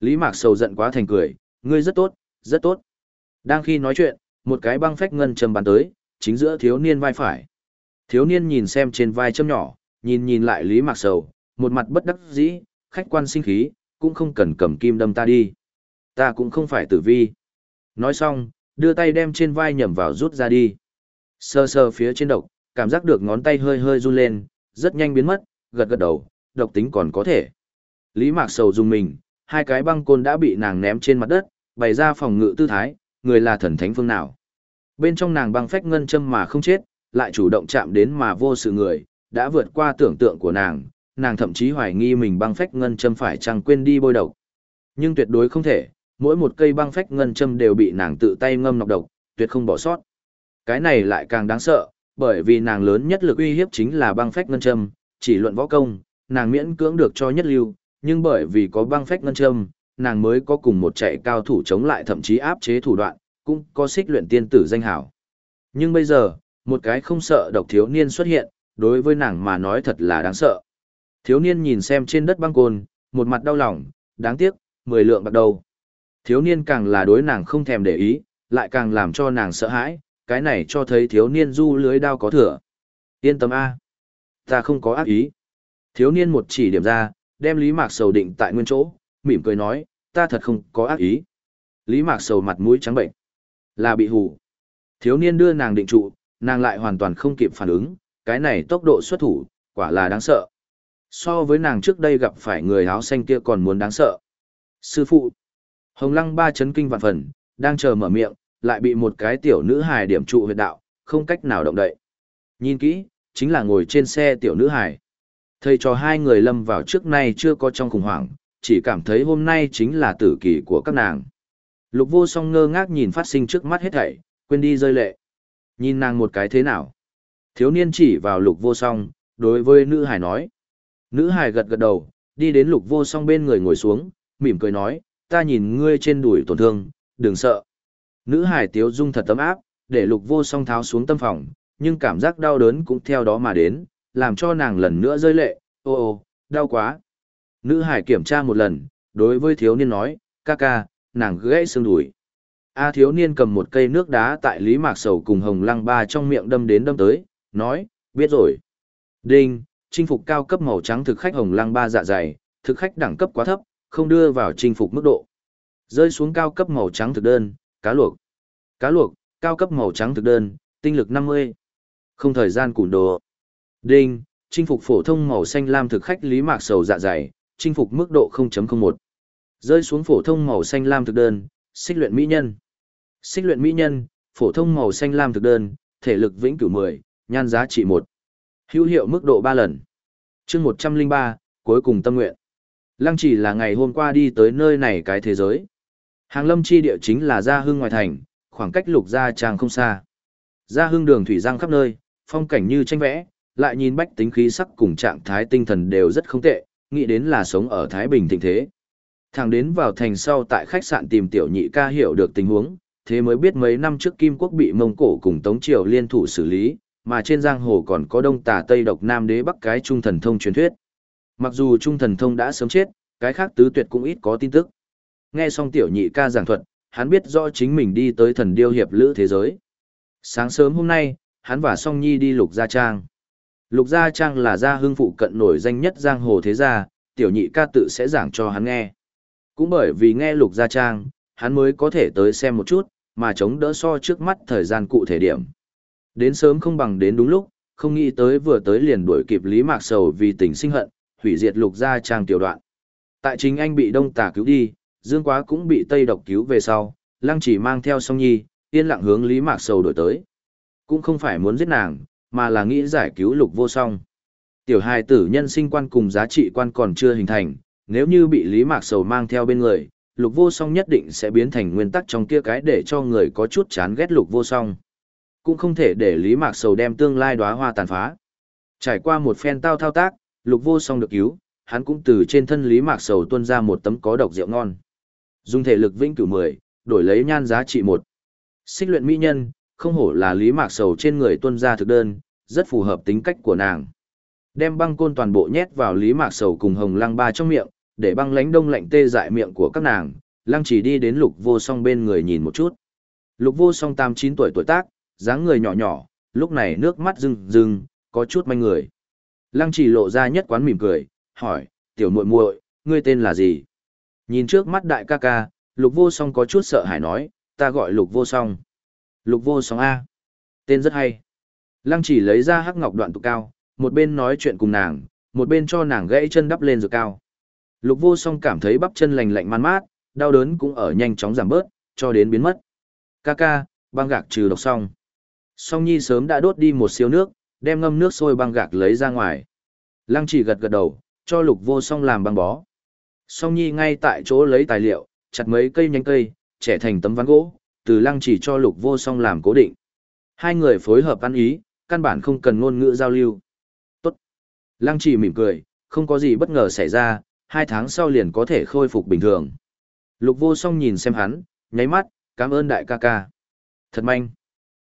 Lý Mạc Sầu giận quá thành cười, ngươi rất tốt, rất tốt. Đang khi nói chuyện, một cái băng phách ngân châm bắn tới, chính giữa thiếu niên vai phải. Thiếu niên nhìn xem trên vai châm nhỏ, nhìn nhìn lại Lý Mạc Sầu, một mặt bất đắc dĩ, khách quan sinh khí, cũng không cần cầm kim đâm ta đi. Ta cũng không phải tử vi. Nói xong, đưa tay đem trên vai nhầm vào rút ra đi. Sơ sơ phía trên độc, cảm giác được ngón tay hơi hơi run lên, rất nhanh biến mất, gật gật đầu, độc tính còn có thể. Lý Mạc Sầu dùng mình, hai cái băng côn đã bị nàng ném trên mặt đất, bày ra phòng ngự tư thái, người là thần thánh phương nào. Bên trong nàng băng phách ngân châm mà không chết, lại chủ động chạm đến mà vô sự người, đã vượt qua tưởng tượng của nàng, nàng thậm chí hoài nghi mình băng phách ngân châm phải chăng quên đi bôi độc. Nhưng tuyệt đối không thể, mỗi một cây băng phách ngân châm đều bị nàng tự tay ngâm nọc độc, tuyệt không bỏ sót. Cái này lại càng đáng sợ, bởi vì nàng lớn nhất lực uy hiếp chính là băng phách ngân châm, chỉ luận võ công, nàng miễn cưỡng được cho nhất lưu, nhưng bởi vì có băng phách ngân châm, nàng mới có cùng một chạy cao thủ chống lại thậm chí áp chế thủ đoạn, cũng có xích luyện tiên tử danh hảo. Nhưng bây giờ, một cái không sợ độc thiếu niên xuất hiện, đối với nàng mà nói thật là đáng sợ. Thiếu niên nhìn xem trên đất băng côn, một mặt đau lòng, đáng tiếc, mười lượng bạc đầu. Thiếu niên càng là đối nàng không thèm để ý, lại càng làm cho nàng sợ hãi, cái này cho thấy thiếu niên du lưới đao có thừa. Yên tâm A. Ta không có ác ý. Thiếu niên một chỉ điểm ra, đem Lý Mạc Sầu định tại nguyên chỗ, mỉm cười nói, ta thật không có ác ý. Lý Mạc Sầu mặt mũi trắng bệnh. Là bị hù. Thiếu niên đưa nàng định trụ, nàng lại hoàn toàn không kịp phản ứng, cái này tốc độ xuất thủ, quả là đáng sợ. So với nàng trước đây gặp phải người áo xanh kia còn muốn đáng sợ. Sư phụ. Hồng lăng ba chấn kinh vạn phần, đang chờ mở miệng, lại bị một cái tiểu nữ hài điểm trụ huyệt đạo, không cách nào động đậy. Nhìn kỹ, chính là ngồi trên xe tiểu nữ hài. Thầy cho hai người lâm vào trước nay chưa có trong khủng hoảng, chỉ cảm thấy hôm nay chính là tử kỳ của các nàng. Lục vô song ngơ ngác nhìn phát sinh trước mắt hết thảy, quên đi rơi lệ. Nhìn nàng một cái thế nào? Thiếu niên chỉ vào lục vô song, đối với nữ hải nói. Nữ hải gật gật đầu, đi đến lục vô song bên người ngồi xuống, mỉm cười nói, ta nhìn ngươi trên đùi tổn thương, đừng sợ. Nữ hải tiếu dung thật tấm áp, để lục vô song tháo xuống tâm phòng, nhưng cảm giác đau đớn cũng theo đó mà đến, làm cho nàng lần nữa rơi lệ, ô ô, đau quá. Nữ hải kiểm tra một lần, đối với thiếu niên nói, ca ca, nàng gãy xương đùi. A thiếu niên cầm một cây nước đá tại Lý Mạc Sầu cùng Hồng Lăng Ba trong miệng đâm đến đâm tới, nói, biết rồi. Đinh, chinh phục cao cấp màu trắng thực khách Hồng Lăng Ba dạ dày, thực khách đẳng cấp quá thấp, không đưa vào chinh phục mức độ. Rơi xuống cao cấp màu trắng thực đơn, cá luộc. Cá luộc, cao cấp màu trắng thực đơn, tinh lực 50. Không thời gian cùn đồ. Đinh, chinh phục phổ thông màu xanh lam thực khách Lý Mạc Sầu dạ dày, chinh phục mức độ 0.01. Rơi xuống phổ thông màu xanh lam thực đơn, xích luyện mỹ nhân. Xích luyện mỹ nhân, phổ thông màu xanh lam thực đơn, thể lực vĩnh cửu 10, nhan giá trị 1. Hữu hiệu mức độ 3 lần. chương 103, cuối cùng tâm nguyện. Lăng chỉ là ngày hôm qua đi tới nơi này cái thế giới. Hàng lâm chi địa chính là Gia Hưng ngoài thành, khoảng cách lục gia trang không xa. Gia Hưng đường thủy giang khắp nơi, phong cảnh như tranh vẽ, lại nhìn bách tính khí sắc cùng trạng thái tinh thần đều rất không tệ, nghĩ đến là sống ở Thái Bình thịnh thế. Thằng đến vào thành sau tại khách sạn tìm tiểu nhị ca hiểu được tình huống, thế mới biết mấy năm trước Kim Quốc bị Mông Cổ cùng Tống Triều liên thủ xử lý, mà trên giang hồ còn có đông tà Tây độc Nam đế Bắc cái trung thần thông truyền thuyết. Mặc dù trung thần thông đã sớm chết, cái khác tứ tuyệt cũng ít có tin tức. Nghe xong tiểu nhị ca giảng thuật, hắn biết rõ chính mình đi tới thần điêu hiệp lữ thế giới. Sáng sớm hôm nay, hắn và Song Nhi đi Lục Gia Trang. Lục Gia Trang là gia hương phụ cận nổi danh nhất giang hồ thế gia, tiểu nhị ca tự sẽ giảng cho hắn nghe. Cũng bởi vì nghe Lục Gia Trang, hắn mới có thể tới xem một chút, mà chống đỡ so trước mắt thời gian cụ thể điểm. Đến sớm không bằng đến đúng lúc, không nghĩ tới vừa tới liền đuổi kịp Lý Mạc Sầu vì tình sinh hận, hủy diệt Lục Gia Trang tiểu đoạn. Tại chính anh bị Đông Tà cứu đi, Dương Quá cũng bị Tây Độc cứu về sau, Lăng chỉ mang theo song nhi, yên lặng hướng Lý Mạc Sầu đổi tới. Cũng không phải muốn giết nàng, mà là nghĩ giải cứu lục vô song. Tiểu hài tử nhân sinh quan cùng giá trị quan còn chưa hình thành, nếu như bị Lý Mạc Sầu mang theo bên người, lục vô song nhất định sẽ biến thành nguyên tắc trong kia cái để cho người có chút chán ghét lục vô song. Cũng không thể để Lý Mạc Sầu đem tương lai đóa hoa tàn phá. Trải qua một phen tao thao tác, lục vô song được cứu, hắn cũng từ trên thân Lý Mạc Sầu tuôn ra một tấm có độc rượu ngon. Dùng thể lực vĩnh cửu 10, đổi lấy nhan giá trị 1. Xích luyện mỹ nhân, không hổ là Lý Mạc Sầu trên người tuân ra thực đơn, rất phù hợp tính cách của nàng. Đem băng côn toàn bộ nhét vào Lý Mạc Sầu cùng Hồng Lăng Ba trong miệng, để băng lánh đông lạnh tê dại miệng của các nàng, lăng chỉ đi đến lục vô song bên người nhìn một chút. Lục vô song tam chín tuổi tuổi tác, dáng người nhỏ nhỏ, lúc này nước mắt rưng rưng, có chút manh người. Lăng chỉ lộ ra nhất quán mỉm cười, hỏi, tiểu muội muội, ngươi tên là gì? Nhìn trước mắt đại ca ca, lục vô song có chút sợ hãi nói, ta gọi lục vô song. Lục vô song A. Tên rất hay. Lăng chỉ lấy ra hắc ngọc đoạn tụ cao, một bên nói chuyện cùng nàng, một bên cho nàng gãy chân đắp lên dược cao. Lục vô song cảm thấy bắp chân lành lạnh man mát, đau đớn cũng ở nhanh chóng giảm bớt, cho đến biến mất. Ca ca, băng gạc trừ độc xong. Song Nhi sớm đã đốt đi một siêu nước, đem ngâm nước sôi băng gạc lấy ra ngoài. Lăng chỉ gật gật đầu, cho lục vô song làm băng bó. Song Nhi ngay tại chỗ lấy tài liệu, chặt mấy cây nhánh cây, trẻ thành tấm ván gỗ, từ lăng chỉ cho lục vô song làm cố định. Hai người phối hợp ăn ý, căn bản không cần ngôn ngữ giao lưu. Tốt. Lăng chỉ mỉm cười, không có gì bất ngờ xảy ra, hai tháng sau liền có thể khôi phục bình thường. Lục vô song nhìn xem hắn, nháy mắt, cảm ơn đại ca ca. Thật manh.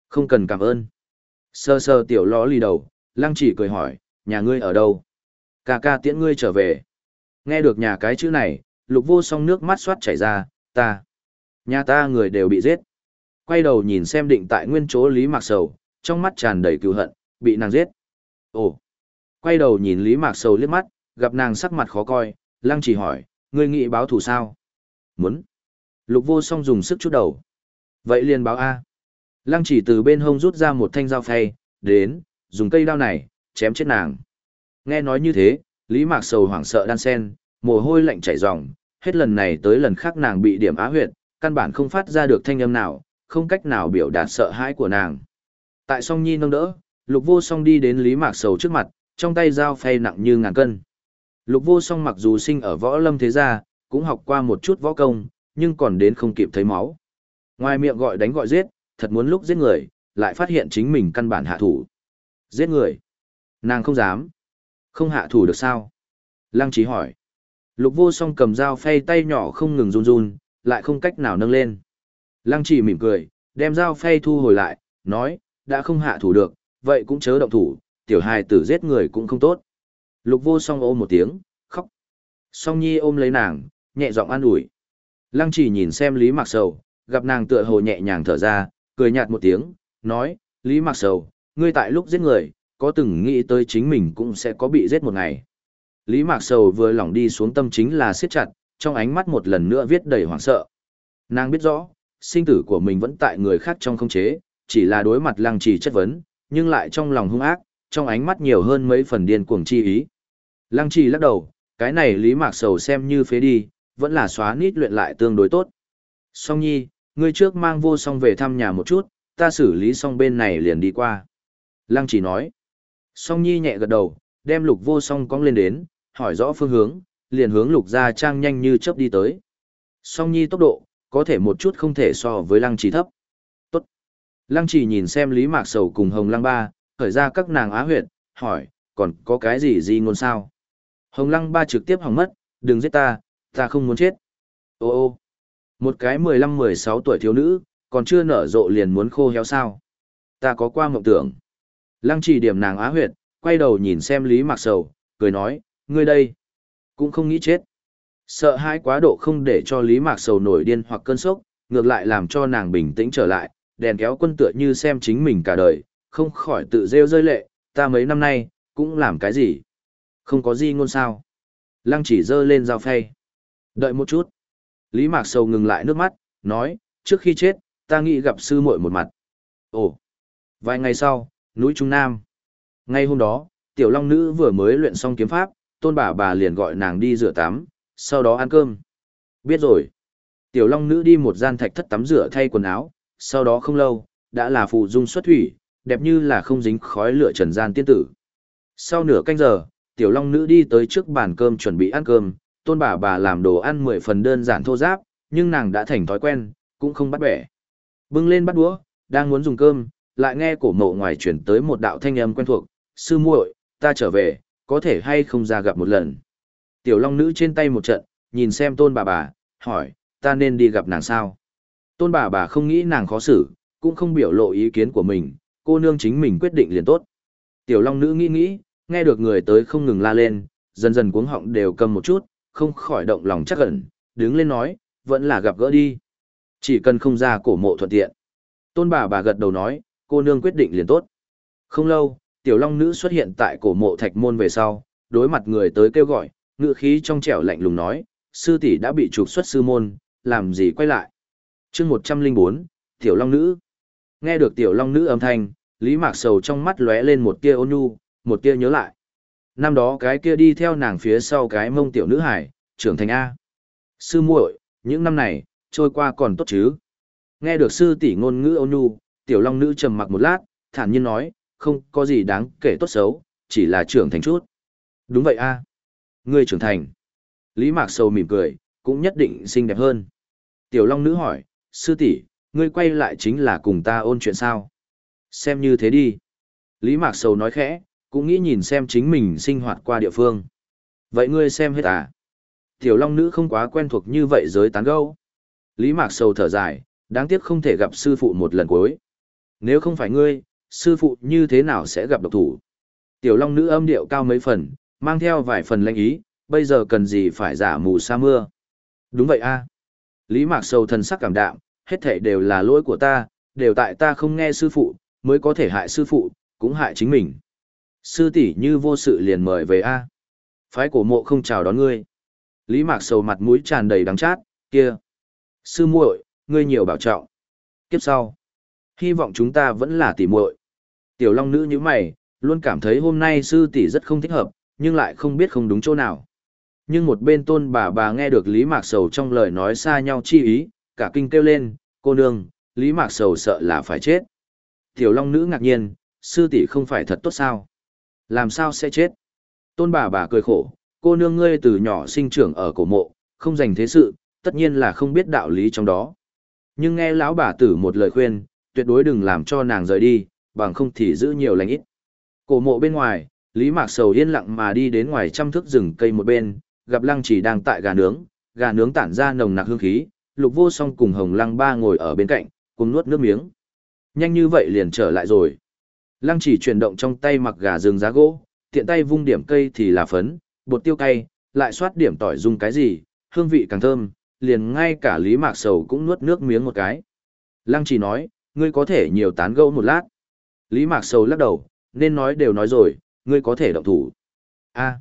Không cần cảm ơn. Sơ sơ tiểu ló lì đầu, lăng chỉ cười hỏi, nhà ngươi ở đâu? Ca ca tiễn ngươi trở về. Nghe được nhà cái chữ này, lục vô song nước mắt xoát chảy ra, ta. Nhà ta người đều bị giết. Quay đầu nhìn xem định tại nguyên chỗ Lý Mạc Sầu, trong mắt tràn đầy cựu hận, bị nàng giết. Ồ. Quay đầu nhìn Lý Mạc Sầu liếc mắt, gặp nàng sắc mặt khó coi, lăng chỉ hỏi, ngươi nghĩ báo thù sao? Muốn. Lục vô song dùng sức chút đầu. Vậy liền báo A. Lăng chỉ từ bên hông rút ra một thanh dao phay, đến, dùng cây đao này, chém chết nàng. Nghe nói như thế, Lý Mạc Sầu hoảng sợ đan sen, mồ hôi lạnh chảy ròng, hết lần này tới lần khác nàng bị điểm á huyệt, căn bản không phát ra được thanh âm nào, không cách nào biểu đạt sợ hãi của nàng. Tại song nhi nâng đỡ, lục vô song đi đến Lý Mạc Sầu trước mặt, trong tay dao phay nặng như ngàn cân. Lục vô song mặc dù sinh ở võ lâm thế gia, cũng học qua một chút võ công, nhưng còn đến không kịp thấy máu. Ngoài miệng gọi đánh gọi giết, thật muốn lúc giết người, lại phát hiện chính mình căn bản hạ thủ. Giết người? Nàng không dám. Không hạ thủ được sao? Lăng trí hỏi. Lục vô song cầm dao phay tay nhỏ không ngừng run run, lại không cách nào nâng lên. Lăng chỉ mỉm cười, đem dao phay thu hồi lại, nói, đã không hạ thủ được, vậy cũng chớ động thủ, tiểu hài tử giết người cũng không tốt. Lục vô song ôm một tiếng, khóc. Song nhi ôm lấy nàng, nhẹ giọng an ủi. Lăng chỉ nhìn xem Lý Mạc Sầu, gặp nàng tựa hồ nhẹ nhàng thở ra, cười nhạt một tiếng, nói, Lý Mạc Sầu, ngươi tại lúc giết người, có từng nghĩ tới chính mình cũng sẽ có bị giết một ngày. Lý Mạc Sầu vừa lỏng đi xuống tâm chính là siết chặt, trong ánh mắt một lần nữa viết đầy hoảng sợ. Nàng biết rõ, sinh tử của mình vẫn tại người khác trong không chế, chỉ là đối mặt lăng trì chất vấn, nhưng lại trong lòng hung ác, trong ánh mắt nhiều hơn mấy phần điên cuồng chi ý. Lăng trì lắc đầu, cái này Lý Mạc Sầu xem như phế đi, vẫn là xóa nít luyện lại tương đối tốt. Song nhi, ngươi trước mang vô song về thăm nhà một chút, ta xử lý xong bên này liền đi qua. Lăng chỉ nói. Song nhi nhẹ gật đầu, đem lục vô song cong lên đến, hỏi rõ phương hướng, liền hướng lục ra trang nhanh như chớp đi tới. Song nhi tốc độ, có thể một chút không thể so với lăng trì thấp. Tốt. Lăng trì nhìn xem Lý Mạc Sầu cùng Hồng Lăng Ba, khởi ra các nàng á huyệt, hỏi, còn có cái gì gì ngôn sao? Hồng Lăng Ba trực tiếp hỏng mất, đừng giết ta, ta không muốn chết. Ô ô, một cái 15-16 tuổi thiếu nữ, còn chưa nở rộ liền muốn khô héo sao. Ta có qua mộng tưởng. Lăng trì điểm nàng á huyệt, quay đầu nhìn xem Lý Mạc Sầu, cười nói, ngươi đây, cũng không nghĩ chết. Sợ hãi quá độ không để cho Lý Mạc Sầu nổi điên hoặc cơn sốc, ngược lại làm cho nàng bình tĩnh trở lại, đèn kéo quân tựa như xem chính mình cả đời, không khỏi tự rêu rơi lệ, ta mấy năm nay, cũng làm cái gì. Không có gì ngôn sao. Lăng chỉ dơ lên dao phay. Đợi một chút. Lý Mạc Sầu ngừng lại nước mắt, nói, trước khi chết, ta nghĩ gặp sư muội một mặt. Ồ. Vài ngày sau, núi Trung Nam. Ngay hôm đó, tiểu long nữ vừa mới luyện xong kiếm pháp, tôn bà bà liền gọi nàng đi rửa tắm, sau đó ăn cơm. Biết rồi. Tiểu long nữ đi một gian thạch thất tắm rửa thay quần áo, sau đó không lâu, đã là phụ dung xuất thủy, đẹp như là không dính khói lửa trần gian tiên tử. Sau nửa canh giờ, tiểu long nữ đi tới trước bàn cơm chuẩn bị ăn cơm, tôn bà bà làm đồ ăn mười phần đơn giản thô giáp, nhưng nàng đã thành thói quen, cũng không bắt bẻ. Bưng lên bắt đũa, đang muốn dùng cơm, lại nghe cổ mộ ngoài chuyển tới một đạo thanh âm quen thuộc, sư muội, ta trở về, có thể hay không ra gặp một lần. Tiểu long nữ trên tay một trận, nhìn xem tôn bà bà, hỏi, ta nên đi gặp nàng sao? Tôn bà bà không nghĩ nàng khó xử, cũng không biểu lộ ý kiến của mình, cô nương chính mình quyết định liền tốt. Tiểu long nữ nghĩ nghĩ, nghe được người tới không ngừng la lên, dần dần cuống họng đều cầm một chút, không khỏi động lòng chắc ẩn, đứng lên nói, vẫn là gặp gỡ đi. Chỉ cần không ra cổ mộ thuận tiện. Tôn bà bà gật đầu nói, cô nương quyết định liền tốt. Không lâu, tiểu long nữ xuất hiện tại cổ mộ thạch môn về sau, đối mặt người tới kêu gọi, ngự khí trong trẻo lạnh lùng nói, sư tỷ đã bị trục xuất sư môn, làm gì quay lại. chương 104, tiểu long nữ. Nghe được tiểu long nữ âm thanh, Lý Mạc Sầu trong mắt lóe lên một tia ôn nhu, một tia nhớ lại. Năm đó cái kia đi theo nàng phía sau cái mông tiểu nữ hải, trưởng thành A. Sư muội, những năm này, trôi qua còn tốt chứ. Nghe được sư tỷ ngôn ngữ ôn nhu, tiểu long nữ trầm mặc một lát, thản nhiên nói, không có gì đáng kể tốt xấu, chỉ là trưởng thành chút. Đúng vậy a, Ngươi trưởng thành. Lý Mạc Sầu mỉm cười, cũng nhất định xinh đẹp hơn. Tiểu long nữ hỏi, sư tỷ, ngươi quay lại chính là cùng ta ôn chuyện sao? Xem như thế đi. Lý Mạc Sầu nói khẽ, cũng nghĩ nhìn xem chính mình sinh hoạt qua địa phương. Vậy ngươi xem hết à? Tiểu Long Nữ không quá quen thuộc như vậy giới tán gẫu. Lý Mạc Sầu thở dài, đáng tiếc không thể gặp sư phụ một lần cuối. Nếu không phải ngươi, sư phụ như thế nào sẽ gặp độc thủ? Tiểu Long Nữ âm điệu cao mấy phần, mang theo vài phần lãnh ý, bây giờ cần gì phải giả mù sa mưa. Đúng vậy a. À. Lý Mạc Sầu thần sắc cảm đạm, hết thảy đều là lỗi của ta, đều tại ta không nghe sư phụ, mới có thể hại sư phụ, cũng hại chính mình. Sư tỷ như vô sự liền mời về a. Phái cổ mộ không chào đón ngươi. Lý Mạc Sầu mặt mũi tràn đầy đắng chát, kia. Sư muội, ngươi nhiều bảo trọng. Kiếp sau, hy vọng chúng ta vẫn là tỷ muội. Tiểu Long nữ như mày, luôn cảm thấy hôm nay sư tỷ rất không thích hợp, nhưng lại không biết không đúng chỗ nào. Nhưng một bên tôn bà bà nghe được Lý Mạc Sầu trong lời nói xa nhau chi ý, cả kinh kêu lên, cô nương, Lý Mạc Sầu sợ là phải chết. Tiểu Long nữ ngạc nhiên, sư tỷ không phải thật tốt sao? Làm sao sẽ chết? Tôn bà bà cười khổ, cô nương ngươi từ nhỏ sinh trưởng ở cổ mộ, không dành thế sự, tất nhiên là không biết đạo lý trong đó. Nhưng nghe lão bà tử một lời khuyên, tuyệt đối đừng làm cho nàng rời đi, bằng không thì giữ nhiều lành ít. Cổ mộ bên ngoài, Lý Mạc Sầu yên lặng mà đi đến ngoài trăm thước rừng cây một bên, gặp Lăng Chỉ đang tại gà nướng, gà nướng tản ra nồng nặc hương khí, Lục Vô Song cùng Hồng Lăng Ba ngồi ở bên cạnh, cùng nuốt nước miếng. Nhanh như vậy liền trở lại rồi. Lăng Chỉ chuyển động trong tay mặc gà rừng giá gỗ, tiện tay vung điểm cây thì là phấn, bột tiêu cay, lại xoát điểm tỏi dùng cái gì, hương vị càng thơm, liền ngay cả Lý Mạc Sầu cũng nuốt nước miếng một cái. Lăng chỉ nói, ngươi có thể nhiều tán gẫu một lát. Lý Mạc Sầu lắc đầu, nên nói đều nói rồi, ngươi có thể động thủ. a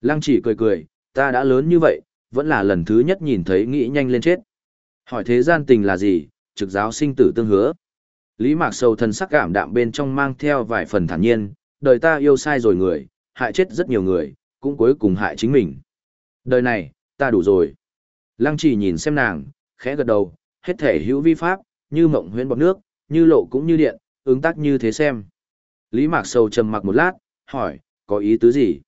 Lăng chỉ cười cười, ta đã lớn như vậy, vẫn là lần thứ nhất nhìn thấy nghĩ nhanh lên chết. Hỏi thế gian tình là gì, trực giáo sinh tử tương hứa. Lý Mạc Sầu thần sắc cảm đạm bên trong mang theo vài phần thản nhiên, đời ta yêu sai rồi người, hại chết rất nhiều người, cũng cuối cùng hại chính mình. Đời này, ta đủ rồi. Lăng chỉ nhìn xem nàng, khẽ gật đầu, hết thể hữu vi pháp, như mộng huyễn bọt nước, như lộ cũng như điện, ứng tác như thế xem. Lý Mạc Sầu trầm mặc một lát, hỏi, có ý tứ gì?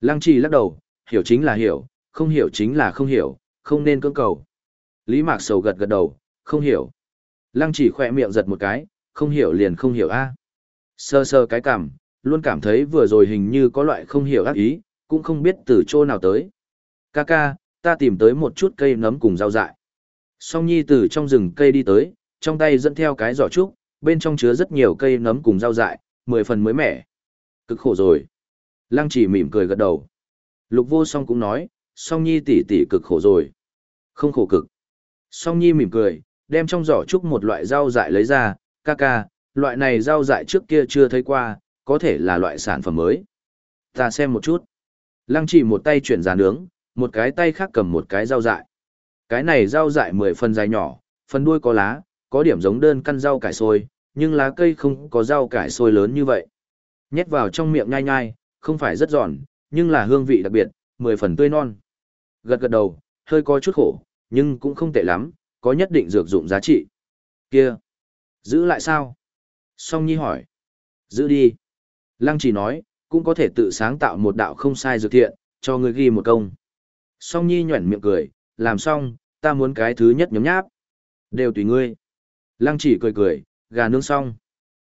Lăng trì lắc đầu, hiểu chính là hiểu, không hiểu chính là không hiểu, không nên cưỡng cầu. Lý Mạc Sầu gật gật đầu, không hiểu. Lăng chỉ khỏe miệng giật một cái, không hiểu liền không hiểu a. Sơ sơ cái cảm, luôn cảm thấy vừa rồi hình như có loại không hiểu ác ý, cũng không biết từ chỗ nào tới. Ca ca, ta tìm tới một chút cây nấm cùng rau dại. Song Nhi từ trong rừng cây đi tới, trong tay dẫn theo cái giỏ trúc, bên trong chứa rất nhiều cây nấm cùng rau dại, mười phần mới mẻ. Cực khổ rồi. Lăng chỉ mỉm cười gật đầu. Lục vô song cũng nói, song Nhi tỷ tỷ cực khổ rồi. Không khổ cực. Song Nhi mỉm cười, đem trong giỏ trúc một loại rau dại lấy ra, ca ca, loại này rau dại trước kia chưa thấy qua, có thể là loại sản phẩm mới. Ta xem một chút. Lăng chỉ một tay chuyển giá nướng, một cái tay khác cầm một cái rau dại. Cái này rau dại mười phần dài nhỏ, phần đuôi có lá, có điểm giống đơn căn rau cải sôi, nhưng lá cây không có rau cải sôi lớn như vậy. Nhét vào trong miệng nhai nhai, không phải rất giòn, nhưng là hương vị đặc biệt, mười phần tươi non. Gật gật đầu, hơi có chút khổ, nhưng cũng không tệ lắm, có nhất định dược dụng giá trị. Kia, giữ lại sao? Song Nhi hỏi. Giữ đi. Lăng chỉ nói, cũng có thể tự sáng tạo một đạo không sai dược thiện, cho người ghi một công. Song Nhi nhuẩn miệng cười, làm xong, ta muốn cái thứ nhất nhấm nháp. Đều tùy ngươi. Lăng chỉ cười cười, gà nướng xong.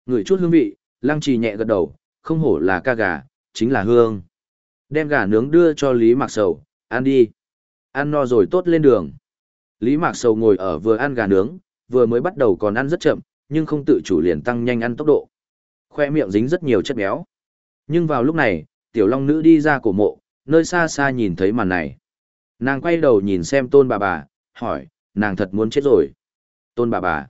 Ngửi chút hương vị, lăng chỉ nhẹ gật đầu, không hổ là ca gà, chính là hương. Đem gà nướng đưa cho Lý Mạc Sầu, ăn đi. Ăn no rồi tốt lên đường. Lý Mạc Sầu ngồi ở vừa ăn gà nướng, vừa mới bắt đầu còn ăn rất chậm, nhưng không tự chủ liền tăng nhanh ăn tốc độ. Khoe miệng dính rất nhiều chất béo. Nhưng vào lúc này, tiểu long nữ đi ra cổ mộ, nơi xa xa nhìn thấy màn này. Nàng quay đầu nhìn xem tôn bà bà, hỏi, nàng thật muốn chết rồi. Tôn bà bà.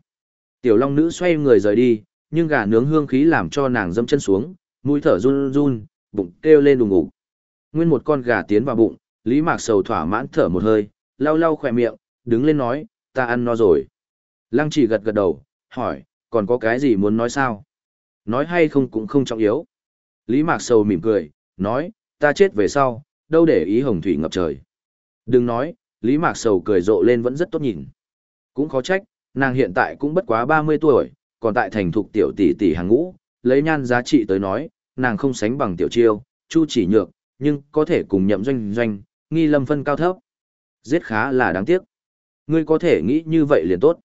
Tiểu long nữ xoay người rời đi, nhưng gà nướng hương khí làm cho nàng dâm chân xuống, mũi thở run run, bụng kêu lên đùng ngủ. Nguyên một con gà tiến vào bụng, Lý Mạc Sầu thỏa mãn thở một hơi, lau lau khỏe miệng, đứng lên nói, ta ăn no rồi. Lăng chỉ gật gật đầu, hỏi, còn có cái gì muốn nói sao? Nói hay không cũng không trọng yếu. Lý Mạc Sầu mỉm cười, nói, ta chết về sau, đâu để ý hồng thủy ngập trời. Đừng nói, Lý Mạc Sầu cười rộ lên vẫn rất tốt nhìn. Cũng khó trách, nàng hiện tại cũng bất quá 30 tuổi, còn tại thành thục tiểu tỷ tỷ hàng ngũ, lấy nhan giá trị tới nói, nàng không sánh bằng tiểu chiêu, chu chỉ nhược, nhưng có thể cùng nhậm doanh doanh, nghi lâm phân cao thấp. Giết khá là đáng tiếc. Ngươi có thể nghĩ như vậy liền tốt.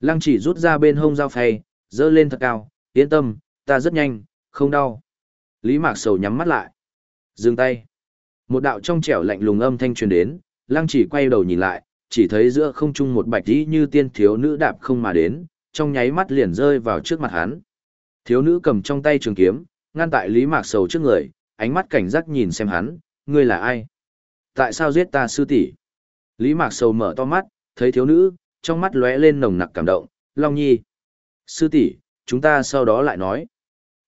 Lăng chỉ rút ra bên hông dao phay, dơ lên thật cao, yên tâm, ta rất nhanh, không đau. Lý Mạc Sầu nhắm mắt lại. Dừng tay. Một đạo trong trẻo lạnh lùng âm thanh truyền đến, lăng chỉ quay đầu nhìn lại, chỉ thấy giữa không trung một bạch tí như tiên thiếu nữ đạp không mà đến, trong nháy mắt liền rơi vào trước mặt hắn. Thiếu nữ cầm trong tay trường kiếm, ngăn tại Lý Mạc Sầu trước người, ánh mắt cảnh giác nhìn xem hắn, ngươi là ai? Tại sao giết ta sư tỷ? Lý Mạc Sầu mở to mắt, thấy thiếu nữ, trong mắt lóe lên nồng nặc cảm động, Long Nhi. Sư tỷ, chúng ta sau đó lại nói.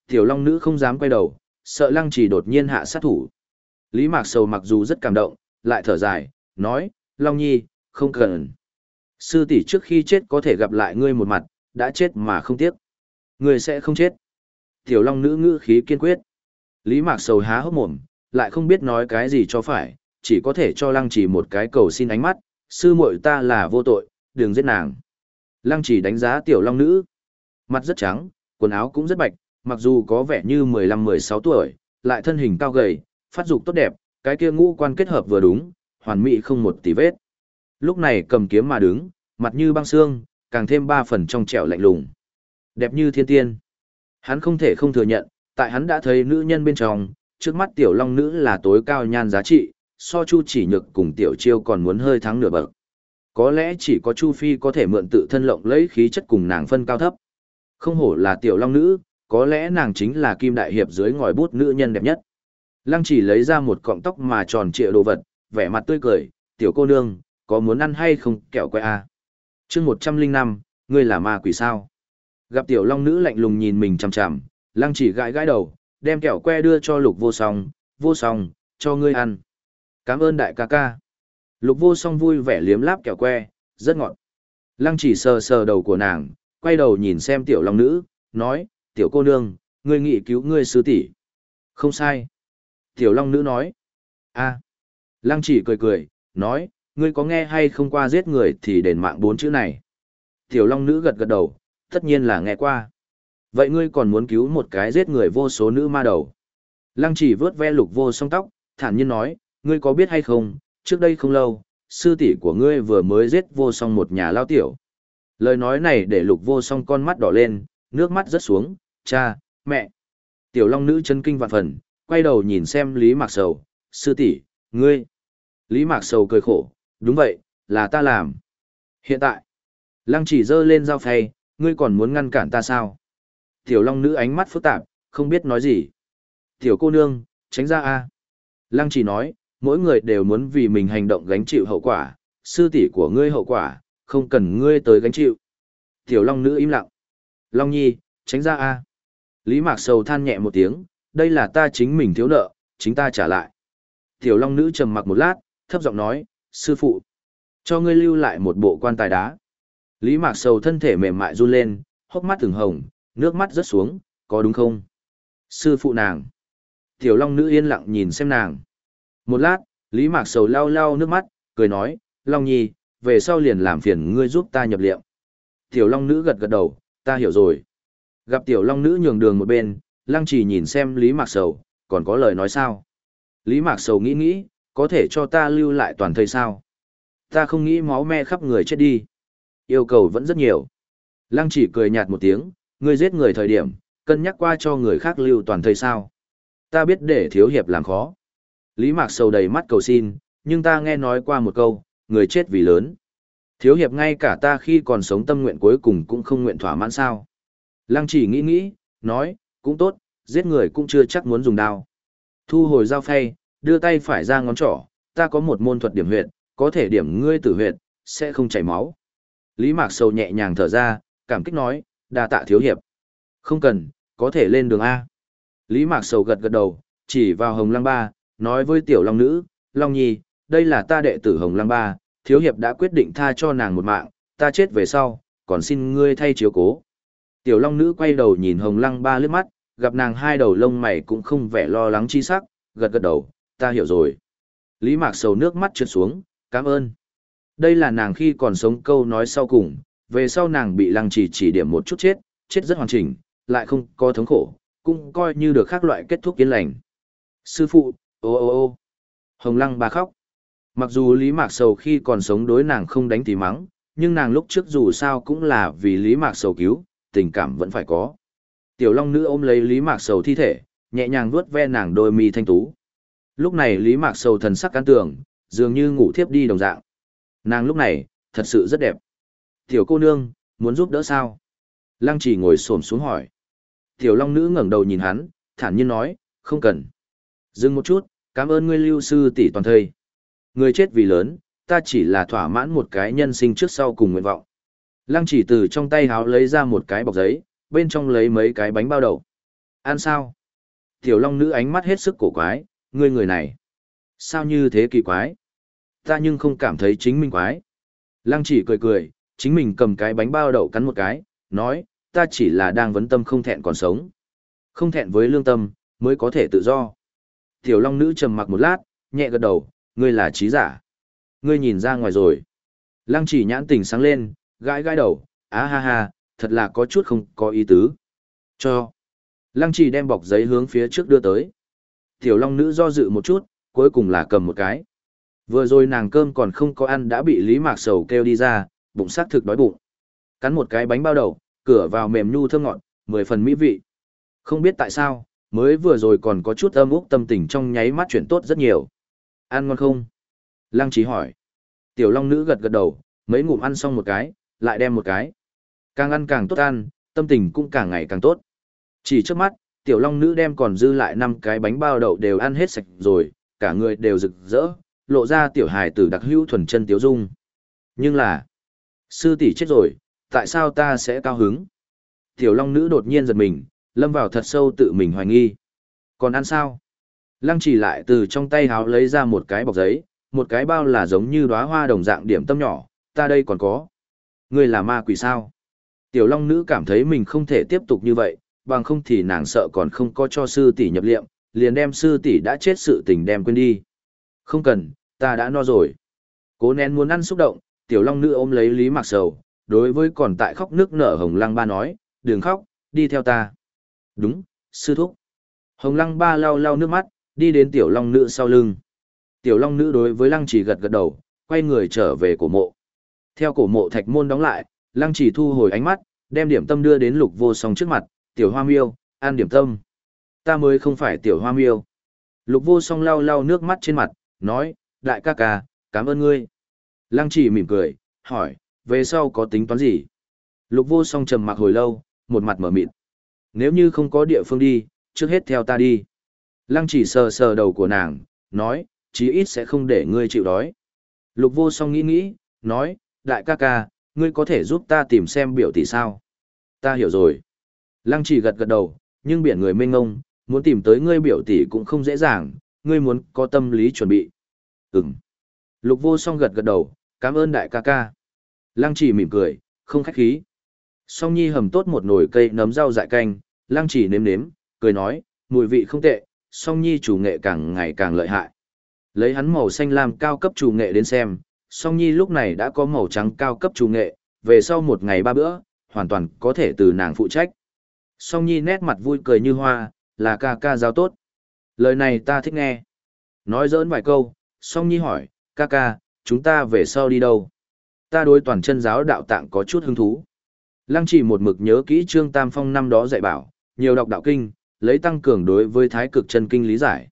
Tiểu Long nữ không dám quay đầu, sợ Lăng chỉ đột nhiên hạ sát thủ. Lý Mạc Sầu mặc dù rất cảm động, lại thở dài, nói, Long Nhi, không cần. Sư tỷ trước khi chết có thể gặp lại ngươi một mặt, đã chết mà không tiếc. Ngươi sẽ không chết. Tiểu Long nữ ngữ khí kiên quyết. Lý Mạc Sầu há hốc mồm, lại không biết nói cái gì cho phải, chỉ có thể cho Lăng Chỉ một cái cầu xin ánh mắt, sư muội ta là vô tội, đừng giết nàng. Lăng Chỉ đánh giá Tiểu Long nữ. Mặt rất trắng, quần áo cũng rất bạch, mặc dù có vẻ như 15-16 tuổi, lại thân hình cao gầy, phát dục tốt đẹp, cái kia ngũ quan kết hợp vừa đúng, hoàn mỹ không một tí vết. Lúc này cầm kiếm mà đứng, mặt như băng xương, càng thêm ba phần trong trẻo lạnh lùng. Đẹp như thiên tiên. Hắn không thể không thừa nhận, tại hắn đã thấy nữ nhân bên trong, trước mắt tiểu long nữ là tối cao nhan giá trị, so chu chỉ nhược cùng tiểu chiêu còn muốn hơi thắng nửa bậc. Có lẽ chỉ có Chu Phi có thể mượn tự thân lộng lấy khí chất cùng nàng phân cao thấp. Không hổ là tiểu long nữ, có lẽ nàng chính là kim đại hiệp dưới ngòi bút nữ nhân đẹp nhất. Lăng chỉ lấy ra một cọng tóc mà tròn trịa đồ vật, vẻ mặt tươi cười, tiểu cô nương, có muốn ăn hay không kẹo que à? chương một trăm linh năm, ngươi là ma quỷ sao? Gặp tiểu long nữ lạnh lùng nhìn mình chằm chằm, lăng chỉ gãi gãi đầu, đem kẹo que đưa cho lục vô song, vô song, cho ngươi ăn. Cảm ơn đại ca ca. Lục vô song vui vẻ liếm láp kẹo que, rất ngọt. Lăng chỉ sờ sờ đầu của nàng, quay đầu nhìn xem tiểu long nữ, nói, tiểu cô nương, ngươi nghị cứu ngươi sư tỷ. Không sai. Tiểu long nữ nói, a. Lăng chỉ cười cười, nói, ngươi có nghe hay không qua giết người thì đền mạng bốn chữ này. Tiểu long nữ gật gật đầu, tất nhiên là nghe qua. Vậy ngươi còn muốn cứu một cái giết người vô số nữ ma đầu. Lăng chỉ vớt ve lục vô song tóc, thản nhiên nói, ngươi có biết hay không, trước đây không lâu, sư tỷ của ngươi vừa mới giết vô song một nhà lao tiểu. Lời nói này để lục vô song con mắt đỏ lên, nước mắt rớt xuống, cha, mẹ. Tiểu long nữ chân kinh vạn phần, quay đầu nhìn xem Lý Mạc Sầu, sư tỷ, ngươi. Lý Mạc Sầu cười khổ, đúng vậy, là ta làm. Hiện tại, lăng chỉ dơ lên dao phay, ngươi còn muốn ngăn cản ta sao? Tiểu long nữ ánh mắt phức tạp, không biết nói gì. Tiểu cô nương, tránh ra a. Lăng chỉ nói, mỗi người đều muốn vì mình hành động gánh chịu hậu quả, sư tỷ của ngươi hậu quả, không cần ngươi tới gánh chịu. Tiểu long nữ im lặng. Long nhi, tránh ra a. Lý Mạc Sầu than nhẹ một tiếng, đây là ta chính mình thiếu nợ, chính ta trả lại. Tiểu long nữ trầm mặc một lát, thấp giọng nói, sư phụ, cho ngươi lưu lại một bộ quan tài đá. Lý Mạc Sầu thân thể mềm mại run lên, hốc mắt từng hồng, nước mắt rớt xuống, có đúng không? Sư phụ nàng. Tiểu Long nữ yên lặng nhìn xem nàng. Một lát, Lý Mạc Sầu lau lau nước mắt, cười nói, Long Nhi, về sau liền làm phiền ngươi giúp ta nhập liệm. Tiểu Long nữ gật gật đầu, ta hiểu rồi. Gặp Tiểu Long nữ nhường đường một bên, Lăng chỉ nhìn xem Lý Mạc Sầu, còn có lời nói sao? Lý Mạc Sầu nghĩ nghĩ, có thể cho ta lưu lại toàn thời sao? Ta không nghĩ máu me khắp người chết đi. Yêu cầu vẫn rất nhiều. Lăng chỉ cười nhạt một tiếng, ngươi giết người thời điểm, cân nhắc qua cho người khác lưu toàn thời sao. Ta biết để thiếu hiệp làm khó. Lý Mạc sầu đầy mắt cầu xin, nhưng ta nghe nói qua một câu, người chết vì lớn. Thiếu hiệp ngay cả ta khi còn sống tâm nguyện cuối cùng cũng không nguyện thỏa mãn sao. Lăng chỉ nghĩ nghĩ, nói, cũng tốt, giết người cũng chưa chắc muốn dùng đao. Thu hồi dao phay, đưa tay phải ra ngón trỏ, ta có một môn thuật điểm huyệt, có thể điểm ngươi tử huyệt, sẽ không chảy máu. Lý Mạc Sầu nhẹ nhàng thở ra, cảm kích nói, đa tạ thiếu hiệp. Không cần, có thể lên đường A. Lý Mạc Sầu gật gật đầu, chỉ vào Hồng Lăng Ba, nói với tiểu Long Nữ, Long Nhi, đây là ta đệ tử Hồng Lăng Ba, thiếu hiệp đã quyết định tha cho nàng một mạng, ta chết về sau, còn xin ngươi thay chiếu cố. Tiểu Long Nữ quay đầu nhìn Hồng Lăng Ba lướt mắt, gặp nàng hai đầu lông mày cũng không vẻ lo lắng chi sắc, gật gật đầu, ta hiểu rồi. Lý Mạc Sầu nước mắt trượt xuống, cảm ơn. Đây là nàng khi còn sống câu nói sau cùng, về sau nàng bị lăng chỉ chỉ điểm một chút chết, chết rất hoàn chỉnh, lại không có thống khổ, cũng coi như được khác loại kết thúc yên lành. Sư phụ, ô ô ô Hồng lăng bà khóc. Mặc dù Lý Mạc Sầu khi còn sống đối nàng không đánh thì mắng, nhưng nàng lúc trước dù sao cũng là vì Lý Mạc Sầu cứu, tình cảm vẫn phải có. Tiểu Long Nữ ôm lấy Lý Mạc Sầu thi thể, nhẹ nhàng vuốt ve nàng đôi mi thanh tú. Lúc này Lý Mạc Sầu thần sắc cán tường, dường như ngủ thiếp đi đồng dạng. Nàng lúc này, thật sự rất đẹp. Tiểu cô nương, muốn giúp đỡ sao? Lăng chỉ ngồi xổm xuống hỏi. Tiểu Long Nữ ngẩng đầu nhìn hắn, thản nhiên nói, không cần. Dừng một chút, cảm ơn ngươi lưu sư tỷ toàn thây. Người chết vì lớn, ta chỉ là thỏa mãn một cái nhân sinh trước sau cùng nguyện vọng. Lăng chỉ từ trong tay háo lấy ra một cái bọc giấy, bên trong lấy mấy cái bánh bao đậu. Ăn sao? Tiểu Long Nữ ánh mắt hết sức cổ quái, ngươi người này. Sao như thế kỳ quái? Ta nhưng không cảm thấy chính mình quái. Lăng chỉ cười cười, chính mình cầm cái bánh bao đậu cắn một cái, nói, ta chỉ là đang vấn tâm không thẹn còn sống. Không thẹn với lương tâm, mới có thể tự do. Tiểu Long Nữ trầm mặc một lát, nhẹ gật đầu, ngươi là trí giả. Ngươi nhìn ra ngoài rồi. Lăng chỉ nhãn tình sáng lên, gãi gãi đầu, á ha ha, thật là có chút không có ý tứ. Cho. Lăng chỉ đem bọc giấy hướng phía trước đưa tới. Tiểu Long Nữ do dự một chút, cuối cùng là cầm một cái. Vừa rồi nàng cơm còn không có ăn đã bị Lý Mạc Sầu kêu đi ra, bụng xác thực đói bụng. Cắn một cái bánh bao đầu, cửa vào mềm nhu thơm ngọt, mười phần mỹ vị. Không biết tại sao, mới vừa rồi còn có chút âm úc tâm tình trong nháy mắt chuyển tốt rất nhiều. Ăn ngon không? Lăng trí hỏi. Tiểu Long Nữ gật gật đầu, mấy ngụm ăn xong một cái, lại đem một cái. Càng ăn càng tốt ăn, tâm tình cũng càng ngày càng tốt. Chỉ trước mắt, Tiểu Long Nữ đem còn dư lại năm cái bánh bao đậu đều ăn hết sạch rồi, cả người đều rực rỡ, lộ ra tiểu hài tử đặc hữu thuần chân tiếu dung. Nhưng là, sư tỷ chết rồi, tại sao ta sẽ cao hứng? Tiểu Long Nữ đột nhiên giật mình, lâm vào thật sâu tự mình hoài nghi. Còn ăn sao? Lăng chỉ lại từ trong tay háo lấy ra một cái bọc giấy, một cái bao là giống như đóa hoa đồng dạng điểm tâm nhỏ, ta đây còn có. Ngươi là ma quỷ sao? Tiểu Long Nữ cảm thấy mình không thể tiếp tục như vậy, bằng không thì nàng sợ còn không có cho sư tỷ nhập liệm, liền đem sư tỷ đã chết sự tình đem quên đi. Không cần, ta đã no rồi. Cố nén muốn ăn xúc động, Tiểu Long Nữ ôm lấy Lý Mạc Sầu, đối với còn tại khóc nước nở Hồng Lăng Ba nói, đừng khóc, đi theo ta. Đúng, sư thúc. Hồng Lăng Ba lau lau nước mắt, đi đến Tiểu Long Nữ sau lưng. Tiểu Long Nữ đối với Lăng Chỉ gật gật đầu, quay người trở về cổ mộ. Theo cổ mộ thạch môn đóng lại, Lăng Chỉ thu hồi ánh mắt, đem điểm tâm đưa đến Lục Vô Song trước mặt, "Tiểu Hoa Miêu, ăn điểm tâm." "Ta mới không phải Tiểu Hoa Miêu." Lục Vô Song lau lau nước mắt trên mặt, nói, "Đại ca ca, cảm ơn ngươi." Lăng Chỉ mỉm cười, hỏi, "Về sau có tính toán gì?" Lục Vô Song trầm mặc hồi lâu, một mặt mở mịt. "Nếu như không có địa phương đi, trước hết theo ta đi." Lăng Chỉ sờ sờ đầu của nàng, nói, chí ít sẽ không để ngươi chịu đói. Lục vô song nghĩ nghĩ, nói, đại ca ca, ngươi có thể giúp ta tìm xem biểu tỷ sao? Ta hiểu rồi. Lăng chỉ gật gật đầu, nhưng biển người mênh ngông, muốn tìm tới ngươi biểu tỷ cũng không dễ dàng, ngươi muốn có tâm lý chuẩn bị. Ừm. Lục vô song gật gật đầu, cảm ơn đại ca ca. Lăng chỉ mỉm cười, không khách khí. Song nhi hầm tốt một nồi cây nấm rau dại canh, lăng chỉ nếm nếm, cười nói, mùi vị không tệ, song nhi chủ nghệ càng ngày càng lợi hại. Lấy hắn màu xanh lam cao cấp chủ nghệ đến xem, song nhi lúc này đã có màu trắng cao cấp chủ nghệ, về sau một ngày ba bữa, hoàn toàn có thể từ nàng phụ trách. Song nhi nét mặt vui cười như hoa, là ca ca giáo tốt. Lời này ta thích nghe. Nói dỡn vài câu, song nhi hỏi, ca ca, chúng ta về sau đi đâu? Ta đối toàn chân giáo đạo tạng có chút hứng thú. Lăng chỉ một mực nhớ kỹ Trương Tam Phong năm đó dạy bảo, nhiều đọc đạo kinh, lấy tăng cường đối với thái cực chân kinh lý giải.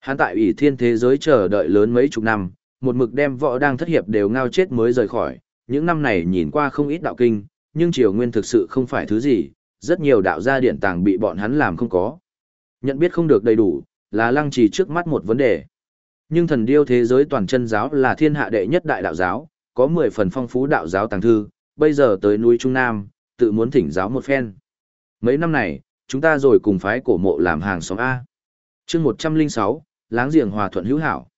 Hắn tại ủy thiên thế giới chờ đợi lớn mấy chục năm, một mực đem võ đang thất hiệp đều ngao chết mới rời khỏi, những năm này nhìn qua không ít đạo kinh, nhưng triều nguyên thực sự không phải thứ gì, rất nhiều đạo gia điển tàng bị bọn hắn làm không có. Nhận biết không được đầy đủ, là lăng trì trước mắt một vấn đề. Nhưng thần điêu thế giới toàn chân giáo là thiên hạ đệ nhất đại đạo giáo, có 10 phần phong phú đạo giáo tàng thư, bây giờ tới núi Trung Nam, tự muốn thỉnh giáo một phen. Mấy năm này, chúng ta rồi cùng phái cổ mộ làm hàng xóm A. chương 106, láng giềng hòa thuận hữu hảo.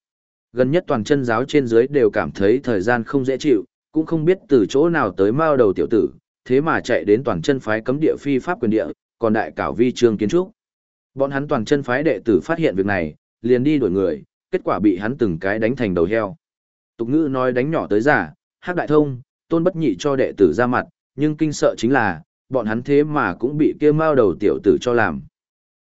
Gần nhất toàn chân giáo trên dưới đều cảm thấy thời gian không dễ chịu, cũng không biết từ chỗ nào tới mao đầu tiểu tử, thế mà chạy đến toàn chân phái cấm địa phi pháp quyền địa, còn đại cảo vi trương kiến trúc. Bọn hắn toàn chân phái đệ tử phát hiện việc này, liền đi đuổi người, kết quả bị hắn từng cái đánh thành đầu heo. Tục ngữ nói đánh nhỏ tới giả, hắc đại thông, tôn bất nhị cho đệ tử ra mặt, nhưng kinh sợ chính là, bọn hắn thế mà cũng bị kia mao đầu tiểu tử cho làm.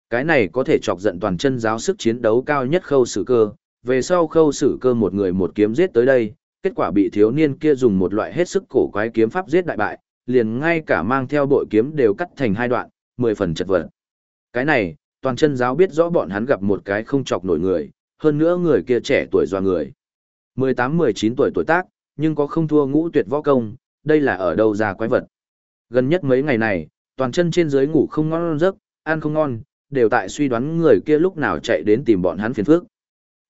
Cái này có thể chọc giận toàn chân giáo sức chiến đấu cao nhất khâu sử cơ, về sau khâu sử cơ một người một kiếm giết tới đây, kết quả bị thiếu niên kia dùng một loại hết sức cổ quái kiếm pháp giết đại bại, liền ngay cả mang theo bội kiếm đều cắt thành hai đoạn, mười phần chật vật. Cái này, toàn chân giáo biết rõ bọn hắn gặp một cái không chọc nổi người, hơn nữa người kia trẻ tuổi doa người. 18-19 tuổi tuổi tác, nhưng có không thua ngũ tuyệt võ công, đây là ở đâu ra quái vật. Gần nhất mấy ngày này, toàn chân trên dưới ngủ không ngon giấc, ăn không ngon, đều tại suy đoán người kia lúc nào chạy đến tìm bọn hắn phiền phức.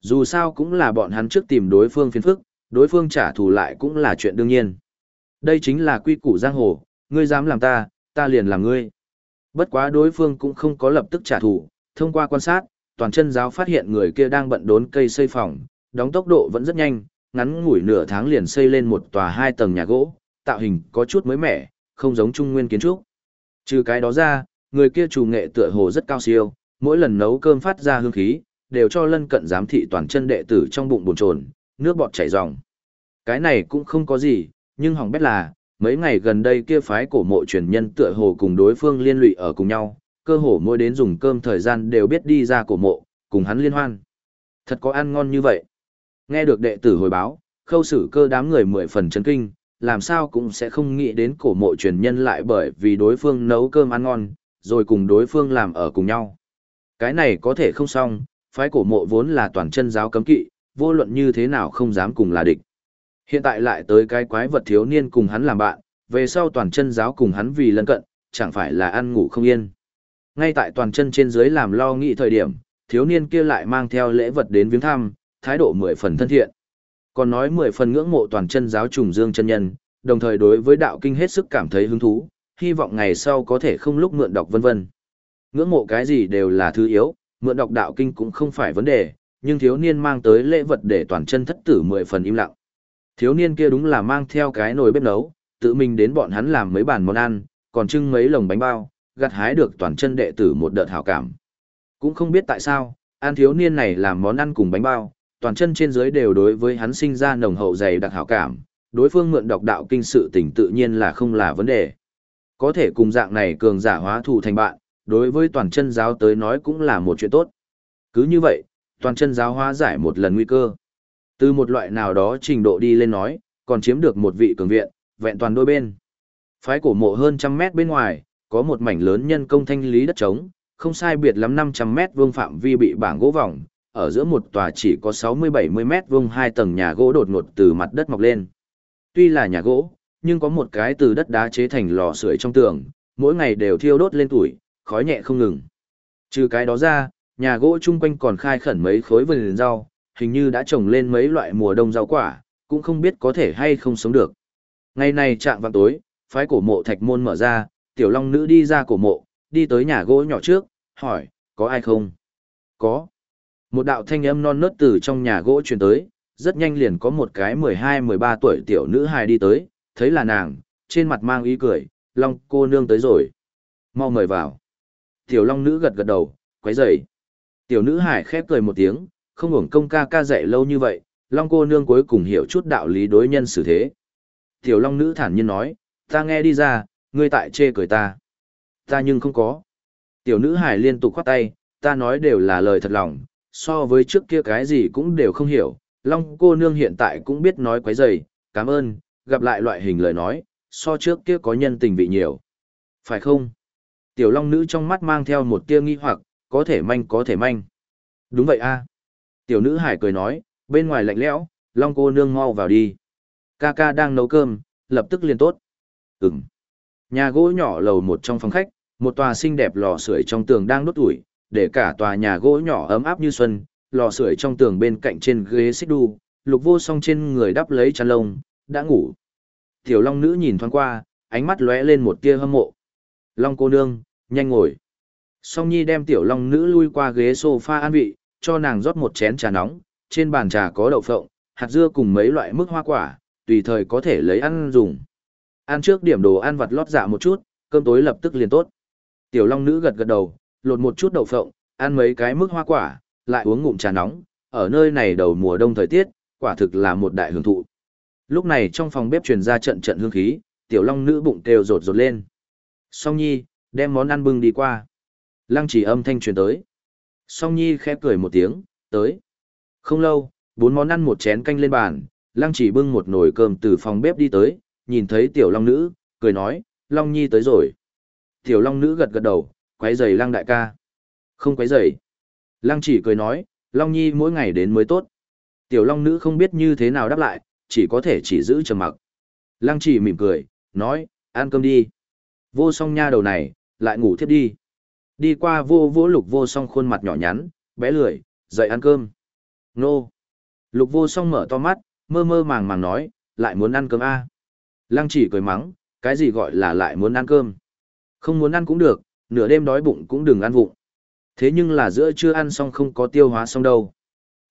Dù sao cũng là bọn hắn trước tìm đối phương phiền phức, đối phương trả thù lại cũng là chuyện đương nhiên. Đây chính là quy củ giang hồ, ngươi dám làm ta, ta liền làm ngươi. Bất quá đối phương cũng không có lập tức trả thù, thông qua quan sát, toàn chân giáo phát hiện người kia đang bận đốn cây xây phòng, đóng tốc độ vẫn rất nhanh, ngắn ngủi nửa tháng liền xây lên một tòa hai tầng nhà gỗ, tạo hình có chút mới mẻ, không giống trung nguyên kiến trúc. Trừ cái đó ra, người kia chủ nghệ tựa hồ rất cao siêu, mỗi lần nấu cơm phát ra hương khí, đều cho lân cận giám thị toàn chân đệ tử trong bụng bồn trồn, nước bọt chảy ròng. Cái này cũng không có gì, nhưng hỏng bét là, mấy ngày gần đây kia phái cổ mộ truyền nhân tựa hồ cùng đối phương liên lụy ở cùng nhau, cơ hồ mỗi đến dùng cơm thời gian đều biết đi ra cổ mộ, cùng hắn liên hoan. Thật có ăn ngon như vậy. Nghe được đệ tử hồi báo, khâu xử cơ đám người mười phần chấn kinh, làm sao cũng sẽ không nghĩ đến cổ mộ truyền nhân lại bởi vì đối phương nấu cơm ăn ngon, rồi cùng đối phương làm ở cùng nhau. Cái này có thể không xong, phái cổ mộ vốn là toàn chân giáo cấm kỵ, vô luận như thế nào không dám cùng là địch. Hiện tại lại tới cái quái vật thiếu niên cùng hắn làm bạn, về sau toàn chân giáo cùng hắn vì lân cận, chẳng phải là ăn ngủ không yên. Ngay tại toàn chân trên dưới làm lo nghĩ thời điểm, thiếu niên kia lại mang theo lễ vật đến viếng thăm, thái độ mười phần thân thiện. Còn nói mười phần ngưỡng mộ toàn chân giáo trùng dương chân nhân, đồng thời đối với đạo kinh hết sức cảm thấy hứng thú, hy vọng ngày sau có thể không lúc mượn đọc vân vân. Ngưỡng mộ cái gì đều là thứ yếu, mượn đọc đạo kinh cũng không phải vấn đề, nhưng thiếu niên mang tới lễ vật để toàn chân thất tử mười phần im lặng. Thiếu niên kia đúng là mang theo cái nồi bếp nấu, tự mình đến bọn hắn làm mấy bàn món ăn, còn trưng mấy lồng bánh bao, gặt hái được toàn chân đệ tử một đợt hảo cảm. Cũng không biết tại sao, an thiếu niên này làm món ăn cùng bánh bao, toàn chân trên dưới đều đối với hắn sinh ra nồng hậu dày đặc hảo cảm, đối phương mượn đọc đạo kinh sự tình tự nhiên là không là vấn đề. Có thể cùng dạng này cường giả hóa thù thành bạn, đối với toàn chân giáo tới nói cũng là một chuyện tốt. Cứ như vậy, toàn chân giáo hóa giải một lần nguy cơ. Từ một loại nào đó trình độ đi lên nói, còn chiếm được một vị cường viện, vẹn toàn đôi bên. Phái cổ mộ hơn trăm mét bên ngoài, có một mảnh lớn nhân công thanh lý đất trống, không sai biệt lắm 500 mét vuông phạm vi bị bảng gỗ vòng, ở giữa một tòa chỉ có 60-70 mét vuông hai tầng nhà gỗ đột ngột từ mặt đất mọc lên. Tuy là nhà gỗ, nhưng có một cái từ đất đá chế thành lò sưởi trong tường, mỗi ngày đều thiêu đốt lên tuổi, khói nhẹ không ngừng. Trừ cái đó ra, nhà gỗ chung quanh còn khai khẩn mấy khối vườn rau, hình như đã trồng lên mấy loại mùa đông rau quả, cũng không biết có thể hay không sống được. Ngày này trạng vào tối, phái cổ mộ thạch môn mở ra, tiểu long nữ đi ra cổ mộ, đi tới nhà gỗ nhỏ trước, hỏi, có ai không? Có. Một đạo thanh âm non nớt từ trong nhà gỗ truyền tới, rất nhanh liền có một cái 12-13 tuổi tiểu nữ hài đi tới, thấy là nàng, trên mặt mang ý cười, long cô nương tới rồi. Mau mời vào. Tiểu long nữ gật gật đầu, quấy rầy. Tiểu nữ hải khép cười một tiếng, không hưởng công ca ca dạy lâu như vậy, long cô nương cuối cùng hiểu chút đạo lý đối nhân xử thế. Tiểu long nữ thản nhiên nói, ta nghe đi ra, ngươi tại chê cười ta. Ta nhưng không có. Tiểu nữ hải liên tục khoát tay, ta nói đều là lời thật lòng, so với trước kia cái gì cũng đều không hiểu. Long cô nương hiện tại cũng biết nói quấy dày, cảm ơn, gặp lại loại hình lời nói, so trước kia có nhân tình vị nhiều. Phải không? Tiểu long nữ trong mắt mang theo một tia nghi hoặc, có thể manh có thể manh. Đúng vậy a. Tiểu nữ hải cười nói, bên ngoài lạnh lẽo, long cô nương mau vào đi. Ca ca đang nấu cơm, lập tức liền tốt. Ừm. Nhà gỗ nhỏ lầu một trong phòng khách, một tòa xinh đẹp lò sưởi trong tường đang đốt ủi, để cả tòa nhà gỗ nhỏ ấm áp như xuân, lò sưởi trong tường bên cạnh trên ghế xích đu, lục vô song trên người đắp lấy chăn lông, đã ngủ. Tiểu Long nữ nhìn thoáng qua, ánh mắt lóe lên một tia hâm mộ. Long cô nương, nhanh ngồi. Song Nhi đem Tiểu Long nữ lui qua ghế sofa an vị, cho nàng rót một chén trà nóng, trên bàn trà có đậu phộng, hạt dưa cùng mấy loại mức hoa quả, tùy thời có thể lấy ăn dùng. Ăn trước điểm đồ ăn vặt lót dạ một chút, cơm tối lập tức liền tốt. Tiểu Long nữ gật gật đầu, lột một chút đậu phộng, ăn mấy cái mức hoa quả, lại uống ngụm trà nóng, ở nơi này đầu mùa đông thời tiết, quả thực là một đại hưởng thụ. Lúc này trong phòng bếp truyền ra trận trận hương khí, tiểu long nữ bụng kêu rột rột lên. Song Nhi, đem món ăn bưng đi qua. Lăng chỉ âm thanh truyền tới. Song Nhi khẽ cười một tiếng, tới. Không lâu, bốn món ăn một chén canh lên bàn, Lăng chỉ bưng một nồi cơm từ phòng bếp đi tới, nhìn thấy tiểu long nữ, cười nói, Long Nhi tới rồi. Tiểu long nữ gật gật đầu, quấy giày Lăng đại ca. Không quấy giày. Lăng chỉ cười nói, Long Nhi mỗi ngày đến mới tốt. Tiểu Long nữ không biết như thế nào đáp lại, chỉ có thể chỉ giữ trầm mặc. Lăng chỉ mỉm cười, nói, ăn cơm đi. Vô song nha đầu này, lại ngủ thiếp đi. Đi qua vô vô lục vô song khuôn mặt nhỏ nhắn, bé lười, dậy ăn cơm. Nô. Lục vô song mở to mắt, mơ mơ màng màng nói, lại muốn ăn cơm a à? Lăng chỉ cười mắng, cái gì gọi là lại muốn ăn cơm. Không muốn ăn cũng được, nửa đêm đói bụng cũng đừng ăn vụng. Thế nhưng là giữa chưa ăn xong không có tiêu hóa xong đâu.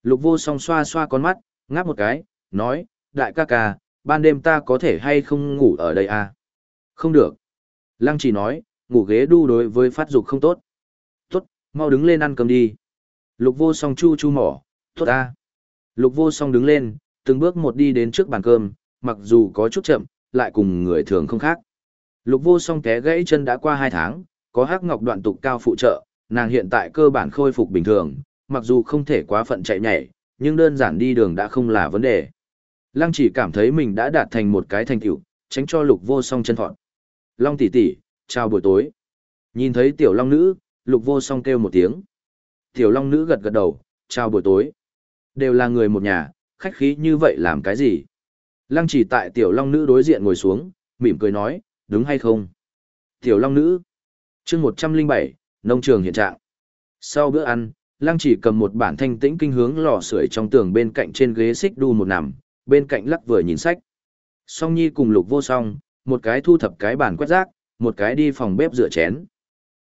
Lục vô song xoa xoa con mắt, ngáp một cái, nói, đại ca ca, ban đêm ta có thể hay không ngủ ở đây à? Không được. Lăng chỉ nói, ngủ ghế đu đối với phát dục không tốt. Tốt, mau đứng lên ăn cơm đi. Lục vô song chu chu mỏ, tốt ta. Lục vô song đứng lên, từng bước một đi đến trước bàn cơm, mặc dù có chút chậm, lại cùng người thường không khác. Lục vô song té gãy chân đã qua hai tháng, có hắc ngọc đoạn tục cao phụ trợ, nàng hiện tại cơ bản khôi phục bình thường, mặc dù không thể quá phận chạy nhảy, nhưng đơn giản đi đường đã không là vấn đề. Lăng chỉ cảm thấy mình đã đạt thành một cái thành tựu, tránh cho lục vô song chân thọn. Long tỷ tỷ, chào buổi tối. Nhìn thấy tiểu long nữ, lục vô song kêu một tiếng. Tiểu long nữ gật gật đầu, chào buổi tối. Đều là người một nhà, khách khí như vậy làm cái gì? Lăng chỉ tại tiểu long nữ đối diện ngồi xuống, mỉm cười nói, đúng hay không? Tiểu long nữ. chương 107, nông trường hiện trạng. Sau bữa ăn, Lăng chỉ cầm một bản thanh tĩnh kinh hướng lò sưởi trong tường bên cạnh trên ghế xích đu một nằm, bên cạnh lắc vừa nhìn sách. Song Nhi cùng Lục Vô Song, một cái thu thập cái bàn quét rác, một cái đi phòng bếp rửa chén.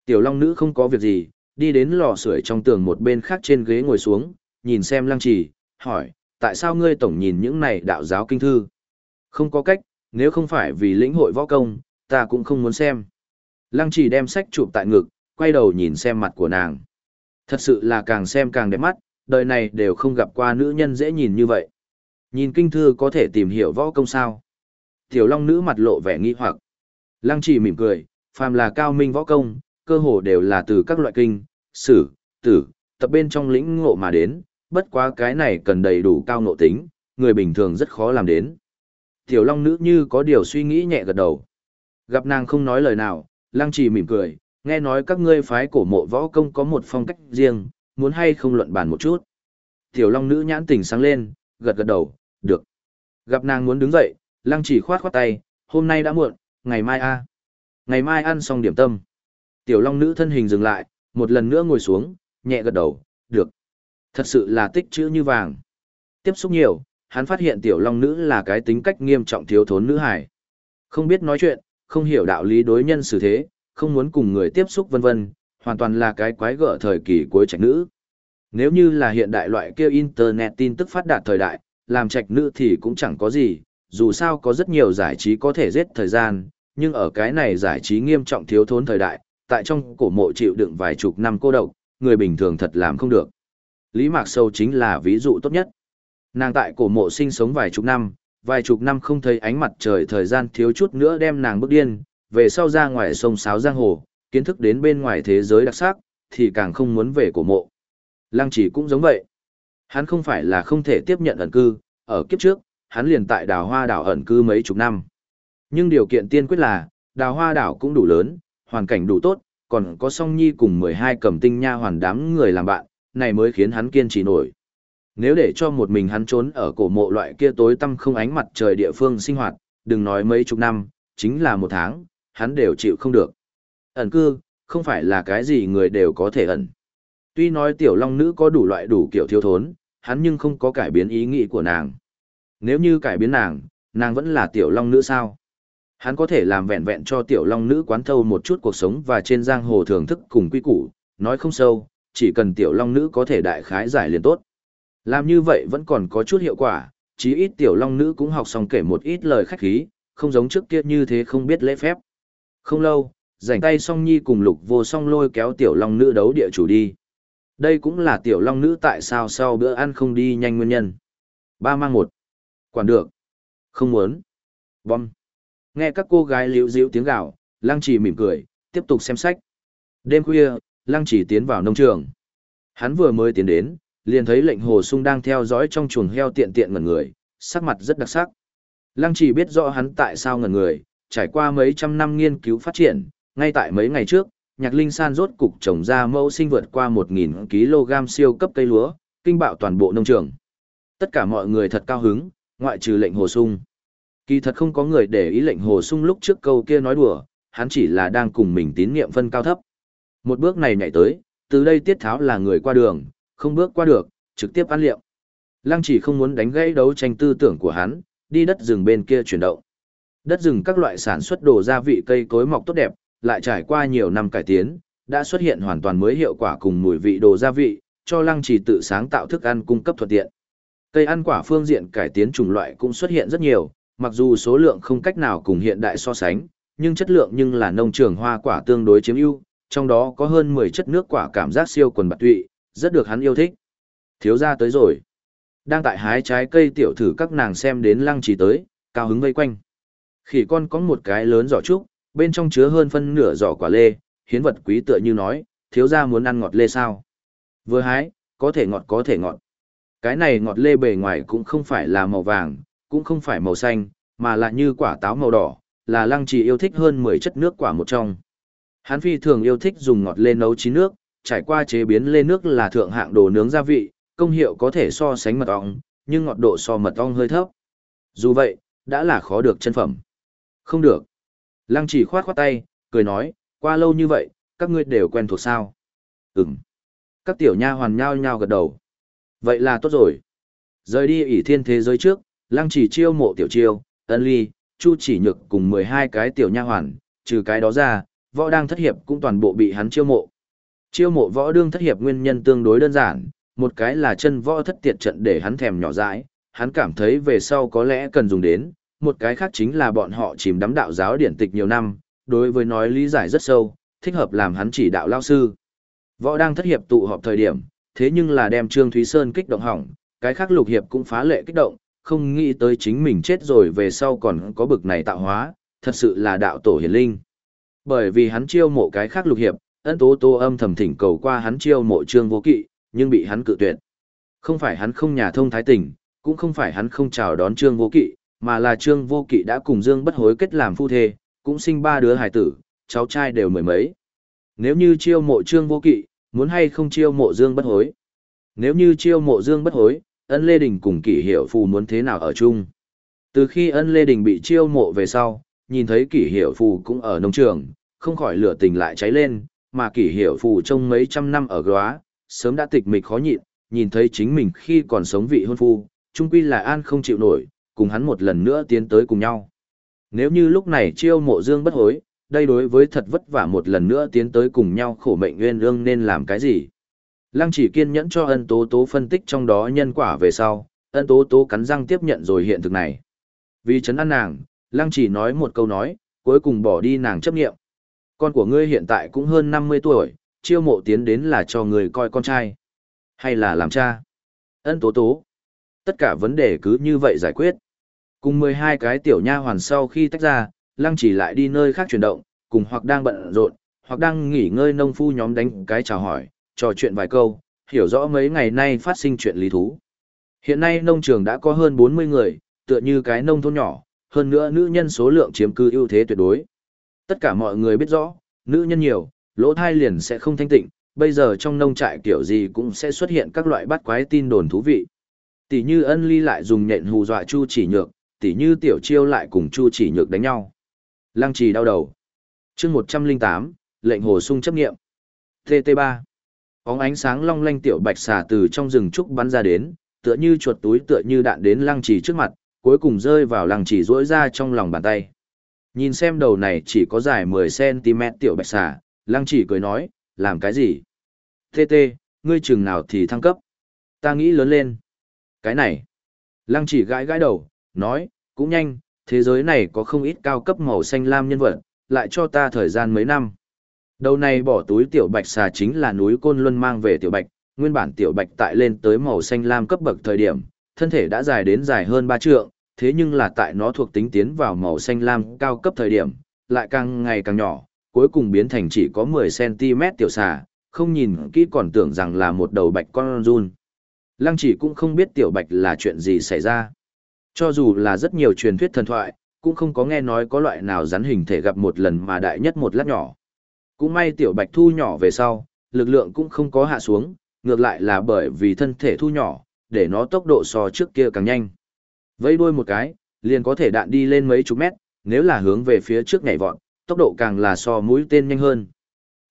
Tiểu Long nữ không có việc gì, đi đến lò sưởi trong tường một bên khác trên ghế ngồi xuống, nhìn xem Lăng trì, hỏi, tại sao ngươi tổng nhìn những này đạo giáo kinh thư? Không có cách, nếu không phải vì lĩnh hội võ công, ta cũng không muốn xem. Lăng trì đem sách chụp tại ngực, quay đầu nhìn xem mặt của nàng. Thật sự là càng xem càng đẹp mắt, đời này đều không gặp qua nữ nhân dễ nhìn như vậy. Nhìn kinh thư có thể tìm hiểu võ công sao. Tiểu long nữ mặt lộ vẻ nghi hoặc. Lăng chỉ mỉm cười, phàm là cao minh võ công, cơ hồ đều là từ các loại kinh, sử, tử, tập bên trong lĩnh ngộ mà đến, bất quá cái này cần đầy đủ cao ngộ tính, người bình thường rất khó làm đến. Tiểu long nữ như có điều suy nghĩ nhẹ gật đầu. Gặp nàng không nói lời nào, lăng trì mỉm cười, nghe nói các ngươi phái cổ mộ võ công có một phong cách riêng, muốn hay không luận bàn một chút. Tiểu Long nữ nhãn tỉnh sáng lên, gật gật đầu, được. Gặp nàng muốn đứng dậy, lăng chỉ khoát khoát tay, hôm nay đã muộn, ngày mai a Ngày mai ăn xong điểm tâm. Tiểu Long nữ thân hình dừng lại, một lần nữa ngồi xuống, nhẹ gật đầu, được. Thật sự là tích chữ như vàng. Tiếp xúc nhiều, hắn phát hiện Tiểu Long nữ là cái tính cách nghiêm trọng thiếu thốn nữ hải. Không biết nói chuyện, không hiểu đạo lý đối nhân xử thế, không muốn cùng người tiếp xúc vân vân, hoàn toàn là cái quái gở thời kỳ cuối trạch nữ. Nếu như là hiện đại loại kia internet tin tức phát đạt thời đại, làm trạch nữ thì cũng chẳng có gì, dù sao có rất nhiều giải trí có thể giết thời gian, nhưng ở cái này giải trí nghiêm trọng thiếu thốn thời đại, tại trong cổ mộ chịu đựng vài chục năm cô độc, người bình thường thật làm không được. Lý Mạc Sâu chính là ví dụ tốt nhất. Nàng tại cổ mộ sinh sống vài chục năm, vài chục năm không thấy ánh mặt trời thời gian thiếu chút nữa đem nàng bức điên, về sau ra ngoài sông sáo giang hồ, kiến thức đến bên ngoài thế giới đặc sắc, thì càng không muốn về cổ mộ. Lăng chỉ cũng giống vậy. Hắn không phải là không thể tiếp nhận ẩn cư, ở kiếp trước, hắn liền tại đào hoa đảo ẩn cư mấy chục năm. Nhưng điều kiện tiên quyết là, đào hoa đảo cũng đủ lớn, hoàn cảnh đủ tốt, còn có song nhi cùng 12 cầm tinh nha hoàn đám người làm bạn, này mới khiến hắn kiên trì nổi. Nếu để cho một mình hắn trốn ở cổ mộ loại kia tối tăm không ánh mặt trời địa phương sinh hoạt, đừng nói mấy chục năm, chính là một tháng, hắn đều chịu không được. Ẩn cư, không phải là cái gì người đều có thể ẩn. Tuy nói tiểu long nữ có đủ loại đủ kiểu thiếu thốn, hắn nhưng không có cải biến ý nghĩ của nàng. Nếu như cải biến nàng, nàng vẫn là tiểu long nữ sao? Hắn có thể làm vẹn vẹn cho tiểu long nữ quán thâu một chút cuộc sống và trên giang hồ thưởng thức cùng quy củ, nói không sâu, chỉ cần tiểu long nữ có thể đại khái giải liền tốt. Làm như vậy vẫn còn có chút hiệu quả, chí ít tiểu long nữ cũng học xong kể một ít lời khách khí, không giống trước kia như thế không biết lễ phép. Không lâu, rảnh tay song nhi cùng lục vô song lôi kéo tiểu long nữ đấu địa chủ đi. Đây cũng là tiểu long nữ tại sao sau bữa ăn không đi nhanh nguyên nhân. Ba mang một. Quản được. Không muốn. Bom. Nghe các cô gái liễu diễu tiếng gạo, lăng trì mỉm cười, tiếp tục xem sách. Đêm khuya, lăng trì tiến vào nông trường. Hắn vừa mới tiến đến, liền thấy lệnh hồ sung đang theo dõi trong chuồng heo tiện tiện ngẩn người, sắc mặt rất đặc sắc. Lăng chỉ biết rõ hắn tại sao ngẩn người, trải qua mấy trăm năm nghiên cứu phát triển, ngay tại mấy ngày trước, nhạc linh san rốt cục trồng ra mẫu sinh vượt qua 1.000 kg siêu cấp cây lúa, kinh bạo toàn bộ nông trường. Tất cả mọi người thật cao hứng, ngoại trừ lệnh hồ sung. Kỳ thật không có người để ý lệnh hồ sung lúc trước câu kia nói đùa, hắn chỉ là đang cùng mình tín nhiệm phân cao thấp. Một bước này nhảy tới, từ đây tiết tháo là người qua đường, không bước qua được, trực tiếp ăn liệu. Lăng chỉ không muốn đánh gãy đấu tranh tư tưởng của hắn, đi đất rừng bên kia chuyển động. Đất rừng các loại sản xuất đồ gia vị cây cối mọc tốt đẹp, lại trải qua nhiều năm cải tiến, đã xuất hiện hoàn toàn mới hiệu quả cùng mùi vị đồ gia vị, cho lăng chỉ tự sáng tạo thức ăn cung cấp thuận tiện. Cây ăn quả phương diện cải tiến chủng loại cũng xuất hiện rất nhiều, mặc dù số lượng không cách nào cùng hiện đại so sánh, nhưng chất lượng nhưng là nông trường hoa quả tương đối chiếm ưu, trong đó có hơn 10 chất nước quả cảm giác siêu quần bạc tụy, rất được hắn yêu thích. Thiếu gia tới rồi. Đang tại hái trái cây tiểu thử các nàng xem đến lăng trì tới, cao hứng vây quanh. Khỉ con có một cái lớn giỏ trúc, bên trong chứa hơn phân nửa giỏ quả lê, hiến vật quý tựa như nói, thiếu gia muốn ăn ngọt lê sao. Vừa hái, có thể ngọt có thể ngọt. Cái này ngọt lê bề ngoài cũng không phải là màu vàng, cũng không phải màu xanh, mà là như quả táo màu đỏ, là lăng trì yêu thích hơn 10 chất nước quả một trong. Hán phi thường yêu thích dùng ngọt lê nấu chín nước, trải qua chế biến lê nước là thượng hạng đồ nướng gia vị, công hiệu có thể so sánh mật ong, nhưng ngọt độ so mật ong hơi thấp. Dù vậy, đã là khó được chân phẩm. Không được. Lăng chỉ khoát khoát tay, cười nói, qua lâu như vậy, các ngươi đều quen thuộc sao? Ừm. Các tiểu nha hoàn nhao nhao gật đầu. Vậy là tốt rồi. Rời đi ỷ thiên thế giới trước, lăng chỉ chiêu mộ tiểu chiêu, ân ly, chu chỉ nhược cùng 12 cái tiểu nha hoàn, trừ cái đó ra, võ đang thất hiệp cũng toàn bộ bị hắn chiêu mộ. Chiêu mộ võ đương thất hiệp nguyên nhân tương đối đơn giản, một cái là chân võ thất tiệt trận để hắn thèm nhỏ dãi, hắn cảm thấy về sau có lẽ cần dùng đến, một cái khác chính là bọn họ chìm đắm đạo giáo điển tịch nhiều năm, đối với nói lý giải rất sâu, thích hợp làm hắn chỉ đạo lao sư. Võ đang thất hiệp tụ họp thời điểm, thế nhưng là đem Trương Thúy Sơn kích động hỏng, cái khác lục hiệp cũng phá lệ kích động, không nghĩ tới chính mình chết rồi về sau còn có bực này tạo hóa, thật sự là đạo tổ hiền linh. Bởi vì hắn chiêu mộ cái khác lục hiệp, ân tố tô âm thầm thỉnh cầu qua hắn chiêu mộ trương vô kỵ, nhưng bị hắn cự tuyệt. Không phải hắn không nhà thông thái tình, cũng không phải hắn không chào đón trương vô kỵ, mà là trương vô kỵ đã cùng Dương bất hối kết làm phu thê, cũng sinh ba đứa hài tử, cháu trai đều mười mấy. Nếu như chiêu mộ trương vô kỵ, muốn hay không chiêu mộ Dương bất hối. Nếu như chiêu mộ Dương bất hối, ân Lê Đình cùng kỷ hiệu phù muốn thế nào ở chung. Từ khi ân Lê Đình bị chiêu mộ về sau, nhìn thấy kỷ hiệu phù cũng ở nông trường, không khỏi lửa tình lại cháy lên, mà kỷ hiệu phù trong mấy trăm năm ở góa, sớm đã tịch mịch khó nhịn, nhìn thấy chính mình khi còn sống vị hôn phu, trung quy là an không chịu nổi, cùng hắn một lần nữa tiến tới cùng nhau. Nếu như lúc này chiêu mộ dương bất hối, đây đối với thật vất vả một lần nữa tiến tới cùng nhau khổ mệnh nguyên ương nên làm cái gì? Lăng chỉ kiên nhẫn cho ân tố tố phân tích trong đó nhân quả về sau, ân tố tố cắn răng tiếp nhận rồi hiện thực này. Vì chấn an nàng, lăng chỉ nói một câu nói, cuối cùng bỏ đi nàng chấp nghiệm. Con của ngươi hiện tại cũng hơn 50 tuổi, chiêu mộ tiến đến là cho người coi con trai. Hay là làm cha? Ân tố tố. Tất cả vấn đề cứ như vậy giải quyết. Cùng 12 cái tiểu nha hoàn sau khi tách ra, lăng chỉ lại đi nơi khác chuyển động, cùng hoặc đang bận rộn, hoặc đang nghỉ ngơi nông phu nhóm đánh cái chào hỏi, trò chuyện vài câu, hiểu rõ mấy ngày nay phát sinh chuyện lý thú. Hiện nay nông trường đã có hơn 40 người, tựa như cái nông thôn nhỏ, hơn nữa nữ nhân số lượng chiếm cư ưu thế tuyệt đối. Tất cả mọi người biết rõ, nữ nhân nhiều, lỗ thai liền sẽ không thanh tịnh, bây giờ trong nông trại kiểu gì cũng sẽ xuất hiện các loại bắt quái tin đồn thú vị. Tỷ như ân ly lại dùng nhện hù dọa Chu chỉ nhược, tỷ như tiểu chiêu lại cùng Chu chỉ nhược đánh nhau. Lăng trì đau đầu. chương 108, lệnh hồ sung chấp nghiệm. TT3. óng ánh sáng long lanh tiểu bạch xà từ trong rừng trúc bắn ra đến, tựa như chuột túi tựa như đạn đến lăng trì trước mặt, cuối cùng rơi vào lăng trì rỗi ra trong lòng bàn tay. Nhìn xem đầu này chỉ có dài 10cm tiểu bạch xà, lăng trì cười nói, làm cái gì? TT, ngươi chừng nào thì thăng cấp? Ta nghĩ lớn lên. Cái này. Lăng chỉ gãi gãi đầu, nói, cũng nhanh, thế giới này có không ít cao cấp màu xanh lam nhân vật, lại cho ta thời gian mấy năm. Đầu này bỏ túi tiểu bạch xà chính là núi Côn Luân mang về tiểu bạch, nguyên bản tiểu bạch tại lên tới màu xanh lam cấp bậc thời điểm, thân thể đã dài đến dài hơn 3 trượng, thế nhưng là tại nó thuộc tính tiến vào màu xanh lam cao cấp thời điểm, lại càng ngày càng nhỏ, cuối cùng biến thành chỉ có 10cm tiểu xà, không nhìn kỹ còn tưởng rằng là một đầu bạch con run. Lăng chỉ cũng không biết tiểu bạch là chuyện gì xảy ra. Cho dù là rất nhiều truyền thuyết thần thoại, cũng không có nghe nói có loại nào rắn hình thể gặp một lần mà đại nhất một lát nhỏ. Cũng may tiểu bạch thu nhỏ về sau, lực lượng cũng không có hạ xuống, ngược lại là bởi vì thân thể thu nhỏ, để nó tốc độ so trước kia càng nhanh. Vây đuôi một cái, liền có thể đạn đi lên mấy chục mét, nếu là hướng về phía trước nhảy vọt, tốc độ càng là so mũi tên nhanh hơn.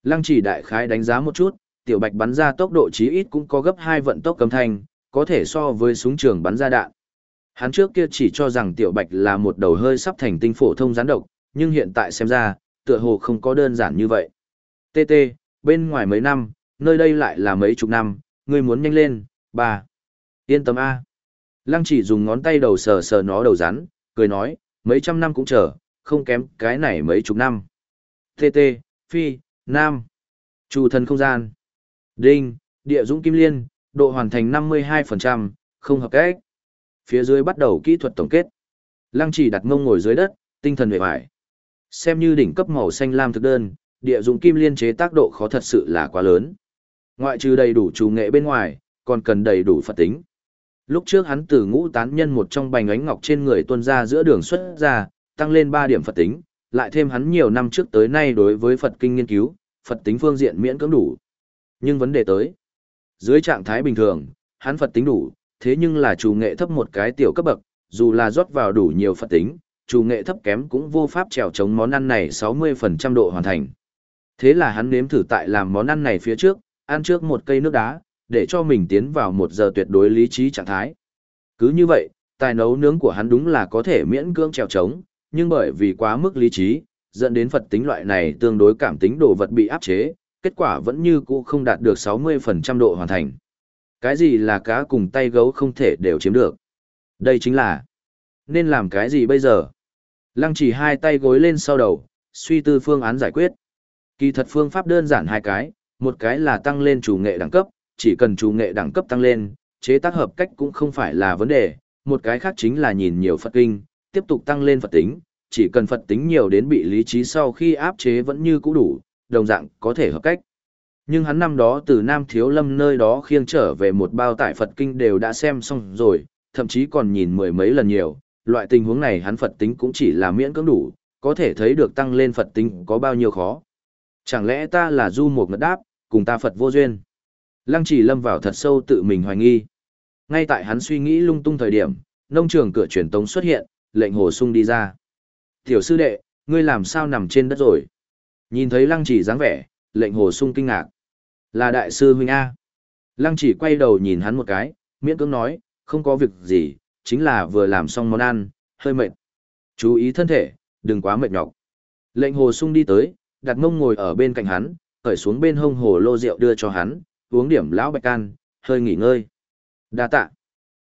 Lăng chỉ đại khái đánh giá một chút, tiểu bạch bắn ra tốc độ chí ít cũng có gấp hai vận tốc cầm thanh, có thể so với súng trường bắn ra đạn. Hắn trước kia chỉ cho rằng tiểu bạch là một đầu hơi sắp thành tinh phổ thông gián độc, nhưng hiện tại xem ra, tựa hồ không có đơn giản như vậy. TT, bên ngoài mấy năm, nơi đây lại là mấy chục năm, ngươi muốn nhanh lên, bà. Yên tâm A. Lăng chỉ dùng ngón tay đầu sờ sờ nó đầu rắn, cười nói, mấy trăm năm cũng chờ, không kém cái này mấy chục năm. TT, Phi, Nam. Chủ thần không gian. Đinh, địa dũng kim liên, độ hoàn thành 52%, không hợp cách. Phía dưới bắt đầu kỹ thuật tổng kết. Lăng chỉ đặt mông ngồi dưới đất, tinh thần vệ bại. Xem như đỉnh cấp màu xanh lam thực đơn, địa dụng kim liên chế tác độ khó thật sự là quá lớn. Ngoại trừ đầy đủ chủ nghệ bên ngoài, còn cần đầy đủ Phật tính. Lúc trước hắn từ ngũ tán nhân một trong bành ánh ngọc trên người tuân ra giữa đường xuất ra, tăng lên 3 điểm Phật tính, lại thêm hắn nhiều năm trước tới nay đối với Phật kinh nghiên cứu, Phật tính phương diện miễn cưỡng đủ. Nhưng vấn đề tới, dưới trạng thái bình thường, hắn Phật tính đủ, thế nhưng là chủ nghệ thấp một cái tiểu cấp bậc, dù là rót vào đủ nhiều Phật tính, chủ nghệ thấp kém cũng vô pháp trèo chống món ăn này 60% độ hoàn thành. Thế là hắn nếm thử tại làm món ăn này phía trước, ăn trước một cây nước đá, để cho mình tiến vào một giờ tuyệt đối lý trí trạng thái. Cứ như vậy, tài nấu nướng của hắn đúng là có thể miễn cưỡng trèo trống, nhưng bởi vì quá mức lý trí, dẫn đến Phật tính loại này tương đối cảm tính đồ vật bị áp chế, kết quả vẫn như cũ không đạt được 60% độ hoàn thành. Cái gì là cá cùng tay gấu không thể đều chiếm được. Đây chính là nên làm cái gì bây giờ? Lăng chỉ hai tay gối lên sau đầu, suy tư phương án giải quyết. Kỳ thật phương pháp đơn giản hai cái, một cái là tăng lên chủ nghệ đẳng cấp, chỉ cần chủ nghệ đẳng cấp tăng lên, chế tác hợp cách cũng không phải là vấn đề, một cái khác chính là nhìn nhiều Phật kinh, tiếp tục tăng lên Phật tính, chỉ cần Phật tính nhiều đến bị lý trí sau khi áp chế vẫn như cũ đủ, đồng dạng có thể hợp cách. Nhưng hắn năm đó từ Nam Thiếu Lâm nơi đó khiêng trở về một bao tải Phật kinh đều đã xem xong rồi, thậm chí còn nhìn mười mấy lần nhiều, loại tình huống này hắn Phật tính cũng chỉ là miễn cưỡng đủ, có thể thấy được tăng lên Phật tính có bao nhiêu khó. Chẳng lẽ ta là du một ngật đáp, cùng ta Phật vô duyên? Lăng chỉ lâm vào thật sâu tự mình hoài nghi. Ngay tại hắn suy nghĩ lung tung thời điểm, nông trường cửa truyền tống xuất hiện, lệnh hồ sung đi ra. Tiểu sư đệ, ngươi làm sao nằm trên đất rồi? Nhìn thấy lăng chỉ dáng vẻ, lệnh hồ sung kinh ngạc. Là đại sư huynh A. Lăng chỉ quay đầu nhìn hắn một cái, miễn cưỡng nói, không có việc gì, chính là vừa làm xong món ăn, hơi mệt. Chú ý thân thể, đừng quá mệt nhọc. Lệnh hồ sung đi tới, đặt mông ngồi ở bên cạnh hắn, khởi xuống bên hông hồ lô rượu đưa cho hắn, uống điểm lão bạch can, hơi nghỉ ngơi. Đa tạ.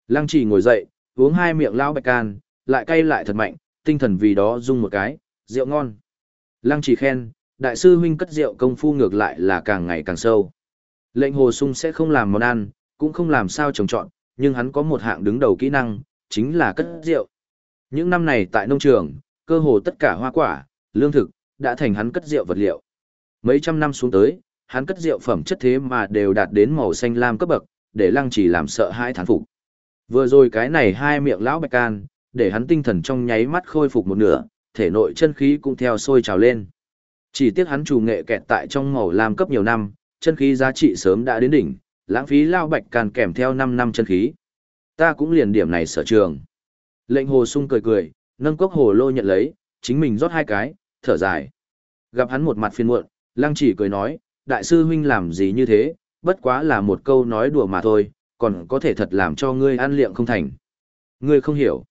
Lăng chỉ ngồi dậy, uống hai miệng lão bạch can, lại cay lại thật mạnh, tinh thần vì đó rung một cái, rượu ngon. Lăng chỉ khen, đại sư huynh cất rượu công phu ngược lại là càng ngày càng sâu. Lệnh hồ sung sẽ không làm món ăn, cũng không làm sao trồng trọn, nhưng hắn có một hạng đứng đầu kỹ năng, chính là cất rượu. Những năm này tại nông trường, cơ hồ tất cả hoa quả, lương thực, đã thành hắn cất rượu vật liệu. Mấy trăm năm xuống tới, hắn cất rượu phẩm chất thế mà đều đạt đến màu xanh lam cấp bậc, để lăng chỉ làm sợ hai thán phục. Vừa rồi cái này hai miệng lão bạch can, để hắn tinh thần trong nháy mắt khôi phục một nửa, thể nội chân khí cũng theo sôi trào lên. Chỉ tiếc hắn chủ nghệ kẹt tại trong màu lam cấp nhiều năm, chân khí giá trị sớm đã đến đỉnh, lãng phí lao bạch càn kèm theo 5 năm chân khí. Ta cũng liền điểm này sở trường. Lệnh hồ sung cười cười, nâng cốc hồ lô nhận lấy, chính mình rót hai cái, thở dài. Gặp hắn một mặt phiền muộn, lăng chỉ cười nói, đại sư huynh làm gì như thế, bất quá là một câu nói đùa mà thôi, còn có thể thật làm cho ngươi ăn liệng không thành. Ngươi không hiểu.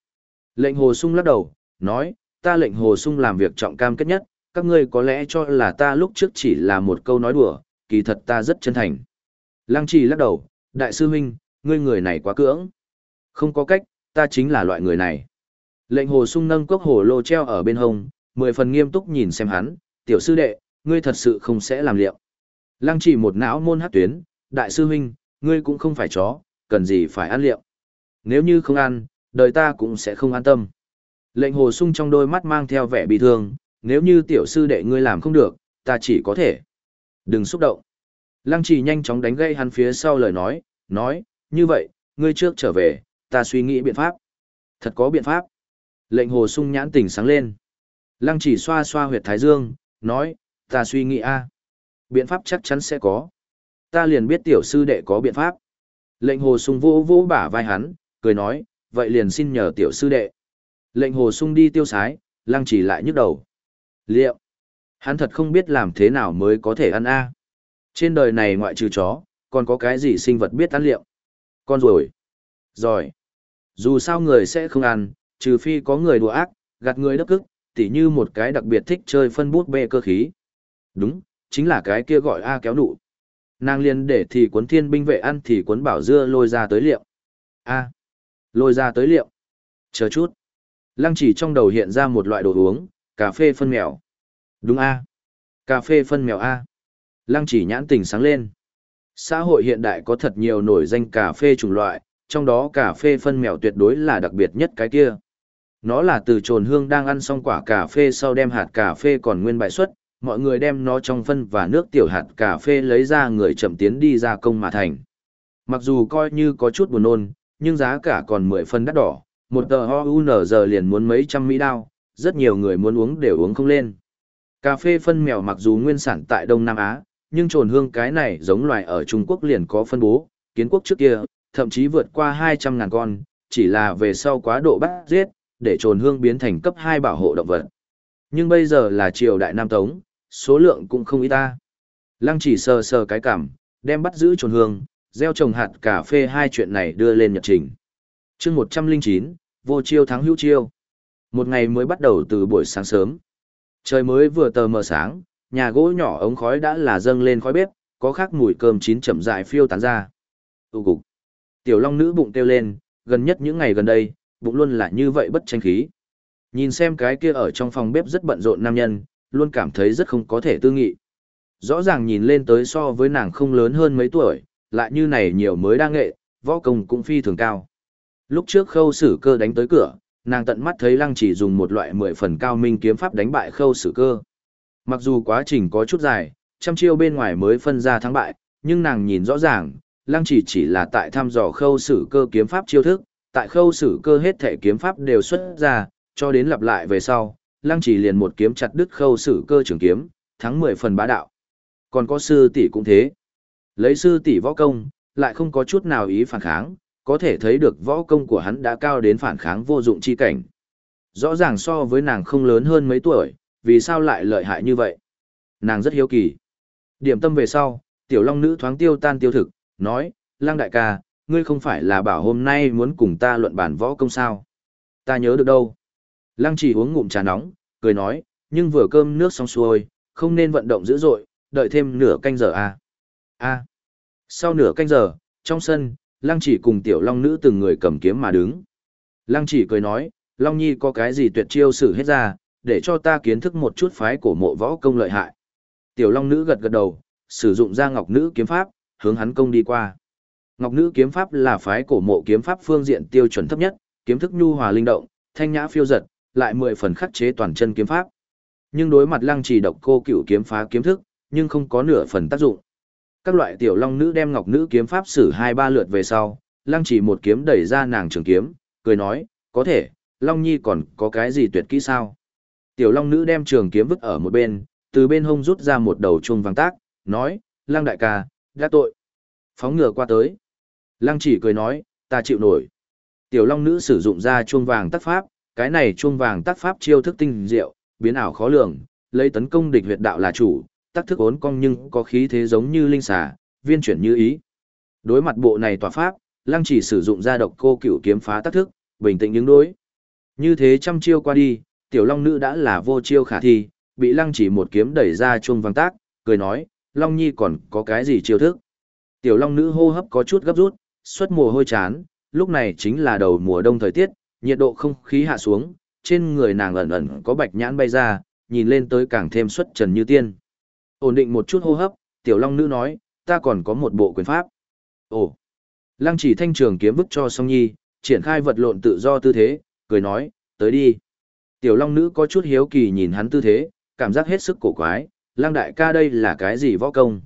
Lệnh hồ sung lắc đầu, nói, ta lệnh hồ sung làm việc trọng cam kết nhất, các ngươi có lẽ cho là ta lúc trước chỉ là một câu nói đùa, kỳ thật ta rất chân thành. Lăng trì lắc đầu, đại sư huynh, ngươi người này quá cưỡng. Không có cách, ta chính là loại người này. Lệnh hồ sung nâng cốc hồ lô treo ở bên hông, mười phần nghiêm túc nhìn xem hắn, tiểu sư đệ, ngươi thật sự không sẽ làm liệu. Lăng chỉ một não môn hát tuyến, đại sư huynh, ngươi cũng không phải chó, cần gì phải ăn liệu. Nếu như không ăn, đời ta cũng sẽ không an tâm. Lệnh hồ sung trong đôi mắt mang theo vẻ bị thương, nếu như tiểu sư đệ ngươi làm không được, ta chỉ có thể. Đừng xúc động. Lăng chỉ nhanh chóng đánh gây hắn phía sau lời nói, nói, như vậy, ngươi trước trở về, ta suy nghĩ biện pháp. Thật có biện pháp. Lệnh hồ sung nhãn tỉnh sáng lên. Lăng chỉ xoa xoa huyệt thái dương, nói, ta suy nghĩ a Biện pháp chắc chắn sẽ có. Ta liền biết tiểu sư đệ có biện pháp. Lệnh hồ sung vô vô bả vai hắn, cười nói, vậy liền xin nhờ tiểu sư đệ. Lệnh hồ sung đi tiêu sái, lăng chỉ lại nhức đầu. Liệu, hắn thật không biết làm thế nào mới có thể ăn a Trên đời này ngoại trừ chó, còn có cái gì sinh vật biết ăn liệu? Con rồi. Rồi. Dù sao người sẽ không ăn, trừ phi có người đùa ác, gạt người đắc cức, tỉ như một cái đặc biệt thích chơi phân bút bê cơ khí. Đúng, chính là cái kia gọi A kéo nụ. Nàng liền để thì cuốn thiên binh vệ ăn thì cuốn bảo dưa lôi ra tới liệu. A. lôi ra tới liệu. Chờ chút. Lăng chỉ trong đầu hiện ra một loại đồ uống, cà phê phân mèo. Đúng A. Cà phê phân mèo A. Lăng chỉ nhãn tình sáng lên. Xã hội hiện đại có thật nhiều nổi danh cà phê chủng loại, trong đó cà phê phân mèo tuyệt đối là đặc biệt nhất cái kia. Nó là từ trồn hương đang ăn xong quả cà phê sau đem hạt cà phê còn nguyên bại xuất, mọi người đem nó trong phân và nước tiểu hạt cà phê lấy ra người chậm tiến đi ra công mà thành. Mặc dù coi như có chút buồn nôn, nhưng giá cả còn 10 phân đắt đỏ, một tờ HUN giờ liền muốn mấy trăm mỹ đao, rất nhiều người muốn uống đều uống không lên. Cà phê phân mèo mặc dù nguyên sản tại Đông Nam Á, nhưng trồn hương cái này giống loài ở Trung Quốc liền có phân bố, kiến quốc trước kia, thậm chí vượt qua 200 ngàn con, chỉ là về sau quá độ bắt giết, để trồn hương biến thành cấp 2 bảo hộ động vật. Nhưng bây giờ là triều đại Nam Tống, số lượng cũng không ít ta. Lăng chỉ sờ sờ cái cảm, đem bắt giữ trồn hương, gieo trồng hạt cà phê hai chuyện này đưa lên nhật trình. chương 109, vô chiêu thắng hữu chiêu. Một ngày mới bắt đầu từ buổi sáng sớm. Trời mới vừa tờ mờ sáng, nhà gỗ nhỏ ống khói đã là dâng lên khói bếp, có khác mùi cơm chín chậm dại phiêu tán ra. Tụ cục. Tiểu long nữ bụng kêu lên, gần nhất những ngày gần đây, bụng luôn là như vậy bất tranh khí. Nhìn xem cái kia ở trong phòng bếp rất bận rộn nam nhân, luôn cảm thấy rất không có thể tư nghị. Rõ ràng nhìn lên tới so với nàng không lớn hơn mấy tuổi, lại như này nhiều mới đa nghệ, võ công cũng phi thường cao. Lúc trước khâu sử cơ đánh tới cửa, nàng tận mắt thấy lăng chỉ dùng một loại mười phần cao minh kiếm pháp đánh bại khâu sử cơ. Mặc dù quá trình có chút dài, trăm chiêu bên ngoài mới phân ra thắng bại, nhưng nàng nhìn rõ ràng, lăng chỉ chỉ là tại thăm dò khâu sử cơ kiếm pháp chiêu thức, tại khâu sử cơ hết thể kiếm pháp đều xuất ra, cho đến lặp lại về sau, lăng chỉ liền một kiếm chặt đứt khâu sử cơ trường kiếm, thắng 10 phần bá đạo. Còn có sư tỷ cũng thế. Lấy sư tỷ võ công, lại không có chút nào ý phản kháng, có thể thấy được võ công của hắn đã cao đến phản kháng vô dụng chi cảnh. Rõ ràng so với nàng không lớn hơn mấy tuổi, vì sao lại lợi hại như vậy? Nàng rất hiếu kỳ. Điểm tâm về sau, tiểu long nữ thoáng tiêu tan tiêu thực, nói, lang đại ca, ngươi không phải là bảo hôm nay muốn cùng ta luận bản võ công sao? Ta nhớ được đâu. Lăng chỉ uống ngụm trà nóng, cười nói, nhưng vừa cơm nước xong xuôi, không nên vận động dữ dội, đợi thêm nửa canh giờ à. À. Sau nửa canh giờ, trong sân, Lăng chỉ cùng tiểu long nữ từng người cầm kiếm mà đứng. Lăng chỉ cười nói, Long Nhi có cái gì tuyệt chiêu xử hết ra, để cho ta kiến thức một chút phái cổ mộ võ công lợi hại. Tiểu Long nữ gật gật đầu, sử dụng ra ngọc nữ kiếm pháp, hướng hắn công đi qua. Ngọc nữ kiếm pháp là phái cổ mộ kiếm pháp phương diện tiêu chuẩn thấp nhất, kiếm thức nhu hòa linh động, thanh nhã phiêu giật, lại mười phần khắc chế toàn chân kiếm pháp. Nhưng đối mặt lăng trì độc cô cửu kiếm phá kiếm thức, nhưng không có nửa phần tác dụng. Các loại tiểu long nữ đem ngọc nữ kiếm pháp sử hai ba lượt về sau, lăng chỉ một kiếm đẩy ra nàng trường kiếm, cười nói, có thể, long nhi còn có cái gì tuyệt kỹ sao? Tiểu long nữ đem trường kiếm vứt ở một bên, từ bên hông rút ra một đầu chuông vàng tác, nói, lăng đại ca, đã tội. Phóng ngựa qua tới. Lăng chỉ cười nói, ta chịu nổi. Tiểu long nữ sử dụng ra chuông vàng tác pháp, cái này chuông vàng tác pháp chiêu thức tinh diệu, biến ảo khó lường, lấy tấn công địch huyệt đạo là chủ, tác thức ốn cong nhưng có khí thế giống như linh xà, viên chuyển như ý. Đối mặt bộ này tòa pháp, lăng chỉ sử dụng ra độc cô cửu kiếm phá tác thức, bình tĩnh những đối. Như thế trăm chiêu qua đi, tiểu long nữ đã là vô chiêu khả thi, bị lăng chỉ một kiếm đẩy ra chuông vang tác, cười nói, long nhi còn có cái gì chiêu thức. Tiểu long nữ hô hấp có chút gấp rút, xuất mồ hôi chán, lúc này chính là đầu mùa đông thời tiết, nhiệt độ không khí hạ xuống, trên người nàng ẩn ẩn có bạch nhãn bay ra, nhìn lên tới càng thêm xuất trần như tiên. Ổn định một chút hô hấp, tiểu long nữ nói, ta còn có một bộ quyền pháp. Ồ! Lăng chỉ thanh trường kiếm vứt cho song nhi, triển khai vật lộn tự do tư thế, cười nói, tới đi. Tiểu long nữ có chút hiếu kỳ nhìn hắn tư thế, cảm giác hết sức cổ quái, lăng đại ca đây là cái gì võ công?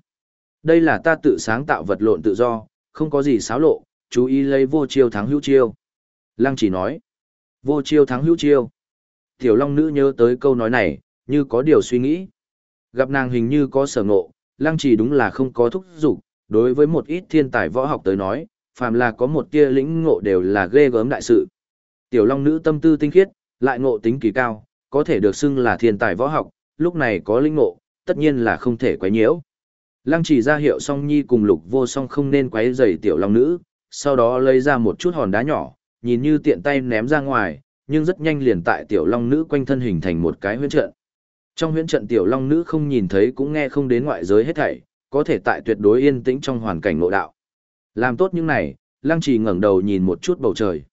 Đây là ta tự sáng tạo vật lộn tự do, không có gì xáo lộ, chú ý lấy vô chiêu thắng hữu chiêu. Lăng chỉ nói, vô chiêu thắng hữu chiêu. Tiểu long nữ nhớ tới câu nói này, như có điều suy nghĩ. Gặp nàng hình như có sở ngộ, lăng chỉ đúng là không có thúc giục, đối với một ít thiên tài võ học tới nói, phàm là có một tia lĩnh ngộ đều là ghê gớm đại sự. Tiểu long nữ tâm tư tinh khiết, lại ngộ tính kỳ cao, có thể được xưng là thiên tài võ học, lúc này có lĩnh ngộ, tất nhiên là không thể quấy nhiễu. Lăng chỉ ra hiệu song nhi cùng lục vô song không nên quấy rầy tiểu long nữ, sau đó lấy ra một chút hòn đá nhỏ, nhìn như tiện tay ném ra ngoài, nhưng rất nhanh liền tại tiểu long nữ quanh thân hình thành một cái huyễn trận. Trong huyễn trận tiểu long nữ không nhìn thấy cũng nghe không đến ngoại giới hết thảy, có thể tại tuyệt đối yên tĩnh trong hoàn cảnh nội đạo. Làm tốt những này, lăng trì ngẩng đầu nhìn một chút bầu trời.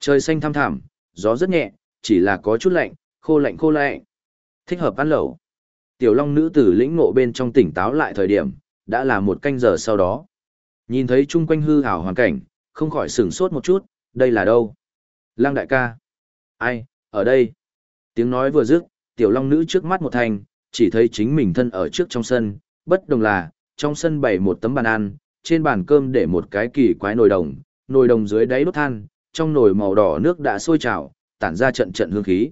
Trời xanh thăm thẳm, gió rất nhẹ, chỉ là có chút lạnh, khô lạnh khô lạnh. Thích hợp ăn lẩu. Tiểu long nữ tử lĩnh ngộ bên trong tỉnh táo lại thời điểm, đã là một canh giờ sau đó. Nhìn thấy chung quanh hư ảo hoàn cảnh, không khỏi sửng sốt một chút, đây là đâu? Lăng đại ca. Ai, ở đây. Tiếng nói vừa dứt, tiểu long nữ trước mắt một thành, chỉ thấy chính mình thân ở trước trong sân, bất đồng là, trong sân bày một tấm bàn ăn, trên bàn cơm để một cái kỳ quái nồi đồng, nồi đồng dưới đáy đốt than, trong nồi màu đỏ nước đã sôi trào, tản ra trận trận hương khí.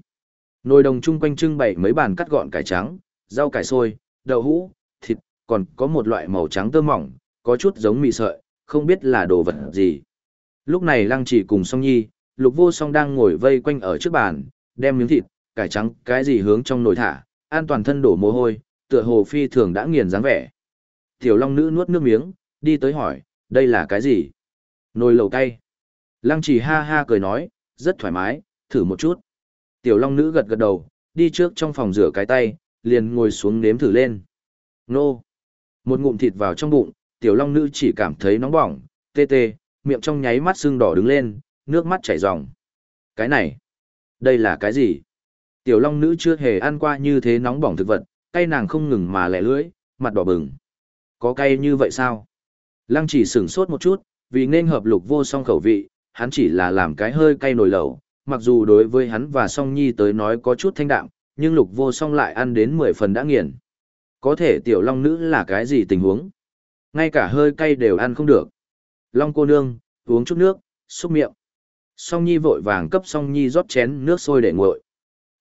Nồi đồng chung quanh trưng bày mấy bàn cắt gọn cải trắng, rau cải sôi, đậu hũ, thịt, còn có một loại màu trắng tơ mỏng, có chút giống mì sợi, không biết là đồ vật gì. Lúc này Lăng Chỉ cùng Song Nhi, Lục Vô Song đang ngồi vây quanh ở trước bàn, đem miếng thịt, cải trắng, cái gì hướng trong nồi thả, an toàn thân đổ mồ hôi, tựa hồ phi thường đã nghiền dáng vẻ. Tiểu Long nữ nuốt nước miếng, đi tới hỏi, đây là cái gì? Nồi lẩu cay. Lăng Chỉ ha ha cười nói, rất thoải mái, thử một chút. Tiểu Long nữ gật gật đầu, đi trước trong phòng rửa cái tay, liền ngồi xuống nếm thử lên. Nô! Một ngụm thịt vào trong bụng, tiểu long nữ chỉ cảm thấy nóng bỏng, tê tê, miệng trong nháy mắt sưng đỏ đứng lên, nước mắt chảy ròng. Cái này, đây là cái gì? Tiểu long nữ chưa hề ăn qua như thế nóng bỏng thực vật, cay nàng không ngừng mà lẻ lưỡi, mặt đỏ bừng. Có cay như vậy sao? Lăng chỉ sửng sốt một chút, vì nên hợp lục vô song khẩu vị, hắn chỉ là làm cái hơi cay nồi lẩu, mặc dù đối với hắn và song nhi tới nói có chút thanh đạm, nhưng lục vô song lại ăn đến 10 phần đã nghiền. Có thể tiểu long nữ là cái gì tình huống? Ngay cả hơi cay đều ăn không được. Long cô nương, uống chút nước, xúc miệng. Song Nhi vội vàng cấp Song Nhi rót chén nước sôi để nguội.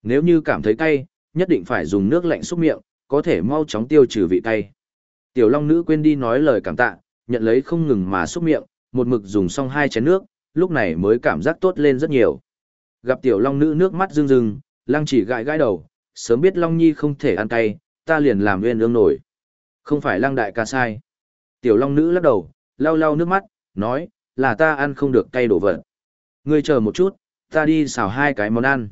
Nếu như cảm thấy cay, nhất định phải dùng nước lạnh xúc miệng, có thể mau chóng tiêu trừ vị cay. Tiểu Long nữ quên đi nói lời cảm tạ, nhận lấy không ngừng mà xúc miệng, một mực dùng xong hai chén nước, lúc này mới cảm giác tốt lên rất nhiều. Gặp Tiểu Long nữ nước mắt rưng rưng, Lăng chỉ gãi gãi đầu, sớm biết Long Nhi không thể ăn cay, ta liền làm nguyên ương nổi. Không phải Lăng đại ca sai. Tiểu Long nữ lắc đầu, lau lau nước mắt, nói, là ta ăn không được cay đổ vật. Ngươi chờ một chút, ta đi xào hai cái món ăn.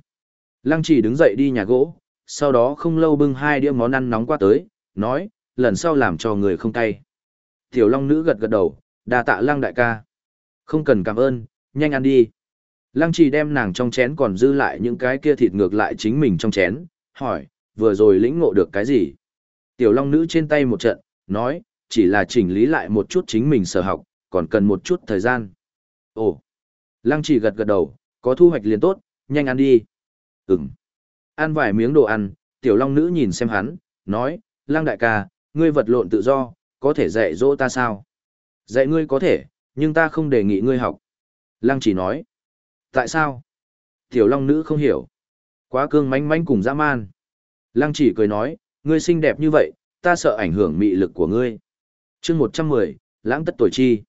Lăng chỉ đứng dậy đi nhà gỗ, sau đó không lâu bưng hai đĩa món ăn nóng qua tới, nói, lần sau làm cho người không cay. Tiểu Long nữ gật gật đầu, đà tạ Lăng đại ca. Không cần cảm ơn, nhanh ăn đi. Lăng chỉ đem nàng trong chén còn dư lại những cái kia thịt ngược lại chính mình trong chén, hỏi, vừa rồi lĩnh ngộ được cái gì? Tiểu Long nữ trên tay một trận, nói, chỉ là chỉnh lý lại một chút chính mình sở học, còn cần một chút thời gian. Ồ, lăng chỉ gật gật đầu, có thu hoạch liền tốt, nhanh ăn đi. Ừm. Ăn vài miếng đồ ăn, tiểu long nữ nhìn xem hắn, nói, lăng đại ca, ngươi vật lộn tự do, có thể dạy dỗ ta sao? Dạy ngươi có thể, nhưng ta không đề nghị ngươi học. Lăng chỉ nói. Tại sao? Tiểu long nữ không hiểu. Quá cương mánh mánh cùng dã man. Lăng chỉ cười nói, ngươi xinh đẹp như vậy, ta sợ ảnh hưởng mị lực của ngươi chương một trăm mười lãng tất tuổi chi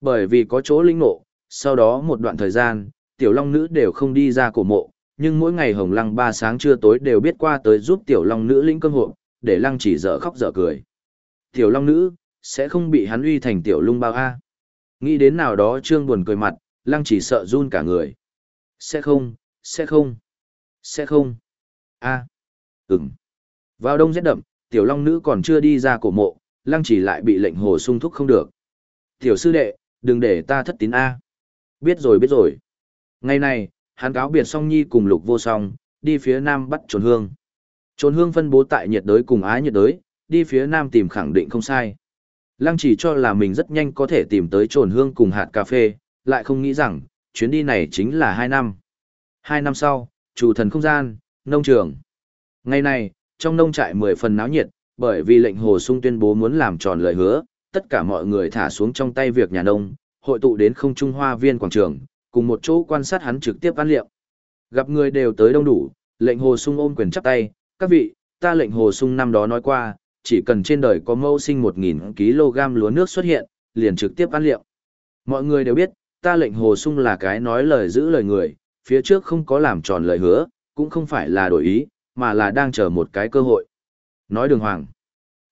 bởi vì có chỗ linh ngộ sau đó một đoạn thời gian tiểu long nữ đều không đi ra cổ mộ nhưng mỗi ngày hồng lăng ba sáng trưa tối đều biết qua tới giúp tiểu long nữ lĩnh cơm hộ để lăng chỉ dở khóc dở cười tiểu long nữ sẽ không bị hắn uy thành tiểu lung bao a. Nghĩ đến nào đó trương buồn cười mặt, lăng chỉ sợ run cả người. Sẽ không, sẽ không, sẽ không. a ừm. Vào đông rét đậm, tiểu long nữ còn chưa đi ra cổ mộ, lăng chỉ lại bị lệnh hồ sung thúc không được. Tiểu sư đệ, đừng để ta thất tín A. Biết rồi biết rồi. Ngày này, hắn cáo biệt song nhi cùng lục vô song, đi phía nam bắt trốn hương. Trốn hương phân bố tại nhiệt đới cùng ái nhiệt đới, đi phía nam tìm khẳng định không sai. Lăng chỉ cho là mình rất nhanh có thể tìm tới trồn hương cùng hạt cà phê, lại không nghĩ rằng, chuyến đi này chính là hai năm. Hai năm sau, chủ thần không gian, nông trường. Ngày này, trong nông trại mười phần náo nhiệt, bởi vì lệnh hồ sung tuyên bố muốn làm tròn lời hứa, tất cả mọi người thả xuống trong tay việc nhà nông, hội tụ đến không trung hoa viên quảng trường, cùng một chỗ quan sát hắn trực tiếp ăn liệu. Gặp người đều tới đông đủ, lệnh hồ sung ôm quyền chắp tay, các vị, ta lệnh hồ sung năm đó nói qua, chỉ cần trên đời có mẫu sinh 1.000 kg lúa nước xuất hiện, liền trực tiếp ăn liệu. Mọi người đều biết, ta lệnh hồ sung là cái nói lời giữ lời người, phía trước không có làm tròn lời hứa, cũng không phải là đổi ý, mà là đang chờ một cái cơ hội. Nói đường hoàng.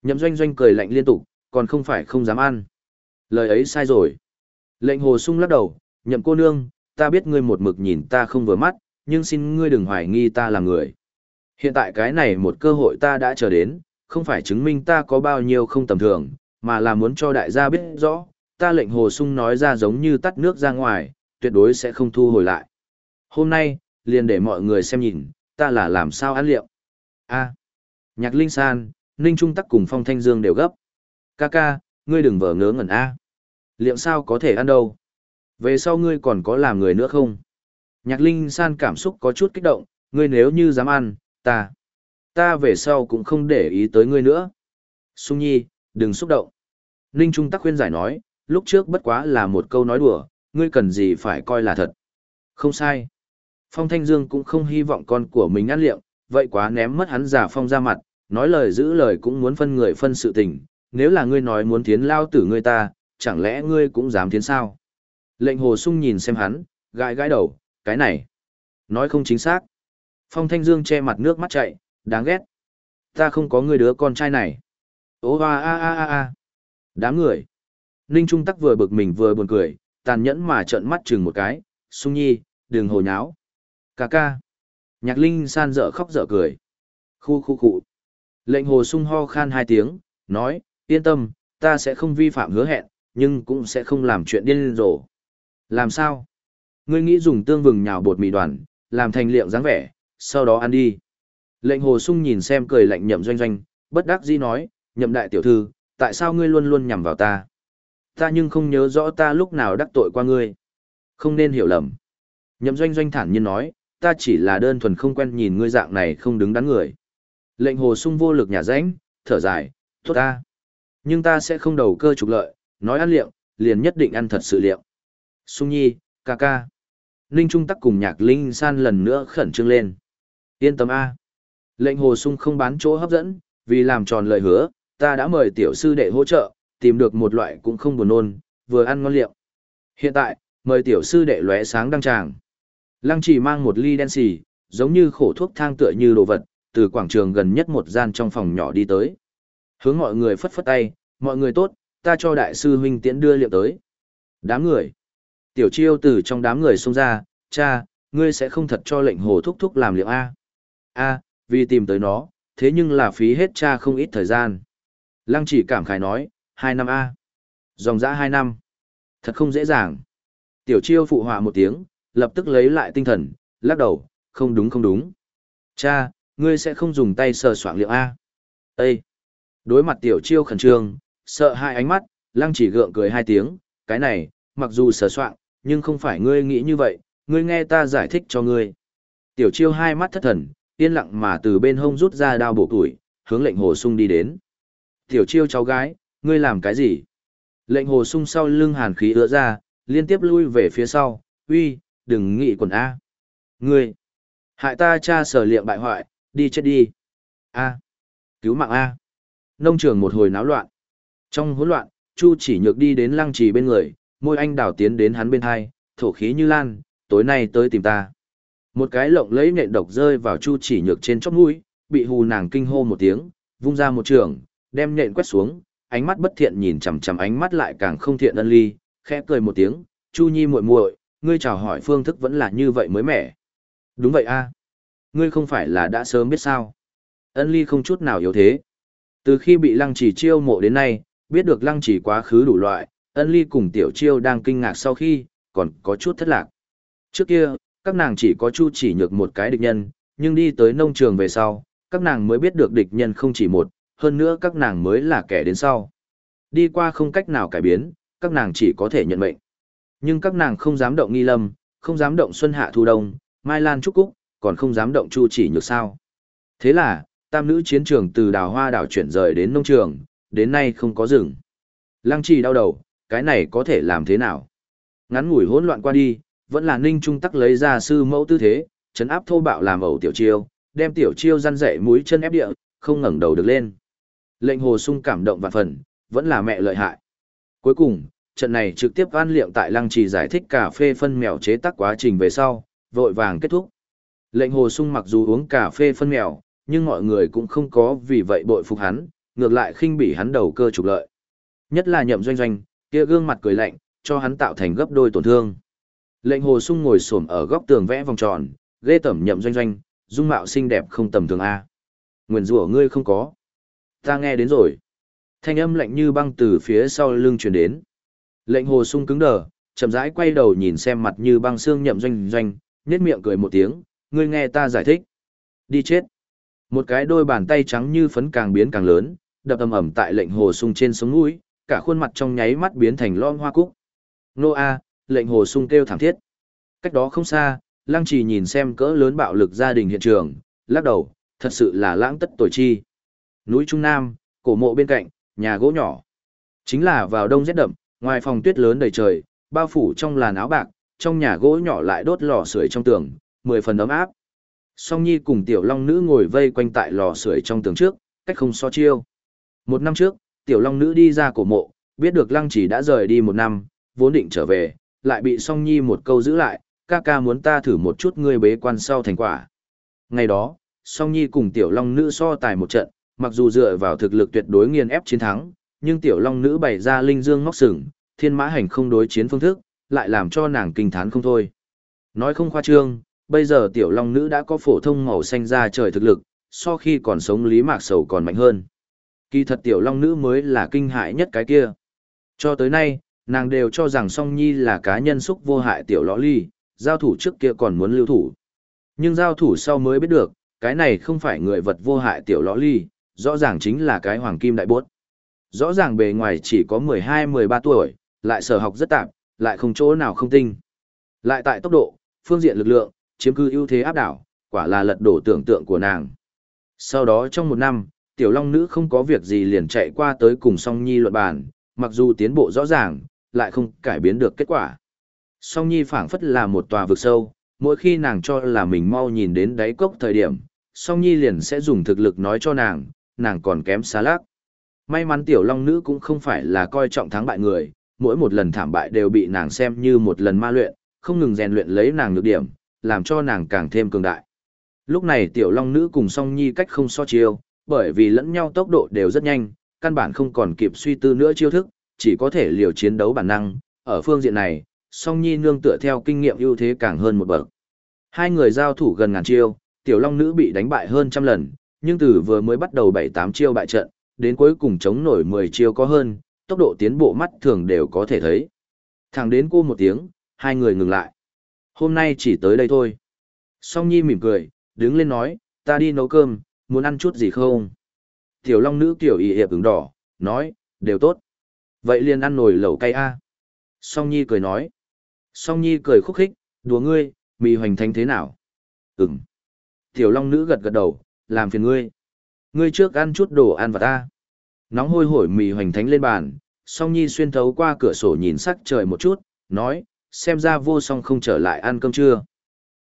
Nhậm doanh doanh cười lạnh liên tục, còn không phải không dám ăn. Lời ấy sai rồi. Lệnh hồ sung lắc đầu, nhậm cô nương, ta biết ngươi một mực nhìn ta không vừa mắt, nhưng xin ngươi đừng hoài nghi ta là người. Hiện tại cái này một cơ hội ta đã chờ đến, không phải chứng minh ta có bao nhiêu không tầm thường, mà là muốn cho đại gia biết rõ, ta lệnh hồ sung nói ra giống như tắt nước ra ngoài, tuyệt đối sẽ không thu hồi lại. Hôm nay, liền để mọi người xem nhìn, ta là làm sao ăn liệu. A. Nhạc Linh San, Ninh Trung Tắc cùng Phong Thanh Dương đều gấp. Ca ca, ngươi đừng vờ ngớ ngẩn A. Liệu sao có thể ăn đâu? Về sau ngươi còn có làm người nữa không? Nhạc Linh San cảm xúc có chút kích động, ngươi nếu như dám ăn, ta. Ta về sau cũng không để ý tới ngươi nữa. Sung Nhi, đừng xúc động. Ninh Trung Tắc khuyên giải nói, lúc trước bất quá là một câu nói đùa, ngươi cần gì phải coi là thật. Không sai. Phong Thanh Dương cũng không hy vọng con của mình ăn liệm, vậy quá ném mất hắn giả phong ra mặt, nói lời giữ lời cũng muốn phân người phân sự tình, nếu là ngươi nói muốn tiến lao tử ngươi ta, chẳng lẽ ngươi cũng dám tiến sao? Lệnh hồ sung nhìn xem hắn, gãi gãi đầu, cái này, nói không chính xác. Phong Thanh Dương che mặt nước mắt chạy, đáng ghét. Ta không có người đứa con trai này. Ô a a a a a. Đám người. Ninh Trung Tắc vừa bực mình vừa buồn cười, tàn nhẫn mà trợn mắt chừng một cái, sung nhi, đừng hồ nháo. Cà ca. Nhạc Linh san dở khóc dở cười. Khu khu khu. Lệnh hồ sung ho khan hai tiếng, nói, yên tâm, ta sẽ không vi phạm hứa hẹn, nhưng cũng sẽ không làm chuyện điên rồ. Làm sao? Ngươi nghĩ dùng tương vừng nhào bột mì đoàn, làm thành liệu dáng vẻ, sau đó ăn đi. Lệnh hồ sung nhìn xem cười lạnh nhậm doanh doanh, bất đắc dĩ nói, nhậm đại tiểu thư, tại sao ngươi luôn luôn nhằm vào ta? Ta nhưng không nhớ rõ ta lúc nào đắc tội qua ngươi. Không nên hiểu lầm. Nhậm doanh doanh thản nhiên nói, ta chỉ là đơn thuần không quen nhìn ngươi dạng này không đứng đắn người. Lệnh hồ sung vô lực nhà rãnh, thở dài, thốt ta. Nhưng ta sẽ không đầu cơ trục lợi, nói ăn liệu, liền nhất định ăn thật sự liệu. Sung nhi, ca ca. Ninh Trung Tắc cùng nhạc Linh San lần nữa khẩn trương lên. Yên tâm A. Lệnh hồ sung không bán chỗ hấp dẫn, vì làm tròn lời hứa, ta đã mời tiểu sư đệ hỗ trợ, tìm được một loại cũng không buồn nôn, vừa ăn ngon liệu. Hiện tại, mời tiểu sư đệ lóe sáng đăng tràng. Lăng chỉ mang một ly đen xì, giống như khổ thuốc thang tựa như đồ vật, từ quảng trường gần nhất một gian trong phòng nhỏ đi tới. Hướng mọi người phất phất tay, mọi người tốt, ta cho đại sư huynh tiễn đưa liệu tới. Đám người. Tiểu chiêu từ trong đám người xông ra, cha, ngươi sẽ không thật cho lệnh hồ thúc thúc làm liệu A. A, vì tìm tới nó, thế nhưng là phí hết cha không ít thời gian. Lăng chỉ cảm khái nói, hai năm A. Dòng dã hai năm. Thật không dễ dàng. Tiểu chiêu phụ họa một tiếng, lập tức lấy lại tinh thần, lắc đầu, không đúng không đúng. Cha, ngươi sẽ không dùng tay sờ soạn liệu A. Ê! Đối mặt tiểu chiêu khẩn trương, sợ hai ánh mắt, lăng chỉ gượng cười hai tiếng, cái này, mặc dù sờ soạn, nhưng không phải ngươi nghĩ như vậy, ngươi nghe ta giải thích cho ngươi. Tiểu chiêu hai mắt thất thần, yên lặng mà từ bên hông rút ra đao bổ tuổi, hướng lệnh hồ sung đi đến. Tiểu chiêu cháu gái, ngươi làm cái gì? Lệnh hồ sung sau lưng hàn khí ứa ra, liên tiếp lui về phía sau, uy, đừng nghĩ quần A. Ngươi, hại ta cha sở liệm bại hoại, đi chết đi. A, cứu mạng A. Nông trường một hồi náo loạn. Trong hỗn loạn, Chu chỉ nhược đi đến lăng trì bên người, môi anh đào tiến đến hắn bên hai, thổ khí như lan, tối nay tới tìm ta. Một cái lộng lấy nện độc rơi vào chu chỉ nhược trên chóp mũi, bị hù nàng kinh hô một tiếng, vung ra một trường, đem nện quét xuống, ánh mắt bất thiện nhìn chằm chằm ánh mắt lại càng không thiện ân ly, khẽ cười một tiếng, Chu Nhi muội muội, ngươi chào hỏi phương thức vẫn là như vậy mới mẻ. Đúng vậy a, Ngươi không phải là đã sớm biết sao? Ân ly không chút nào yếu thế. Từ khi bị lăng chỉ chiêu mộ đến nay, biết được lăng chỉ quá khứ đủ loại, ân ly cùng tiểu chiêu đang kinh ngạc sau khi, còn có chút thất lạc. Trước kia, các nàng chỉ có chu chỉ nhược một cái địch nhân, nhưng đi tới nông trường về sau, các nàng mới biết được địch nhân không chỉ một, hơn nữa các nàng mới là kẻ đến sau. Đi qua không cách nào cải biến, các nàng chỉ có thể nhận mệnh. Nhưng các nàng không dám động nghi lâm, không dám động xuân hạ thu đông, mai lan trúc cúc, còn không dám động chu chỉ nhược sao. Thế là, tam nữ chiến trường từ đào hoa đảo chuyển rời đến nông trường, đến nay không có rừng. Lăng trì đau đầu, cái này có thể làm thế nào? Ngắn ngủi hỗn loạn qua đi, vẫn là ninh trung tắc lấy ra sư mẫu tư thế, chấn áp thô bạo làm ẩu tiểu chiêu, đem tiểu chiêu răn dậy mũi chân ép địa, không ngẩng đầu được lên. Lệnh hồ sung cảm động vạn phần, vẫn là mẹ lợi hại. Cuối cùng, trận này trực tiếp an liệm tại lăng trì giải thích cà phê phân mèo chế tác quá trình về sau, vội vàng kết thúc. Lệnh hồ sung mặc dù uống cà phê phân mèo, nhưng mọi người cũng không có vì vậy bội phục hắn, ngược lại khinh bỉ hắn đầu cơ trục lợi. Nhất là nhậm doanh doanh, kia gương mặt cười lạnh, cho hắn tạo thành gấp đôi tổn thương. Lệnh hồ sung ngồi xổm ở góc tường vẽ vòng tròn, ghê tẩm nhậm doanh doanh, dung mạo xinh đẹp không tầm thường A. Nguyền rủa ngươi không có. Ta nghe đến rồi. Thanh âm lạnh như băng từ phía sau lưng truyền đến. Lệnh hồ sung cứng đờ, chậm rãi quay đầu nhìn xem mặt như băng xương nhậm doanh doanh, nhếch miệng cười một tiếng, ngươi nghe ta giải thích. Đi chết. Một cái đôi bàn tay trắng như phấn càng biến càng lớn, đập ầm ầm tại lệnh hồ sung trên sống mũi, cả khuôn mặt trong nháy mắt biến thành lon hoa cúc. Nô A, lệnh hồ sung kêu thảm thiết. Cách đó không xa, lăng trì nhìn xem cỡ lớn bạo lực gia đình hiện trường, lắc đầu, thật sự là lãng tất tồi chi. Núi Trung Nam, cổ mộ bên cạnh, nhà gỗ nhỏ. Chính là vào đông rét đậm, ngoài phòng tuyết lớn đầy trời, bao phủ trong làn áo bạc, trong nhà gỗ nhỏ lại đốt lò sưởi trong tường, mười phần ấm áp. Song Nhi cùng tiểu long nữ ngồi vây quanh tại lò sưởi trong tường trước, cách không so chiêu. Một năm trước, tiểu long nữ đi ra cổ mộ, biết được lăng chỉ đã rời đi một năm, vốn định trở về, lại bị song nhi một câu giữ lại, ca ca muốn ta thử một chút ngươi bế quan sau thành quả. Ngày đó, song nhi cùng tiểu long nữ so tài một trận, mặc dù dựa vào thực lực tuyệt đối nghiền ép chiến thắng, nhưng tiểu long nữ bày ra linh dương ngóc sừng, thiên mã hành không đối chiến phương thức, lại làm cho nàng kinh thán không thôi. Nói không khoa trương, bây giờ tiểu long nữ đã có phổ thông màu xanh ra trời thực lực, so khi còn sống lý mạc sầu còn mạnh hơn. Kỳ thật tiểu long nữ mới là kinh hại nhất cái kia. Cho tới nay, nàng đều cho rằng song nhi là cá nhân xúc vô hại tiểu lõ ly, giao thủ trước kia còn muốn lưu thủ. Nhưng giao thủ sau mới biết được, cái này không phải người vật vô hại tiểu lõ ly, rõ ràng chính là cái hoàng kim đại bốt. Rõ ràng bề ngoài chỉ có 12-13 tuổi, lại sở học rất tạp, lại không chỗ nào không tinh. Lại tại tốc độ, phương diện lực lượng, chiếm cư ưu thế áp đảo, quả là lật đổ tưởng tượng của nàng. Sau đó trong một năm, tiểu long nữ không có việc gì liền chạy qua tới cùng song nhi luận bàn, mặc dù tiến bộ rõ ràng, lại không cải biến được kết quả. Song nhi phảng phất là một tòa vực sâu, mỗi khi nàng cho là mình mau nhìn đến đáy cốc thời điểm, song nhi liền sẽ dùng thực lực nói cho nàng, nàng còn kém xa lác. May mắn tiểu long nữ cũng không phải là coi trọng thắng bại người, mỗi một lần thảm bại đều bị nàng xem như một lần ma luyện, không ngừng rèn luyện lấy nàng nhược điểm, làm cho nàng càng thêm cường đại. Lúc này tiểu long nữ cùng song nhi cách không so chiêu, bởi vì lẫn nhau tốc độ đều rất nhanh, căn bản không còn kịp suy tư nữa chiêu thức, chỉ có thể liều chiến đấu bản năng, ở phương diện này, song nhi nương tựa theo kinh nghiệm ưu thế càng hơn một bậc. Hai người giao thủ gần ngàn chiêu, tiểu long nữ bị đánh bại hơn trăm lần, nhưng từ vừa mới bắt đầu 7-8 chiêu bại trận, đến cuối cùng chống nổi 10 chiêu có hơn, tốc độ tiến bộ mắt thường đều có thể thấy. Thẳng đến cô một tiếng, hai người ngừng lại. Hôm nay chỉ tới đây thôi. Song Nhi mỉm cười, đứng lên nói, ta đi nấu cơm, muốn ăn chút gì không? Tiểu Long nữ kiểu y hiệp ứng đỏ, nói, đều tốt. Vậy liền ăn nồi lẩu cay a. Song Nhi cười nói. Song Nhi cười khúc khích, đùa ngươi, mì hoành thánh thế nào? Ừm. Tiểu Long nữ gật gật đầu, làm phiền ngươi. Ngươi trước ăn chút đồ ăn vặt ta. Nóng hôi hổi mì hoành thánh lên bàn, Song Nhi xuyên thấu qua cửa sổ nhìn sắc trời một chút, nói, xem ra vô song không trở lại ăn cơm trưa.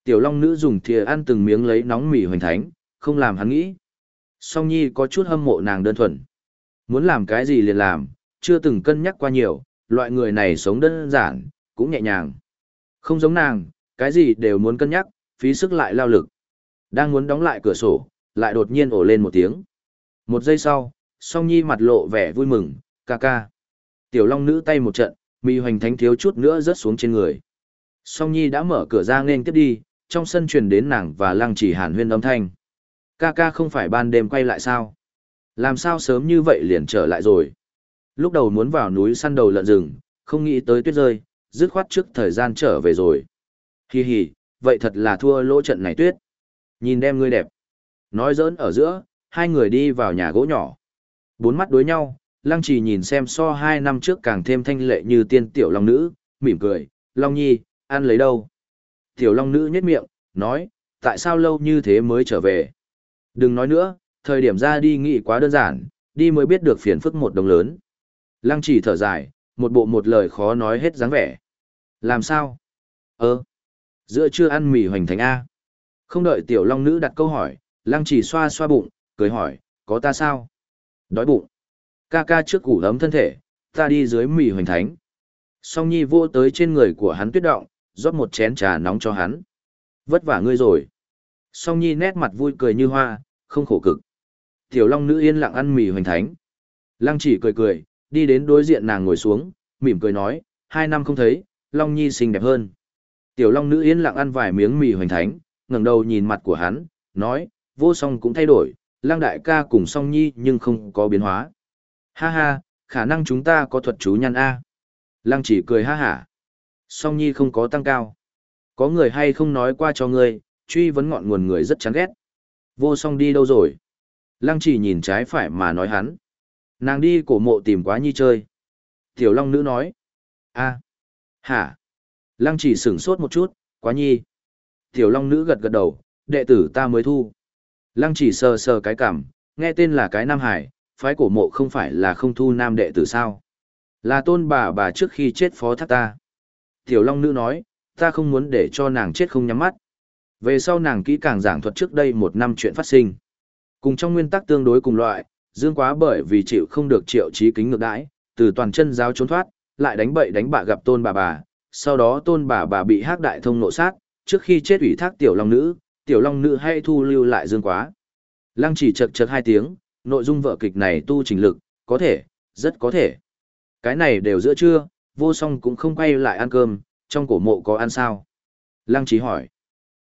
Tiểu Long nữ dùng thìa ăn từng miếng lấy nóng mì hoành thánh, không làm hắn nghĩ. Song Nhi có chút hâm mộ nàng đơn thuần. Muốn làm cái gì liền làm, chưa từng cân nhắc qua nhiều, loại người này sống đơn giản, cũng nhẹ nhàng. Không giống nàng, cái gì đều muốn cân nhắc, phí sức lại lao lực. Đang muốn đóng lại cửa sổ, lại đột nhiên ổ lên một tiếng. Một giây sau, song nhi mặt lộ vẻ vui mừng, ca ca. Tiểu long nữ tay một trận, mì hoành thánh thiếu chút nữa rớt xuống trên người. Song Nhi đã mở cửa ra nên tiếp đi, trong sân truyền đến nàng và lăng chỉ hàn huyên âm thanh. Ca ca không phải ban đêm quay lại sao? Làm sao sớm như vậy liền trở lại rồi? Lúc đầu muốn vào núi săn đầu lợn rừng, không nghĩ tới tuyết rơi, dứt khoát trước thời gian trở về rồi. Hi hi, vậy thật là thua lỗ trận này tuyết. Nhìn đem ngươi đẹp. Nói giỡn ở giữa, hai người đi vào nhà gỗ nhỏ. Bốn mắt đối nhau, lăng trì nhìn xem so hai năm trước càng thêm thanh lệ như tiên tiểu long nữ, mỉm cười, long nhi, ăn lấy đâu. Tiểu long nữ nhếch miệng, nói, tại sao lâu như thế mới trở về. Đừng nói nữa, thời điểm ra đi nghĩ quá đơn giản, đi mới biết được phiền phức một đồng lớn. Lăng chỉ thở dài, một bộ một lời khó nói hết dáng vẻ. Làm sao? Ơ, giữa chưa ăn mì hoành thánh A. Không đợi tiểu long nữ đặt câu hỏi, lăng chỉ xoa xoa bụng, cười hỏi, có ta sao? Đói bụng. Ca ca trước củ ấm thân thể, ta đi dưới mì hoành thánh. Song Nhi vô tới trên người của hắn tuyết động, rót một chén trà nóng cho hắn. Vất vả ngươi rồi. Song Nhi nét mặt vui cười như hoa, không khổ cực. Tiểu Long nữ yên lặng ăn mì hoành thánh. Lăng chỉ cười cười, đi đến đối diện nàng ngồi xuống, mỉm cười nói, hai năm không thấy, Long Nhi xinh đẹp hơn. Tiểu Long nữ yên lặng ăn vài miếng mì hoành thánh, ngẩng đầu nhìn mặt của hắn, nói, vô song cũng thay đổi, Lăng đại ca cùng song nhi nhưng không có biến hóa. Ha ha, khả năng chúng ta có thuật chú nhăn A. Lăng chỉ cười ha hả. Song nhi không có tăng cao. Có người hay không nói qua cho ngươi, truy vấn ngọn nguồn người rất chán ghét. Vô song đi đâu rồi? Lăng chỉ nhìn trái phải mà nói hắn. Nàng đi cổ mộ tìm quá nhi chơi. Tiểu Long nữ nói. a hả? Lăng chỉ sửng sốt một chút, quá nhi. Tiểu Long nữ gật gật đầu, đệ tử ta mới thu. Lăng chỉ sờ sờ cái cảm, nghe tên là cái Nam Hải, phái cổ mộ không phải là không thu nam đệ tử sao. Là tôn bà bà trước khi chết phó thác ta. Tiểu Long Nữ nói, ta không muốn để cho nàng chết không nhắm mắt. Về sau nàng kỹ càng giảng thuật trước đây một năm chuyện phát sinh. Cùng trong nguyên tắc tương đối cùng loại, Dương Quá bởi vì chịu không được triệu trí kính ngược đãi, từ toàn chân giáo trốn thoát, lại đánh bậy đánh bạ gặp tôn bà bà, sau đó tôn bà bà bị hắc đại thông nộ sát, trước khi chết ủy thác tiểu long nữ, tiểu long nữ hay thu lưu lại Dương Quá. Lăng chỉ chật chật hai tiếng, nội dung vở kịch này tu trình lực, có thể, rất có thể. Cái này đều giữa trưa, vô song cũng không quay lại ăn cơm, trong cổ mộ có ăn sao? Lăng trí hỏi.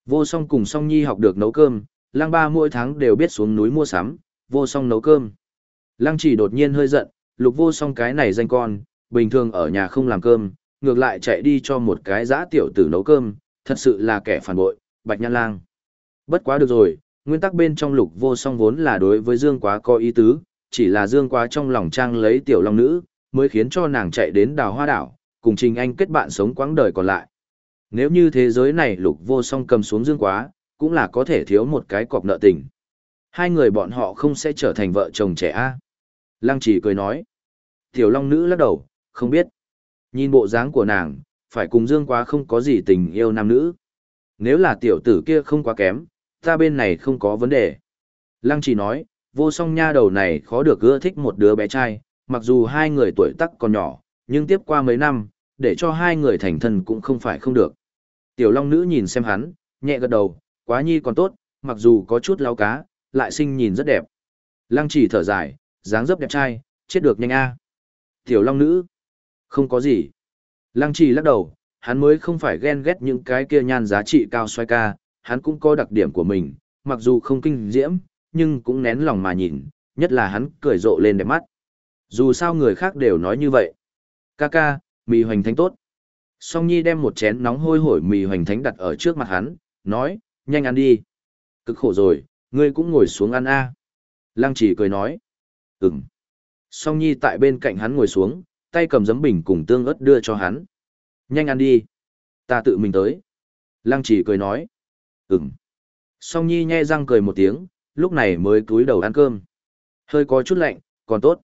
Vô song cùng song nhi học được nấu cơm, lăng ba mỗi tháng đều biết xuống núi mua sắm, vô song nấu cơm. Lăng chỉ đột nhiên hơi giận, lục vô song cái này danh con, bình thường ở nhà không làm cơm, ngược lại chạy đi cho một cái giã tiểu tử nấu cơm, thật sự là kẻ phản bội, bạch nhan lang. Bất quá được rồi, nguyên tắc bên trong lục vô song vốn là đối với Dương quá có ý tứ, chỉ là Dương quá trong lòng trang lấy tiểu long nữ, mới khiến cho nàng chạy đến đào hoa đảo, cùng Trình Anh kết bạn sống quãng đời còn lại. Nếu như thế giới này lục vô song cầm xuống Dương quá, cũng là có thể thiếu một cái cọc nợ tình. Hai người bọn họ không sẽ trở thành vợ chồng trẻ a Lăng chỉ cười nói. Tiểu long nữ lắc đầu, không biết. Nhìn bộ dáng của nàng, phải cùng Dương quá không có gì tình yêu nam nữ. Nếu là tiểu tử kia không quá kém, ta bên này không có vấn đề. Lăng chỉ nói, vô song nha đầu này khó được ưa thích một đứa bé trai, mặc dù hai người tuổi tác còn nhỏ, nhưng tiếp qua mấy năm, để cho hai người thành thân cũng không phải không được. Tiểu Long Nữ nhìn xem hắn, nhẹ gật đầu, quá nhi còn tốt, mặc dù có chút lao cá, lại sinh nhìn rất đẹp. Lăng chỉ thở dài, dáng dấp đẹp trai, chết được nhanh a. Tiểu Long Nữ, không có gì. Lăng chỉ lắc đầu, hắn mới không phải ghen ghét những cái kia nhan giá trị cao xoay ca, hắn cũng có đặc điểm của mình, mặc dù không kinh diễm, nhưng cũng nén lòng mà nhìn, nhất là hắn cười rộ lên đẹp mắt. Dù sao người khác đều nói như vậy. Ca ca, mì hoành thánh tốt. Song Nhi đem một chén nóng hôi hổi mì hoành thánh đặt ở trước mặt hắn, nói, nhanh ăn đi. Cực khổ rồi, ngươi cũng ngồi xuống ăn a. Lăng chỉ cười nói, ừm. Song Nhi tại bên cạnh hắn ngồi xuống, tay cầm giấm bình cùng tương ớt đưa cho hắn. Nhanh ăn đi. Ta tự mình tới. Lăng chỉ cười nói, ừm. Song Nhi nhe răng cười một tiếng, lúc này mới cúi đầu ăn cơm. Hơi có chút lạnh, còn tốt.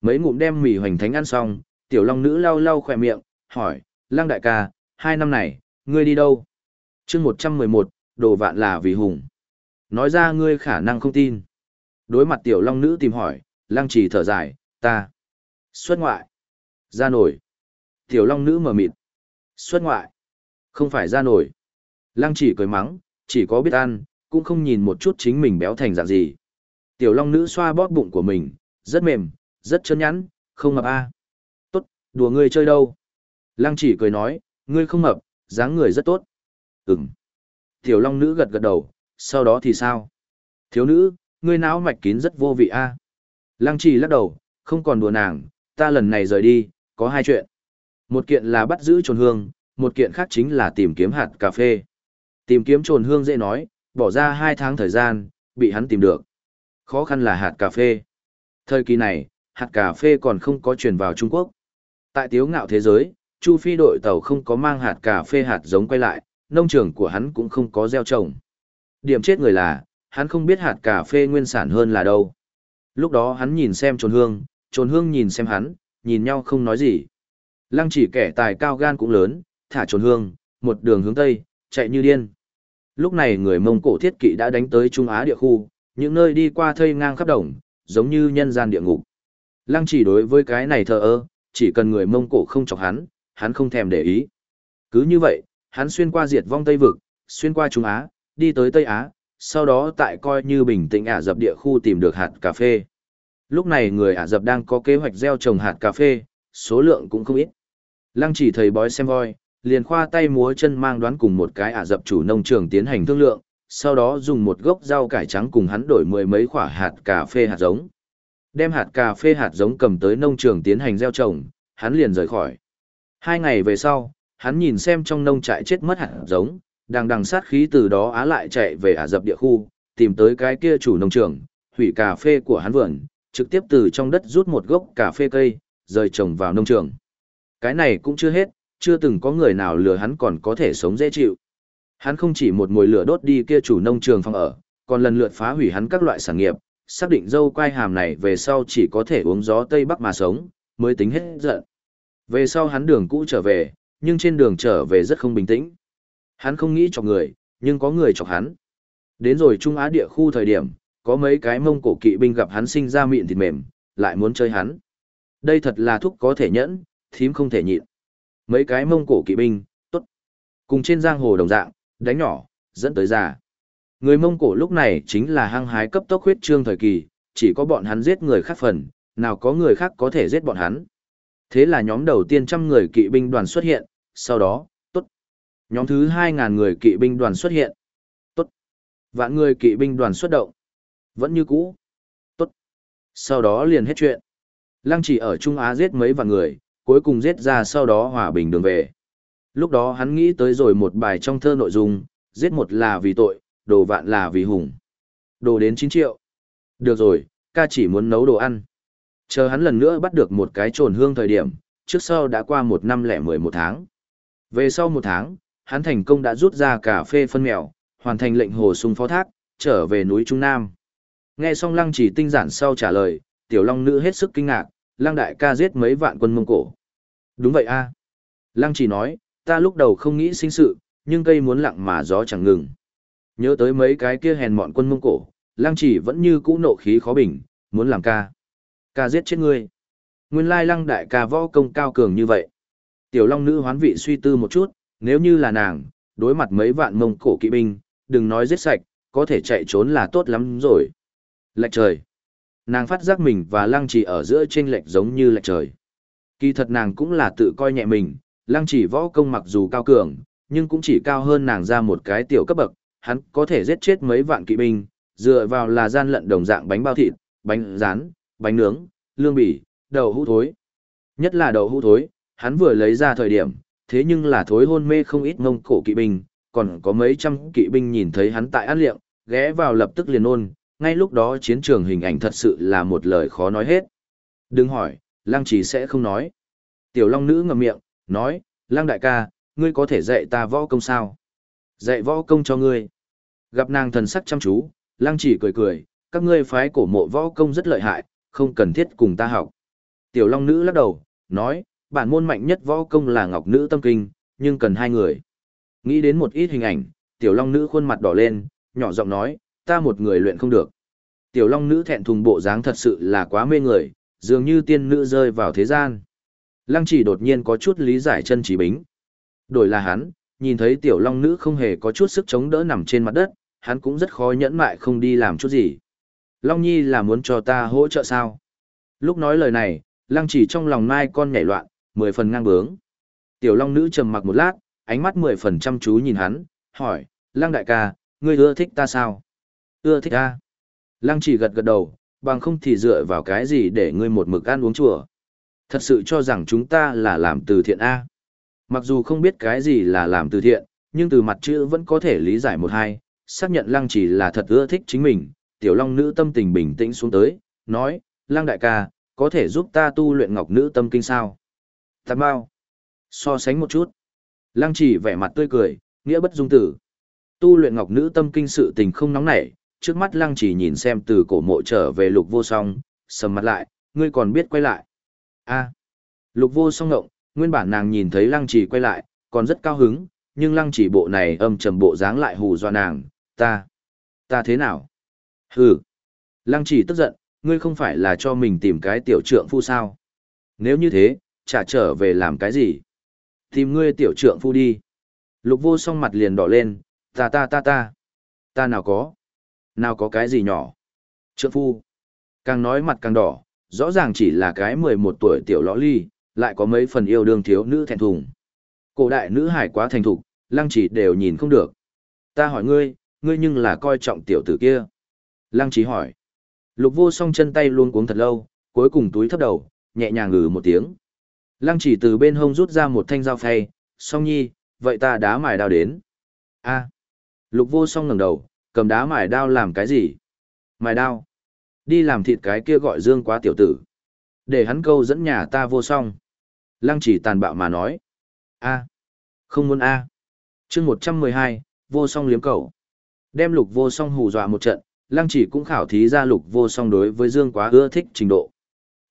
Mấy ngụm đem mì hoành thánh ăn xong, tiểu long nữ lau lau khỏe miệng, hỏi, lăng đại ca, hai năm này, ngươi đi đâu? chương một trăm mười một, đồ vạn là vì hùng. Nói ra ngươi khả năng không tin. Đối mặt tiểu long nữ tìm hỏi, lăng chỉ thở dài, ta. Xuất ngoại. Ra nổi. Tiểu long nữ mở mịt. Xuất ngoại. Không phải ra nổi. Lăng chỉ cười mắng, chỉ có biết ăn, cũng không nhìn một chút chính mình béo thành dạng gì. Tiểu long nữ xoa bóp bụng của mình, rất mềm, rất chân nhẵn, Không ngập a. Tốt, đùa ngươi chơi đâu? Lăng chỉ cười nói, ngươi không mập, dáng người rất tốt. Ừm. Tiểu Long nữ gật gật đầu, sau đó thì sao? Thiếu nữ, ngươi não mạch kín rất vô vị a. Lăng chỉ lắc đầu, không còn đùa nàng, ta lần này rời đi, có hai chuyện. Một kiện là bắt giữ trồn hương, một kiện khác chính là tìm kiếm hạt cà phê. Tìm kiếm trồn hương dễ nói, bỏ ra hai tháng thời gian, bị hắn tìm được. Khó khăn là hạt cà phê. Thời kỳ này, hạt cà phê còn không có truyền vào Trung Quốc. Tại tiếu ngạo thế giới, Chu Phi đội tàu không có mang hạt cà phê hạt giống quay lại, nông trường của hắn cũng không có gieo trồng. Điểm chết người là, hắn không biết hạt cà phê nguyên sản hơn là đâu. Lúc đó hắn nhìn xem trồn hương, trồn hương nhìn xem hắn, nhìn nhau không nói gì. Lăng chỉ kẻ tài cao gan cũng lớn, thả trồn hương, một đường hướng Tây, chạy như điên. Lúc này người Mông Cổ thiết kỵ đã đánh tới Trung Á địa khu, những nơi đi qua thây ngang khắp đồng, giống như nhân gian địa ngục. Lăng chỉ đối với cái này thờ ơ, chỉ cần người Mông Cổ không chọc hắn, hắn không thèm để ý. Cứ như vậy, hắn xuyên qua diệt vong Tây Vực, xuyên qua Trung Á, đi tới Tây Á, sau đó tại coi như bình tĩnh Ả Dập địa khu tìm được hạt cà phê. Lúc này người Ả Dập đang có kế hoạch gieo trồng hạt cà phê, số lượng cũng không ít. Lăng chỉ thầy bói xem voi, liền khoa tay múa chân mang đoán cùng một cái Ả Dập chủ nông trường tiến hành thương lượng, sau đó dùng một gốc rau cải trắng cùng hắn đổi mười mấy quả hạt cà phê hạt giống. Đem hạt cà phê hạt giống cầm tới nông trường tiến hành gieo trồng, hắn liền rời khỏi. Hai ngày về sau, hắn nhìn xem trong nông trại chết mất hạt giống, đang đằng sát khí từ đó á lại chạy về Ả Dập địa khu, tìm tới cái kia chủ nông trường, hủy cà phê của hắn vườn, trực tiếp từ trong đất rút một gốc cà phê cây, rời trồng vào nông trường. Cái này cũng chưa hết, chưa từng có người nào lừa hắn còn có thể sống dễ chịu. Hắn không chỉ một mùi lửa đốt đi kia chủ nông trường phòng ở, còn lần lượt phá hủy hắn các loại sản nghiệp, xác định dâu quai hàm này về sau chỉ có thể uống gió Tây Bắc mà sống, mới tính hết giận. Về sau hắn đường cũ trở về, nhưng trên đường trở về rất không bình tĩnh. Hắn không nghĩ chọc người, nhưng có người chọc hắn. Đến rồi Trung Á địa khu thời điểm, có mấy cái mông cổ kỵ binh gặp hắn sinh ra miệng thịt mềm, lại muốn chơi hắn. Đây thật là thúc có thể nhẫn, thím không thể nhịn. Mấy cái mông cổ kỵ binh, tốt. Cùng trên giang hồ đồng dạng, đánh nhỏ, dẫn tới già. Người mông cổ lúc này chính là hăng hái cấp tốc huyết trương thời kỳ, chỉ có bọn hắn giết người khác phần, nào có người khác có thể giết bọn hắn. Thế là nhóm đầu tiên trăm người kỵ binh đoàn xuất hiện, sau đó, tốt. Nhóm thứ hai ngàn người kỵ binh đoàn xuất hiện. Tốt. Vạn người kỵ binh đoàn xuất động. Vẫn như cũ. Tốt. Sau đó liền hết chuyện. Lăng chỉ ở Trung Á giết mấy vạn người, cuối cùng giết ra sau đó hòa bình đường về. Lúc đó hắn nghĩ tới rồi một bài trong thơ nội dung, giết một là vì tội, đồ vạn là vì hùng. Đồ đến 9 triệu. Được rồi, ca chỉ muốn nấu đồ ăn. Chờ hắn lần nữa bắt được một cái trồn hương thời điểm, trước sau đã qua một năm lẻ mười một tháng. Về sau một tháng, hắn thành công đã rút ra cà phê phân mèo, hoàn thành lệnh hồ sung phó thác, trở về núi Trung Nam. Nghe xong lăng chỉ tinh giản sau trả lời, tiểu long nữ hết sức kinh ngạc, lăng đại ca giết mấy vạn quân mông cổ. Đúng vậy a Lăng chỉ nói, ta lúc đầu không nghĩ sinh sự, nhưng cây muốn lặng mà gió chẳng ngừng. Nhớ tới mấy cái kia hèn mọn quân mông cổ, lăng chỉ vẫn như cũ nộ khí khó bình, muốn làm ca. Ca giết chết ngươi. Nguyên lai lăng đại ca võ công cao cường như vậy. Tiểu long nữ hoán vị suy tư một chút, nếu như là nàng, đối mặt mấy vạn mông cổ kỵ binh, đừng nói giết sạch, có thể chạy trốn là tốt lắm rồi. Lệch trời. Nàng phát giác mình và lăng chỉ ở giữa chênh lệch giống như lệch trời. Kỳ thật nàng cũng là tự coi nhẹ mình, lăng chỉ võ công mặc dù cao cường, nhưng cũng chỉ cao hơn nàng ra một cái tiểu cấp bậc, hắn có thể giết chết mấy vạn kỵ binh, dựa vào là gian lận đồng dạng bánh bao thịt, bánh rán, bánh nướng, lương bỉ, đậu hũ thối. Nhất là đậu hũ thối, hắn vừa lấy ra thời điểm, thế nhưng là thối hôn mê không ít ngông cổ kỵ binh, còn có mấy trăm kỵ binh nhìn thấy hắn tại ăn liệm, ghé vào lập tức liền ôn, ngay lúc đó chiến trường hình ảnh thật sự là một lời khó nói hết. Đừng hỏi, lăng chỉ sẽ không nói. Tiểu long nữ ngậm miệng, nói, lăng đại ca, ngươi có thể dạy ta võ công sao? Dạy võ công cho ngươi. Gặp nàng thần sắc chăm chú, lăng chỉ cười cười, các ngươi phái cổ mộ võ công rất lợi hại, không cần thiết cùng ta học. Tiểu long nữ lắc đầu, nói, bản môn mạnh nhất võ công là ngọc nữ tâm kinh, nhưng cần hai người. Nghĩ đến một ít hình ảnh, tiểu long nữ khuôn mặt đỏ lên, nhỏ giọng nói, ta một người luyện không được. Tiểu long nữ thẹn thùng bộ dáng thật sự là quá mê người, dường như tiên nữ rơi vào thế gian. Lăng chỉ đột nhiên có chút lý giải chân chỉ bính. Đổi là hắn, nhìn thấy tiểu long nữ không hề có chút sức chống đỡ nằm trên mặt đất, hắn cũng rất khó nhẫn mại không đi làm chút gì. Long Nhi là muốn cho ta hỗ trợ sao? Lúc nói lời này, Lăng chỉ trong lòng mai con nhảy loạn, mười phần ngang bướng. Tiểu long nữ trầm mặc một lát, ánh mắt mười phần chăm chú nhìn hắn, hỏi, lăng đại ca, ngươi ưa thích ta sao? Ưa thích ta. Lăng chỉ gật gật đầu, bằng không thì dựa vào cái gì để ngươi một mực ăn uống chùa. Thật sự cho rằng chúng ta là làm từ thiện A. Mặc dù không biết cái gì là làm từ thiện, nhưng từ mặt chữ vẫn có thể lý giải một hai, xác nhận lăng chỉ là thật ưa thích chính mình. Tiểu long nữ tâm tình bình tĩnh xuống tới, nói, Lang đại ca, có thể giúp ta tu luyện ngọc nữ tâm kinh sao? Tạp bao. So sánh một chút. Lăng chỉ vẻ mặt tươi cười, nghĩa bất dung tử. Tu luyện ngọc nữ tâm kinh sự tình không nóng nảy, trước mắt lăng chỉ nhìn xem từ cổ mộ trở về lục vô song, sầm mặt lại, ngươi còn biết quay lại. a lục vô song ngộng, nguyên bản nàng nhìn thấy lăng chỉ quay lại, còn rất cao hứng, nhưng lăng chỉ bộ này âm trầm bộ dáng lại hù do nàng, ta, ta thế nào? Hừ. Lăng chỉ tức giận, ngươi không phải là cho mình tìm cái tiểu trượng phu sao? Nếu như thế, trả trở về làm cái gì? Tìm ngươi tiểu trượng phu đi. Lục vô song mặt liền đỏ lên, ta ta ta ta. Ta nào có? Nào có cái gì nhỏ? Trượng phu. Càng nói mặt càng đỏ, rõ ràng chỉ là cái 11 tuổi tiểu lõ ly, lại có mấy phần yêu đương thiếu nữ thẹn thùng. Cổ đại nữ hải quá thành thục, lăng chỉ đều nhìn không được. Ta hỏi ngươi, ngươi nhưng là coi trọng tiểu tử kia. Lăng chỉ hỏi. Lục vô song chân tay luôn cuống thật lâu, cuối cùng túi thấp đầu, nhẹ nhàng ngừ một tiếng. Lăng chỉ từ bên hông rút ra một thanh dao phay, song nhi, vậy ta đá mài đao đến. a Lục vô song ngẩng đầu, cầm đá mài đao làm cái gì? Mài đao. Đi làm thịt cái kia gọi dương quá tiểu tử. Để hắn câu dẫn nhà ta vô song. Lăng chỉ tàn bạo mà nói. a Không muốn a chương một trăm mười hai vô song liếm cầu. Đem lục vô song hù dọa một trận, lăng chỉ cũng khảo thí ra lục vô song đối với dương quá ưa thích trình độ.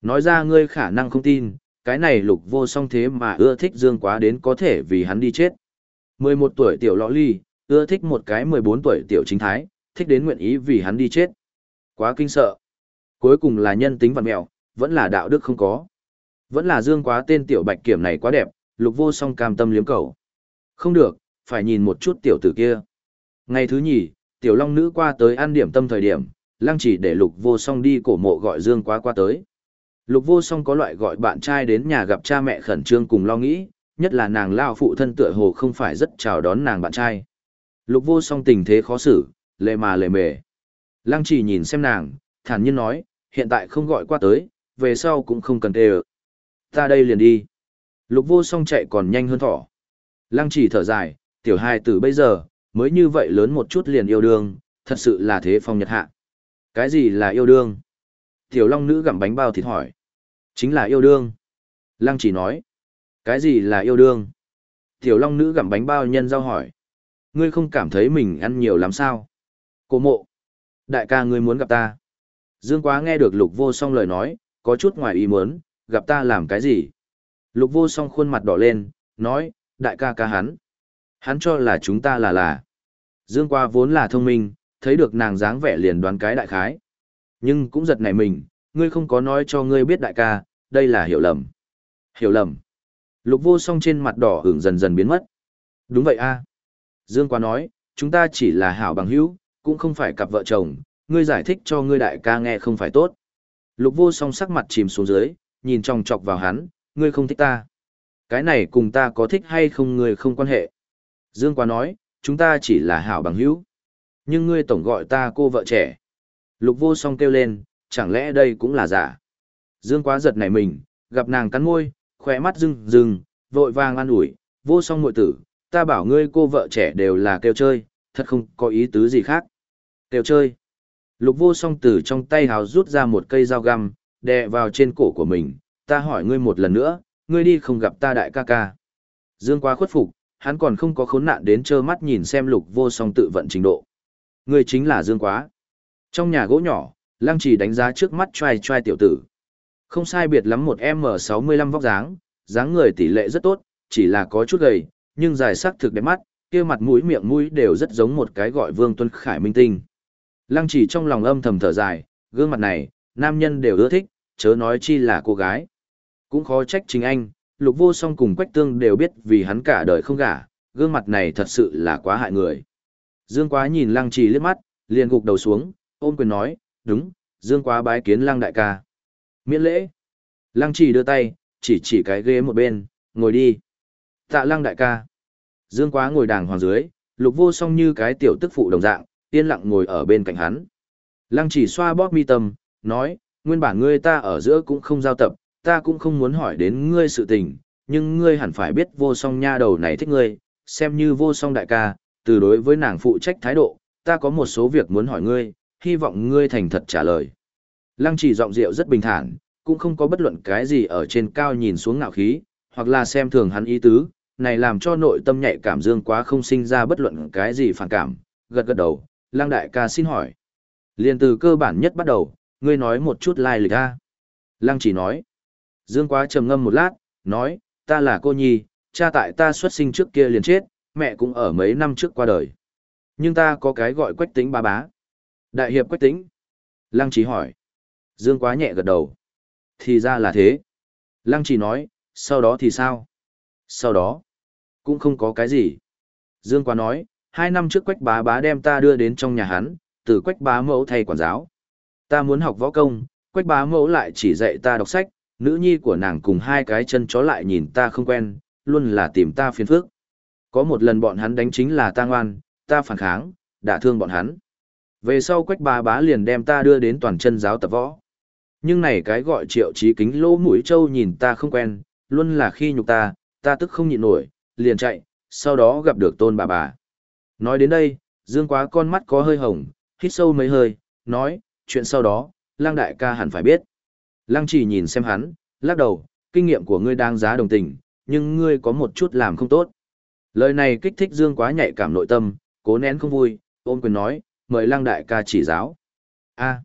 Nói ra ngươi khả năng không tin, cái này lục vô song thế mà ưa thích dương quá đến có thể vì hắn đi chết. 11 tuổi tiểu lõ ly, ưa thích một cái 14 tuổi tiểu chính thái, thích đến nguyện ý vì hắn đi chết. Quá kinh sợ. Cuối cùng là nhân tính vật mẹo, vẫn là đạo đức không có. Vẫn là dương quá tên tiểu bạch kiểm này quá đẹp, lục vô song cam tâm liếm cầu. Không được, phải nhìn một chút tiểu tử kia. Ngày thứ nhì, tiểu long nữ qua tới ăn điểm tâm thời điểm, lăng chỉ để lục vô song đi cổ mộ gọi dương quá qua tới. Lục vô song có loại gọi bạn trai đến nhà gặp cha mẹ khẩn trương cùng lo nghĩ, nhất là nàng lao phụ thân tựa hồ không phải rất chào đón nàng bạn trai. Lục vô song tình thế khó xử, lệ mà lệ mề. Lăng chỉ nhìn xem nàng, thản nhiên nói, hiện tại không gọi qua tới, về sau cũng không cần tê Ta đây liền đi. Lục vô song chạy còn nhanh hơn thỏ. Lăng chỉ thở dài, tiểu hài tử bây giờ, mới như vậy lớn một chút liền yêu đương, thật sự là thế phong nhật hạ. Cái gì là yêu đương? Tiểu long nữ gặm bánh bao thịt hỏi. Chính là yêu đương. Lăng chỉ nói. Cái gì là yêu đương? Tiểu long nữ gặm bánh bao nhân giao hỏi. Ngươi không cảm thấy mình ăn nhiều lắm sao? Cô mộ. Đại ca ngươi muốn gặp ta. Dương quá nghe được lục vô song lời nói, có chút ngoài ý muốn, gặp ta làm cái gì? Lục vô song khuôn mặt đỏ lên, nói, đại ca ca hắn. Hắn cho là chúng ta là là. Dương quá vốn là thông minh, thấy được nàng dáng vẻ liền đoán cái đại khái. Nhưng cũng giật nảy mình, ngươi không có nói cho ngươi biết đại ca, đây là hiểu lầm. Hiểu lầm. Lục vô song trên mặt đỏ hưởng dần dần biến mất. Đúng vậy a Dương quá nói, chúng ta chỉ là hảo bằng hữu, cũng không phải cặp vợ chồng, ngươi giải thích cho ngươi đại ca nghe không phải tốt. Lục vô song sắc mặt chìm xuống dưới, nhìn trong chọc vào hắn, ngươi không thích ta. Cái này cùng ta có thích hay không ngươi không quan hệ. Dương quá nói, chúng ta chỉ là hảo bằng hữu. Nhưng ngươi tổng gọi ta cô vợ trẻ. Lục vô song kêu lên, chẳng lẽ đây cũng là giả. Dương quá giật nảy mình, gặp nàng cắn môi, khỏe mắt rưng rưng, vội vàng an ủi, vô song muội tử, ta bảo ngươi cô vợ trẻ đều là kêu chơi, thật không có ý tứ gì khác. Kêu chơi. Lục vô song từ trong tay hào rút ra một cây dao găm, đè vào trên cổ của mình, ta hỏi ngươi một lần nữa, ngươi đi không gặp ta đại ca ca. Dương quá khuất phục, hắn còn không có khốn nạn đến trơ mắt nhìn xem lục vô song tự vận trình độ. người chính là Dương quá. Trong nhà gỗ nhỏ, lăng chỉ đánh giá trước mắt trai trai tiểu tử. Không sai biệt lắm một M65 vóc dáng, dáng người tỷ lệ rất tốt, chỉ là có chút gầy, nhưng dài sắc thực đẹp mắt, kia mặt mũi miệng mũi đều rất giống một cái gọi Vương Tuân Khải minh tinh. Lăng chỉ trong lòng âm thầm thở dài, gương mặt này, nam nhân đều ưa thích, chớ nói chi là cô gái. Cũng khó trách chính anh, lục vô song cùng quách tương đều biết vì hắn cả đời không gả, gương mặt này thật sự là quá hại người. Dương quá nhìn lăng trì liếc mắt, liền gục đầu xuống, ôm quyền nói, đúng, dương quá bái kiến lăng đại ca. Miễn lễ. Lăng trì đưa tay, chỉ chỉ cái ghế một bên, ngồi đi. Tạ lăng đại ca. Dương quá ngồi đàng hoàng dưới, lục vô song như cái tiểu tức phụ đồng dạng, yên lặng ngồi ở bên cạnh hắn. Lăng chỉ xoa bóp mi tâm, nói, nguyên bản ngươi ta ở giữa cũng không giao tập, ta cũng không muốn hỏi đến ngươi sự tình, nhưng ngươi hẳn phải biết vô song nha đầu này thích ngươi, xem như vô song đại ca, từ đối với nàng phụ trách thái độ, ta có một số việc muốn hỏi ngươi, hy vọng ngươi thành thật trả lời. Lăng chỉ giọng rượu rất bình thản, cũng không có bất luận cái gì ở trên cao nhìn xuống ngạo khí, hoặc là xem thường hắn ý tứ, này làm cho nội tâm nhạy cảm dương quá không sinh ra bất luận cái gì phản cảm, gật gật đầu, lang đại ca xin hỏi. Liên từ cơ bản nhất bắt đầu, ngươi nói một chút lai lịch a. Lăng chỉ nói. Dương quá trầm ngâm một lát, nói, ta là cô nhi, cha tại ta xuất sinh trước kia liền chết, mẹ cũng ở mấy năm trước qua đời. Nhưng ta có cái gọi quách tính ba bá. Đại hiệp quách tính. Lăng chỉ hỏi. Dương quá nhẹ gật đầu. Thì ra là thế. Lăng chỉ nói, sau đó thì sao? Sau đó, cũng không có cái gì. Dương quá nói, hai năm trước quách bá bá đem ta đưa đến trong nhà hắn, từ quách bá mẫu thay quản giáo. Ta muốn học võ công, quách bá mẫu lại chỉ dạy ta đọc sách, nữ nhi của nàng cùng hai cái chân chó lại nhìn ta không quen, luôn là tìm ta phiền phức. Có một lần bọn hắn đánh chính là ta ngoan, ta phản kháng, đã thương bọn hắn. Về sau quách bà bá liền đem ta đưa đến toàn chân giáo tập võ. Nhưng này cái gọi triệu trí kính lỗ mũi trâu nhìn ta không quen, luôn là khi nhục ta, ta tức không nhịn nổi, liền chạy, sau đó gặp được tôn bà bà. Nói đến đây, dương quá con mắt có hơi hồng, hít sâu mấy hơi, nói, chuyện sau đó, lang đại ca hẳn phải biết. Lăng chỉ nhìn xem hắn, lắc đầu, kinh nghiệm của ngươi đang giá đồng tình, nhưng ngươi có một chút làm không tốt. Lời này kích thích Dương quá nhạy cảm nội tâm, cố nén không vui, ôm quyền nói, mời lăng đại ca chỉ giáo. a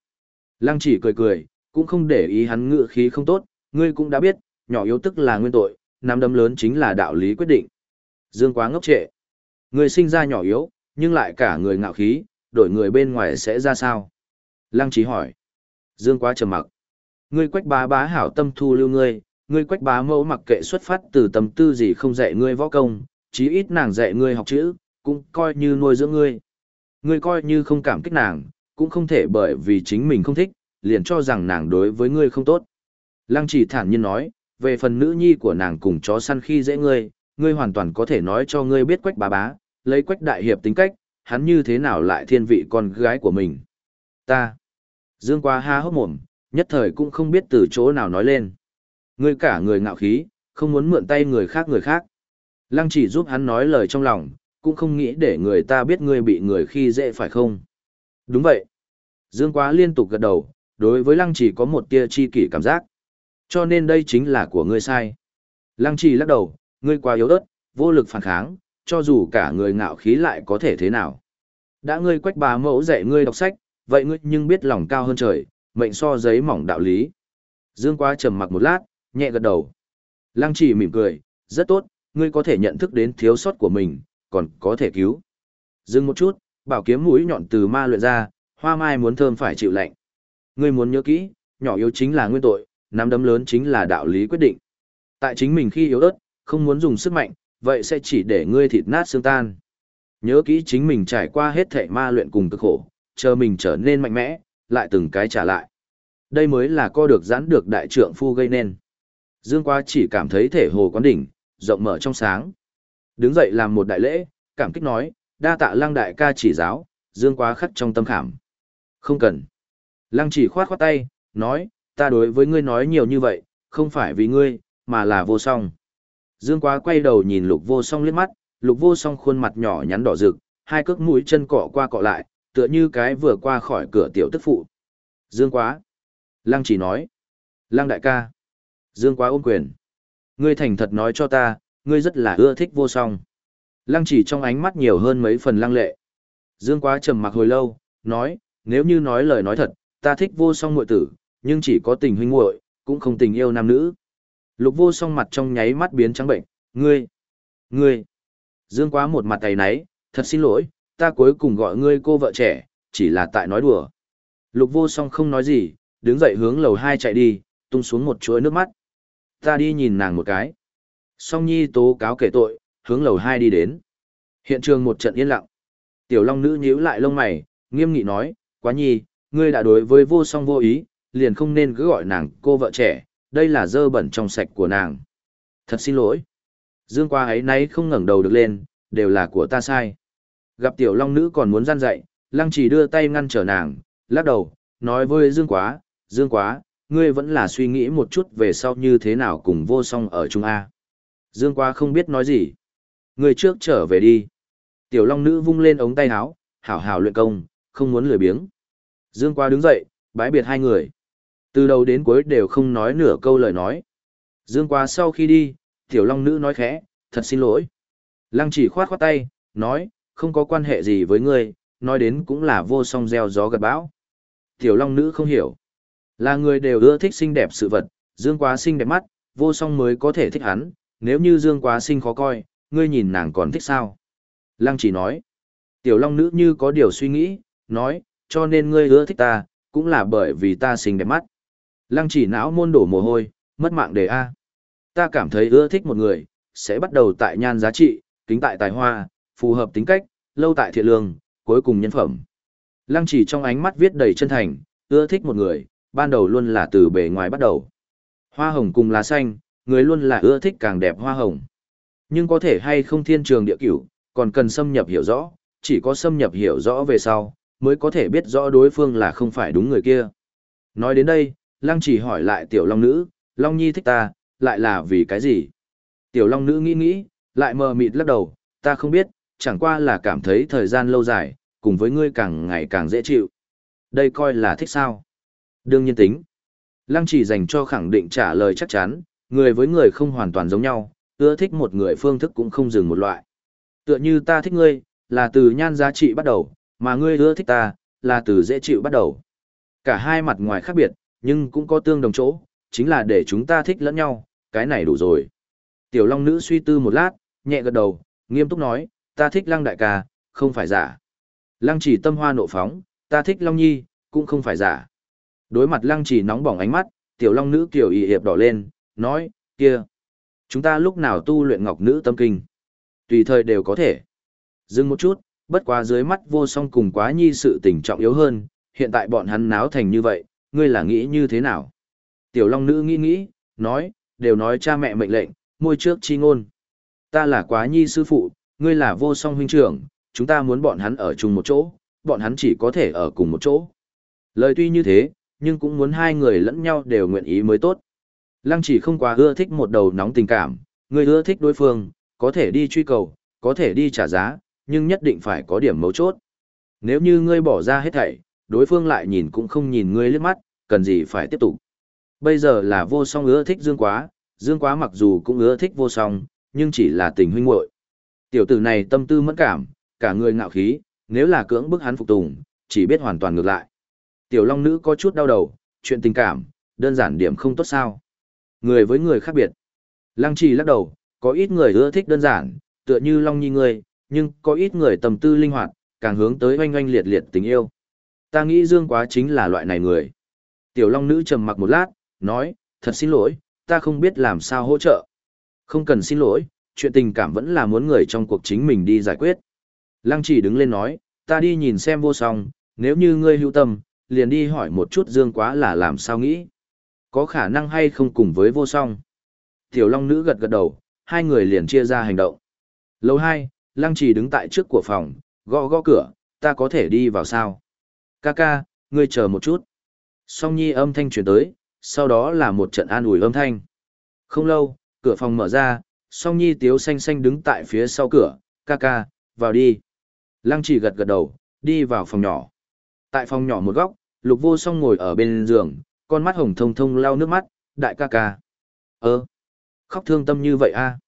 lăng chỉ cười cười, cũng không để ý hắn ngựa khí không tốt, ngươi cũng đã biết, nhỏ yếu tức là nguyên tội, nắm đấm lớn chính là đạo lý quyết định. Dương quá ngốc trệ. Ngươi sinh ra nhỏ yếu, nhưng lại cả người ngạo khí, đổi người bên ngoài sẽ ra sao? Lăng trí hỏi. Dương quá trầm mặc. Ngươi quách bá bá hảo tâm thu lưu ngươi, ngươi quách bá mẫu mặc kệ xuất phát từ tâm tư gì không dạy ngươi võ công, chí ít nàng dạy ngươi học chữ, cũng coi như nuôi dưỡng ngươi. Ngươi coi như không cảm kích nàng, cũng không thể bởi vì chính mình không thích, liền cho rằng nàng đối với ngươi không tốt. Lăng chỉ thản nhiên nói, về phần nữ nhi của nàng cùng chó săn khi dễ ngươi, ngươi hoàn toàn có thể nói cho ngươi biết quách bá bá, lấy quách đại hiệp tính cách, hắn như thế nào lại thiên vị con gái của mình. Ta. Dương Quá ha hốc mồm, nhất thời cũng không biết từ chỗ nào nói lên. Ngươi cả người ngạo khí, không muốn mượn tay người khác người khác. Lăng chỉ giúp hắn nói lời trong lòng, cũng không nghĩ để người ta biết ngươi bị người khi dễ phải không. Đúng vậy. Dương quá liên tục gật đầu, đối với lăng chỉ có một tia chi kỷ cảm giác. Cho nên đây chính là của ngươi sai. Lăng chỉ lắc đầu, ngươi quá yếu ớt, vô lực phản kháng, cho dù cả người ngạo khí lại có thể thế nào. Đã ngươi quách bà mẫu dạy ngươi đọc sách, vậy ngươi nhưng biết lòng cao hơn trời, mệnh so giấy mỏng đạo lý. Dương quá trầm mặc một lát, nhẹ gật đầu. Lăng chỉ mỉm cười, rất tốt, ngươi có thể nhận thức đến thiếu sót của mình, còn có thể cứu. Dừng một chút, bảo kiếm mũi nhọn từ ma luyện ra, hoa mai muốn thơm phải chịu lạnh. Ngươi muốn nhớ kỹ, nhỏ yếu chính là nguyên tội, nắm đấm lớn chính là đạo lý quyết định. Tại chính mình khi yếu ớt, không muốn dùng sức mạnh, vậy sẽ chỉ để ngươi thịt nát xương tan. Nhớ kỹ chính mình trải qua hết thảy ma luyện cùng cực khổ, chờ mình trở nên mạnh mẽ, lại từng cái trả lại. Đây mới là co được giãn được đại trượng phu gây nên. Dương Quá chỉ cảm thấy thể hồ quán đỉnh, rộng mở trong sáng. Đứng dậy làm một đại lễ, cảm kích nói, đa tạ lăng đại ca chỉ giáo, Dương Quá khắc trong tâm khảm. Không cần. Lăng chỉ khoát khoát tay, nói, ta đối với ngươi nói nhiều như vậy, không phải vì ngươi, mà là vô song. Dương Quá quay đầu nhìn lục vô song liếc mắt, lục vô song khuôn mặt nhỏ nhắn đỏ rực, hai cước mũi chân cọ qua cọ lại, tựa như cái vừa qua khỏi cửa tiểu tức phụ. Dương Quá. Lăng chỉ nói. Lăng đại ca. Dương Quá ôm quyền. Ngươi thành thật nói cho ta, ngươi rất là ưa thích vô song. Lăng chỉ trong ánh mắt nhiều hơn mấy phần lăng lệ. Dương Quá trầm mặc hồi lâu, nói, nếu như nói lời nói thật, ta thích vô song muội tử, nhưng chỉ có tình huynh muội, cũng không tình yêu nam nữ. Lục vô song mặt trong nháy mắt biến trắng bệnh, ngươi, ngươi. Dương quá một mặt tay náy, thật xin lỗi, ta cuối cùng gọi ngươi cô vợ trẻ, chỉ là tại nói đùa. Lục vô song không nói gì, đứng dậy hướng lầu hai chạy đi, tung xuống một chuỗi nước mắt. Ta đi nhìn nàng một cái. Song nhi tố cáo kể tội, hướng lầu hai đi đến. Hiện trường một trận yên lặng. Tiểu long nữ nhíu lại lông mày, nghiêm nghị nói, quá nhi, ngươi đã đối với vô song vô ý, liền không nên cứ gọi nàng cô vợ trẻ, đây là dơ bẩn trong sạch của nàng. Thật xin lỗi. Dương qua ấy nay không ngẩng đầu được lên, đều là của ta sai. Gặp tiểu long nữ còn muốn gian dạy, lăng chỉ đưa tay ngăn trở nàng, lắc đầu, nói với Dương quá, Dương quá, ngươi vẫn là suy nghĩ một chút về sau như thế nào cùng vô song ở Trung A. Dương quá không biết nói gì. Ngươi trước trở về đi. Tiểu long nữ vung lên ống tay áo, hảo hảo luyện công, không muốn lười biếng. Dương quá đứng dậy, bái biệt hai người. Từ đầu đến cuối đều không nói nửa câu lời nói. Dương quá sau khi đi, tiểu long nữ nói khẽ, thật xin lỗi. Lăng chỉ khoát khoát tay, nói, không có quan hệ gì với ngươi, nói đến cũng là vô song gieo gió gật bão. Tiểu long nữ không hiểu. Là người đều ưa thích xinh đẹp sự vật, dương quá xinh đẹp mắt, vô song mới có thể thích hắn, nếu như dương quá xinh khó coi, ngươi nhìn nàng còn thích sao? Lăng chỉ nói. Tiểu long nữ như có điều suy nghĩ, nói, cho nên ngươi ưa thích ta, cũng là bởi vì ta xinh đẹp mắt. Lăng chỉ não môn đổ mồ hôi, mất mạng đề A. Ta cảm thấy ưa thích một người, sẽ bắt đầu tại nhan giá trị, kính tại tài hoa, phù hợp tính cách, lâu tại thiện lương, cuối cùng nhân phẩm. Lăng chỉ trong ánh mắt viết đầy chân thành, ưa thích một người, ban đầu luôn là từ bề ngoài bắt đầu. Hoa hồng cùng lá xanh, người luôn là ưa thích càng đẹp hoa hồng. Nhưng có thể hay không thiên trường địa cửu, còn cần xâm nhập hiểu rõ, chỉ có xâm nhập hiểu rõ về sau, mới có thể biết rõ đối phương là không phải đúng người kia. Nói đến đây, Lăng chỉ hỏi lại tiểu long nữ, Long Nhi thích ta, lại là vì cái gì? Tiểu long nữ nghĩ nghĩ, lại mờ mịt lắc đầu, ta không biết, chẳng qua là cảm thấy thời gian lâu dài, cùng với ngươi càng ngày càng dễ chịu. Đây coi là thích sao? Đương nhiên tính. Lăng chỉ dành cho khẳng định trả lời chắc chắn, người với người không hoàn toàn giống nhau, ưa thích một người phương thức cũng không dừng một loại. Tựa như ta thích ngươi, là từ nhan giá trị bắt đầu, mà ngươi ưa thích ta, là từ dễ chịu bắt đầu. Cả hai mặt ngoài khác biệt, nhưng cũng có tương đồng chỗ, chính là để chúng ta thích lẫn nhau, cái này đủ rồi. Tiểu Long Nữ suy tư một lát, nhẹ gật đầu, nghiêm túc nói, ta thích Lăng đại ca, không phải giả. Lăng chỉ tâm hoa nộ phóng, ta thích Long Nhi, cũng không phải giả. Đối mặt Lăng chỉ nóng bỏng ánh mắt, Tiểu Long Nữ kiểu y hiệp đỏ lên, nói, kia. Chúng ta lúc nào tu luyện ngọc nữ tâm kinh. Tùy thời đều có thể. Dừng một chút, bất quá dưới mắt vô song cùng quá nhi sự tình trọng yếu hơn, hiện tại bọn hắn náo thành như vậy, ngươi là nghĩ như thế nào? Tiểu Long Nữ nghĩ nghĩ, nói, đều nói cha mẹ mệnh lệnh, môi trước chi ngôn. Ta là quá nhi sư phụ, ngươi là vô song huynh trưởng, chúng ta muốn bọn hắn ở chung một chỗ, bọn hắn chỉ có thể ở cùng một chỗ. Lời tuy như thế, nhưng cũng muốn hai người lẫn nhau đều nguyện ý mới tốt. Lăng chỉ không quá ưa thích một đầu nóng tình cảm, ngươi ưa thích đối phương, có thể đi truy cầu, có thể đi trả giá, nhưng nhất định phải có điểm mấu chốt. Nếu như ngươi bỏ ra hết thảy, đối phương lại nhìn cũng không nhìn ngươi liếc mắt, cần gì phải tiếp tục. Bây giờ là vô song ưa thích Dương Quá, Dương Quá mặc dù cũng ưa thích vô song, nhưng chỉ là tình huynh muội. Tiểu tử này tâm tư mẫn cảm, cả người ngạo khí, nếu là cưỡng bức hắn phục tùng, chỉ biết hoàn toàn ngược lại. Tiểu Long nữ có chút đau đầu, chuyện tình cảm, đơn giản điểm không tốt sao. Người với người khác biệt. Lăng trì lắc đầu, có ít người ưa thích đơn giản, tựa như Long Nhi người, nhưng có ít người tâm tư linh hoạt, càng hướng tới oanh oanh liệt liệt tình yêu. Ta nghĩ Dương Quá chính là loại này người. Tiểu Long Nữ trầm mặc một lát, nói, thật xin lỗi, ta không biết làm sao hỗ trợ. Không cần xin lỗi, chuyện tình cảm vẫn là muốn người trong cuộc chính mình đi giải quyết. Lăng chỉ đứng lên nói, ta đi nhìn xem vô song, nếu như ngươi hữu tâm, liền đi hỏi một chút Dương Quá là làm sao nghĩ. Có khả năng hay không cùng với vô song. Tiểu Long Nữ gật gật đầu, hai người liền chia ra hành động. Lâu hai, Lăng chỉ đứng tại trước của phòng, gõ gõ cửa, ta có thể đi vào sao? Ca ca, ngươi chờ một chút. Song nhi âm thanh truyền tới, sau đó là một trận an ủi âm thanh. Không lâu, cửa phòng mở ra, song nhi tiếu xanh xanh đứng tại phía sau cửa, ca ca, vào đi. Lăng chỉ gật gật đầu, đi vào phòng nhỏ. Tại phòng nhỏ một góc, lục vô song ngồi ở bên giường, con mắt hồng thông thông lau nước mắt, đại ca ca. Ơ, khóc thương tâm như vậy a à?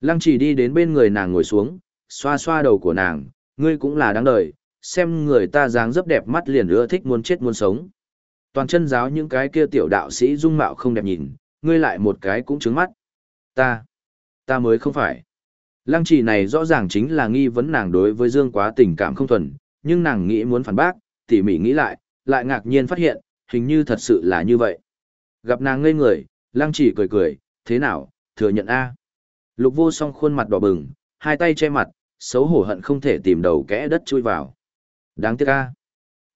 Lăng chỉ đi đến bên người nàng ngồi xuống, xoa xoa đầu của nàng, ngươi cũng là đáng đời, xem người ta dáng dấp đẹp mắt liền ưa thích muốn chết muốn sống. Toàn chân giáo những cái kia tiểu đạo sĩ dung mạo không đẹp nhìn, ngươi lại một cái cũng trứng mắt. Ta, ta mới không phải. Lăng trì này rõ ràng chính là nghi vấn nàng đối với Dương quá tình cảm không thuần, nhưng nàng nghĩ muốn phản bác, tỉ mỉ nghĩ lại, lại ngạc nhiên phát hiện, hình như thật sự là như vậy. Gặp nàng ngây người, lăng trì cười cười, thế nào, thừa nhận A. Lục vô song khuôn mặt đỏ bừng, hai tay che mặt, xấu hổ hận không thể tìm đầu kẽ đất chui vào. Đáng tiếc A.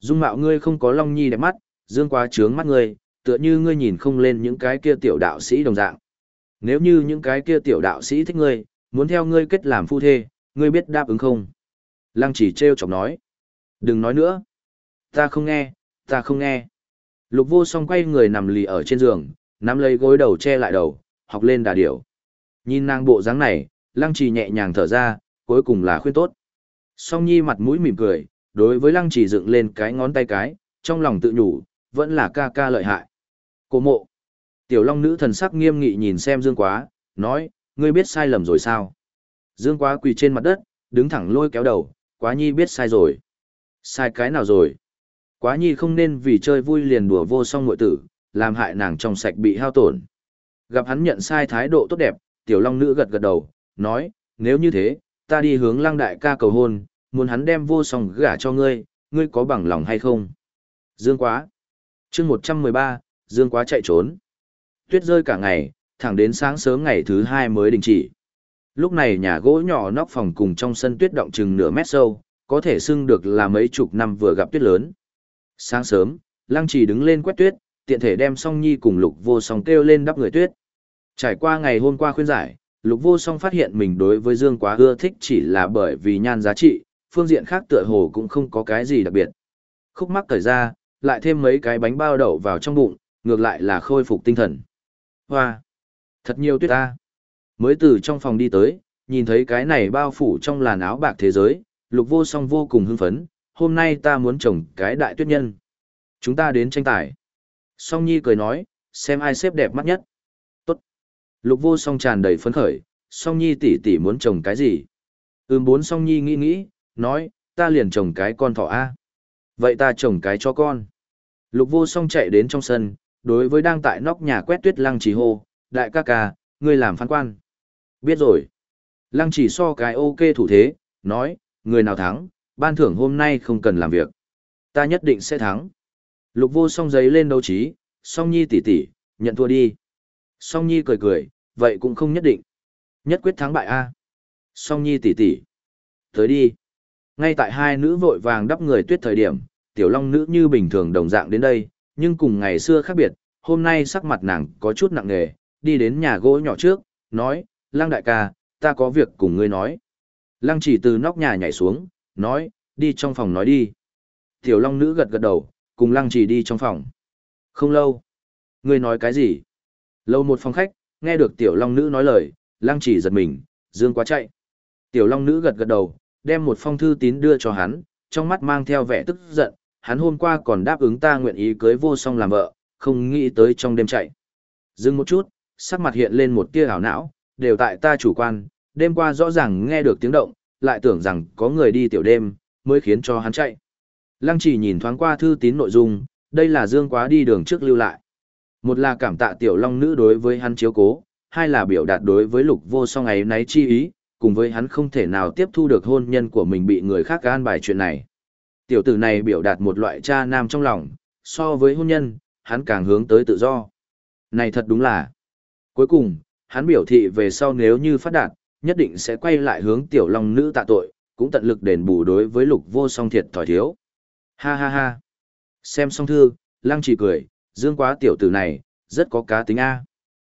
Dung mạo ngươi không có long nhi đẹp mắt, dương quá trướng mắt ngươi, tựa như ngươi nhìn không lên những cái kia tiểu đạo sĩ đồng dạng. Nếu như những cái kia tiểu đạo sĩ thích ngươi, muốn theo ngươi kết làm phu thê, ngươi biết đáp ứng không? Lăng chỉ treo chọc nói. Đừng nói nữa. Ta không nghe, ta không nghe. Lục vô song quay người nằm lì ở trên giường, nắm lấy gối đầu che lại đầu, học lên đà điểu. Nhìn nàng bộ dáng này, lăng trì nhẹ nhàng thở ra, cuối cùng là khuyên tốt. Song nhi mặt mũi mỉm cười, đối với lăng trì dựng lên cái ngón tay cái, trong lòng tự nhủ, vẫn là ca ca lợi hại. Cổ mộ. Tiểu long nữ thần sắc nghiêm nghị nhìn xem dương quá, nói, ngươi biết sai lầm rồi sao? Dương quá quỳ trên mặt đất, đứng thẳng lôi kéo đầu, quá nhi biết sai rồi. Sai cái nào rồi? Quá nhi không nên vì chơi vui liền đùa vô song muội tử, làm hại nàng trong sạch bị hao tổn. Gặp hắn nhận sai thái độ tốt đẹp, tiểu long nữ gật gật đầu, nói, nếu như thế, ta đi hướng lăng đại ca cầu hôn, muốn hắn đem vô song gả cho ngươi, ngươi có bằng lòng hay không? Dương quá. chương 113, Dương quá chạy trốn. Tuyết rơi cả ngày, thẳng đến sáng sớm ngày thứ hai mới đình chỉ. Lúc này nhà gỗ nhỏ nóc phòng cùng trong sân tuyết động chừng nửa mét sâu, có thể xưng được là mấy chục năm vừa gặp tuyết lớn. Sáng sớm, Lăng Trì đứng lên quét tuyết, tiện thể đem Song Nhi cùng Lục Vô Song kêu lên đắp người tuyết. Trải qua ngày hôm qua khuyên giải, Lục Vô Song phát hiện mình đối với Dương quá ưa thích chỉ là bởi vì nhan giá trị, phương diện khác tựa hồ cũng không có cái gì đặc biệt. Khúc mắc thời ra, lại thêm mấy cái bánh bao đậu vào trong bụng, ngược lại là khôi phục tinh thần. Hoa! Thật nhiều tuyết ta! Mới từ trong phòng đi tới, nhìn thấy cái này bao phủ trong làn áo bạc thế giới, Lục Vô Song vô cùng hưng phấn, hôm nay ta muốn trồng cái đại tuyết nhân. Chúng ta đến tranh tài. Song Nhi cười nói, xem ai xếp đẹp mắt nhất. Tốt. Lục vô song tràn đầy phấn khởi, Song Nhi tỷ tỷ muốn trồng cái gì? Ừm bốn Song Nhi nghĩ nghĩ, nói, ta liền trồng cái con thỏ A. Vậy ta trồng cái cho con. Lục vô song chạy đến trong sân, đối với đang tại nóc nhà quét tuyết lăng trì hô, đại ca ca, ngươi làm phán quan. Biết rồi. Lăng trì so cái ok thủ thế, nói, người nào thắng, ban thưởng hôm nay không cần làm việc. Ta nhất định sẽ thắng. Lục vô song giấy lên đấu trí, song nhi tỷ tỷ, nhận thua đi. Song nhi cười cười, vậy cũng không nhất định. Nhất quyết thắng bại A. Song nhi tỷ tỷ. Tới đi. Ngay tại hai nữ vội vàng đắp người tuyết thời điểm, tiểu long nữ như bình thường đồng dạng đến đây, nhưng cùng ngày xưa khác biệt, hôm nay sắc mặt nàng có chút nặng nề, đi đến nhà gỗ nhỏ trước, nói, lang đại ca, ta có việc cùng ngươi nói. Lăng chỉ từ nóc nhà nhảy xuống, nói, đi trong phòng nói đi. Tiểu Long Nữ gật gật đầu, cùng Lăng chỉ đi trong phòng. Không lâu. Ngươi nói cái gì? Lâu một phòng khách, nghe được Tiểu Long Nữ nói lời, Lăng chỉ giật mình, dương quá chạy. Tiểu Long Nữ gật gật đầu, đem một phong thư tín đưa cho hắn, trong mắt mang theo vẻ tức giận, hắn hôm qua còn đáp ứng ta nguyện ý cưới vô song làm vợ, không nghĩ tới trong đêm chạy. Dừng một chút, sắc mặt hiện lên một tia ảo não, đều tại ta chủ quan, đêm qua rõ ràng nghe được tiếng động, lại tưởng rằng có người đi tiểu đêm, mới khiến cho hắn chạy. Lăng chỉ nhìn thoáng qua thư tín nội dung, đây là Dương Quá đi đường trước lưu lại. Một là cảm tạ tiểu long nữ đối với hắn chiếu cố, hai là biểu đạt đối với lục vô song ấy náy chi ý, cùng với hắn không thể nào tiếp thu được hôn nhân của mình bị người khác an bài chuyện này. Tiểu tử này biểu đạt một loại cha nam trong lòng, so với hôn nhân, hắn càng hướng tới tự do. Này thật đúng là. Cuối cùng, hắn biểu thị về sau nếu như phát đạt, nhất định sẽ quay lại hướng tiểu long nữ tạ tội, cũng tận lực đền bù đối với lục vô song thiệt thòi thiếu. Ha ha ha. Xem xong thư, lăng chỉ cười, dương quá tiểu tử này, rất có cá tính A.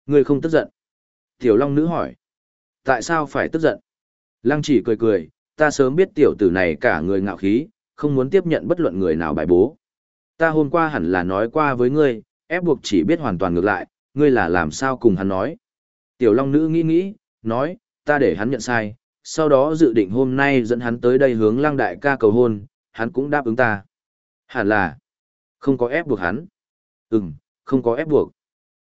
Người không tức giận. Tiểu long nữ hỏi. Tại sao phải tức giận? Lăng chỉ cười cười, ta sớm biết tiểu tử này cả người ngạo khí, không muốn tiếp nhận bất luận người nào bài bố. Ta hôm qua hẳn là nói qua với ngươi, ép buộc chỉ biết hoàn toàn ngược lại, ngươi là làm sao cùng hắn nói. Tiểu long nữ nghĩ nghĩ, nói, ta để hắn nhận sai, sau đó dự định hôm nay dẫn hắn tới đây hướng Lang đại ca cầu hôn, hắn cũng đáp ứng ta. Hẳn là, không có ép buộc hắn. Ừm, không có ép buộc.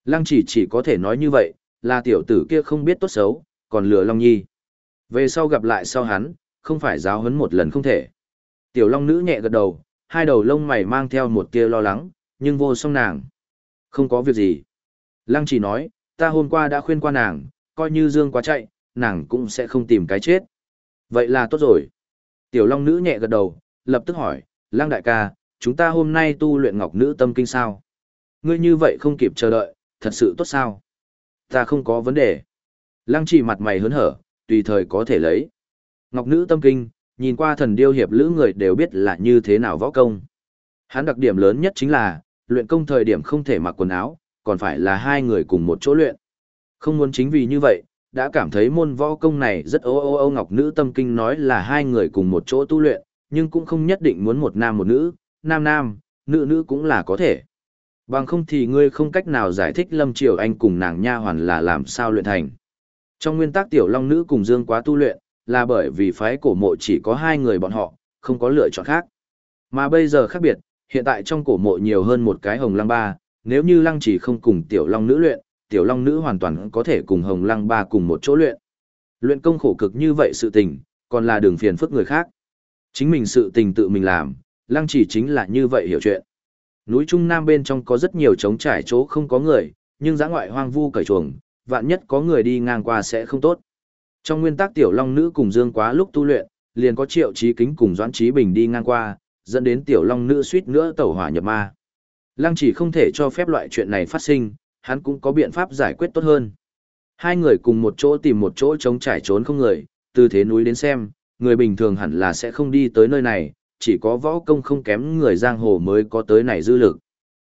Lăng chỉ chỉ có thể nói như vậy, là tiểu tử kia không biết tốt xấu, còn lừa Long Nhi. Về sau gặp lại sau hắn, không phải giáo huấn một lần không thể. Tiểu Long nữ nhẹ gật đầu, hai đầu lông mày mang theo một tia lo lắng, nhưng vô song nàng. Không có việc gì. Lăng chỉ nói, ta hôm qua đã khuyên qua nàng, coi như Dương quá chạy, nàng cũng sẽ không tìm cái chết. Vậy là tốt rồi. Tiểu Long nữ nhẹ gật đầu, lập tức hỏi, Lăng đại ca, chúng ta hôm nay tu luyện ngọc nữ tâm kinh sao? Ngươi như vậy không kịp chờ đợi, thật sự tốt sao? Ta không có vấn đề. Lăng chỉ mặt mày hớn hở, tùy thời có thể lấy. Ngọc nữ tâm kinh, nhìn qua thần điêu hiệp lữ người đều biết là như thế nào võ công. Hắn đặc điểm lớn nhất chính là, luyện công thời điểm không thể mặc quần áo, còn phải là hai người cùng một chỗ luyện. Không muốn chính vì như vậy, đã cảm thấy môn võ công này rất ô ô ô ngọc nữ tâm kinh nói là hai người cùng một chỗ tu luyện, nhưng cũng không nhất định muốn một nam một nữ, nam nam, nữ nữ cũng là có thể. Bằng không thì ngươi không cách nào giải thích Lâm Triều Anh cùng nàng nha hoàn là làm sao luyện thành. Trong nguyên tắc tiểu long nữ cùng dương quá tu luyện, là bởi vì phái cổ mộ chỉ có hai người bọn họ, không có lựa chọn khác. Mà bây giờ khác biệt, hiện tại trong cổ mộ nhiều hơn một cái hồng lăng ba, nếu như lăng chỉ không cùng tiểu long nữ luyện, tiểu long nữ hoàn toàn có thể cùng hồng lăng ba cùng một chỗ luyện. Luyện công khổ cực như vậy sự tình, còn là đường phiền phức người khác. Chính mình sự tình tự mình làm, lăng chỉ chính là như vậy hiểu chuyện. Núi Trung Nam bên trong có rất nhiều trống trải chỗ không có người, nhưng giã ngoại hoang vu cởi chuồng, vạn nhất có người đi ngang qua sẽ không tốt. Trong nguyên tắc tiểu long nữ cùng dương quá lúc tu luyện, liền có triệu trí kính cùng doãn trí bình đi ngang qua, dẫn đến tiểu long nữ suýt nữa tẩu hỏa nhập ma. Lăng chỉ không thể cho phép loại chuyện này phát sinh, hắn cũng có biện pháp giải quyết tốt hơn. Hai người cùng một chỗ tìm một chỗ trống trải trốn không người, từ thế núi đến xem, người bình thường hẳn là sẽ không đi tới nơi này, chỉ có võ công không kém người giang hồ mới có tới này dư lực.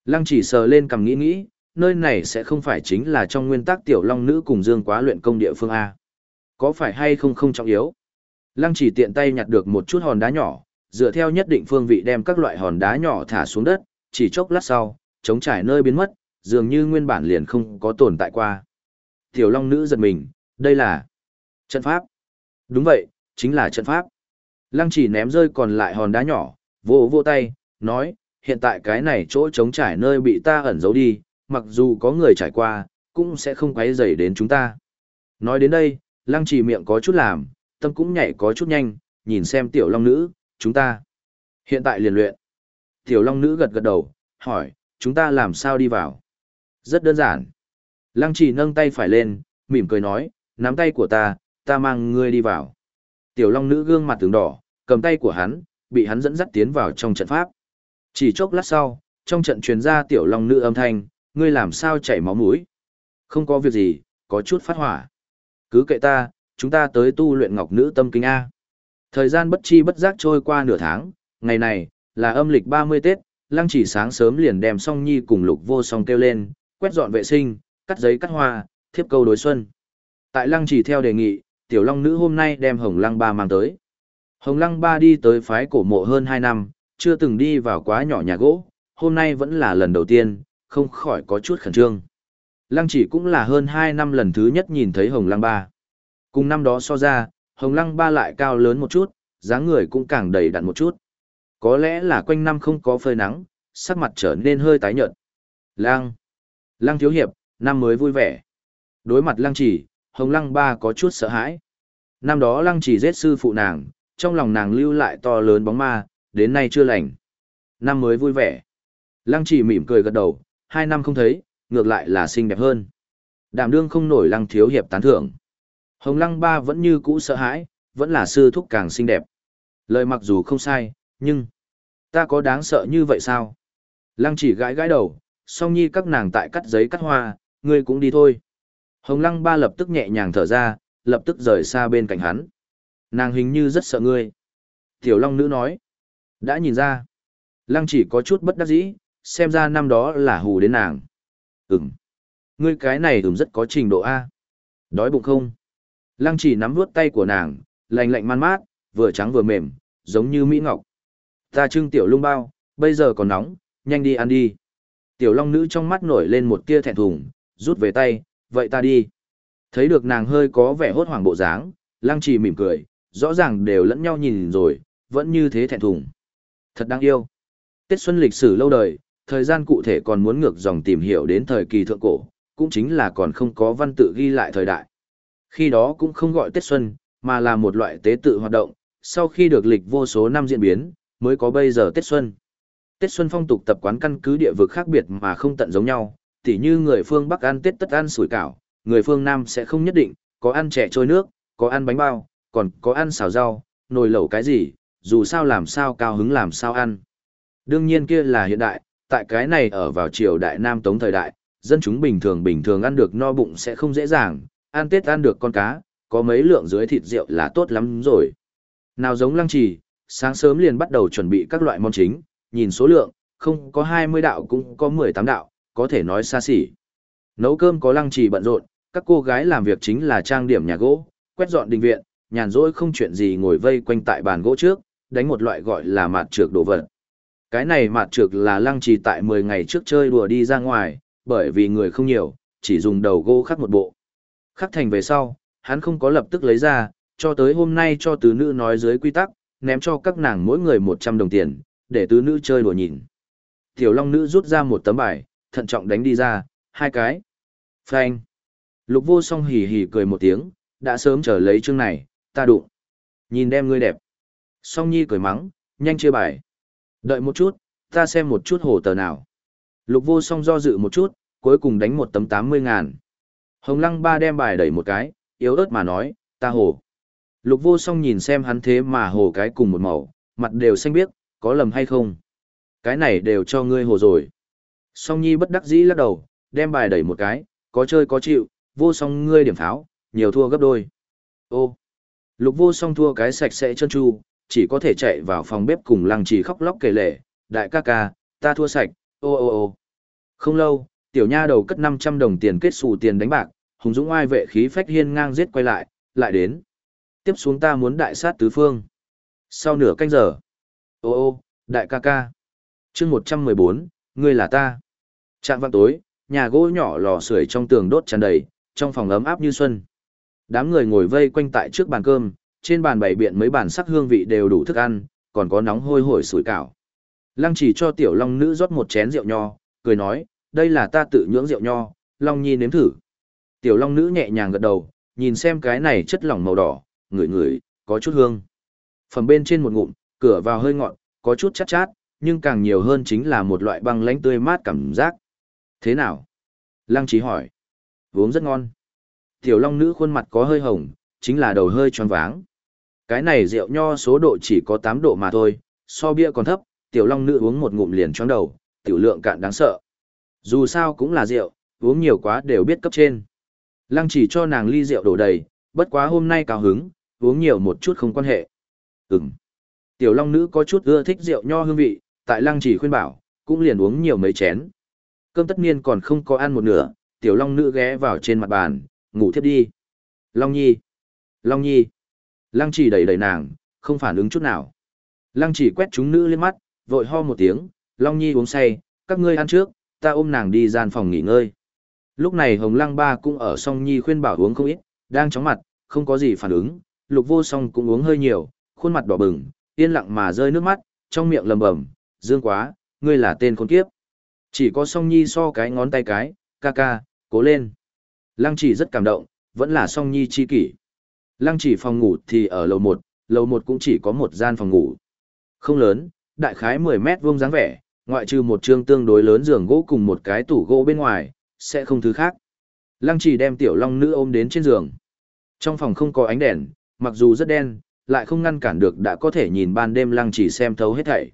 Lăng chỉ sờ lên cầm nghĩ nghĩ, nơi này sẽ không phải chính là trong nguyên tắc tiểu long nữ cùng dương quá luyện công địa phương A. Có phải hay không không trọng yếu? Lăng chỉ tiện tay nhặt được một chút hòn đá nhỏ, dựa theo nhất định phương vị đem các loại hòn đá nhỏ thả xuống đất, chỉ chốc lát sau, chống trải nơi biến mất, dường như nguyên bản liền không có tồn tại qua. Tiểu Long Nữ giật mình, đây là trận pháp. Đúng vậy, chính là trận pháp. Lăng chỉ ném rơi còn lại hòn đá nhỏ, vô vô tay, nói, hiện tại cái này chỗ chống trải nơi bị ta ẩn giấu đi, mặc dù có người trải qua, cũng sẽ không quấy rầy đến chúng ta. Nói đến đây, lăng chỉ miệng có chút làm, tâm cũng nhảy có chút nhanh, nhìn xem tiểu long nữ, chúng ta. Hiện tại liền luyện. Tiểu long nữ gật gật đầu, hỏi, chúng ta làm sao đi vào? Rất đơn giản. Lăng chỉ nâng tay phải lên, mỉm cười nói, nắm tay của ta, ta mang ngươi đi vào. Tiểu long nữ gương mặt tướng đỏ, cầm tay của hắn, bị hắn dẫn dắt tiến vào trong trận pháp. Chỉ chốc lát sau, trong trận truyền ra tiểu long nữ âm thanh, ngươi làm sao chảy máu mũi? Không có việc gì, có chút phát hỏa. Cứ kệ ta, chúng ta tới tu luyện ngọc nữ tâm kinh A. Thời gian bất chi bất giác trôi qua nửa tháng, ngày này, là âm lịch 30 Tết, lăng chỉ sáng sớm liền đem song nhi cùng lục vô song kêu lên, quét dọn vệ sinh, cắt giấy cắt hoa, thiếp câu đối xuân. Tại lăng chỉ theo đề nghị, tiểu long nữ hôm nay đem hồng lăng ba mang tới. Hồng lăng ba đi tới phái cổ mộ hơn 2 năm, chưa từng đi vào quá nhỏ nhà gỗ, hôm nay vẫn là lần đầu tiên, không khỏi có chút khẩn trương. Lăng chỉ cũng là hơn 2 năm lần thứ nhất nhìn thấy hồng lăng ba. Cùng năm đó so ra, hồng lăng ba lại cao lớn một chút, dáng người cũng càng đầy đặn một chút. Có lẽ là quanh năm không có phơi nắng, sắc mặt trở nên hơi tái nhợt. Lăng. Lăng thiếu hiệp, năm mới vui vẻ. Đối mặt lăng chỉ, hồng lăng ba có chút sợ hãi. Năm đó lăng chỉ giết sư phụ nàng, trong lòng nàng lưu lại to lớn bóng ma, đến nay chưa lành. Năm mới vui vẻ. Lăng chỉ mỉm cười gật đầu, hai năm không thấy, ngược lại là xinh đẹp hơn. Đảm đương không nổi lăng thiếu hiệp tán thưởng. Hồng lăng ba vẫn như cũ sợ hãi, vẫn là sư thúc càng xinh đẹp. Lời mặc dù không sai, nhưng... Ta có đáng sợ như vậy sao? Lăng chỉ gãi gãi đầu, song nhi các nàng tại cắt giấy cắt hoa, ngươi cũng đi thôi. Hồng lăng ba lập tức nhẹ nhàng thở ra, lập tức rời xa bên cạnh hắn. Nàng hình như rất sợ ngươi. Tiểu Long nữ nói. Đã nhìn ra. Lăng chỉ có chút bất đắc dĩ, xem ra năm đó là hù đến nàng. Ừm. Ngươi cái này ừm rất có trình độ A. Đói bụng không? Lăng chỉ nắm vuốt tay của nàng, lành lạnh man mát, vừa trắng vừa mềm, giống như Mỹ Ngọc. Ta trưng tiểu lung bao, bây giờ còn nóng, nhanh đi ăn đi. Tiểu long nữ trong mắt nổi lên một tia thẹn thùng, rút về tay, vậy ta đi. Thấy được nàng hơi có vẻ hốt hoảng bộ dáng, lăng trì mỉm cười, rõ ràng đều lẫn nhau nhìn rồi, vẫn như thế thẹn thùng. Thật đáng yêu. Tết xuân lịch sử lâu đời, thời gian cụ thể còn muốn ngược dòng tìm hiểu đến thời kỳ thượng cổ, cũng chính là còn không có văn tự ghi lại thời đại. Khi đó cũng không gọi Tết xuân, mà là một loại tế tự hoạt động, sau khi được lịch vô số năm diễn biến, mới có bây giờ Tết xuân. Tết xuân phong tục tập quán căn cứ địa vực khác biệt mà không tận giống nhau, tỉ như người phương Bắc ăn Tết tất ăn sủi cảo, người phương Nam sẽ không nhất định, có ăn chè trôi nước, có ăn bánh bao, còn có ăn xào rau, nồi lẩu cái gì, dù sao làm sao cao hứng làm sao ăn. Đương nhiên kia là hiện đại, tại cái này ở vào triều đại Nam Tống thời đại, dân chúng bình thường bình thường ăn được no bụng sẽ không dễ dàng, ăn Tết ăn được con cá, có mấy lượng dưới thịt rượu là tốt lắm rồi. Nào giống lăng trì, sáng sớm liền bắt đầu chuẩn bị các loại món chính, nhìn số lượng, không có 20 đạo cũng có 18 đạo, có thể nói xa xỉ. Nấu cơm có lăng trì bận rộn, các cô gái làm việc chính là trang điểm nhà gỗ, quét dọn đình viện, nhàn rỗi không chuyện gì ngồi vây quanh tại bàn gỗ trước, đánh một loại gọi là mạt trược đồ vật. Cái này mạt trược là lăng trì tại 10 ngày trước chơi đùa đi ra ngoài, bởi vì người không nhiều, chỉ dùng đầu gỗ khắc một bộ. Khắc thành về sau, hắn không có lập tức lấy ra, cho tới hôm nay cho tứ nữ nói dưới quy tắc, ném cho các nàng mỗi người 100 đồng tiền, để tứ nữ chơi đùa nhìn. Tiểu Long nữ rút ra một tấm bài, thận trọng đánh đi ra, hai cái. Phanh. Lục vô song hì hì cười một tiếng, đã sớm chờ lấy chương này, ta đụng. Nhìn đem ngươi đẹp. Song nhi cười mắng, nhanh chia bài. Đợi một chút, ta xem một chút hồ tờ nào. Lục vô song do dự một chút, cuối cùng đánh một tấm 80 ngàn. Hồng lăng ba đem bài đẩy một cái, yếu ớt mà nói, ta hồ. Lục vô song nhìn xem hắn thế mà hồ cái cùng một màu, mặt đều xanh biếc, có lầm hay không. Cái này đều cho ngươi hồ rồi. Song nhi bất đắc dĩ lắc đầu, đem bài đẩy một cái, có chơi có chịu, vô song ngươi điểm pháo, nhiều thua gấp đôi. Ô, lục vô song thua cái sạch sẽ chân chu, chỉ có thể chạy vào phòng bếp cùng lăng trì khóc lóc kể lể, đại ca ca, ta thua sạch, ô ô ô. Không lâu, tiểu nha đầu cất 500 đồng tiền kết xù tiền đánh bạc, hùng dũng ai vệ khí phách hiên ngang giết quay lại, lại đến. Tiếp xuống ta muốn đại sát tứ phương. Sau nửa canh giờ. Ô ô, đại ca ca. chương 114, ngươi là ta. Trạng văn tối, nhà gỗ nhỏ lò sưởi trong tường đốt tràn đầy, trong phòng ấm áp như xuân. Đám người ngồi vây quanh tại trước bàn cơm, trên bàn bày biện mấy bàn sắc hương vị đều đủ thức ăn, còn có nóng hôi hổi sủi cảo. Lăng chỉ cho tiểu long nữ rót một chén rượu nho, cười nói, đây là ta tự nhưỡng rượu nho, long nhi nếm thử. Tiểu long nữ nhẹ nhàng gật đầu, nhìn xem cái này chất lỏng màu đỏ, ngửi ngửi, có chút hương. Phần bên trên một ngụm, cửa vào hơi ngọt, có chút chát chát, nhưng càng nhiều hơn chính là một loại băng lánh tươi mát cảm giác. Thế nào? Lăng trí hỏi. Uống rất ngon. Tiểu long nữ khuôn mặt có hơi hồng, chính là đầu hơi tròn váng. Cái này rượu nho số độ chỉ có 8 độ mà thôi, so bia còn thấp, tiểu long nữ uống một ngụm liền choáng đầu, tiểu lượng cạn đáng sợ. Dù sao cũng là rượu, uống nhiều quá đều biết cấp trên. Lăng chỉ cho nàng ly rượu đổ đầy, bất quá hôm nay cao hứng, uống nhiều một chút không quan hệ. Ừm. Tiểu long nữ có chút ưa thích rượu nho hương vị, tại lăng chỉ khuyên bảo, cũng liền uống nhiều mấy chén. Cơm tất niên còn không có ăn một nửa, tiểu long nữ ghé vào trên mặt bàn, ngủ thiếp đi. Long nhi. Long nhi. Lăng chỉ đẩy đẩy nàng, không phản ứng chút nào. Lăng chỉ quét chúng nữ lên mắt, vội ho một tiếng, Long nhi uống say, các ngươi ăn trước, ta ôm nàng đi gian phòng nghỉ ngơi. Lúc này Hồng Lăng Ba cũng ở song nhi khuyên bảo uống không ít, đang chóng mặt, không có gì phản ứng, lục vô song cũng uống hơi nhiều, khuôn mặt đỏ bừng, yên lặng mà rơi nước mắt, trong miệng lầm bầm, dương quá, ngươi là tên con kiếp. Chỉ có song nhi so cái ngón tay cái, ca ca, cố lên. Lăng chỉ rất cảm động, vẫn là song nhi chi kỷ. Lăng chỉ phòng ngủ thì ở lầu 1, lầu 1 cũng chỉ có một gian phòng ngủ. Không lớn, đại khái 10 mét vuông dáng vẻ, ngoại trừ một trương tương đối lớn giường gỗ cùng một cái tủ gỗ bên ngoài, sẽ không thứ khác. Lăng chỉ đem tiểu long nữ ôm đến trên giường. Trong phòng không có ánh đèn, mặc dù rất đen, lại không ngăn cản được đã có thể nhìn ban đêm lăng chỉ xem thấu hết thảy.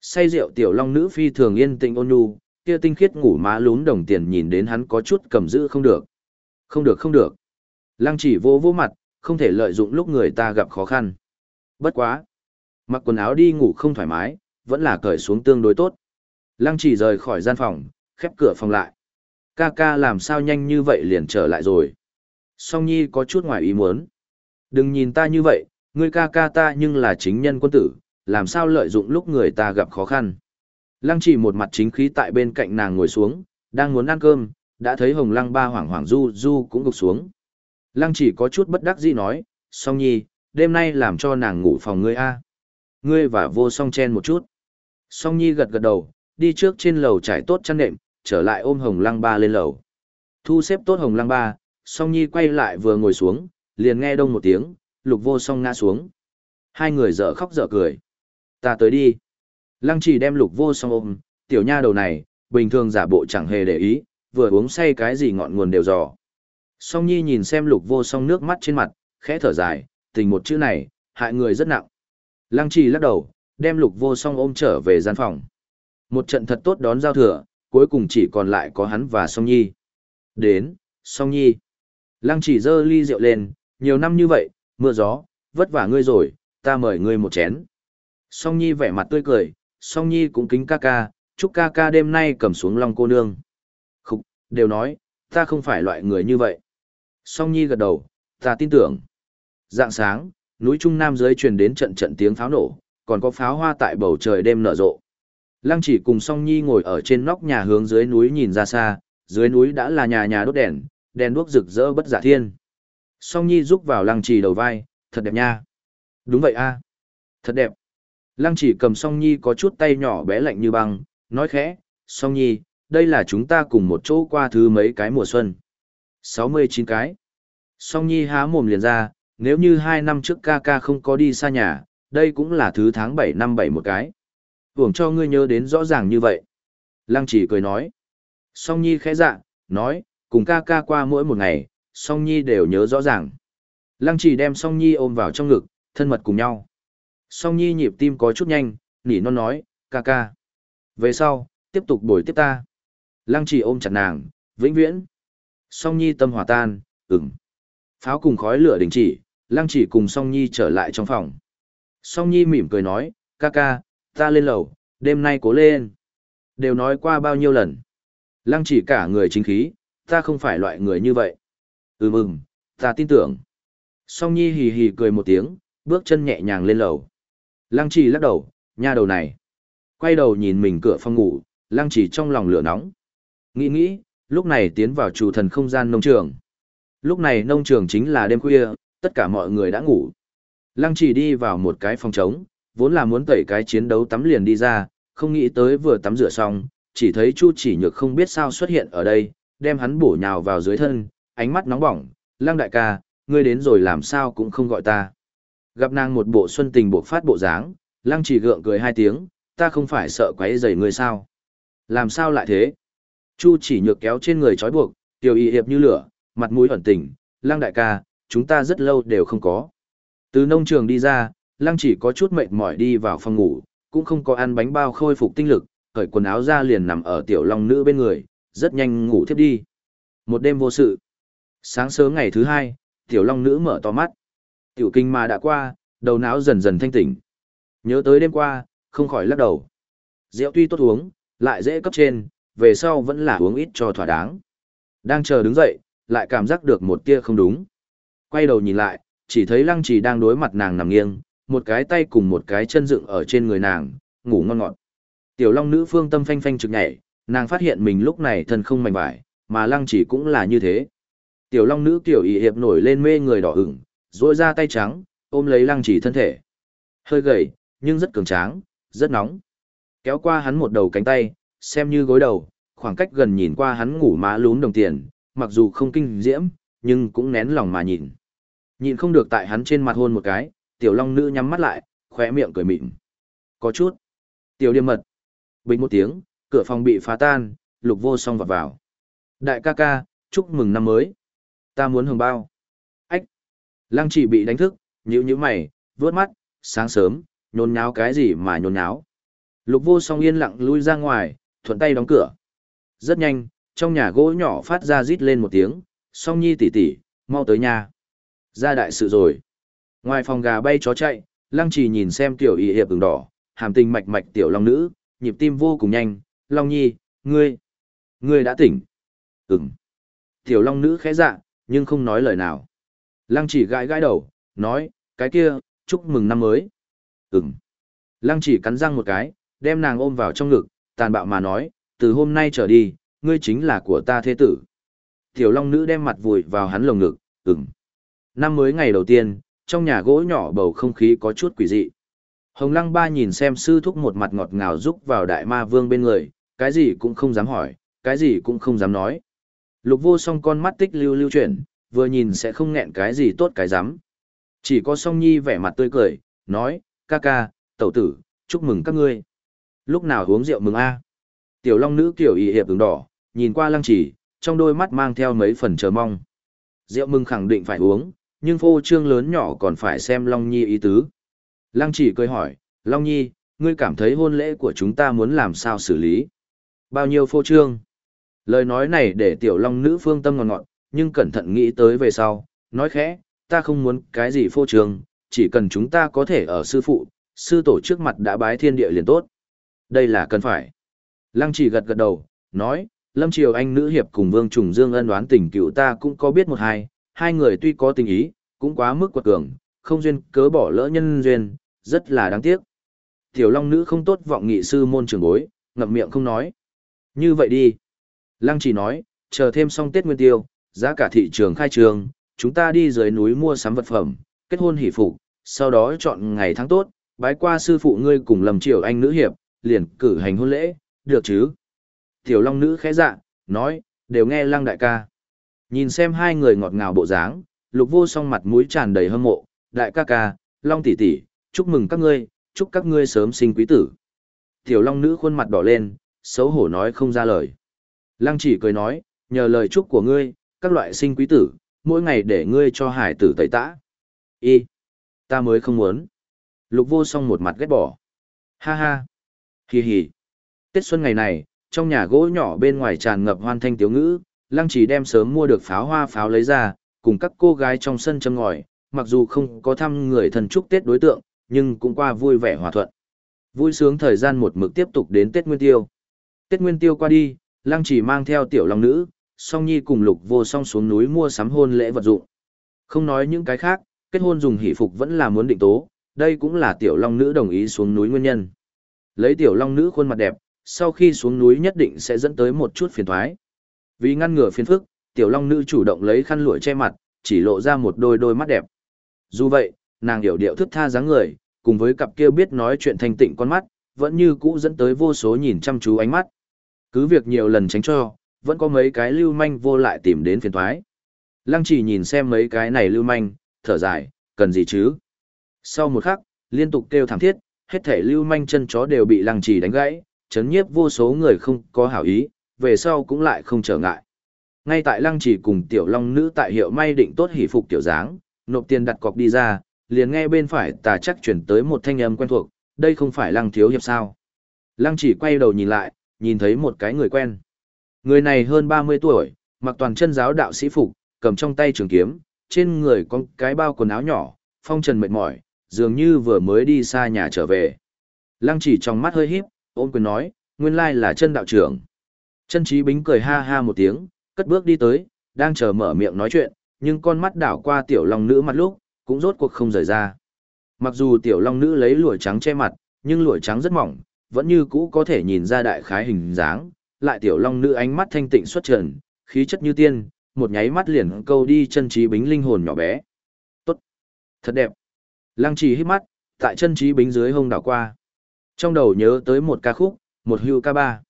Say rượu tiểu long nữ phi thường yên tĩnh ôn nhu, kia tinh khiết ngủ má lún đồng tiền nhìn đến hắn có chút cầm giữ không được. Không được không được. Lăng chỉ vô vô mặt, không thể lợi dụng lúc người ta gặp khó khăn. Bất quá. Mặc quần áo đi ngủ không thoải mái, vẫn là cởi xuống tương đối tốt. Lăng chỉ rời khỏi gian phòng, khép cửa phòng lại. Ca ca làm sao nhanh như vậy liền trở lại rồi. Song Nhi có chút ngoài ý muốn. Đừng nhìn ta như vậy, ngươi ca ca ta nhưng là chính nhân quân tử, làm sao lợi dụng lúc người ta gặp khó khăn. Lăng chỉ một mặt chính khí tại bên cạnh nàng ngồi xuống, đang muốn ăn cơm, đã thấy hồng lăng ba hoảng hoảng du du cũng gục xuống. Lăng chỉ có chút bất đắc dĩ nói, song nhi, đêm nay làm cho nàng ngủ phòng ngươi a. Ngươi và vô song chen một chút. Song nhi gật gật đầu, đi trước trên lầu trải tốt chăn nệm, trở lại ôm hồng lăng ba lên lầu. Thu xếp tốt hồng lăng ba, song nhi quay lại vừa ngồi xuống, liền nghe đông một tiếng, lục vô song ngã xuống. Hai người dở khóc dở cười. Ta tới đi. Lăng chỉ đem lục vô song ôm, tiểu nha đầu này, bình thường giả bộ chẳng hề để ý, vừa uống say cái gì ngọn nguồn đều dò. Song nhi nhìn xem lục vô song nước mắt trên mặt, khẽ thở dài, tình một chữ này, hại người rất nặng. Lăng trì lắc đầu, đem lục vô song ôm trở về gian phòng. Một trận thật tốt đón giao thừa, cuối cùng chỉ còn lại có hắn và song nhi. Đến, song nhi. Lăng chỉ dơ ly rượu lên, nhiều năm như vậy, mưa gió, vất vả ngươi rồi, ta mời ngươi một chén. Song nhi vẻ mặt tươi cười, song nhi cũng kính ca ca, chúc ca ca đêm nay cầm xuống long cô nương. Khúc, đều nói, ta không phải loại người như vậy. Song Nhi gật đầu, ta tin tưởng. Dạng sáng, núi Trung Nam dưới truyền đến trận trận tiếng pháo nổ, còn có pháo hoa tại bầu trời đêm nở rộ. Lăng chỉ cùng Song Nhi ngồi ở trên nóc nhà hướng dưới núi nhìn ra xa, dưới núi đã là nhà nhà đốt đèn, đèn đuốc rực rỡ bất giả thiên. Song Nhi rúc vào lăng chỉ đầu vai, thật đẹp nha. Đúng vậy a, Thật đẹp. Lăng chỉ cầm Song Nhi có chút tay nhỏ bé lạnh như băng, nói khẽ, Song Nhi, đây là chúng ta cùng một chỗ qua thứ mấy cái mùa xuân. 69 cái. Song Nhi há mồm liền ra, nếu như hai năm trước ca ca không có đi xa nhà, đây cũng là thứ tháng 7 năm 7 một cái. Hưởng cho ngươi nhớ đến rõ ràng như vậy. Lăng chỉ cười nói. Song Nhi khẽ dạ, nói, cùng ca ca qua mỗi một ngày, Song Nhi đều nhớ rõ ràng. Lăng chỉ đem Song Nhi ôm vào trong ngực, thân mật cùng nhau. Song Nhi nhịp tim có chút nhanh, nỉ non nói, ca ca. Về sau, tiếp tục bồi tiếp ta. Lăng chỉ ôm chặt nàng, vĩnh viễn. Song Nhi tâm hòa tan, ừm. Pháo cùng khói lửa đình chỉ, Lăng chỉ cùng Song Nhi trở lại trong phòng. Song Nhi mỉm cười nói, ca ca, ta lên lầu, đêm nay cố lên. Đều nói qua bao nhiêu lần. Lăng chỉ cả người chính khí, ta không phải loại người như vậy. Ừm mừng, ta tin tưởng. Song Nhi hì hì cười một tiếng, bước chân nhẹ nhàng lên lầu. Lăng chỉ lắc đầu, nha đầu này. Quay đầu nhìn mình cửa phòng ngủ, lăng chỉ trong lòng lửa nóng. Nghĩ nghĩ, lúc này tiến vào chủ thần không gian nông trường. Lúc này nông trường chính là đêm khuya, tất cả mọi người đã ngủ. Lăng chỉ đi vào một cái phòng trống, vốn là muốn tẩy cái chiến đấu tắm liền đi ra, không nghĩ tới vừa tắm rửa xong, chỉ thấy Chu chỉ nhược không biết sao xuất hiện ở đây, đem hắn bổ nhào vào dưới thân, ánh mắt nóng bỏng, lăng đại ca, ngươi đến rồi làm sao cũng không gọi ta. Gặp nàng một bộ xuân tình buộc phát bộ dáng, lăng chỉ gượng cười hai tiếng, ta không phải sợ quấy rầy ngươi sao. Làm sao lại thế? Chu chỉ nhược kéo trên người trói buộc, tiểu y hiệp như lửa, mặt mũi ẩn tình, lăng đại ca, chúng ta rất lâu đều không có. Từ nông trường đi ra, lăng chỉ có chút mệt mỏi đi vào phòng ngủ, cũng không có ăn bánh bao khôi phục tinh lực, cởi quần áo ra liền nằm ở tiểu long nữ bên người, rất nhanh ngủ thiếp đi. Một đêm vô sự. Sáng sớm ngày thứ hai, tiểu long nữ mở to mắt. Tiểu kinh mà đã qua, đầu não dần dần thanh tỉnh. Nhớ tới đêm qua, không khỏi lắc đầu. Rượu tuy tốt uống, lại dễ cấp trên, về sau vẫn là uống ít cho thỏa đáng. Đang chờ đứng dậy, lại cảm giác được một tia không đúng. Quay đầu nhìn lại, chỉ thấy lăng trì đang đối mặt nàng nằm nghiêng, một cái tay cùng một cái chân dựng ở trên người nàng, ngủ ngon ngọt. Tiểu long nữ phương tâm phanh phanh trực nhảy, nàng phát hiện mình lúc này thân không mảnh vải, mà lăng trì cũng là như thế. Tiểu long nữ tiểu y hiệp nổi lên mê người đỏ ửng, duỗi ra tay trắng, ôm lấy lăng trì thân thể. Hơi gầy, nhưng rất cường tráng, rất nóng. Kéo qua hắn một đầu cánh tay, xem như gối đầu, khoảng cách gần nhìn qua hắn ngủ má lún đồng tiền, mặc dù không kinh diễm, nhưng cũng nén lòng mà nhìn. Nhìn không được tại hắn trên mặt hôn một cái, tiểu long nữ nhắm mắt lại, khóe miệng cười mịn. Có chút. Tiểu điềm mật. Bình một tiếng, cửa phòng bị phá tan, lục vô song vọt vào. Đại ca ca, chúc mừng năm mới. Ta muốn hưởng bao. Ách. Lăng chỉ bị đánh thức, nhíu nhíu mày, vướt mắt, sáng sớm, nhốn nháo cái gì mà nhốn nháo. Lục vô song yên lặng lui ra ngoài, thuận tay đóng cửa. Rất nhanh, trong nhà gỗ nhỏ phát ra rít lên một tiếng, song nhi tỷ tỷ, mau tới nhà. Ra đại sự rồi. Ngoài phòng gà bay chó chạy, lăng trì nhìn xem tiểu y hiệp ứng đỏ, hàm tình mạch mạch tiểu long nữ, nhịp tim vô cùng nhanh, long nhi, ngươi, ngươi đã tỉnh. Ừm. Tiểu long nữ khẽ dạ, nhưng không nói lời nào. Lăng chỉ gãi gãi đầu, nói, cái kia, chúc mừng năm mới. Ừm. Lăng chỉ cắn răng một cái, đem nàng ôm vào trong ngực, tàn bạo mà nói, từ hôm nay trở đi, ngươi chính là của ta thế tử. Tiểu long nữ đem mặt vùi vào hắn lồng ngực, ừm. Năm mới ngày đầu tiên, trong nhà gỗ nhỏ bầu không khí có chút quỷ dị. Hồng lăng ba nhìn xem sư thúc một mặt ngọt ngào rúc vào đại ma vương bên người, cái gì cũng không dám hỏi, cái gì cũng không dám nói. Lục vô song con mắt tích lưu lưu chuyển, vừa nhìn sẽ không nghẹn cái gì tốt cái dám. Chỉ có song nhi vẻ mặt tươi cười, nói, ca ca, tẩu tử, chúc mừng các ngươi. Lúc nào uống rượu mừng a Tiểu long nữ kiểu y hiệp ứng đỏ, nhìn qua lăng chỉ, trong đôi mắt mang theo mấy phần chờ mong. Rượu mừng khẳng định phải uống, nhưng phô trương lớn nhỏ còn phải xem Long Nhi ý tứ. Lăng chỉ cười hỏi, Long Nhi, ngươi cảm thấy hôn lễ của chúng ta muốn làm sao xử lý? Bao nhiêu phô trương? Lời nói này để tiểu long nữ phương tâm ngọt ngọt, nhưng cẩn thận nghĩ tới về sau, nói khẽ, ta không muốn cái gì phô trương, chỉ cần chúng ta có thể ở sư phụ, sư tổ trước mặt đã bái thiên địa liền tốt. Đây là cần phải. Lăng chỉ gật gật đầu, nói, Lâm Triều Anh nữ hiệp cùng Vương Trùng Dương ân đoán tình cựu ta cũng có biết một hai, hai người tuy có tình ý, cũng quá mức quật cường, không duyên cớ bỏ lỡ nhân duyên, rất là đáng tiếc. Tiểu Long nữ không tốt vọng nghị sư môn trường bối, ngậm miệng không nói. Như vậy đi. Lăng chỉ nói, chờ thêm xong Tết Nguyên Tiêu, giá cả thị trường khai trường, chúng ta đi dưới núi mua sắm vật phẩm, kết hôn hỷ phục, sau đó chọn ngày tháng tốt, bái qua sư phụ ngươi cùng Lâm triều anh nữ hiệp, liền cử hành hôn lễ, được chứ? Tiểu Long nữ khẽ dạ, nói, đều nghe lăng đại ca. Nhìn xem hai người ngọt ngào bộ dáng, lục vô song mặt mũi tràn đầy hâm mộ, đại ca ca, Long tỷ tỷ, chúc mừng các ngươi, chúc các ngươi sớm sinh quý tử. Tiểu Long nữ khuôn mặt đỏ lên, xấu hổ nói không ra lời. Lăng chỉ cười nói, nhờ lời chúc của ngươi, các loại sinh quý tử, mỗi ngày để ngươi cho hải tử tẩy tã. Y, ta mới không muốn. Lục vô song một mặt ghét bỏ. Ha ha, hì hì. Tết xuân ngày này, trong nhà gỗ nhỏ bên ngoài tràn ngập hoan thanh tiếu ngữ, lăng chỉ đem sớm mua được pháo hoa pháo lấy ra, cùng các cô gái trong sân châm ngòi, mặc dù không có thăm người thân chúc Tết đối tượng, nhưng cũng qua vui vẻ hòa thuận. Vui sướng thời gian một mực tiếp tục đến Tết Nguyên Tiêu. Tết Nguyên Tiêu qua đi, lăng chỉ mang theo tiểu long nữ, song nhi cùng lục vô song xuống núi mua sắm hôn lễ vật dụng. Không nói những cái khác, kết hôn dùng hỷ phục vẫn là muốn định tố, đây cũng là tiểu long nữ đồng ý xuống núi nguyên nhân. Lấy tiểu long nữ khuôn mặt đẹp, sau khi xuống núi nhất định sẽ dẫn tới một chút phiền thoái. Vì ngăn ngừa phiền phức, tiểu long nữ chủ động lấy khăn lụa che mặt, chỉ lộ ra một đôi đôi mắt đẹp. Dù vậy, nàng hiểu điệu thức tha dáng người, cùng với cặp kia biết nói chuyện thanh tịnh con mắt, vẫn như cũ dẫn tới vô số nhìn chăm chú ánh mắt. Cứ việc nhiều lần tránh cho, vẫn có mấy cái lưu manh vô lại tìm đến phiền thoái. Lăng chỉ nhìn xem mấy cái này lưu manh, thở dài, cần gì chứ? Sau một khắc, liên tục kêu thảm thiết, hết thể lưu manh chân chó đều bị lăng chỉ đánh gãy, chấn nhiếp vô số người không có hảo ý, về sau cũng lại không trở ngại. Ngay tại lăng chỉ cùng tiểu long nữ tại hiệu may định tốt hỷ phục tiểu dáng, nộp tiền đặt cọc đi ra, liền nghe bên phải tà chắc chuyển tới một thanh âm quen thuộc, đây không phải lăng thiếu hiệp sao. Lăng chỉ quay đầu nhìn lại, nhìn thấy một cái người quen. Người này hơn 30 tuổi, mặc toàn chân giáo đạo sĩ phục, cầm trong tay trường kiếm, trên người có cái bao quần áo nhỏ, phong trần mệt mỏi, dường như vừa mới đi xa nhà trở về. Lăng chỉ trong mắt hơi híp, ôm quyền nói, nguyên lai là chân đạo trưởng. Chân trí bính cười ha ha một tiếng, cất bước đi tới, đang chờ mở miệng nói chuyện, nhưng con mắt đảo qua tiểu long nữ mặt lúc, cũng rốt cuộc không rời ra. Mặc dù tiểu long nữ lấy lụa trắng che mặt, nhưng lụa trắng rất mỏng, vẫn như cũ có thể nhìn ra đại khái hình dáng, lại tiểu long nữ ánh mắt thanh tịnh xuất trần, khí chất như tiên, một nháy mắt liền câu đi chân trí bính linh hồn nhỏ bé. Tốt, thật đẹp. Lăng trì hít mắt, tại chân trí bính dưới hông đảo qua. Trong đầu nhớ tới một ca khúc, một hưu ca ba.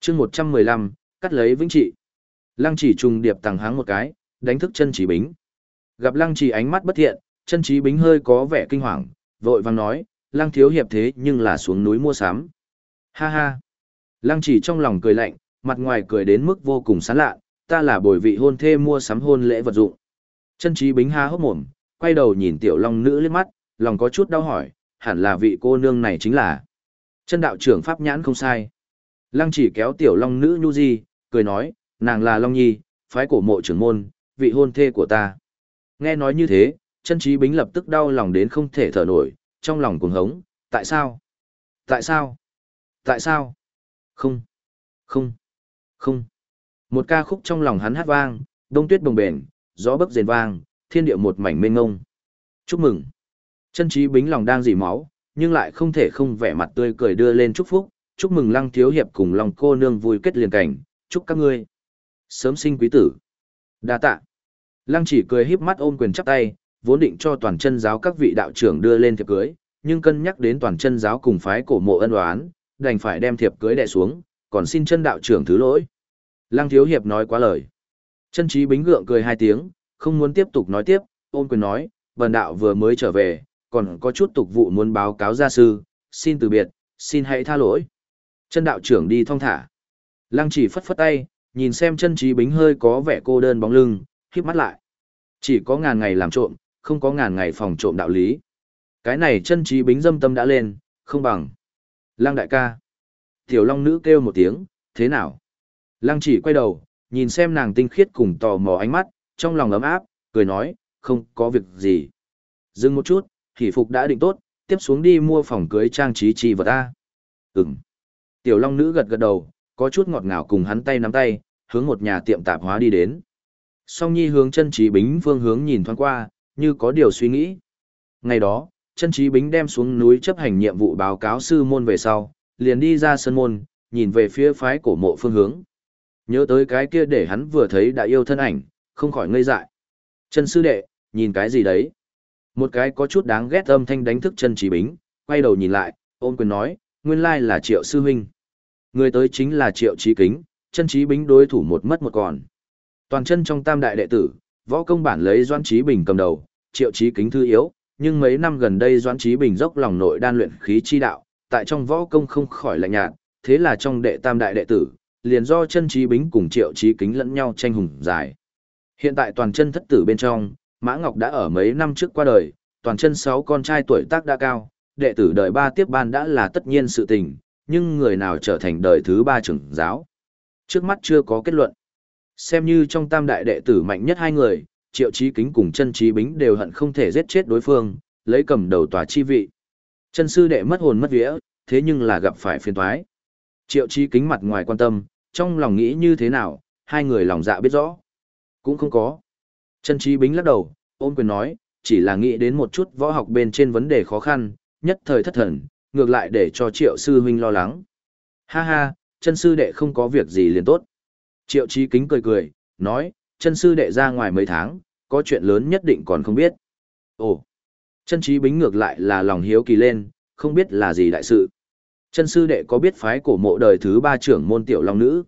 chương 115, cắt lấy vĩnh trị. Lăng chỉ trùng điệp tàng háng một cái, đánh thức chân trí bính. Gặp lăng chỉ ánh mắt bất thiện, chân trí bính hơi có vẻ kinh hoàng, vội vàng nói, lăng thiếu hiệp thế nhưng là xuống núi mua sắm. Ha ha. Lăng chỉ trong lòng cười lạnh, mặt ngoài cười đến mức vô cùng sán lạ, ta là bồi vị hôn thê mua sắm hôn lễ vật dụng. Chân trí bính ha hốc mồm, quay đầu nhìn tiểu long nữ lên mắt, lòng có chút đau hỏi, hẳn là vị cô nương này chính là. Chân đạo trưởng pháp nhãn không sai. Lăng chỉ kéo tiểu long nữ nhu di, cười nói, nàng là long nhi, phái cổ mộ trưởng môn, vị hôn thê của ta. Nghe nói như thế, chân trí bính lập tức đau lòng đến không thể thở nổi, trong lòng cuồng hống, tại sao? Tại sao? Tại sao? Không, không, không. Một ca khúc trong lòng hắn hát vang, đông tuyết bồng bềnh, gió bấc rền vang, thiên địa một mảnh mênh ngông. Chúc mừng. Chân trí bính lòng đang dỉ máu, nhưng lại không thể không vẻ mặt tươi cười đưa lên chúc phúc, chúc mừng lăng thiếu hiệp cùng lòng cô nương vui kết liền cảnh, chúc các ngươi sớm sinh quý tử. Đa tạ. Lăng chỉ cười híp mắt ôm quyền chắp tay, vốn định cho toàn chân giáo các vị đạo trưởng đưa lên thiệp cưới, nhưng cân nhắc đến toàn chân giáo cùng phái cổ mộ ân oán, đành phải đem thiệp cưới đè xuống, còn xin chân đạo trưởng thứ lỗi. Lăng thiếu hiệp nói quá lời. Chân trí bính gượng cười hai tiếng, không muốn tiếp tục nói tiếp, ôm quyền nói, bần đạo vừa mới trở về, còn có chút tục vụ muốn báo cáo gia sư, xin từ biệt, xin hãy tha lỗi. Chân đạo trưởng đi thong thả. Lăng chỉ phất phất tay, nhìn xem chân trí bính hơi có vẻ cô đơn bóng lưng, híp mắt lại. Chỉ có ngàn ngày làm trộm, không có ngàn ngày phòng trộm đạo lý. Cái này chân trí bính dâm tâm đã lên, không bằng. Lăng đại ca. Tiểu long nữ kêu một tiếng, thế nào? Lăng chỉ quay đầu, nhìn xem nàng tinh khiết cùng tò mò ánh mắt, trong lòng ấm áp, cười nói, không có việc gì. Dừng một chút, hỷ phục đã định tốt, tiếp xuống đi mua phòng cưới trang trí chi vật ta. Ừm. Tiểu long nữ gật gật đầu, có chút ngọt ngào cùng hắn tay nắm tay, hướng một nhà tiệm tạp hóa đi đến. Song Nhi hướng chân trí bính phương hướng nhìn thoáng qua, như có điều suy nghĩ. Ngày đó, chân trí bính đem xuống núi chấp hành nhiệm vụ báo cáo sư môn về sau, liền đi ra sân môn, nhìn về phía phái cổ mộ phương hướng. Nhớ tới cái kia để hắn vừa thấy đã yêu thân ảnh, không khỏi ngây dại. Chân sư đệ, nhìn cái gì đấy? Một cái có chút đáng ghét âm thanh đánh thức chân trí bính, quay đầu nhìn lại, ôn quyền nói, nguyên lai là triệu sư huynh. Người tới chính là triệu trí kính, chân trí bính đối thủ một mất một còn. Toàn chân trong tam đại đệ tử, võ công bản lấy doan trí bình cầm đầu, triệu trí kính thư yếu, nhưng mấy năm gần đây doan trí bình dốc lòng nội đan luyện khí chi đạo, tại trong võ công không khỏi lạnh nhạt, thế là trong đệ tam đại đệ tử, liền do chân trí bính cùng triệu trí kính lẫn nhau tranh hùng dài. Hiện tại toàn chân thất tử bên trong, Mã Ngọc đã ở mấy năm trước qua đời, toàn chân sáu con trai tuổi tác đã cao, đệ tử đời ba tiếp ban đã là tất nhiên sự tình, nhưng người nào trở thành đời thứ ba trưởng giáo. Trước mắt chưa có kết luận. Xem như trong tam đại đệ tử mạnh nhất hai người, triệu trí kính cùng chân trí bính đều hận không thể giết chết đối phương, lấy cầm đầu tòa chi vị. Chân sư đệ mất hồn mất vía, thế nhưng là gặp phải phiền toái. Triệu trí kính mặt ngoài quan tâm, trong lòng nghĩ như thế nào, hai người lòng dạ biết rõ. Cũng không có. Chân trí bính lắc đầu, ôm quyền nói, chỉ là nghĩ đến một chút võ học bên trên vấn đề khó khăn, nhất thời thất thần, ngược lại để cho triệu sư huynh lo lắng. Ha ha, chân sư đệ không có việc gì liền tốt. Triệu trí kính cười cười, nói, chân sư đệ ra ngoài mấy tháng, có chuyện lớn nhất định còn không biết. Ồ, chân trí bính ngược lại là lòng hiếu kỳ lên, không biết là gì đại sự. Chân sư đệ có biết phái cổ mộ đời thứ ba trưởng môn tiểu long nữ?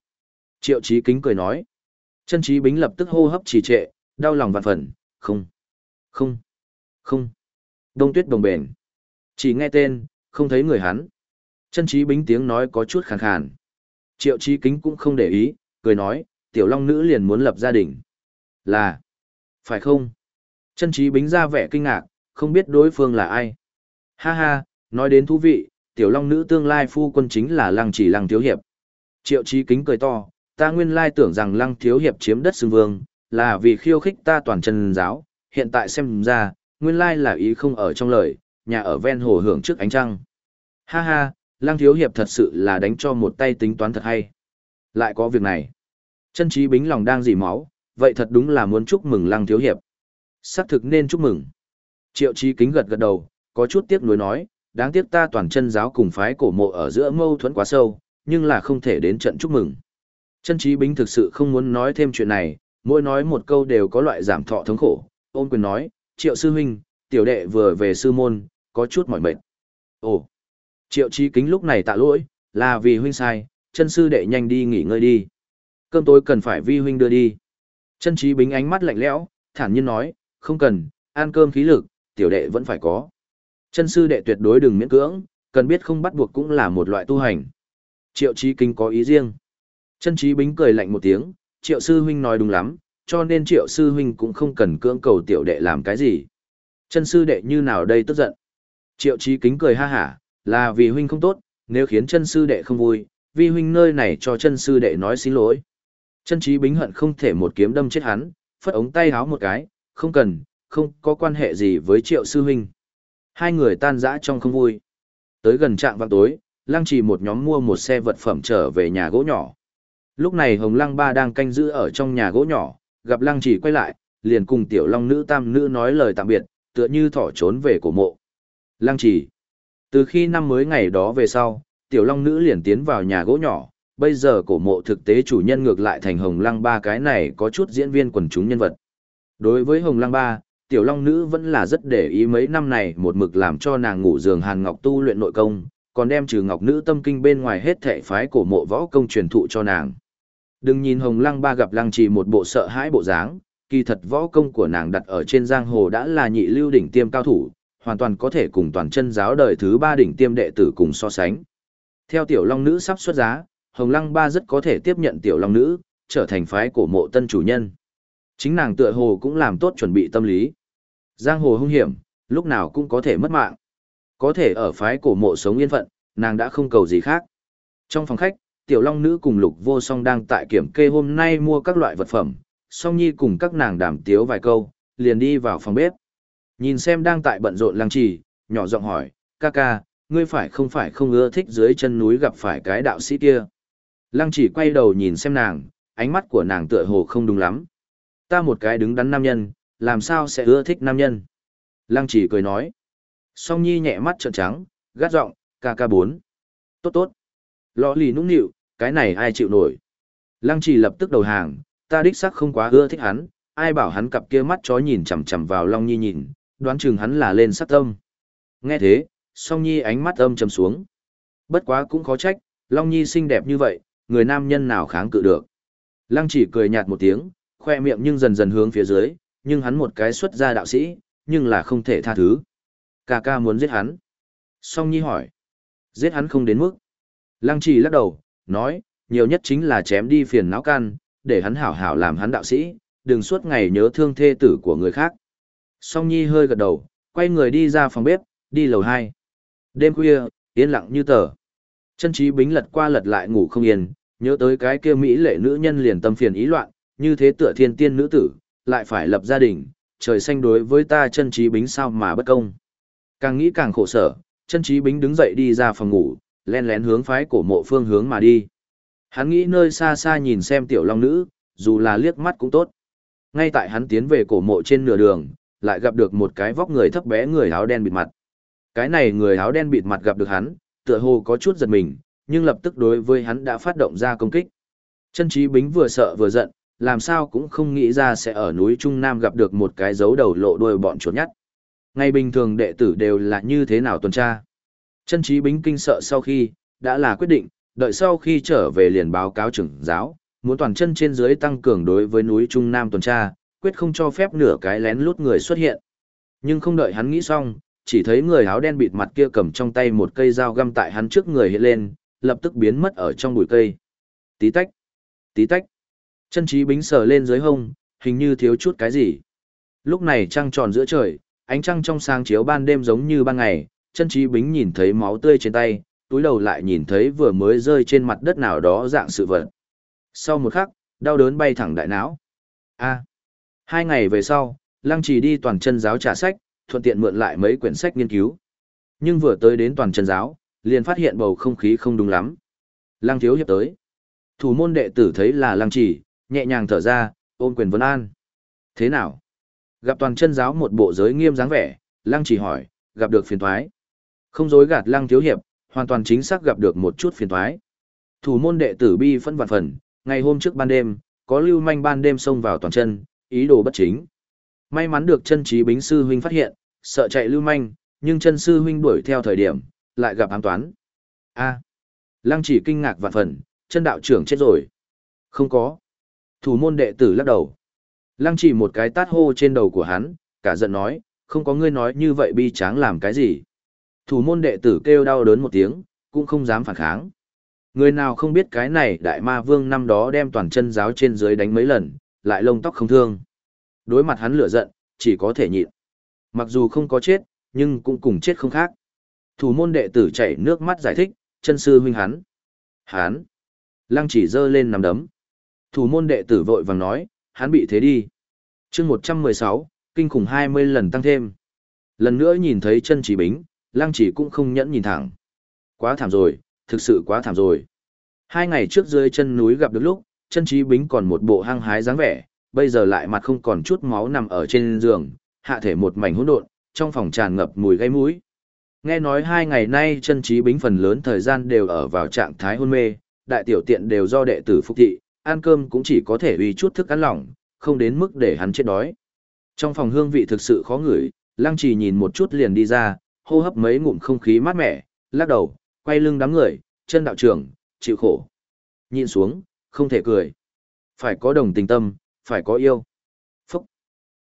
Triệu trí kính cười nói. Chân trí bính lập tức hô hấp trì trệ, đau lòng vạn phần, không, không, không. Đông tuyết đồng bền. Chỉ nghe tên, không thấy người hắn. Chân trí bính tiếng nói có chút khàn khàn. Triệu trí kính cũng không để ý, cười nói, tiểu long nữ liền muốn lập gia đình. Là, phải không? Chân trí bính ra vẻ kinh ngạc, không biết đối phương là ai. Ha ha, nói đến thú vị, tiểu long nữ tương lai phu quân chính là lăng chỉ lăng thiếu hiệp. Triệu trí kính cười to, ta nguyên lai tưởng rằng lăng thiếu hiệp chiếm đất xưng vương, là vì khiêu khích ta toàn chân giáo, hiện tại xem ra, nguyên lai là ý không ở trong lời, nhà ở ven hồ hưởng trước ánh trăng. Ha ha, lăng thiếu hiệp thật sự là đánh cho một tay tính toán thật hay. Lại có việc này. Chân trí bính lòng đang dỉ máu, vậy thật đúng là muốn chúc mừng lăng thiếu hiệp. Xác thực nên chúc mừng. Triệu trí kính gật gật đầu, có chút tiếc nuối nói, đáng tiếc ta toàn chân giáo cùng phái cổ mộ ở giữa mâu thuẫn quá sâu, nhưng là không thể đến trận chúc mừng. Chân trí bính thực sự không muốn nói thêm chuyện này, mỗi nói một câu đều có loại giảm thọ thống khổ, ôn quyền nói, triệu sư huynh, tiểu đệ vừa về sư môn, có chút mỏi mệt. Ồ, triệu trí kính lúc này tạ lỗi, là vì huynh sai, chân sư đệ nhanh đi nghỉ ngơi đi. Cơm tối cần phải vi huynh đưa đi. Chân trí bính ánh mắt lạnh lẽo, thản nhiên nói, không cần, ăn cơm khí lực, tiểu đệ vẫn phải có. Chân sư đệ tuyệt đối đừng miễn cưỡng, cần biết không bắt buộc cũng là một loại tu hành. Triệu trí kính có ý riêng. Chân trí bính cười lạnh một tiếng, triệu sư huynh nói đúng lắm, cho nên triệu sư huynh cũng không cần cưỡng cầu tiểu đệ làm cái gì. Chân sư đệ như nào đây tức giận. Triệu trí kính cười ha hả, là vì huynh không tốt, nếu khiến chân sư đệ không vui, vi huynh nơi này cho chân sư đệ nói xin lỗi. Chân trí bính hận không thể một kiếm đâm chết hắn, phất ống tay háo một cái, không cần, không có quan hệ gì với triệu sư huynh. Hai người tan rã trong không vui. Tới gần trạng vào tối, lăng trì một nhóm mua một xe vật phẩm trở về nhà gỗ nhỏ. Lúc này Hồng Lăng Ba đang canh giữ ở trong nhà gỗ nhỏ, gặp Lăng Chỉ quay lại, liền cùng tiểu long nữ tam nữ nói lời tạm biệt, tựa như thỏ trốn về cổ mộ. Lăng Chỉ. Từ khi năm mới ngày đó về sau, tiểu long nữ liền tiến vào nhà gỗ nhỏ, bây giờ cổ mộ thực tế chủ nhân ngược lại thành Hồng Lăng Ba cái này có chút diễn viên quần chúng nhân vật. Đối với Hồng Lăng Ba, tiểu long nữ vẫn là rất để ý mấy năm này một mực làm cho nàng ngủ giường Hàn Ngọc tu luyện nội công, còn đem trừ Ngọc nữ tâm kinh bên ngoài hết thệ phái cổ mộ võ công truyền thụ cho nàng. Đừng nhìn Hồng Lăng Ba gặp Lăng Trì một bộ sợ hãi bộ dáng, kỳ thật võ công của nàng đặt ở trên giang hồ đã là nhị lưu đỉnh tiêm cao thủ, hoàn toàn có thể cùng toàn chân giáo đời thứ ba đỉnh tiêm đệ tử cùng so sánh. Theo tiểu long nữ sắp xuất giá, Hồng Lăng Ba rất có thể tiếp nhận tiểu long nữ, trở thành phái cổ mộ tân chủ nhân. Chính nàng tựa hồ cũng làm tốt chuẩn bị tâm lý. Giang hồ hung hiểm, lúc nào cũng có thể mất mạng. Có thể ở phái cổ mộ sống yên phận, nàng đã không cầu gì khác. Trong phòng khách, tiểu long nữ cùng lục vô song đang tại kiểm kê hôm nay mua các loại vật phẩm, song nhi cùng các nàng đàm tiếu vài câu, liền đi vào phòng bếp. Nhìn xem đang tại bận rộn lăng trì, nhỏ giọng hỏi, ca ca, ngươi phải không phải không ưa thích dưới chân núi gặp phải cái đạo sĩ kia. Lăng chỉ quay đầu nhìn xem nàng, ánh mắt của nàng tựa hồ không đúng lắm. Ta một cái đứng đắn nam nhân, làm sao sẽ ưa thích nam nhân? Lăng chỉ cười nói. Song Nhi nhẹ mắt trợn trắng, gắt giọng, ca ca bốn. Tốt tốt. Lọ lì nũng nịu, cái này ai chịu nổi. Lăng chỉ lập tức đầu hàng, ta đích xác không quá ưa thích hắn, ai bảo hắn cặp kia mắt chó nhìn chằm chằm vào Long Nhi nhìn, đoán chừng hắn là lên sát tâm. Nghe thế, Song Nhi ánh mắt âm trầm xuống. Bất quá cũng khó trách, Long Nhi xinh đẹp như vậy, người nam nhân nào kháng cự được. Lăng chỉ cười nhạt một tiếng, khoe miệng nhưng dần dần hướng phía dưới, nhưng hắn một cái xuất ra đạo sĩ, nhưng là không thể tha thứ. Cà ca muốn giết hắn. Song Nhi hỏi. Giết hắn không đến mức. Lăng chỉ lắc đầu, nói, nhiều nhất chính là chém đi phiền não can, để hắn hảo hảo làm hắn đạo sĩ, đừng suốt ngày nhớ thương thê tử của người khác. Song Nhi hơi gật đầu, quay người đi ra phòng bếp, đi lầu 2. Đêm khuya, yên lặng như tờ. Chân trí bính lật qua lật lại ngủ không yên, nhớ tới cái kia Mỹ lệ nữ nhân liền tâm phiền ý loạn, như thế tựa thiên tiên nữ tử, lại phải lập gia đình, trời xanh đối với ta chân trí bính sao mà bất công. Càng nghĩ càng khổ sở, chân trí bính đứng dậy đi ra phòng ngủ, len lén hướng phái cổ mộ phương hướng mà đi. Hắn nghĩ nơi xa xa nhìn xem tiểu long nữ, dù là liếc mắt cũng tốt. Ngay tại hắn tiến về cổ mộ trên nửa đường, lại gặp được một cái vóc người thấp bé người áo đen bịt mặt. Cái này người áo đen bịt mặt gặp được hắn, tựa hồ có chút giật mình, nhưng lập tức đối với hắn đã phát động ra công kích. Chân trí bính vừa sợ vừa giận, làm sao cũng không nghĩ ra sẽ ở núi Trung Nam gặp được một cái dấu đầu lộ đuôi bọn chuột nhắt. Ngày bình thường đệ tử đều là như thế nào tuần tra. Chân trí bính kinh sợ sau khi, đã là quyết định, đợi sau khi trở về liền báo cáo trưởng giáo, muốn toàn chân trên dưới tăng cường đối với núi Trung Nam tuần tra, quyết không cho phép nửa cái lén lút người xuất hiện. Nhưng không đợi hắn nghĩ xong, chỉ thấy người áo đen bịt mặt kia cầm trong tay một cây dao găm tại hắn trước người hiện lên, lập tức biến mất ở trong bụi cây. Tí tách, tí tách. Chân trí bính sờ lên dưới hông, hình như thiếu chút cái gì. Lúc này trăng tròn giữa trời, ánh trăng trong sáng chiếu ban đêm giống như ban ngày, chân trí bính nhìn thấy máu tươi trên tay, túi đầu lại nhìn thấy vừa mới rơi trên mặt đất nào đó dạng sự vật. Sau một khắc, đau đớn bay thẳng đại não. A. Hai ngày về sau, Lăng Trì đi toàn chân giáo trả sách, thuận tiện mượn lại mấy quyển sách nghiên cứu. Nhưng vừa tới đến toàn chân giáo, liền phát hiện bầu không khí không đúng lắm. Lăng Thiếu Hiệp tới. Thủ môn đệ tử thấy là Lăng Trì, nhẹ nhàng thở ra, ôm quyền vấn an. Thế nào? Gặp toàn chân giáo một bộ giới nghiêm dáng vẻ, Lăng Trì hỏi, gặp được phiền thoái. Không dối gạt Lăng Thiếu Hiệp, hoàn toàn chính xác gặp được một chút phiền thoái. Thủ môn đệ tử bi phân vạn phần, ngày hôm trước ban đêm, có lưu manh ban đêm xông vào toàn chân, ý đồ bất chính. May mắn được chân trí bính sư huynh phát hiện, sợ chạy lưu manh, nhưng chân sư huynh đuổi theo thời điểm, lại gặp ám toán. A. À, Lăng chỉ kinh ngạc vạn phần, chân đạo trưởng chết rồi. Không có. Thủ môn đệ tử lắc đầu. Lăng chỉ một cái tát hô trên đầu của hắn, cả giận nói, không có ngươi nói như vậy bi tráng làm cái gì. Thủ môn đệ tử kêu đau đớn một tiếng, cũng không dám phản kháng. Người nào không biết cái này đại ma vương năm đó đem toàn chân giáo trên dưới đánh mấy lần, lại lông tóc không thương. Đối mặt hắn lửa giận, chỉ có thể nhịn. Mặc dù không có chết, nhưng cũng cùng chết không khác. Thủ môn đệ tử chảy nước mắt giải thích, chân sư huynh hắn. Hắn. Lăng chỉ dơ lên nằm đấm. Thủ môn đệ tử vội vàng nói, hắn bị thế đi. chương 116, kinh khủng 20 lần tăng thêm. Lần nữa nhìn thấy chân chỉ bính, lăng chỉ cũng không nhẫn nhìn thẳng. Quá thảm rồi, thực sự quá thảm rồi. Hai ngày trước dưới chân núi gặp được lúc, chân trí bính còn một bộ hăng hái dáng vẻ, bây giờ lại mặt không còn chút máu nằm ở trên giường, hạ thể một mảnh hỗn độn, trong phòng tràn ngập mùi gây mũi. Nghe nói hai ngày nay chân trí bính phần lớn thời gian đều ở vào trạng thái hôn mê, đại tiểu tiện đều do đệ tử phục thị, ăn cơm cũng chỉ có thể uy chút thức ăn lỏng, không đến mức để hắn chết đói. Trong phòng hương vị thực sự khó ngửi, lăng trì nhìn một chút liền đi ra, hô hấp mấy ngụm không khí mát mẻ, lắc đầu, quay lưng đám người, chân đạo trưởng, chịu khổ. Nhìn xuống, không thể cười. Phải có đồng tình tâm, phải có yêu. Phúc.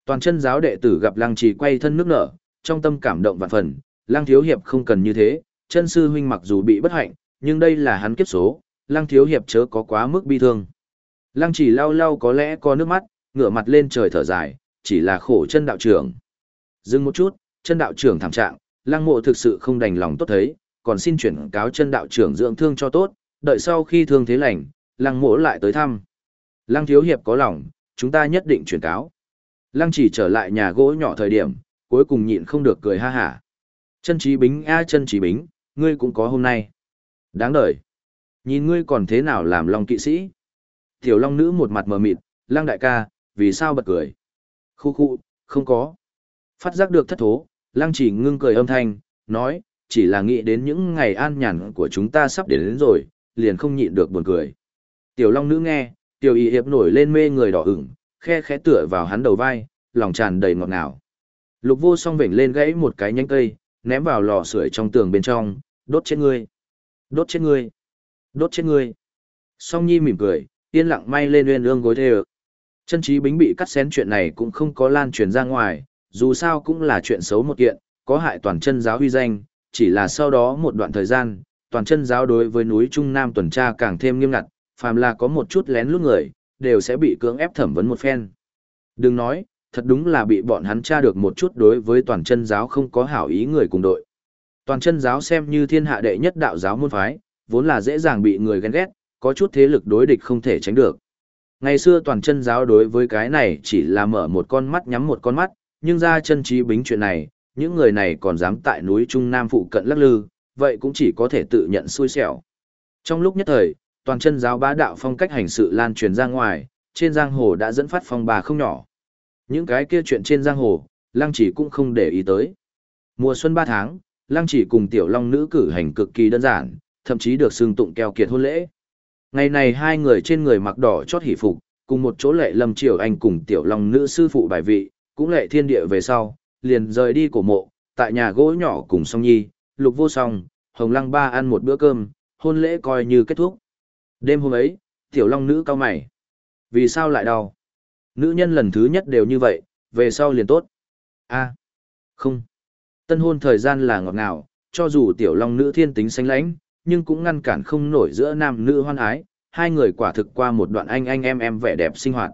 Toàn chân giáo đệ tử gặp lăng trì quay thân nước nở, trong tâm cảm động vạn phần, lăng thiếu hiệp không cần như thế, chân sư huynh mặc dù bị bất hạnh, nhưng đây là hắn kiếp số, lăng thiếu hiệp chớ có quá mức bi thương. Lăng chỉ lau lau có lẽ có nước mắt, ngửa mặt lên trời thở dài, chỉ là khổ chân đạo trưởng. Dừng một chút, chân đạo trưởng thảm trạng, lăng mộ thực sự không đành lòng tốt thấy, còn xin chuyển cáo chân đạo trưởng dưỡng thương cho tốt, đợi sau khi thương thế lành, lăng mộ lại tới thăm. Lăng thiếu hiệp có lòng, chúng ta nhất định chuyển cáo. Lăng chỉ trở lại nhà gỗ nhỏ thời điểm, cuối cùng nhịn không được cười ha hả. Chân trí bính a chân trí bính, ngươi cũng có hôm nay. Đáng đời. Nhìn ngươi còn thế nào làm long kỵ sĩ? Tiểu long nữ một mặt mờ mịt, lang đại ca, vì sao bật cười? Khu khu, không có. Phát giác được thất thố, lang chỉ ngưng cười âm thanh, nói, chỉ là nghĩ đến những ngày an nhàn của chúng ta sắp đến, đến rồi, liền không nhịn được buồn cười. Tiểu long nữ nghe, tiểu y hiệp nổi lên mê người đỏ ửng, khe khẽ tựa vào hắn đầu vai, lòng tràn đầy ngọt ngào. Lục vô song vểnh lên gãy một cái nhánh cây, ném vào lò sưởi trong tường bên trong, đốt chết ngươi. Đốt chết ngươi. Đốt chết ngươi. Song nhi mỉm cười, yên lặng may lên uyên ương gối thê Chân trí bính bị cắt xén chuyện này cũng không có lan truyền ra ngoài, dù sao cũng là chuyện xấu một kiện, có hại toàn chân giáo huy danh, chỉ là sau đó một đoạn thời gian, toàn chân giáo đối với núi Trung Nam tuần tra càng thêm nghiêm ngặt, phàm là có một chút lén lút người, đều sẽ bị cưỡng ép thẩm vấn một phen. Đừng nói, thật đúng là bị bọn hắn tra được một chút đối với toàn chân giáo không có hảo ý người cùng đội. Toàn chân giáo xem như thiên hạ đệ nhất đạo giáo môn phái, vốn là dễ dàng bị người ghen ghét, có chút thế lực đối địch không thể tránh được. Ngày xưa toàn chân giáo đối với cái này chỉ là mở một con mắt nhắm một con mắt, nhưng ra chân trí bính chuyện này, những người này còn dám tại núi Trung Nam phụ cận lắc lư, vậy cũng chỉ có thể tự nhận xui xẻo. Trong lúc nhất thời, toàn chân giáo bá đạo phong cách hành sự lan truyền ra ngoài, trên giang hồ đã dẫn phát phong bà không nhỏ. Những cái kia chuyện trên giang hồ, Lăng Chỉ cũng không để ý tới. Mùa xuân 3 tháng, Lăng Chỉ cùng tiểu long nữ cử hành cực kỳ đơn giản, thậm chí được xưng tụng keo kiệt hôn lễ. Ngày này hai người trên người mặc đỏ chót hỷ phục, cùng một chỗ lệ lâm triều anh cùng tiểu long nữ sư phụ bài vị, cũng lệ thiên địa về sau, liền rời đi cổ mộ, tại nhà gỗ nhỏ cùng song nhi, lục vô song, hồng lăng ba ăn một bữa cơm, hôn lễ coi như kết thúc. Đêm hôm ấy, tiểu long nữ cao mày. Vì sao lại đau? Nữ nhân lần thứ nhất đều như vậy, về sau liền tốt. a không. Tân hôn thời gian là ngọt ngào, cho dù tiểu long nữ thiên tính xanh lãnh, nhưng cũng ngăn cản không nổi giữa nam nữ hoan ái, hai người quả thực qua một đoạn anh anh em em vẻ đẹp sinh hoạt.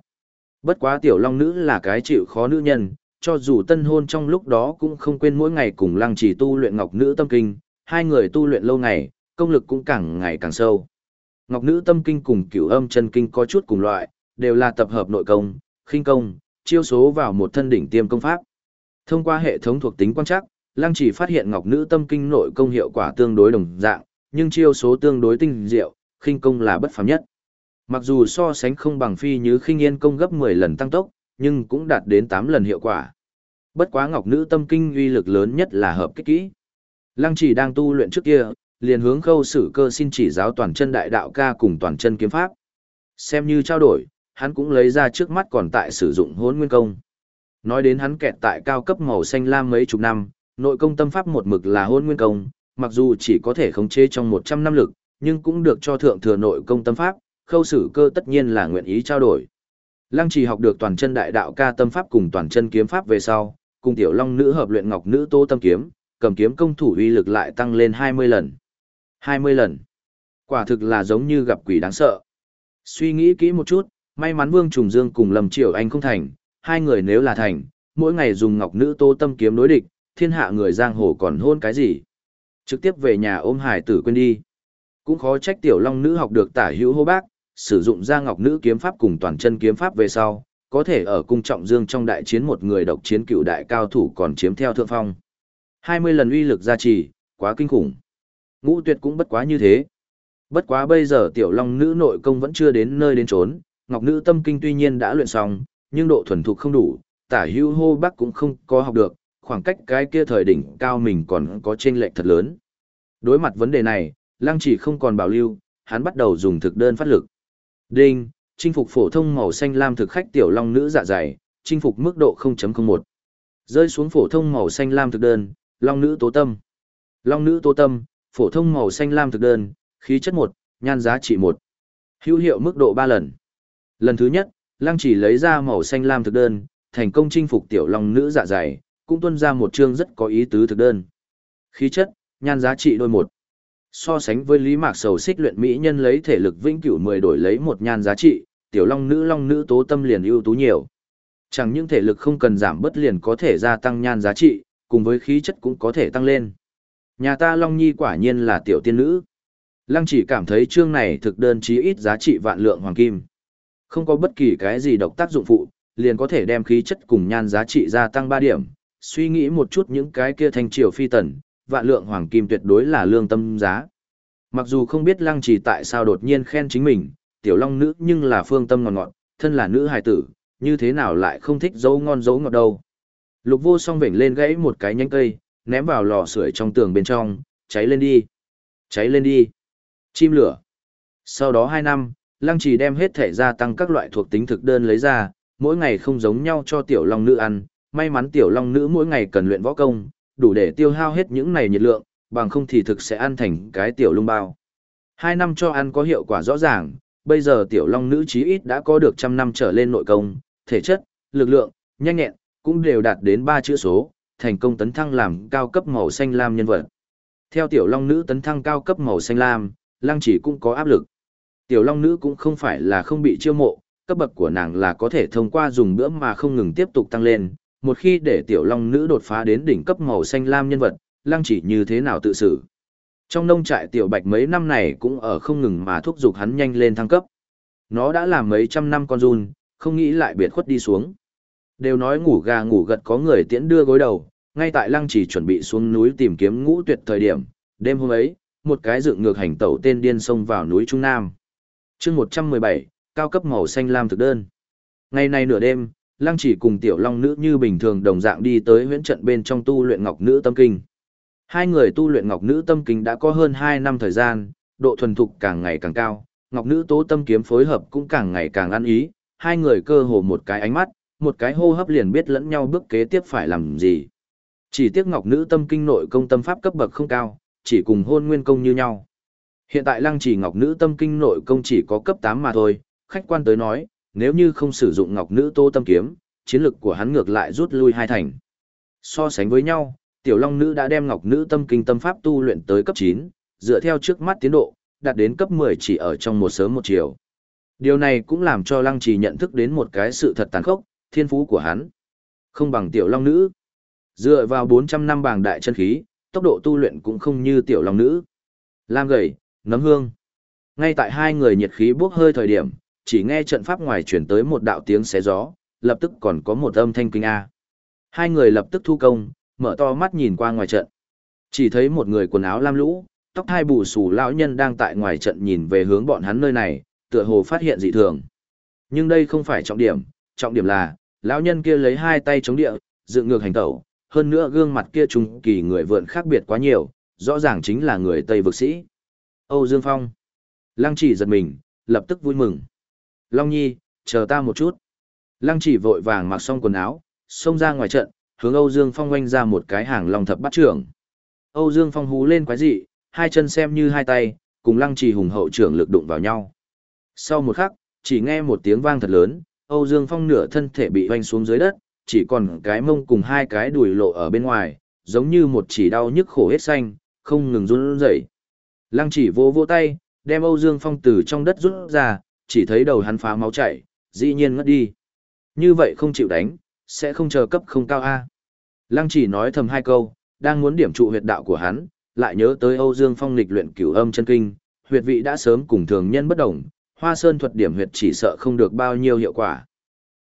Bất quá tiểu long nữ là cái chịu khó nữ nhân, cho dù tân hôn trong lúc đó cũng không quên mỗi ngày cùng lăng trì tu luyện ngọc nữ tâm kinh, hai người tu luyện lâu ngày, công lực cũng càng ngày càng sâu. Ngọc nữ tâm kinh cùng cửu âm chân kinh có chút cùng loại, đều là tập hợp nội công, khinh công, chiêu số vào một thân đỉnh tiêm công pháp. Thông qua hệ thống thuộc tính quan trắc, Lăng Chỉ phát hiện Ngọc Nữ Tâm Kinh nội công hiệu quả tương đối đồng dạng, nhưng chiêu số tương đối tinh diệu, khinh công là bất phàm nhất. Mặc dù so sánh không bằng phi như khinh yên công gấp 10 lần tăng tốc, nhưng cũng đạt đến 8 lần hiệu quả. Bất quá Ngọc Nữ Tâm Kinh uy lực lớn nhất là hợp kích kỹ. Lăng Chỉ đang tu luyện trước kia, liền hướng khâu sử cơ xin chỉ giáo toàn chân đại đạo ca cùng toàn chân kiếm pháp. Xem như trao đổi, hắn cũng lấy ra trước mắt còn tại sử dụng hốn nguyên công. Nói đến hắn kẹt tại cao cấp màu xanh lam mấy chục năm, nội công tâm pháp một mực là hôn nguyên công, mặc dù chỉ có thể khống chế trong 100 năm lực, nhưng cũng được cho thượng thừa nội công tâm pháp, khâu sử cơ tất nhiên là nguyện ý trao đổi. Lăng trì học được toàn chân đại đạo ca tâm pháp cùng toàn chân kiếm pháp về sau, cùng tiểu long nữ hợp luyện ngọc nữ tô tâm kiếm, cầm kiếm công thủ uy lực lại tăng lên 20 lần. 20 lần. Quả thực là giống như gặp quỷ đáng sợ. Suy nghĩ kỹ một chút, may mắn Vương Trùng Dương cùng Lâm Triều Anh không thành, hai người nếu là thành, mỗi ngày dùng ngọc nữ tô tâm kiếm đối địch, thiên hạ người giang hồ còn hôn cái gì. Trực tiếp về nhà ôm hải tử quên đi. Cũng khó trách tiểu long nữ học được tả hữu hô bác, sử dụng ra ngọc nữ kiếm pháp cùng toàn chân kiếm pháp về sau, có thể ở cung trọng dương trong đại chiến một người độc chiến cựu đại cao thủ còn chiếm theo thượng phong. 20 lần uy lực gia trì, quá kinh khủng. Ngũ tuyệt cũng bất quá như thế. Bất quá bây giờ tiểu long nữ nội công vẫn chưa đến nơi đến trốn, ngọc nữ tâm kinh tuy nhiên đã luyện xong, nhưng độ thuần thục không đủ, tả hưu hô bắc cũng không có học được, khoảng cách cái kia thời đỉnh cao mình còn có chênh lệch thật lớn. Đối mặt vấn đề này, lăng chỉ không còn bảo lưu, hắn bắt đầu dùng thực đơn phát lực. Đinh, chinh phục phổ thông màu xanh lam thực khách tiểu long nữ dạ dày, chinh phục mức độ 0.01. Rơi xuống phổ thông màu xanh lam thực đơn, long nữ tố tâm. Long nữ tố tâm, phổ thông màu xanh lam thực đơn, khí chất 1, nhan giá trị 1. Hữu hiệu mức độ 3 lần. Lần thứ nhất, Lăng chỉ lấy ra màu xanh lam thực đơn, thành công chinh phục tiểu long nữ dạ dày, cũng tuân ra một chương rất có ý tứ thực đơn. Khí chất, nhan giá trị đôi một. So sánh với Lý Mạc Sầu xích luyện mỹ nhân lấy thể lực vĩnh cửu 10 đổi lấy một nhan giá trị, tiểu long nữ long nữ tố tâm liền ưu tú nhiều. Chẳng những thể lực không cần giảm bất liền có thể gia tăng nhan giá trị, cùng với khí chất cũng có thể tăng lên. Nhà ta Long Nhi quả nhiên là tiểu tiên nữ. Lăng chỉ cảm thấy chương này thực đơn chí ít giá trị vạn lượng hoàng kim. Không có bất kỳ cái gì độc tác dụng phụ, liền có thể đem khí chất cùng nhan giá trị gia tăng 3 điểm. Suy nghĩ một chút những cái kia thành triều phi tần, vạn lượng hoàng kim tuyệt đối là lương tâm giá. Mặc dù không biết lăng trì tại sao đột nhiên khen chính mình, tiểu long nữ nhưng là phương tâm ngọt ngọt, thân là nữ hài tử, như thế nào lại không thích dấu ngon dấu ngọt đâu. Lục vô song vểnh lên gãy một cái nhánh cây, ném vào lò sưởi trong tường bên trong, cháy lên đi. Cháy lên đi. Chim lửa. Sau đó 2 năm, lăng trì đem hết thể gia tăng các loại thuộc tính thực đơn lấy ra, mỗi ngày không giống nhau cho tiểu long nữ ăn, may mắn tiểu long nữ mỗi ngày cần luyện võ công, đủ để tiêu hao hết những này nhiệt lượng, bằng không thì thực sẽ ăn thành cái tiểu lung bao. Hai năm cho ăn có hiệu quả rõ ràng, bây giờ tiểu long nữ chí ít đã có được trăm năm trở lên nội công, thể chất, lực lượng, nhanh nhẹn, cũng đều đạt đến ba chữ số, thành công tấn thăng làm cao cấp màu xanh lam nhân vật. Theo tiểu long nữ tấn thăng cao cấp màu xanh lam, lăng chỉ cũng có áp lực. Tiểu long nữ cũng không phải là không bị chiêu mộ, cấp bậc của nàng là có thể thông qua dùng bữa mà không ngừng tiếp tục tăng lên. Một khi để tiểu long nữ đột phá đến đỉnh cấp màu xanh lam nhân vật, lăng chỉ như thế nào tự xử. Trong nông trại tiểu bạch mấy năm này cũng ở không ngừng mà thúc giục hắn nhanh lên thăng cấp. Nó đã làm mấy trăm năm con run, không nghĩ lại biệt khuất đi xuống. Đều nói ngủ gà ngủ gật có người tiễn đưa gối đầu, ngay tại lăng chỉ chuẩn bị xuống núi tìm kiếm ngũ tuyệt thời điểm, đêm hôm ấy, một cái dựng ngược hành tẩu tên điên xông vào núi Trung Nam. chương 117, cao cấp màu xanh lam thực đơn. Ngày nay nửa đêm, lăng chỉ cùng tiểu long nữ như bình thường đồng dạng đi tới huyễn trận bên trong tu luyện ngọc nữ tâm kinh. Hai người tu luyện ngọc nữ tâm kinh đã có hơn 2 năm thời gian, độ thuần thục càng ngày càng cao, ngọc nữ tố tâm kiếm phối hợp cũng càng ngày càng ăn ý, hai người cơ hồ một cái ánh mắt, một cái hô hấp liền biết lẫn nhau bước kế tiếp phải làm gì. Chỉ tiếc ngọc nữ tâm kinh nội công tâm pháp cấp bậc không cao, chỉ cùng hôn nguyên công như nhau. Hiện tại lăng chỉ ngọc nữ tâm kinh nội công chỉ có cấp 8 mà thôi, khách quan tới nói, nếu như không sử dụng ngọc nữ tô tâm kiếm, chiến lực của hắn ngược lại rút lui hai thành. So sánh với nhau, tiểu long nữ đã đem ngọc nữ tâm kinh tâm pháp tu luyện tới cấp 9, dựa theo trước mắt tiến độ, đạt đến cấp 10 chỉ ở trong một sớm một chiều. Điều này cũng làm cho lăng trì nhận thức đến một cái sự thật tàn khốc, thiên phú của hắn. Không bằng tiểu long nữ. Dựa vào 400 năm bảng đại chân khí, tốc độ tu luyện cũng không như tiểu long nữ. Lam gầy, nấm hương. Ngay tại hai người nhiệt khí bốc hơi thời điểm, chỉ nghe trận pháp ngoài chuyển tới một đạo tiếng xé gió, lập tức còn có một âm thanh kinh A. Hai người lập tức thu công, mở to mắt nhìn qua ngoài trận. Chỉ thấy một người quần áo lam lũ, tóc hai bù xù lão nhân đang tại ngoài trận nhìn về hướng bọn hắn nơi này, tựa hồ phát hiện dị thường. Nhưng đây không phải trọng điểm, trọng điểm là, lão nhân kia lấy hai tay chống địa, dựng ngược hành tẩu, hơn nữa gương mặt kia trùng kỳ người vượn khác biệt quá nhiều, rõ ràng chính là người Tây vực sĩ. Âu Dương Phong. Lăng chỉ giật mình, lập tức vui mừng. Long Nhi, chờ ta một chút. Lăng chỉ vội vàng mặc xong quần áo, xông ra ngoài trận, hướng Âu Dương Phong oanh ra một cái hàng long thập bắt trưởng. Âu Dương Phong hú lên quái dị, hai chân xem như hai tay, cùng lăng Chỉ hùng hậu trưởng lực đụng vào nhau. Sau một khắc, chỉ nghe một tiếng vang thật lớn, Âu Dương Phong nửa thân thể bị hoanh xuống dưới đất, chỉ còn cái mông cùng hai cái đùi lộ ở bên ngoài, giống như một chỉ đau nhức khổ hết xanh, không ngừng run rẩy. Lăng chỉ vô vô tay, đem Âu Dương Phong từ trong đất rút ra, chỉ thấy đầu hắn phá máu chảy, dĩ nhiên ngất đi. Như vậy không chịu đánh, sẽ không chờ cấp không cao A. Lăng chỉ nói thầm hai câu, đang muốn điểm trụ huyệt đạo của hắn, lại nhớ tới Âu Dương Phong lịch luyện cửu âm chân kinh, huyệt vị đã sớm cùng thường nhân bất đồng, hoa sơn thuật điểm huyệt chỉ sợ không được bao nhiêu hiệu quả.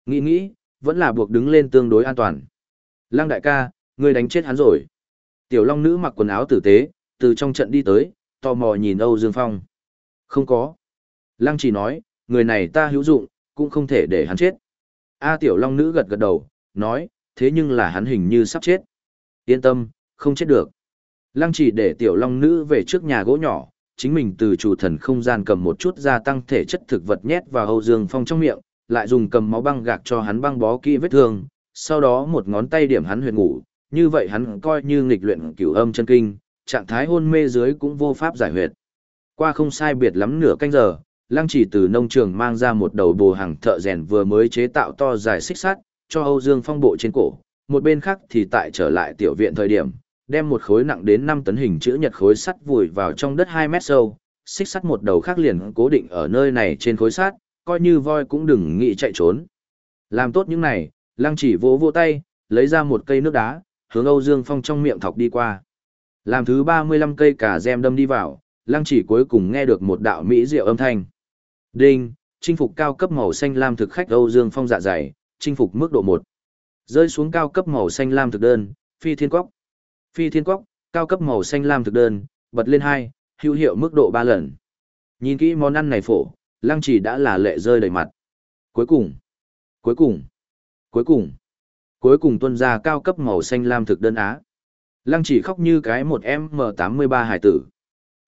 Nghĩ nghĩ, vẫn là buộc đứng lên tương đối an toàn. Lăng đại ca, ngươi đánh chết hắn rồi. Tiểu Long nữ mặc quần áo tử tế, từ trong trận đi tới, tò mò nhìn Âu Dương Phong. Không có. Lăng chỉ nói, người này ta hữu dụng, cũng không thể để hắn chết. A Tiểu Long nữ gật gật đầu, nói, thế nhưng là hắn hình như sắp chết. Yên tâm, không chết được. Lăng chỉ để Tiểu Long nữ về trước nhà gỗ nhỏ, chính mình từ chủ thần không gian cầm một chút gia tăng thể chất thực vật nhét vào Âu Dương Phong trong miệng, lại dùng cầm máu băng gạc cho hắn băng bó kỹ vết thương, sau đó một ngón tay điểm hắn huyệt ngủ, như vậy hắn coi như nghịch luyện cửu âm chân kinh, trạng thái hôn mê dưới cũng vô pháp giải huyệt. Qua không sai biệt lắm nửa canh giờ, Lăng chỉ từ nông trường mang ra một đầu bồ hàng thợ rèn vừa mới chế tạo to dài xích sắt, cho Âu Dương Phong bộ trên cổ, một bên khác thì tại trở lại tiểu viện thời điểm, đem một khối nặng đến 5 tấn hình chữ nhật khối sắt vùi vào trong đất 2 mét sâu, xích sắt một đầu khác liền cố định ở nơi này trên khối sắt, coi như voi cũng đừng nghĩ chạy trốn. Làm tốt những này, lăng chỉ vỗ vỗ tay, lấy ra một cây nước đá, hướng Âu Dương Phong trong miệng thọc đi qua. Làm thứ 35 cây cả gem đâm đi vào, lăng chỉ cuối cùng nghe được một đạo mỹ diệu âm thanh. Đinh, chinh phục cao cấp màu xanh lam thực khách Âu Dương Phong dạ dày, chinh phục mức độ một, Rơi xuống cao cấp màu xanh lam thực đơn, phi thiên cóc. Phi thiên cóc, cao cấp màu xanh lam thực đơn, bật lên hai, hữu hiệu mức độ ba lần. Nhìn kỹ món ăn này phổ, lăng chỉ đã là lệ rơi đầy mặt. Cuối cùng, cuối cùng, cuối cùng, cuối cùng tuân ra cao cấp màu xanh lam thực đơn á. Lăng chỉ khóc như cái một M83 hải tử.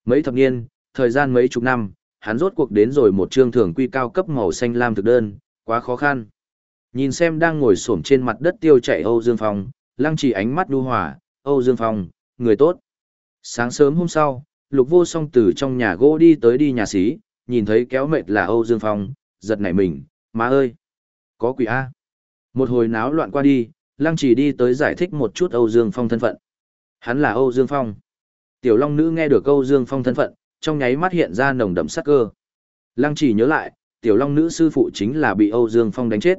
Mấy thập niên, thời gian mấy chục năm, hắn rốt cuộc đến rồi một trương thường quy cao cấp màu xanh lam thực đơn, quá khó khăn. Nhìn xem đang ngồi xổm trên mặt đất tiêu chạy Âu Dương Phong, lăng chỉ ánh mắt đu hòa, Âu Dương Phong, người tốt. Sáng sớm hôm sau, lục vô song từ trong nhà gỗ đi tới đi nhà xí, nhìn thấy kéo mệt là Âu Dương Phong, giật nảy mình, má ơi, có quỷ A. Một hồi náo loạn qua đi, lăng chỉ đi tới giải thích một chút Âu Dương Phong thân phận. Hắn là Âu Dương Phong. Tiểu Long Nữ nghe được Âu Dương Phong thân phận, trong nháy mắt hiện ra nồng đậm sắc cơ. Lăng chỉ nhớ lại, Tiểu Long Nữ sư phụ chính là bị Âu Dương Phong đánh chết.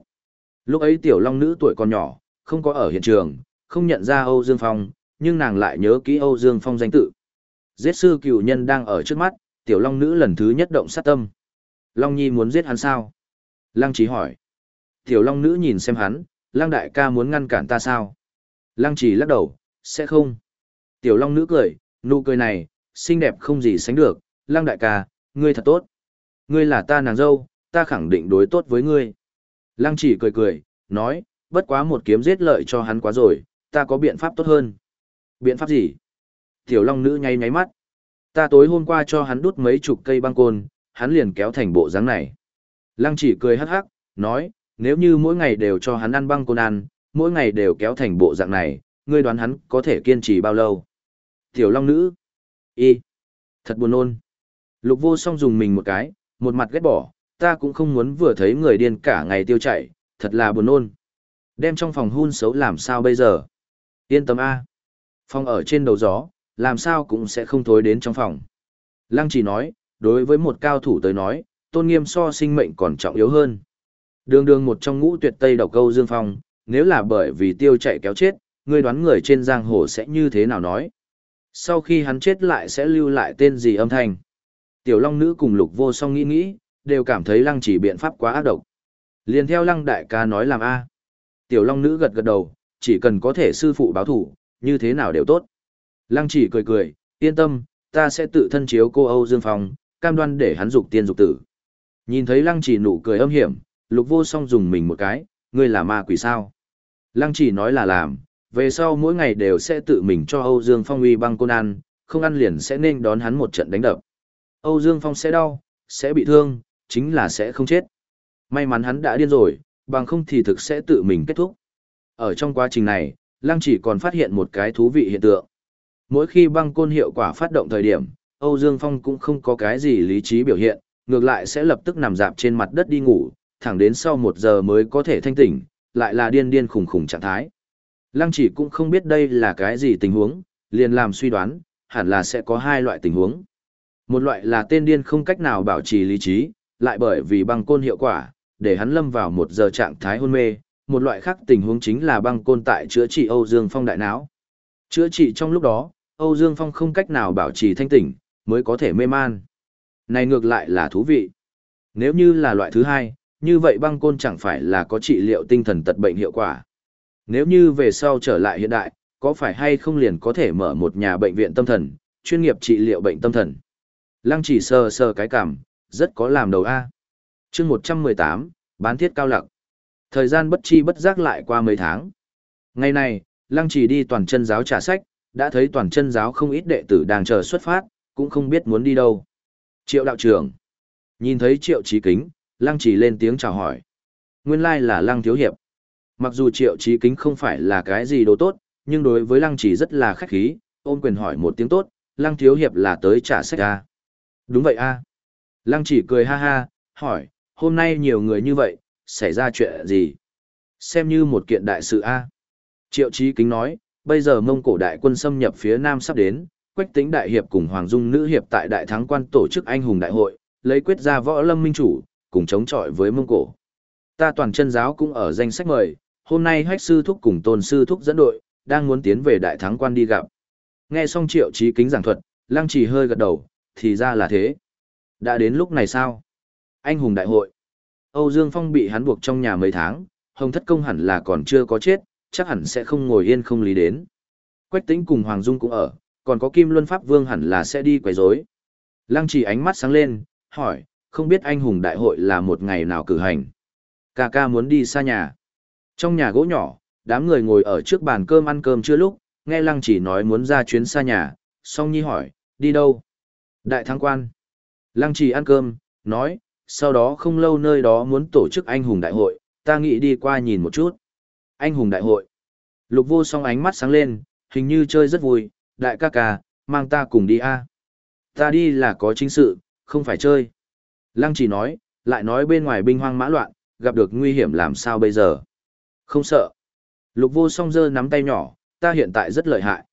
Lúc ấy Tiểu Long Nữ tuổi còn nhỏ, không có ở hiện trường, không nhận ra Âu Dương Phong, nhưng nàng lại nhớ kỹ Âu Dương Phong danh tự. Giết sư cửu nhân đang ở trước mắt, Tiểu Long Nữ lần thứ nhất động sát tâm. Long Nhi muốn giết hắn sao? Lăng Chỉ hỏi. Tiểu Long Nữ nhìn xem hắn, Lăng Đại ca muốn ngăn cản ta sao? Lăng Chỉ lắc đầu, sẽ không. Tiểu Long Nữ cười, nụ cười này, xinh đẹp không gì sánh được. Lăng Đại ca, ngươi thật tốt. Ngươi là ta nàng dâu, ta khẳng định đối tốt với ngươi. Lăng Chỉ cười cười, nói, bất quá một kiếm giết lợi cho hắn quá rồi, ta có biện pháp tốt hơn. Biện pháp gì? Tiểu Long Nữ nháy nháy mắt. Ta tối hôm qua cho hắn đút mấy chục cây băng côn, hắn liền kéo thành bộ dáng này. Lăng chỉ cười hắc hắc, nói, nếu như mỗi ngày đều cho hắn ăn băng côn ăn, mỗi ngày đều kéo thành bộ dạng này, ngươi đoán hắn có thể kiên trì bao lâu? Tiểu Long Nữ. Y. Thật buồn nôn. Lục vô song dùng mình một cái, một mặt ghét bỏ, ta cũng không muốn vừa thấy người điên cả ngày tiêu chảy, thật là buồn nôn. Đem trong phòng hun xấu làm sao bây giờ? Yên tâm A. Phòng ở trên đầu gió, làm sao cũng sẽ không thối đến trong phòng. Lăng chỉ nói, đối với một cao thủ tới nói, tôn nghiêm so sinh mệnh còn trọng yếu hơn. Đường đường một trong ngũ tuyệt tây độc câu Dương Phong, nếu là bởi vì tiêu chạy kéo chết, ngươi đoán người trên giang hồ sẽ như thế nào nói. Sau khi hắn chết lại sẽ lưu lại tên gì âm thanh. Tiểu Long Nữ cùng Lục Vô Song nghĩ nghĩ, đều cảm thấy lăng chỉ biện pháp quá ác độc. Liền theo lăng đại ca nói làm A. Tiểu Long Nữ gật gật đầu, chỉ cần có thể sư phụ báo thủ, như thế nào đều tốt. Lăng chỉ cười cười, yên tâm, ta sẽ tự thân chiếu cô Âu Dương Phong, cam đoan để hắn dục tiên dục tử. Nhìn thấy lăng chỉ nụ cười âm hiểm, lục vô song dùng mình một cái, ngươi là ma quỷ sao. Lăng chỉ nói là làm, về sau mỗi ngày đều sẽ tự mình cho Âu Dương Phong uy băng côn ăn, không ăn liền sẽ nên đón hắn một trận đánh đập. Âu Dương Phong sẽ đau, sẽ bị thương, chính là sẽ không chết. May mắn hắn đã điên rồi, bằng không thì thực sẽ tự mình kết thúc. Ở trong quá trình này, Lăng chỉ còn phát hiện một cái thú vị hiện tượng. Mỗi khi băng côn hiệu quả phát động thời điểm, Âu Dương Phong cũng không có cái gì lý trí biểu hiện, ngược lại sẽ lập tức nằm dạp trên mặt đất đi ngủ, thẳng đến sau một giờ mới có thể thanh tỉnh, lại là điên điên khủng khủng trạng thái. Lăng chỉ cũng không biết đây là cái gì tình huống, liền làm suy đoán, hẳn là sẽ có hai loại tình huống. Một loại là tên điên không cách nào bảo trì lý trí, lại bởi vì băng côn hiệu quả, để hắn lâm vào một giờ trạng thái hôn mê, một loại khác tình huống chính là băng côn tại chữa trị Âu Dương Phong đại não. Chữa trị trong lúc đó, Âu Dương Phong không cách nào bảo trì thanh tỉnh, mới có thể mê man. Này ngược lại là thú vị. Nếu như là loại thứ hai, như vậy băng côn chẳng phải là có trị liệu tinh thần tật bệnh hiệu quả. Nếu như về sau trở lại hiện đại, có phải hay không liền có thể mở một nhà bệnh viện tâm thần, chuyên nghiệp trị liệu bệnh tâm thần. Lăng chỉ sờ sờ cái cảm, rất có làm đầu A. chương 118, bán thiết cao lặng. Thời gian bất chi bất giác lại qua mấy tháng. Ngày này, Lăng chỉ đi toàn chân giáo trả sách, đã thấy toàn chân giáo không ít đệ tử đang chờ xuất phát, cũng không biết muốn đi đâu. Triệu đạo trưởng. Nhìn thấy triệu trí kính, lăng chỉ lên tiếng chào hỏi. Nguyên lai là lăng thiếu hiệp. Mặc dù triệu trí kính không phải là cái gì đồ tốt, nhưng đối với lăng chỉ rất là khách khí, ôm quyền hỏi một tiếng tốt, lăng thiếu hiệp là tới trả sách a Đúng vậy a Lăng chỉ cười ha ha, hỏi, hôm nay nhiều người như vậy, xảy ra chuyện gì? Xem như một kiện đại sự a Triệu trí kính nói, bây giờ mông cổ đại quân xâm nhập phía nam sắp đến, quách tính đại hiệp cùng hoàng dung nữ hiệp tại đại thắng quan tổ chức anh hùng đại hội, lấy quyết ra võ lâm minh chủ, cùng chống chọi với mông cổ. Ta toàn chân giáo cũng ở danh sách mời, hôm nay hách sư thúc cùng tôn sư thúc dẫn đội, đang muốn tiến về đại thắng quan đi gặp. Nghe xong triệu trí kính giảng thuật, lăng trì hơi gật đầu, thì ra là thế. Đã đến lúc này sao? Anh hùng đại hội. Âu Dương Phong bị hắn buộc trong nhà mấy tháng, Hồng Thất Công hẳn là còn chưa có chết, chắc hẳn sẽ không ngồi yên không lý đến. Quách Tĩnh cùng Hoàng Dung cũng ở, còn có Kim Luân Pháp Vương hẳn là sẽ đi quấy rối. Lăng chỉ ánh mắt sáng lên, hỏi, không biết anh hùng đại hội là một ngày nào cử hành. Ca ca muốn đi xa nhà. Trong nhà gỗ nhỏ, đám người ngồi ở trước bàn cơm ăn cơm chưa lúc, nghe lăng chỉ nói muốn ra chuyến xa nhà, song nhi hỏi, đi đâu? Đại thắng quan. Lăng chỉ ăn cơm, nói, sau đó không lâu nơi đó muốn tổ chức anh hùng đại hội, ta nghĩ đi qua nhìn một chút. Anh hùng đại hội. Lục vô song ánh mắt sáng lên, hình như chơi rất vui, đại ca ca, mang ta cùng đi a. Ta đi là có chính sự, không phải chơi. Lăng chỉ nói, lại nói bên ngoài binh hoang mã loạn, gặp được nguy hiểm làm sao bây giờ. Không sợ. Lục vô song giơ nắm tay nhỏ, ta hiện tại rất lợi hại.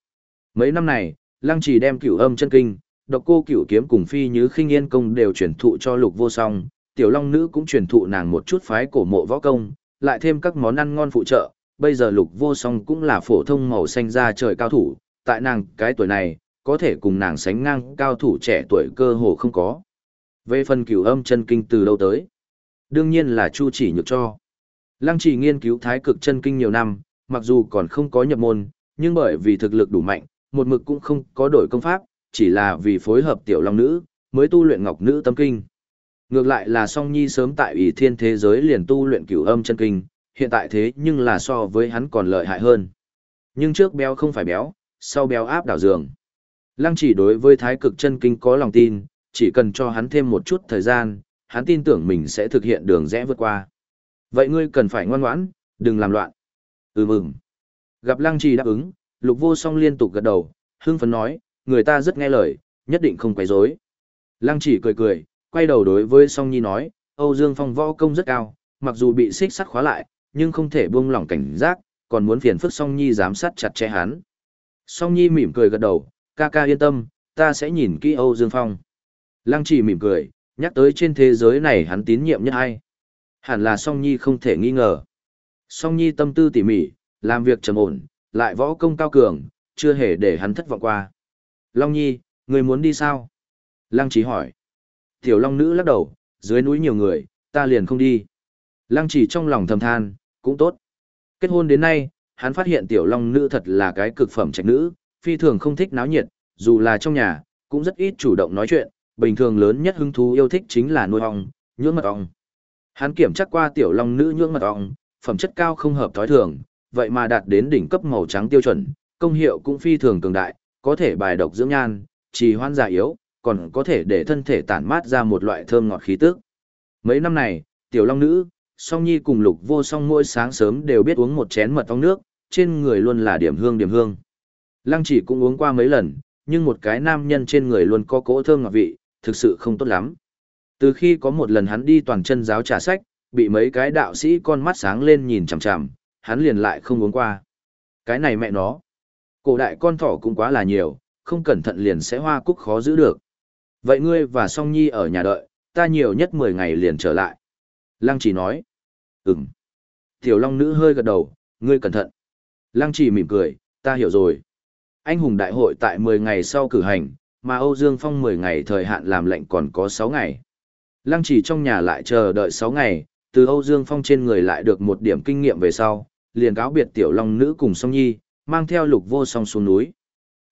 Mấy năm này, lăng chỉ đem cửu âm chân kinh, độc cô cửu kiếm cùng phi như khinh yên công đều truyền thụ cho lục vô song, tiểu long nữ cũng truyền thụ nàng một chút phái cổ mộ võ công, lại thêm các món ăn ngon phụ trợ, bây giờ lục vô song cũng là phổ thông màu xanh da trời cao thủ, tại nàng cái tuổi này, có thể cùng nàng sánh ngang cao thủ trẻ tuổi cơ hồ không có. Về phần cửu âm chân kinh từ đâu tới? Đương nhiên là Chu chỉ nhược cho. Lăng chỉ nghiên cứu thái cực chân kinh nhiều năm, mặc dù còn không có nhập môn, nhưng bởi vì thực lực đủ mạnh, một mực cũng không có đổi công pháp, chỉ là vì phối hợp tiểu long nữ, mới tu luyện ngọc nữ tâm kinh. Ngược lại là song nhi sớm tại ủy thiên thế giới liền tu luyện cửu âm chân kinh, hiện tại thế nhưng là so với hắn còn lợi hại hơn. Nhưng trước béo không phải béo, sau béo áp đảo giường. Lăng chỉ đối với thái cực chân kinh có lòng tin, chỉ cần cho hắn thêm một chút thời gian, hắn tin tưởng mình sẽ thực hiện đường rẽ vượt qua. Vậy ngươi cần phải ngoan ngoãn, đừng làm loạn. Ừ mừng. Gặp lăng trì đáp ứng, lục vô song liên tục gật đầu, hưng phấn nói, người ta rất nghe lời, nhất định không quấy rối. Lăng chỉ cười cười, quay đầu đối với song nhi nói, Âu Dương Phong võ công rất cao, mặc dù bị xích sắt khóa lại, nhưng không thể buông lỏng cảnh giác, còn muốn phiền phức song nhi giám sát chặt chẽ hắn. Song nhi mỉm cười gật đầu, ca ca yên tâm, ta sẽ nhìn kỹ Âu Dương Phong. Lăng chỉ mỉm cười, nhắc tới trên thế giới này hắn tín nhiệm nhất ai? Hẳn là song nhi không thể nghi ngờ. Song nhi tâm tư tỉ mỉ, làm việc trầm ổn, lại võ công cao cường, chưa hề để hắn thất vọng qua. Long nhi, người muốn đi sao? Lăng chỉ hỏi. Tiểu long nữ lắc đầu, dưới núi nhiều người, ta liền không đi. Lăng chỉ trong lòng thầm than, cũng tốt. Kết hôn đến nay, hắn phát hiện tiểu long nữ thật là cái cực phẩm trạch nữ, phi thường không thích náo nhiệt, dù là trong nhà, cũng rất ít chủ động nói chuyện, bình thường lớn nhất hứng thú yêu thích chính là nuôi ong, nhưỡng mật ong. Hắn kiểm tra qua tiểu long nữ nhưỡng mật ong, phẩm chất cao không hợp thói thường, vậy mà đạt đến đỉnh cấp màu trắng tiêu chuẩn, công hiệu cũng phi thường cường đại, có thể bài độc dưỡng nhan, trì hoãn già yếu, còn có thể để thân thể tản mát ra một loại thơm ngọt khí tức. Mấy năm này, tiểu long nữ, song nhi cùng lục vô song mỗi sáng sớm đều biết uống một chén mật ong nước, trên người luôn là điểm hương điểm hương. Lăng chỉ cũng uống qua mấy lần, nhưng một cái nam nhân trên người luôn có cỗ thơm ngọt vị, thực sự không tốt lắm. Từ khi có một lần hắn đi toàn chân giáo trả sách, bị mấy cái đạo sĩ con mắt sáng lên nhìn chằm chằm, hắn liền lại không uống qua. Cái này mẹ nó. Cổ đại con thỏ cũng quá là nhiều, không cẩn thận liền sẽ hoa cúc khó giữ được. Vậy ngươi và song nhi ở nhà đợi, ta nhiều nhất 10 ngày liền trở lại. Lăng chỉ nói. Ừm. Tiểu long nữ hơi gật đầu, ngươi cẩn thận. Lăng chỉ mỉm cười, ta hiểu rồi. Anh hùng đại hội tại 10 ngày sau cử hành, mà Âu Dương Phong 10 ngày thời hạn làm lệnh còn có 6 ngày. Lăng chỉ trong nhà lại chờ đợi 6 ngày, từ Âu Dương Phong trên người lại được một điểm kinh nghiệm về sau, liền cáo biệt tiểu long nữ cùng song nhi, mang theo lục vô song xuống núi.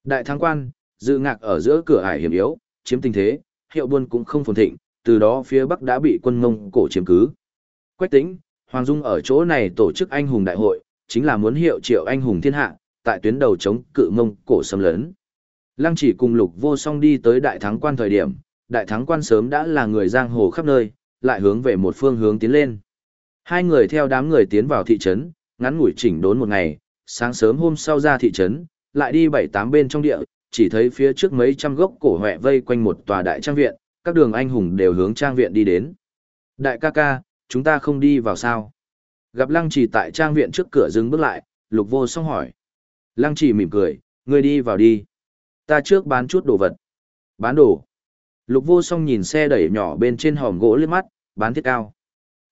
Đại thắng quan, dự ngạc ở giữa cửa ải hiểm yếu, chiếm tình thế, hiệu buôn cũng không phồn thịnh, từ đó phía bắc đã bị quân mông cổ chiếm cứ. Quách tĩnh, Hoàng Dung ở chỗ này tổ chức anh hùng đại hội, chính là muốn hiệu triệu anh hùng thiên hạ, tại tuyến đầu chống cự mông cổ xâm lấn. Lăng chỉ cùng lục vô song đi tới đại thắng quan thời điểm, đại thắng quan sớm đã là người giang hồ khắp nơi, lại hướng về một phương hướng tiến lên. Hai người theo đám người tiến vào thị trấn, ngắn ngủi chỉnh đốn một ngày, sáng sớm hôm sau ra thị trấn, lại đi bảy tám bên trong địa, chỉ thấy phía trước mấy trăm gốc cổ hẹ vây quanh một tòa đại trang viện, các đường anh hùng đều hướng trang viện đi đến. Đại ca ca, chúng ta không đi vào sao? Gặp lăng chỉ tại trang viện trước cửa dừng bước lại, lục vô song hỏi. Lăng chỉ mỉm cười, ngươi đi vào đi. Ta trước bán chút đồ vật. Bán đồ. Lục vô song nhìn xe đẩy nhỏ bên trên hòm gỗ liếc mắt, bán thiết cao.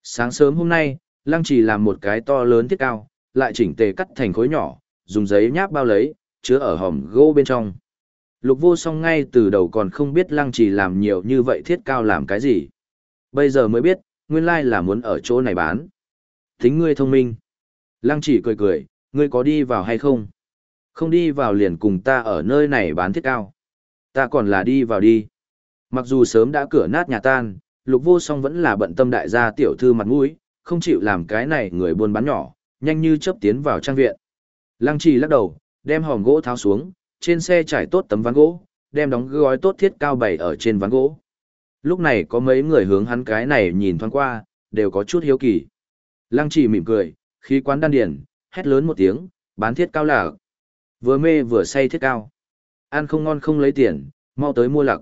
Sáng sớm hôm nay, lăng chỉ làm một cái to lớn thiết cao, lại chỉnh tề cắt thành khối nhỏ, dùng giấy nháp bao lấy, chứa ở hòm gỗ bên trong. Lục vô song ngay từ đầu còn không biết lăng chỉ làm nhiều như vậy thiết cao làm cái gì. Bây giờ mới biết, nguyên lai là muốn ở chỗ này bán. Tính ngươi thông minh. Lăng chỉ cười cười, ngươi có đi vào hay không? Không đi vào liền cùng ta ở nơi này bán thiết cao. Ta còn là đi vào đi. Mặc dù sớm đã cửa nát nhà tan, lục vô song vẫn là bận tâm đại gia tiểu thư mặt mũi, không chịu làm cái này người buôn bán nhỏ, nhanh như chớp tiến vào trang viện. Lăng trì lắc đầu, đem hòm gỗ tháo xuống, trên xe trải tốt tấm ván gỗ, đem đóng gói tốt thiết cao bày ở trên ván gỗ. Lúc này có mấy người hướng hắn cái này nhìn thoáng qua, đều có chút hiếu kỳ. Lăng trì mỉm cười, khí quán đan điển, hét lớn một tiếng, bán thiết cao lạc. vừa mê vừa say thiết cao. Ăn không ngon không lấy tiền, mau tới mua lặc.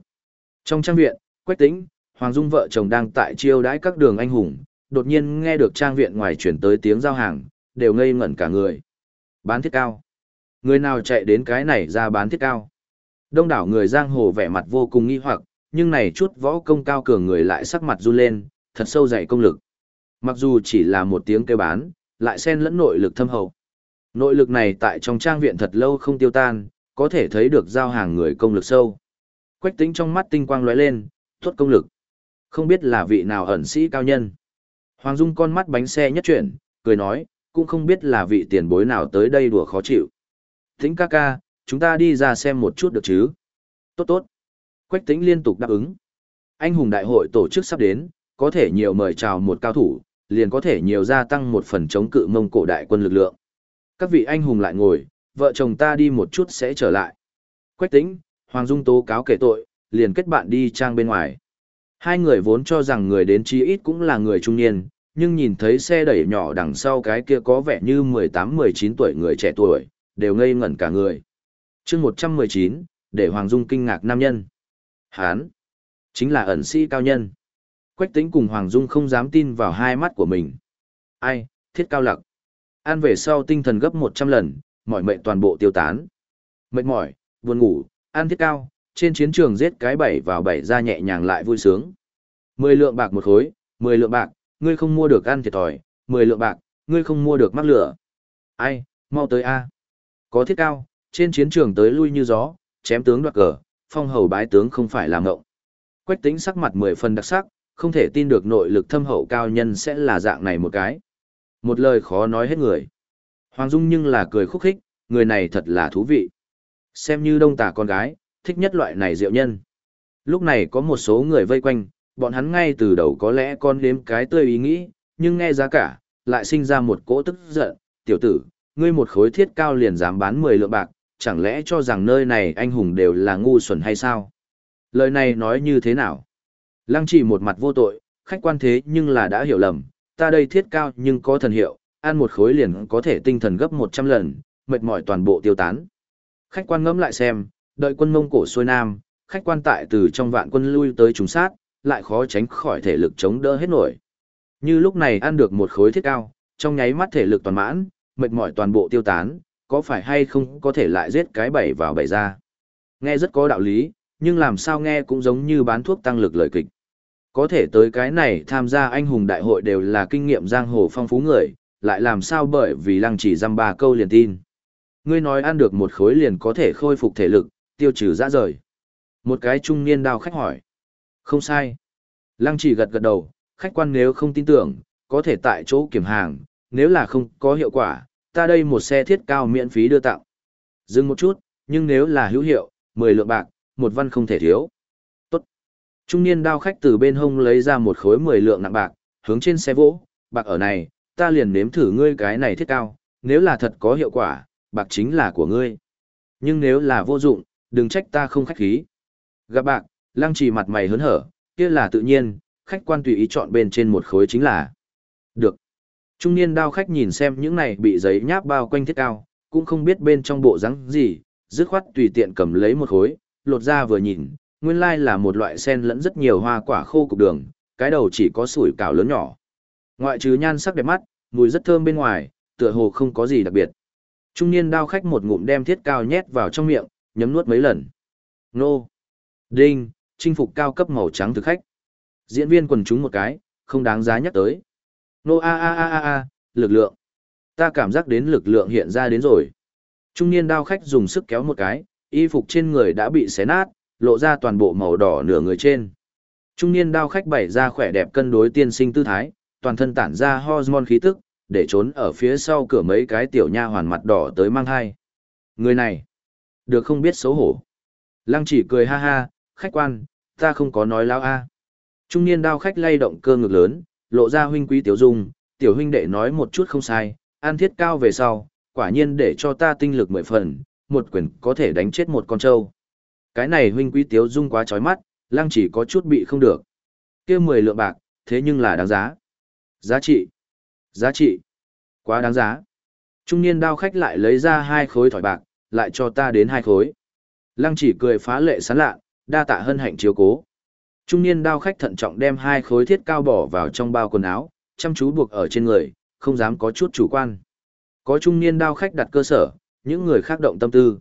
Trong trang viện, Quách Tĩnh, Hoàng Dung vợ chồng đang tại chiêu đãi các đường anh hùng, đột nhiên nghe được trang viện ngoài chuyển tới tiếng giao hàng, đều ngây ngẩn cả người. Bán thiết cao. Người nào chạy đến cái này ra bán thiết cao. Đông đảo người giang hồ vẻ mặt vô cùng nghi hoặc, nhưng này chút võ công cao cường người lại sắc mặt run lên, thật sâu dày công lực. Mặc dù chỉ là một tiếng kêu bán, lại xen lẫn nội lực thâm hậu. Nội lực này tại trong trang viện thật lâu không tiêu tan, có thể thấy được giao hàng người công lực sâu. Quách tính trong mắt tinh quang lóe lên, tuốt công lực. Không biết là vị nào ẩn sĩ cao nhân. Hoàng Dung con mắt bánh xe nhất chuyển, cười nói, cũng không biết là vị tiền bối nào tới đây đùa khó chịu. Tính ca ca, chúng ta đi ra xem một chút được chứ? Tốt tốt. Quách tính liên tục đáp ứng. Anh hùng đại hội tổ chức sắp đến, có thể nhiều mời chào một cao thủ, liền có thể nhiều gia tăng một phần chống cự mông cổ đại quân lực lượng. Các vị anh hùng lại ngồi, vợ chồng ta đi một chút sẽ trở lại. Quách tính, Hoàng Dung tố cáo kể tội, liền kết bạn đi trang bên ngoài. Hai người vốn cho rằng người đến chi ít cũng là người trung niên, nhưng nhìn thấy xe đẩy nhỏ đằng sau cái kia có vẻ như 18-19 tuổi người trẻ tuổi, đều ngây ngẩn cả người. chương 119, để Hoàng Dung kinh ngạc nam nhân. Hán, chính là ẩn sĩ cao nhân. Quách tính cùng Hoàng Dung không dám tin vào hai mắt của mình. Ai, thiết cao lặc. An về sau tinh thần gấp 100 lần, mỏi mệt toàn bộ tiêu tán. Mệt mỏi, buồn ngủ, an thiết cao, trên chiến trường giết cái bảy vào bảy ra nhẹ nhàng lại vui sướng. Mười lượng bạc một khối, mười lượng bạc, ngươi không mua được ăn thiệt thòi, mười lượng bạc, ngươi không mua được mắc lửa. Ai, mau tới A. Có thiết cao, trên chiến trường tới lui như gió, chém tướng đoạt cờ, phong hầu bái tướng không phải làm ngộng. Quách tính sắc mặt mười phần đặc sắc, không thể tin được nội lực thâm hậu cao nhân sẽ là dạng này một cái. Một lời khó nói hết người. Hoàng Dung nhưng là cười khúc khích, người này thật là thú vị. Xem như đông tà con gái, thích nhất loại này diệu nhân. Lúc này có một số người vây quanh, bọn hắn ngay từ đầu có lẽ con đếm cái tươi ý nghĩ, nhưng nghe giá cả, lại sinh ra một cỗ tức giận, tiểu tử, ngươi một khối thiết cao liền dám bán 10 lượng bạc, chẳng lẽ cho rằng nơi này anh hùng đều là ngu xuẩn hay sao? Lời này nói như thế nào? Lăng chỉ một mặt vô tội, khách quan thế nhưng là đã hiểu lầm, ta đây thiết cao nhưng có thần hiệu, ăn một khối liền có thể tinh thần gấp 100 lần, mệt mỏi toàn bộ tiêu tán. Khách quan ngẫm lại xem, đợi quân mông cổ xuôi nam, khách quan tại từ trong vạn quân lui tới trùng sát, lại khó tránh khỏi thể lực chống đỡ hết nổi. Như lúc này ăn được một khối thiết cao, trong nháy mắt thể lực toàn mãn, mệt mỏi toàn bộ tiêu tán, có phải hay không có thể lại giết cái bảy vào bảy ra. Nghe rất có đạo lý, nhưng làm sao nghe cũng giống như bán thuốc tăng lực lời kịch. Có thể tới cái này tham gia anh hùng đại hội đều là kinh nghiệm giang hồ phong phú người, lại làm sao bởi vì lăng chỉ dăm ba câu liền tin. Ngươi nói ăn được một khối liền có thể khôi phục thể lực, tiêu trừ dã rời. Một cái trung niên đao khách hỏi. Không sai. Lăng chỉ gật gật đầu, khách quan nếu không tin tưởng, có thể tại chỗ kiểm hàng, nếu là không có hiệu quả, ta đây một xe thiết cao miễn phí đưa tặng. Dừng một chút, nhưng nếu là hữu hiệu, 10 lượng bạc, một văn không thể thiếu. Tốt. Trung niên đao khách từ bên hông lấy ra một khối 10 lượng nặng bạc, hướng trên xe vỗ, bạc ở này, ta liền nếm thử ngươi cái này thiết cao, nếu là thật có hiệu quả, bạc chính là của ngươi. Nhưng nếu là vô dụng, đừng trách ta không khách khí. Gặp bạc, lăng trì mặt mày hớn hở, kia là tự nhiên, khách quan tùy ý chọn bên trên một khối chính là. Được. Trung niên đao khách nhìn xem những này bị giấy nháp bao quanh thiết cao, cũng không biết bên trong bộ rắn gì, dứt khoát tùy tiện cầm lấy một khối, lột ra vừa nhìn, nguyên lai là một loại sen lẫn rất nhiều hoa quả khô cục đường, cái đầu chỉ có sủi cảo lớn nhỏ. Ngoại trừ nhan sắc đẹp mắt, mùi rất thơm bên ngoài, tựa hồ không có gì đặc biệt. Trung niên đao khách một ngụm đem thiết cao nhét vào trong miệng, nhấm nuốt mấy lần. Nô! Đinh! Chinh phục cao cấp màu trắng thực khách. Diễn viên quần chúng một cái, không đáng giá nhắc tới. Nô a a a a a, lực lượng. Ta cảm giác đến lực lượng hiện ra đến rồi. Trung niên đao khách dùng sức kéo một cái, y phục trên người đã bị xé nát, lộ ra toàn bộ màu đỏ nửa người trên. Trung niên đao khách bày ra khỏe đẹp cân đối tiên sinh tư thái, toàn thân tản ra hormone khí tức, để trốn ở phía sau cửa mấy cái tiểu nha hoàn mặt đỏ tới mang hai. Người này, được không biết xấu hổ. Lăng chỉ cười ha ha, khách quan, Ta không có nói lao a. Trung niên đao khách lay động cơ ngực lớn, lộ ra huynh quý tiểu dung, tiểu huynh đệ nói một chút không sai, an thiết cao về sau, quả nhiên để cho ta tinh lực mười phần, một quyền có thể đánh chết một con trâu. Cái này huynh quý tiểu dung quá chói mắt, lăng chỉ có chút bị không được. kia mười lượng bạc, thế nhưng là đáng giá. Giá trị. Giá trị. Quá đáng giá. Trung niên đao khách lại lấy ra hai khối thỏi bạc, lại cho ta đến hai khối. Lăng chỉ cười phá lệ sán lạ, đa tạ hân hạnh chiếu cố. Trung niên đao khách thận trọng đem hai khối thiết cao bỏ vào trong bao quần áo, chăm chú buộc ở trên người, không dám có chút chủ quan. Có trung niên đao khách đặt cơ sở, những người khác động tâm tư.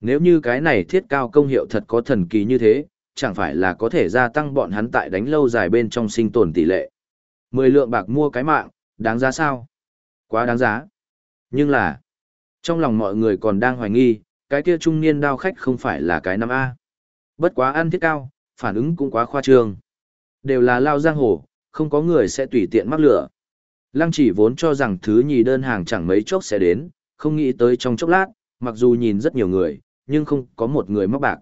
Nếu như cái này thiết cao công hiệu thật có thần kỳ như thế, chẳng phải là có thể gia tăng bọn hắn tại đánh lâu dài bên trong sinh tồn tỷ lệ. Mười lượng bạc mua cái mạng, đáng giá sao? Quá đáng giá. Nhưng là, trong lòng mọi người còn đang hoài nghi, cái kia trung niên đao khách không phải là cái năm A. Bất quá ăn thiết cao, phản ứng cũng quá khoa trương. Đều là lao giang hồ, không có người sẽ tùy tiện mắc lửa. Lăng chỉ vốn cho rằng thứ nhì đơn hàng chẳng mấy chốc sẽ đến, không nghĩ tới trong chốc lát, mặc dù nhìn rất nhiều người, nhưng không có một người mắc bạc.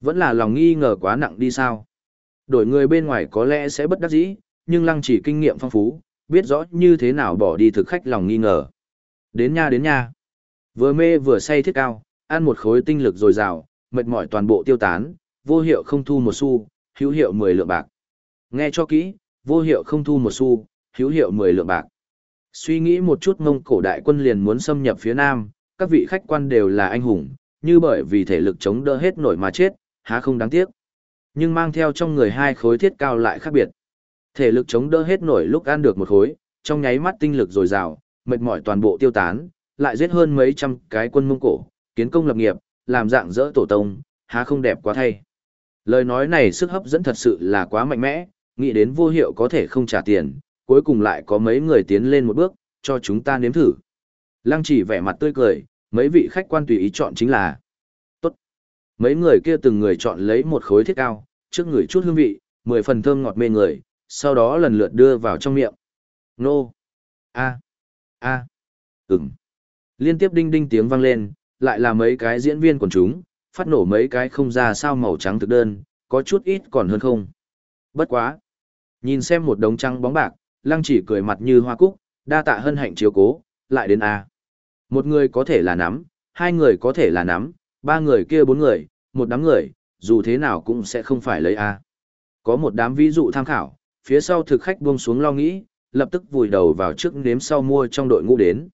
Vẫn là lòng nghi ngờ quá nặng đi sao. Đổi người bên ngoài có lẽ sẽ bất đắc dĩ, nhưng lăng chỉ kinh nghiệm phong phú, biết rõ như thế nào bỏ đi thực khách lòng nghi ngờ. Đến nha đến nha. Vừa mê vừa say thiết cao, ăn một khối tinh lực dồi dào, mệt mỏi toàn bộ tiêu tán, vô hiệu không thu một xu, hữu hiệu 10 lượng bạc. Nghe cho kỹ, vô hiệu không thu một xu, hữu hiệu 10 lượng bạc. Suy nghĩ một chút mông cổ đại quân liền muốn xâm nhập phía nam, các vị khách quan đều là anh hùng, như bởi vì thể lực chống đỡ hết nổi mà chết, há không đáng tiếc. Nhưng mang theo trong người hai khối thiết cao lại khác biệt. Thể lực chống đỡ hết nổi lúc ăn được một khối, trong nháy mắt tinh lực dồi dào, mệt mỏi toàn bộ tiêu tán, lại giết hơn mấy trăm cái quân mông cổ, kiến công lập nghiệp, làm dạng dỡ tổ tông, há không đẹp quá thay. Lời nói này sức hấp dẫn thật sự là quá mạnh mẽ, nghĩ đến vô hiệu có thể không trả tiền, cuối cùng lại có mấy người tiến lên một bước, cho chúng ta nếm thử. Lăng chỉ vẻ mặt tươi cười, mấy vị khách quan tùy ý chọn chính là tốt. Mấy người kia từng người chọn lấy một khối thiết cao, trước người chút hương vị, mười phần thơm ngọt mê người, sau đó lần lượt đưa vào trong miệng. Nô! A! A! Ừm! Liên tiếp đinh đinh tiếng vang lên, lại là mấy cái diễn viên quần chúng, phát nổ mấy cái không ra sao màu trắng thực đơn, có chút ít còn hơn không. Bất quá. Nhìn xem một đống trăng bóng bạc, lăng chỉ cười mặt như hoa cúc, đa tạ hân hạnh chiếu cố, lại đến A. Một người có thể là nắm, hai người có thể là nắm, ba người kia bốn người, một đám người, dù thế nào cũng sẽ không phải lấy A. Có một đám ví dụ tham khảo, phía sau thực khách buông xuống lo nghĩ, lập tức vùi đầu vào trước nếm sau mua trong đội ngũ đến.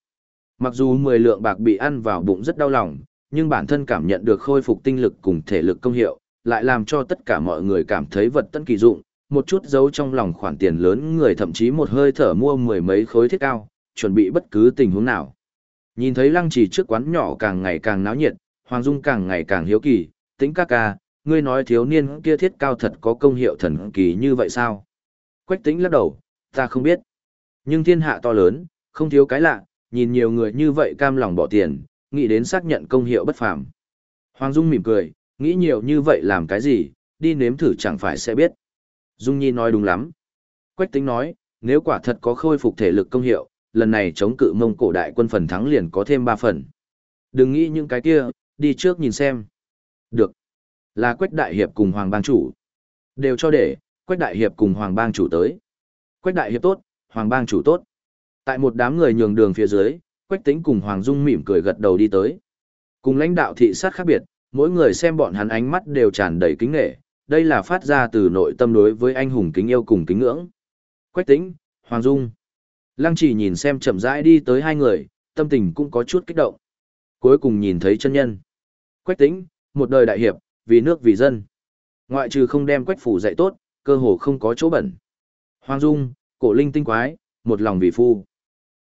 Mặc dù 10 lượng bạc bị ăn vào bụng rất đau lòng, nhưng bản thân cảm nhận được khôi phục tinh lực cùng thể lực công hiệu, lại làm cho tất cả mọi người cảm thấy vật tân kỳ dụng, một chút giấu trong lòng khoản tiền lớn người thậm chí một hơi thở mua mười mấy khối thiết cao, chuẩn bị bất cứ tình huống nào. Nhìn thấy lăng trì trước quán nhỏ càng ngày càng náo nhiệt, Hoàng Dung càng ngày càng hiếu kỳ, tính ca ca, ngươi nói thiếu niên kia thiết cao thật có công hiệu thần kỳ như vậy sao? Quách tính lắc đầu, ta không biết. Nhưng thiên hạ to lớn, không thiếu cái lạ, nhìn nhiều người như vậy cam lòng bỏ tiền, nghĩ đến xác nhận công hiệu bất phàm. Hoàng Dung mỉm cười, nghĩ nhiều như vậy làm cái gì, đi nếm thử chẳng phải sẽ biết. Dung Nhi nói đúng lắm. Quách tính nói, nếu quả thật có khôi phục thể lực công hiệu, lần này chống cự mông cổ đại quân phần thắng liền có thêm 3 phần. Đừng nghĩ những cái kia, đi trước nhìn xem. Được. Là Quách Đại Hiệp cùng Hoàng Bang Chủ. Đều cho để, Quách Đại Hiệp cùng Hoàng Bang Chủ tới. Quách Đại Hiệp tốt, Hoàng Bang Chủ tốt. Tại một đám người nhường đường phía dưới, Quách Tĩnh cùng Hoàng Dung mỉm cười gật đầu đi tới. Cùng lãnh đạo thị sát khác biệt, mỗi người xem bọn hắn ánh mắt đều tràn đầy kính nghệ, đây là phát ra từ nội tâm đối với anh hùng kính yêu cùng kính ngưỡng. Quách Tĩnh, Hoàng Dung. Lăng chỉ nhìn xem chậm rãi đi tới hai người, tâm tình cũng có chút kích động. Cuối cùng nhìn thấy chân nhân. Quách Tĩnh, một đời đại hiệp, vì nước vì dân. Ngoại trừ không đem quách phủ dạy tốt, cơ hồ không có chỗ bẩn. Hoàng Dung, cổ linh tinh quái, một lòng vì phu.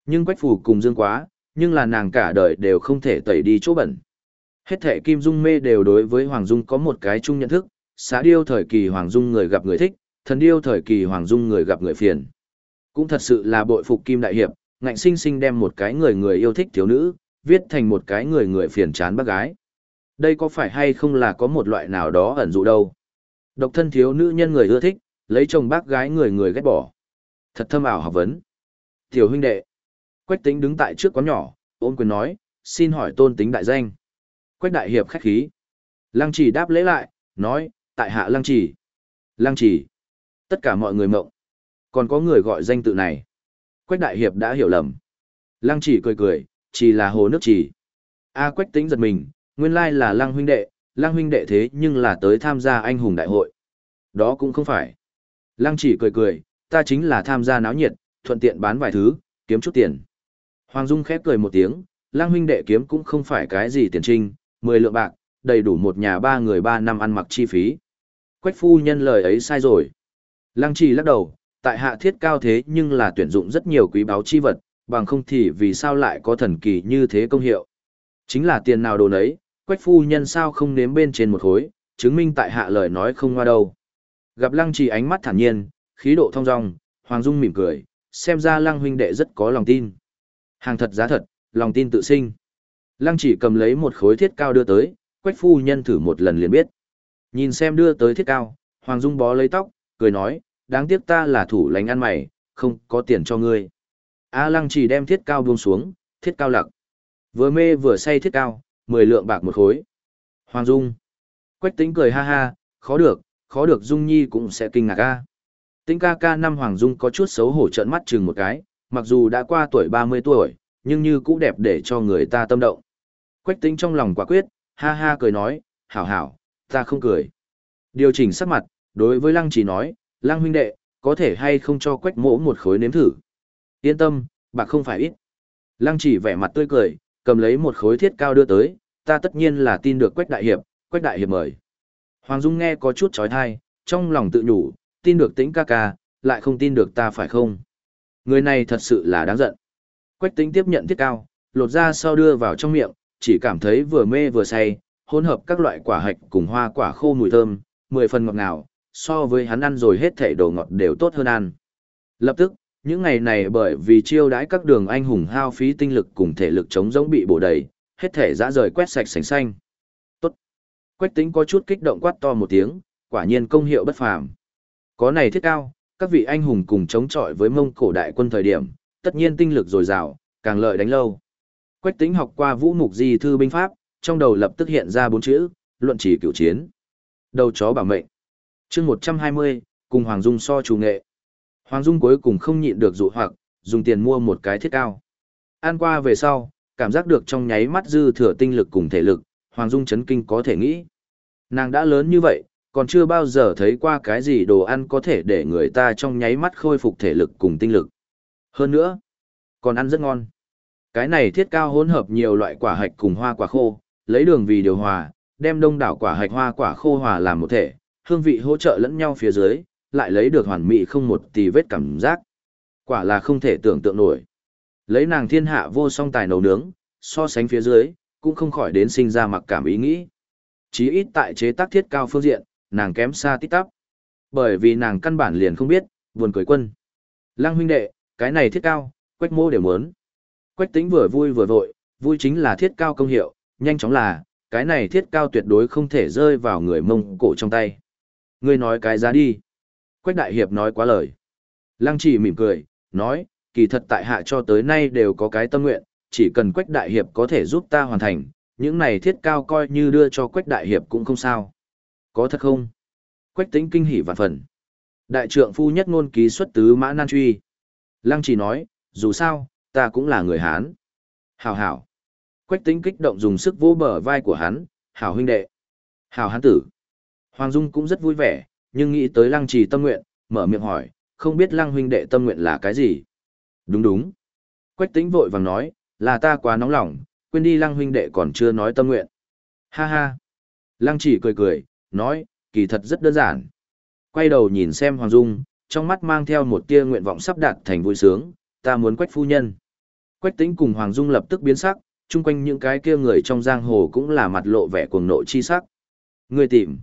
Nhưng quách phủ cùng dương quá, nhưng là nàng cả đời đều không thể tẩy đi chỗ bẩn. Hết thể Kim Dung mê đều đối với Hoàng Dung có một cái chung nhận thức, xã điêu thời kỳ Hoàng Dung người gặp người thích, thần điêu thời kỳ Hoàng Dung người gặp người phiền. Cũng thật sự là bội phục Kim Đại Hiệp, ngạnh sinh sinh đem một cái người người yêu thích thiếu nữ, viết thành một cái người người phiền chán bác gái. Đây có phải hay không là có một loại nào đó ẩn dụ đâu. Độc thân thiếu nữ nhân người ưa thích, lấy chồng bác gái người người ghét bỏ. Thật thâm ảo học vấn. Tiểu huynh đệ. Quách tính đứng tại trước quán nhỏ, ôm quyền nói, xin hỏi tôn tính đại danh. Quách đại hiệp khách khí. Lăng chỉ đáp lễ lại, nói, tại hạ lăng chỉ. Lăng trì. Tất cả mọi người mộng. Còn có người gọi danh tự này. Quách đại hiệp đã hiểu lầm. Lăng chỉ cười cười, chỉ là hồ nước chỉ. A quách tính giật mình, nguyên lai là lăng huynh đệ, lăng huynh đệ thế nhưng là tới tham gia anh hùng đại hội. Đó cũng không phải. Lăng chỉ cười cười, ta chính là tham gia náo nhiệt, thuận tiện bán vài thứ, kiếm chút tiền. Hoàng Dung khép cười một tiếng, lăng huynh đệ kiếm cũng không phải cái gì tiền trinh, 10 lượng bạc, đầy đủ một nhà ba người ba năm ăn mặc chi phí. Quách phu nhân lời ấy sai rồi. Lăng trì lắc đầu, tại hạ thiết cao thế nhưng là tuyển dụng rất nhiều quý báu chi vật, bằng không thì vì sao lại có thần kỳ như thế công hiệu. Chính là tiền nào đồ nấy, quách phu nhân sao không nếm bên trên một khối, chứng minh tại hạ lời nói không ngoa đâu. Gặp lăng trì ánh mắt thản nhiên, khí độ thong dong, Hoàng Dung mỉm cười, xem ra lăng huynh đệ rất có lòng tin. Hàng thật giá thật, lòng tin tự sinh. Lăng chỉ cầm lấy một khối thiết cao đưa tới, quách phu nhân thử một lần liền biết. Nhìn xem đưa tới thiết cao, Hoàng Dung bó lấy tóc, cười nói, đáng tiếc ta là thủ lánh ăn mày, không có tiền cho ngươi. A lăng chỉ đem thiết cao buông xuống, thiết cao lặc. Vừa mê vừa say thiết cao, mười lượng bạc một khối. Hoàng Dung. Quách tính cười ha ha, khó được, khó được Dung Nhi cũng sẽ kinh ngạc ca. Tính ca ca năm Hoàng Dung có chút xấu hổ trợn mắt chừng một cái, mặc dù đã qua tuổi 30 tuổi, nhưng như cũ đẹp để cho người ta tâm động. Quách tính trong lòng quả quyết, ha ha cười nói, hảo hảo, ta không cười. Điều chỉnh sắc mặt, đối với lăng chỉ nói, lăng huynh đệ, có thể hay không cho quách mỗ một khối nếm thử. Yên tâm, bạc không phải ít. Lăng chỉ vẻ mặt tươi cười, cầm lấy một khối thiết cao đưa tới, ta tất nhiên là tin được quách đại hiệp, quách đại hiệp mời. Hoàng Dung nghe có chút trói thai, trong lòng tự nhủ, tin được tĩnh ca ca, lại không tin được ta phải không? Người này thật sự là đáng giận. Quách tính tiếp nhận thiết cao, lột ra sau đưa vào trong miệng, chỉ cảm thấy vừa mê vừa say, hỗn hợp các loại quả hạch cùng hoa quả khô mùi thơm, mười phần ngọt ngào, so với hắn ăn rồi hết thảy đồ ngọt đều tốt hơn ăn. Lập tức, những ngày này bởi vì chiêu đãi các đường anh hùng hao phí tinh lực cùng thể lực chống giống bị bổ đầy, hết thể dã rời quét sạch sành xanh. Tốt. Quách tính có chút kích động quát to một tiếng, quả nhiên công hiệu bất phàm. Có này thiết cao, các vị anh hùng cùng chống chọi với mông cổ đại quân thời điểm, tất nhiên tinh lực dồi dào, càng lợi đánh lâu. Quách tính học qua vũ mục di thư binh pháp, trong đầu lập tức hiện ra bốn chữ, luận chỉ cửu chiến. Đầu chó bảo mệnh. chương 120, cùng Hoàng Dung so chủ nghệ. Hoàng Dung cuối cùng không nhịn được dụ hoặc, dùng tiền mua một cái thiết cao. An qua về sau, cảm giác được trong nháy mắt dư thừa tinh lực cùng thể lực, Hoàng Dung chấn kinh có thể nghĩ. Nàng đã lớn như vậy, còn chưa bao giờ thấy qua cái gì đồ ăn có thể để người ta trong nháy mắt khôi phục thể lực cùng tinh lực. Hơn nữa, còn ăn rất ngon. Cái này thiết cao hỗn hợp nhiều loại quả hạch cùng hoa quả khô, lấy đường vì điều hòa, đem đông đảo quả hạch hoa quả khô hòa làm một thể, hương vị hỗ trợ lẫn nhau phía dưới, lại lấy được hoàn mỹ không một tì vết cảm giác. Quả là không thể tưởng tượng nổi. Lấy nàng thiên hạ vô song tài nấu nướng, so sánh phía dưới, cũng không khỏi đến sinh ra mặc cảm ý nghĩ. Chí ít tại chế tác thiết cao phương diện, nàng kém xa tít tắp. Bởi vì nàng căn bản liền không biết, buồn cười quân. Lăng huynh đệ, cái này thiết cao, quách mô đều muốn. Quách tính vừa vui vừa vội, vui chính là thiết cao công hiệu, nhanh chóng là, cái này thiết cao tuyệt đối không thể rơi vào người mông cổ trong tay. Ngươi nói cái giá đi. Quách đại hiệp nói quá lời. Lăng chỉ mỉm cười, nói, kỳ thật tại hạ cho tới nay đều có cái tâm nguyện, chỉ cần Quách đại hiệp có thể giúp ta hoàn thành, những này thiết cao coi như đưa cho Quách đại hiệp cũng không sao. Có thật không? Quách tính kinh hỉ vạn phần. Đại trượng phu nhất ngôn ký xuất tứ mã nan truy. Lăng chỉ nói, dù sao, ta cũng là người Hán. Hảo hảo. Quách tính kích động dùng sức vô bờ vai của hắn, hảo huynh đệ. Hảo hán tử. Hoàng Dung cũng rất vui vẻ, nhưng nghĩ tới lăng trì tâm nguyện, mở miệng hỏi, không biết lăng huynh đệ tâm nguyện là cái gì? Đúng đúng. Quách tính vội vàng nói, là ta quá nóng lòng, quên đi lăng huynh đệ còn chưa nói tâm nguyện. Ha ha. Lăng chỉ cười cười, nói, kỳ thật rất đơn giản. Quay đầu nhìn xem Hoàng Dung, trong mắt mang theo một tia nguyện vọng sắp đạt thành vui sướng, ta muốn quách phu nhân. Quách tính cùng Hoàng Dung lập tức biến sắc, chung quanh những cái kia người trong giang hồ cũng là mặt lộ vẻ cuồng nộ chi sắc. Người tìm.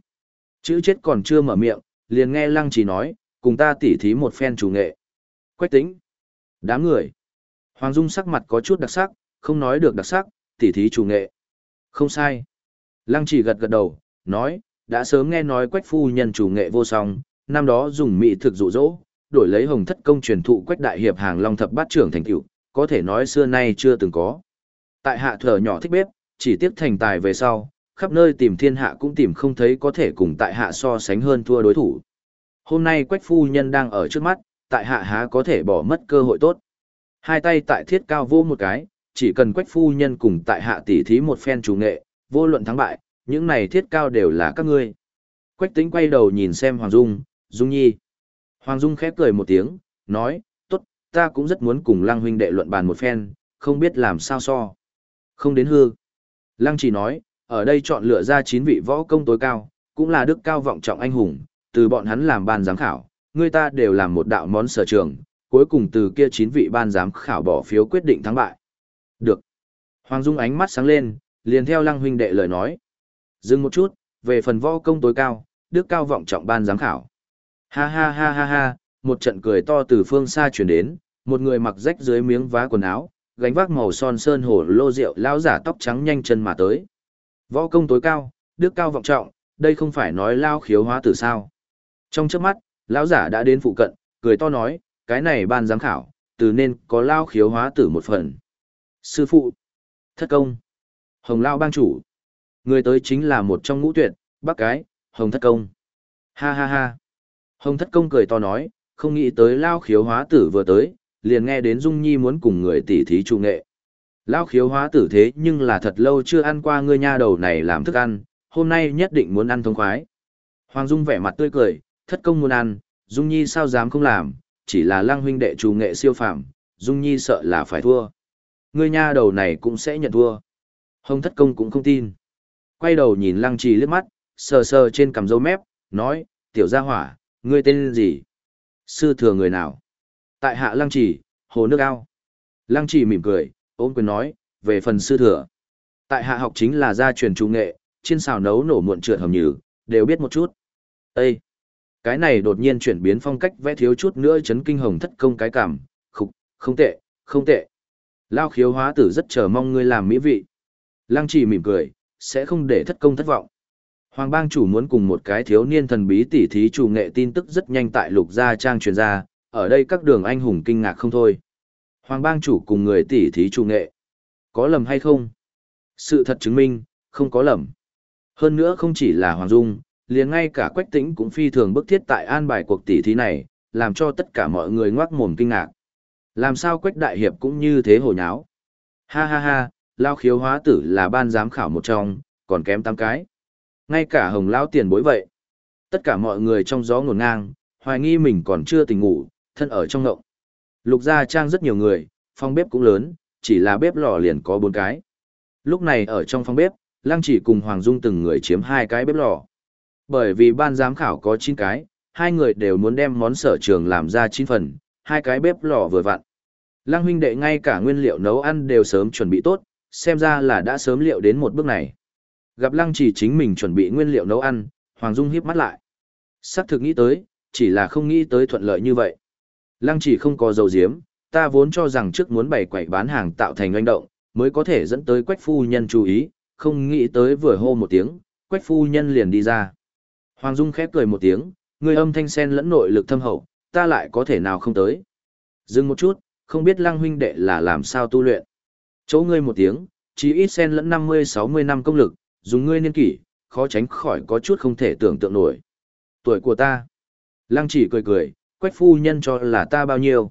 Chữ chết còn chưa mở miệng, liền nghe lăng chỉ nói, cùng ta tỉ thí một phen chủ nghệ. Quách tính. Đám người. Hoàng Dung sắc mặt có chút đặc sắc, không nói được đặc sắc, tỉ thí chủ nghệ. Không sai. Lăng chỉ gật gật đầu, nói, đã sớm nghe nói quách phu nhân chủ nghệ vô song, năm đó dùng mỹ thực dụ dỗ, đổi lấy hồng thất công truyền thụ quách đại hiệp hàng long thập bát trưởng thành tựu, có thể nói xưa nay chưa từng có. Tại hạ thở nhỏ thích bếp, chỉ tiếp thành tài về sau, khắp nơi tìm thiên hạ cũng tìm không thấy có thể cùng tại hạ so sánh hơn thua đối thủ. Hôm nay quách phu nhân đang ở trước mắt, tại hạ há có thể bỏ mất cơ hội tốt. Hai tay tại thiết cao vô một cái, chỉ cần quách phu nhân cùng tại hạ tỉ thí một phen chủ nghệ, vô luận thắng bại, những này thiết cao đều là các ngươi. Quách tính quay đầu nhìn xem Hoàng Dung, Dung Nhi. Hoàng Dung khép cười một tiếng, nói, tốt, ta cũng rất muốn cùng Lăng huynh đệ luận bàn một phen, không biết làm sao so. Không đến hư. Lăng chỉ nói, ở đây chọn lựa ra 9 vị võ công tối cao, cũng là đức cao vọng trọng anh hùng, từ bọn hắn làm ban giám khảo, người ta đều làm một đạo món sở trường, cuối cùng từ kia 9 vị ban giám khảo bỏ phiếu quyết định thắng bại. Được. Hoàng Dung ánh mắt sáng lên, liền theo Lăng huynh đệ lời nói. Dừng một chút, về phần võ công tối cao, đức cao vọng trọng ban giám khảo. Ha ha ha ha ha, một trận cười to từ phương xa chuyển đến, một người mặc rách dưới miếng vá quần áo, gánh vác màu son sơn hổ lô rượu lão giả tóc trắng nhanh chân mà tới. Võ công tối cao, đức cao vọng trọng, đây không phải nói lao khiếu hóa tử sao. Trong trước mắt, lão giả đã đến phụ cận, cười to nói, cái này ban giám khảo, từ nên có lao khiếu hóa tử một phần. Sư phụ, thất công, hồng lao bang chủ. Người tới chính là một trong ngũ tuyệt, bác cái, hồng thất công. Ha ha ha. Hồng thất công cười to nói, không nghĩ tới lao khiếu hóa tử vừa tới, liền nghe đến Dung Nhi muốn cùng người tỉ thí trung nghệ. Lao khiếu hóa tử thế nhưng là thật lâu chưa ăn qua ngươi nha đầu này làm thức ăn, hôm nay nhất định muốn ăn thông khoái. Hoàng Dung vẻ mặt tươi cười, thất công muốn ăn, Dung Nhi sao dám không làm, chỉ là lang huynh đệ chủ nghệ siêu phạm, Dung Nhi sợ là phải thua. Ngươi nha đầu này cũng sẽ nhận thua. Hồng thất công cũng không tin. Quay đầu nhìn lăng trì liếc mắt, sờ sờ trên cằm râu mép, nói, tiểu gia hỏa, ngươi tên gì? Sư thừa người nào? Tại hạ lăng trì, hồ nước ao. Lăng trì mỉm cười, ôm quyền nói, về phần sư thừa. Tại hạ học chính là gia truyền trung nghệ, trên xào nấu nổ muộn trượt hầm nhừ, đều biết một chút. Ê! Cái này đột nhiên chuyển biến phong cách vẽ thiếu chút nữa chấn kinh hồng thất công cái cảm, khục, không tệ, không tệ. Lao khiếu hóa tử rất chờ mong ngươi làm mỹ vị. Lăng trì mỉm cười, sẽ không để thất công thất vọng. Hoàng bang chủ muốn cùng một cái thiếu niên thần bí tỉ thí chủ nghệ tin tức rất nhanh tại lục gia trang truyền ra, ở đây các đường anh hùng kinh ngạc không thôi. Hoàng bang chủ cùng người tỷ thí chủ nghệ. Có lầm hay không? Sự thật chứng minh, không có lầm. Hơn nữa không chỉ là Hoàng Dung, liền ngay cả Quách Tĩnh cũng phi thường bức thiết tại an bài cuộc tỷ thí này, làm cho tất cả mọi người ngoác mồm kinh ngạc. Làm sao Quách Đại Hiệp cũng như thế hồ nháo? Ha ha ha, Lao khiếu hóa tử là ban giám khảo một trong, còn kém tám cái. Ngay cả hồng lão tiền bối vậy. Tất cả mọi người trong gió ngổn ngang, hoài nghi mình còn chưa tỉnh ngủ, thân ở trong ngộng. Lục gia trang rất nhiều người, phòng bếp cũng lớn, chỉ là bếp lò liền có bốn cái. Lúc này ở trong phòng bếp, Lăng chỉ cùng Hoàng Dung từng người chiếm hai cái bếp lò. Bởi vì ban giám khảo có chín cái, hai người đều muốn đem món sở trường làm ra chín phần, hai cái bếp lò vừa vặn. Lăng huynh đệ ngay cả nguyên liệu nấu ăn đều sớm chuẩn bị tốt, xem ra là đã sớm liệu đến một bước này. Gặp Lăng chỉ chính mình chuẩn bị nguyên liệu nấu ăn, Hoàng Dung hiếp mắt lại. Sắc thực nghĩ tới, chỉ là không nghĩ tới thuận lợi như vậy. Lăng chỉ không có dầu diếm, ta vốn cho rằng trước muốn bày quẩy bán hàng tạo thành doanh động, mới có thể dẫn tới quách phu nhân chú ý, không nghĩ tới vừa hô một tiếng, quách phu nhân liền đi ra. Hoàng Dung khép cười một tiếng, người âm thanh sen lẫn nội lực thâm hậu, ta lại có thể nào không tới. Dừng một chút, không biết lăng huynh đệ là làm sao tu luyện. Chỗ ngươi một tiếng, chỉ ít sen lẫn 50-60 năm công lực, dùng ngươi niên kỷ, khó tránh khỏi có chút không thể tưởng tượng nổi. Tuổi của ta. Lăng chỉ cười cười, quách phu nhân cho là ta bao nhiêu.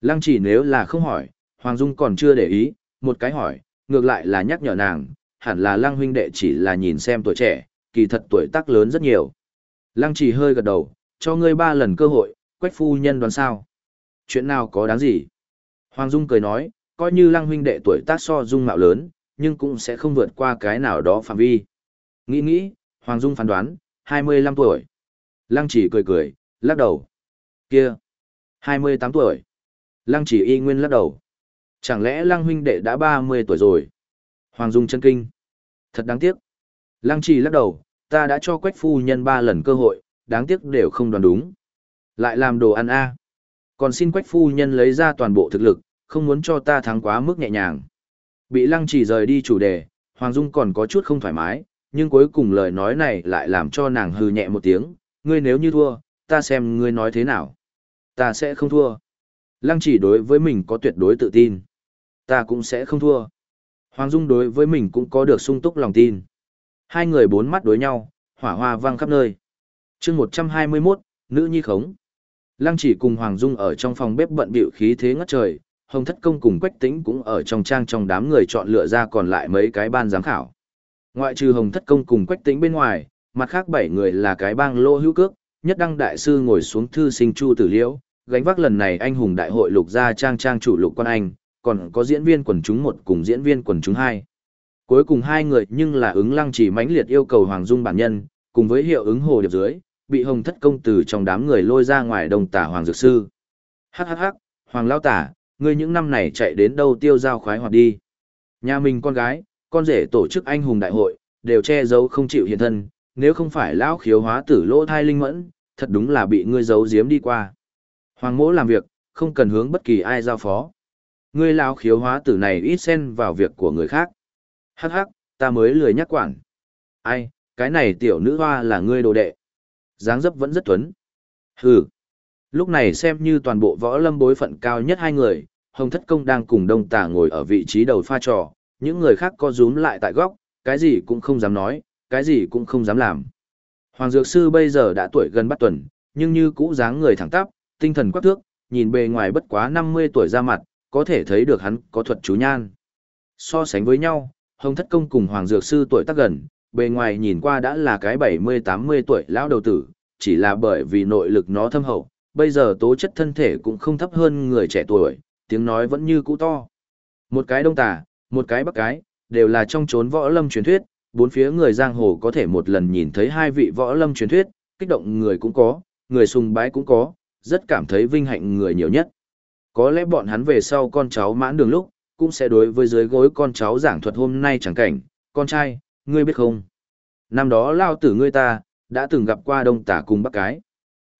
Lăng chỉ nếu là không hỏi, Hoàng Dung còn chưa để ý, một cái hỏi, ngược lại là nhắc nhở nàng, hẳn là lăng huynh đệ chỉ là nhìn xem tuổi trẻ, kỳ thật tuổi tác lớn rất nhiều. Lăng chỉ hơi gật đầu, cho ngươi ba lần cơ hội, quách phu nhân đoán sao. Chuyện nào có đáng gì? Hoàng Dung cười nói, coi như lăng huynh đệ tuổi tác so dung mạo lớn, nhưng cũng sẽ không vượt qua cái nào đó phạm vi. Nghĩ nghĩ, Hoàng Dung phán đoán, 25 tuổi. Lăng chỉ cười cười, lắc đầu. Kia, 28 tuổi. Lăng chỉ y nguyên lắc đầu. Chẳng lẽ lăng huynh đệ đã 30 tuổi rồi? Hoàng Dung chân kinh. Thật đáng tiếc. Lăng chỉ lắc đầu, ta đã cho quách phu nhân ba lần cơ hội, đáng tiếc đều không đoán đúng. Lại làm đồ ăn a Còn xin quách phu nhân lấy ra toàn bộ thực lực, không muốn cho ta thắng quá mức nhẹ nhàng. Bị lăng chỉ rời đi chủ đề, Hoàng Dung còn có chút không thoải mái, nhưng cuối cùng lời nói này lại làm cho nàng hừ nhẹ một tiếng, ngươi nếu như thua, ta xem ngươi nói thế nào. Ta sẽ không thua. Lăng chỉ đối với mình có tuyệt đối tự tin. Ta cũng sẽ không thua. Hoàng Dung đối với mình cũng có được sung túc lòng tin. Hai người bốn mắt đối nhau, hỏa hoa vang khắp nơi. chương 121, nữ nhi khống. Lăng chỉ cùng Hoàng Dung ở trong phòng bếp bận bịu khí thế ngất trời, Hồng Thất Công cùng Quách Tĩnh cũng ở trong trang trong đám người chọn lựa ra còn lại mấy cái ban giám khảo. Ngoại trừ Hồng Thất Công cùng Quách Tĩnh bên ngoài, mặt khác bảy người là cái bang lô hữu cước, nhất đăng đại sư ngồi xuống thư sinh Chu Tử Liễu, gánh vác lần này anh hùng đại hội lục gia trang trang chủ lục quan anh, còn có diễn viên quần chúng một cùng diễn viên quần chúng hai. Cuối cùng hai người nhưng là ứng lăng chỉ mãnh liệt yêu cầu Hoàng Dung bản nhân, cùng với hiệu ứng hồ điệp dưới, bị hồng thất công từ trong đám người lôi ra ngoài đồng tả Hoàng Dược Sư. Hắc hắc hắc, Hoàng Lao Tả, ngươi những năm này chạy đến đâu tiêu giao khoái hoạt đi. Nhà mình con gái, con rể tổ chức anh hùng đại hội, đều che giấu không chịu hiện thân, nếu không phải lão khiếu hóa tử lỗ thai linh mẫn, thật đúng là bị ngươi giấu giếm đi qua. Hoàng mỗ làm việc, không cần hướng bất kỳ ai giao phó. Ngươi lão khiếu hóa tử này ít xen vào việc của người khác. Hắc hắc, ta mới lười nhắc quản. Ai, cái này tiểu nữ hoa là ngươi đồ đệ. dáng dấp vẫn rất tuấn. Hừ. Lúc này xem như toàn bộ võ lâm bối phận cao nhất hai người, Hồng Thất Công đang cùng Đông Tả ngồi ở vị trí đầu pha trò, những người khác co rúm lại tại góc, cái gì cũng không dám nói, cái gì cũng không dám làm. Hoàng Dược Sư bây giờ đã tuổi gần bắt tuần, nhưng như cũ dáng người thẳng tắp, tinh thần quắc thước, nhìn bề ngoài bất quá 50 tuổi ra mặt, có thể thấy được hắn có thuật chú nhan. So sánh với nhau, Hồng Thất Công cùng Hoàng Dược Sư tuổi tác gần, bề ngoài nhìn qua đã là cái 70-80 tuổi lão đầu tử, chỉ là bởi vì nội lực nó thâm hậu, bây giờ tố chất thân thể cũng không thấp hơn người trẻ tuổi, tiếng nói vẫn như cũ to. Một cái đông tà, một cái bắc cái, đều là trong chốn võ lâm truyền thuyết, bốn phía người giang hồ có thể một lần nhìn thấy hai vị võ lâm truyền thuyết, kích động người cũng có, người sùng bái cũng có, rất cảm thấy vinh hạnh người nhiều nhất. Có lẽ bọn hắn về sau con cháu mãn đường lúc, cũng sẽ đối với dưới gối con cháu giảng thuật hôm nay chẳng cảnh, con trai, ngươi biết không? Năm đó lao tử ngươi ta, đã từng gặp qua đông tả cùng bác cái.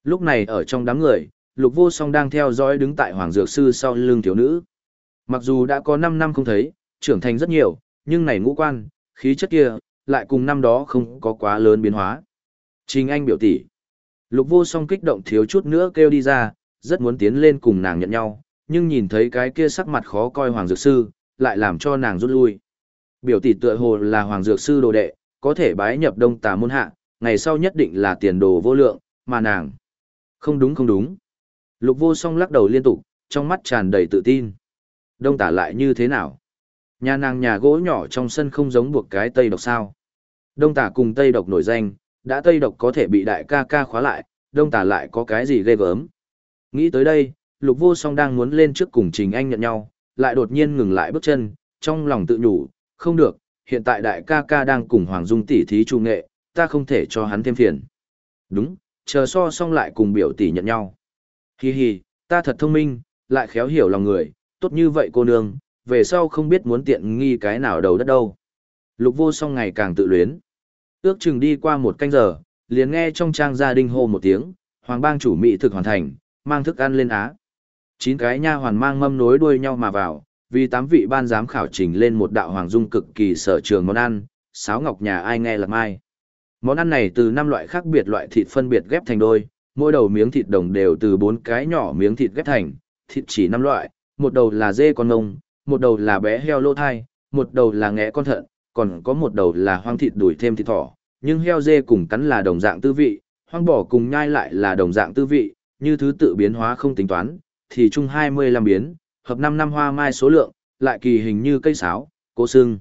Lúc này ở trong đám người, lục vô song đang theo dõi đứng tại hoàng dược sư sau lưng thiếu nữ. Mặc dù đã có 5 năm không thấy, trưởng thành rất nhiều, nhưng này ngũ quan, khí chất kia, lại cùng năm đó không có quá lớn biến hóa. Trình Anh biểu tỷ. Lục vô song kích động thiếu chút nữa kêu đi ra, rất muốn tiến lên cùng nàng nhận nhau, nhưng nhìn thấy cái kia sắc mặt khó coi Hoàng Dược Sư, lại làm cho nàng rút lui. Biểu tỷ tựa hồ là Hoàng Dược Sư đồ đệ, có thể bái nhập đông tà môn hạ, ngày sau nhất định là tiền đồ vô lượng, mà nàng. Không đúng không đúng. Lục vô song lắc đầu liên tục, trong mắt tràn đầy tự tin. Đông tả lại như thế nào? Nhà nàng nhà gỗ nhỏ trong sân không giống buộc cái tây độc sao. Đông tả cùng tây độc nổi danh, đã tây độc có thể bị đại ca ca khóa lại, đông tả lại có cái gì ghê gớm. Nghĩ tới đây, lục vô song đang muốn lên trước cùng trình anh nhận nhau, lại đột nhiên ngừng lại bước chân, trong lòng tự nhủ, không được, hiện tại đại ca ca đang cùng Hoàng Dung tỷ thí trung nghệ, ta không thể cho hắn thêm phiền. Đúng, chờ so xong lại cùng biểu tỷ nhận nhau. Hi hi, ta thật thông minh, lại khéo hiểu lòng người, tốt như vậy cô nương, về sau không biết muốn tiện nghi cái nào đầu đất đâu. Lục vô song ngày càng tự luyến. Ước chừng đi qua một canh giờ, liền nghe trong trang gia đình hô một tiếng, hoàng bang chủ mỹ thực hoàn thành, mang thức ăn lên á. Chín cái nha hoàn mang mâm nối đuôi nhau mà vào, vì tám vị ban giám khảo trình lên một đạo hoàng dung cực kỳ sở trường món ăn, sáo ngọc nhà ai nghe là mai. Món ăn này từ năm loại khác biệt loại thịt phân biệt ghép thành đôi, mỗi đầu miếng thịt đồng đều từ bốn cái nhỏ miếng thịt ghép thành, thịt chỉ năm loại, một đầu là dê con ngông, một đầu là bé heo lô thai, một đầu là nghẽ con thận, còn có một đầu là hoang thịt đuổi thêm thịt thỏ, nhưng heo dê cùng cắn là đồng dạng tư vị, hoang bò cùng nhai lại là đồng dạng tư vị, như thứ tự biến hóa không tính toán, thì chung 25 biến, hợp 5 năm hoa mai số lượng, lại kỳ hình như cây sáo, cố xương.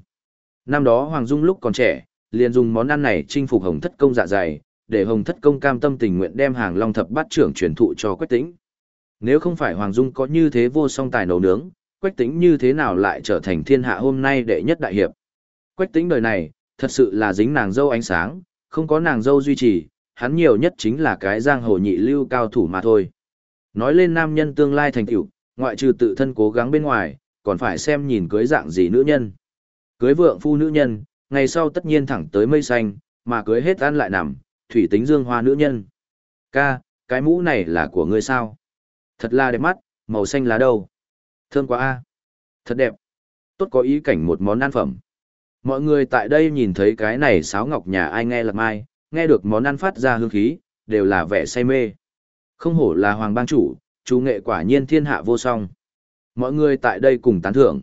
Năm đó Hoàng Dung lúc còn trẻ, liền dùng món ăn này chinh phục Hồng Thất Công dạ dày, để Hồng Thất Công cam tâm tình nguyện đem hàng Long Thập Bát trưởng truyền thụ cho Quách Tĩnh. Nếu không phải Hoàng Dung có như thế vô song tài nấu nướng, Quách Tĩnh như thế nào lại trở thành thiên hạ hôm nay đệ nhất đại hiệp. Quách tính đời này, thật sự là dính nàng dâu ánh sáng, không có nàng dâu duy trì, hắn nhiều nhất chính là cái giang hồ nhị lưu cao thủ mà thôi. Nói lên nam nhân tương lai thành tựu, ngoại trừ tự thân cố gắng bên ngoài, còn phải xem nhìn cưới dạng gì nữ nhân. Cưới vượng phu nữ nhân, ngày sau tất nhiên thẳng tới mây xanh, mà cưới hết ăn lại nằm, thủy tính dương hoa nữ nhân. Ca, cái mũ này là của ngươi sao? Thật là đẹp mắt, màu xanh lá đâu? Thơm quá a. Thật đẹp. Tốt có ý cảnh một món ăn phẩm. Mọi người tại đây nhìn thấy cái này sáo ngọc nhà ai nghe lạc mai, nghe được món ăn phát ra hương khí, đều là vẻ say mê. Không hổ là hoàng bang chủ, chú nghệ quả nhiên thiên hạ vô song. Mọi người tại đây cùng tán thưởng.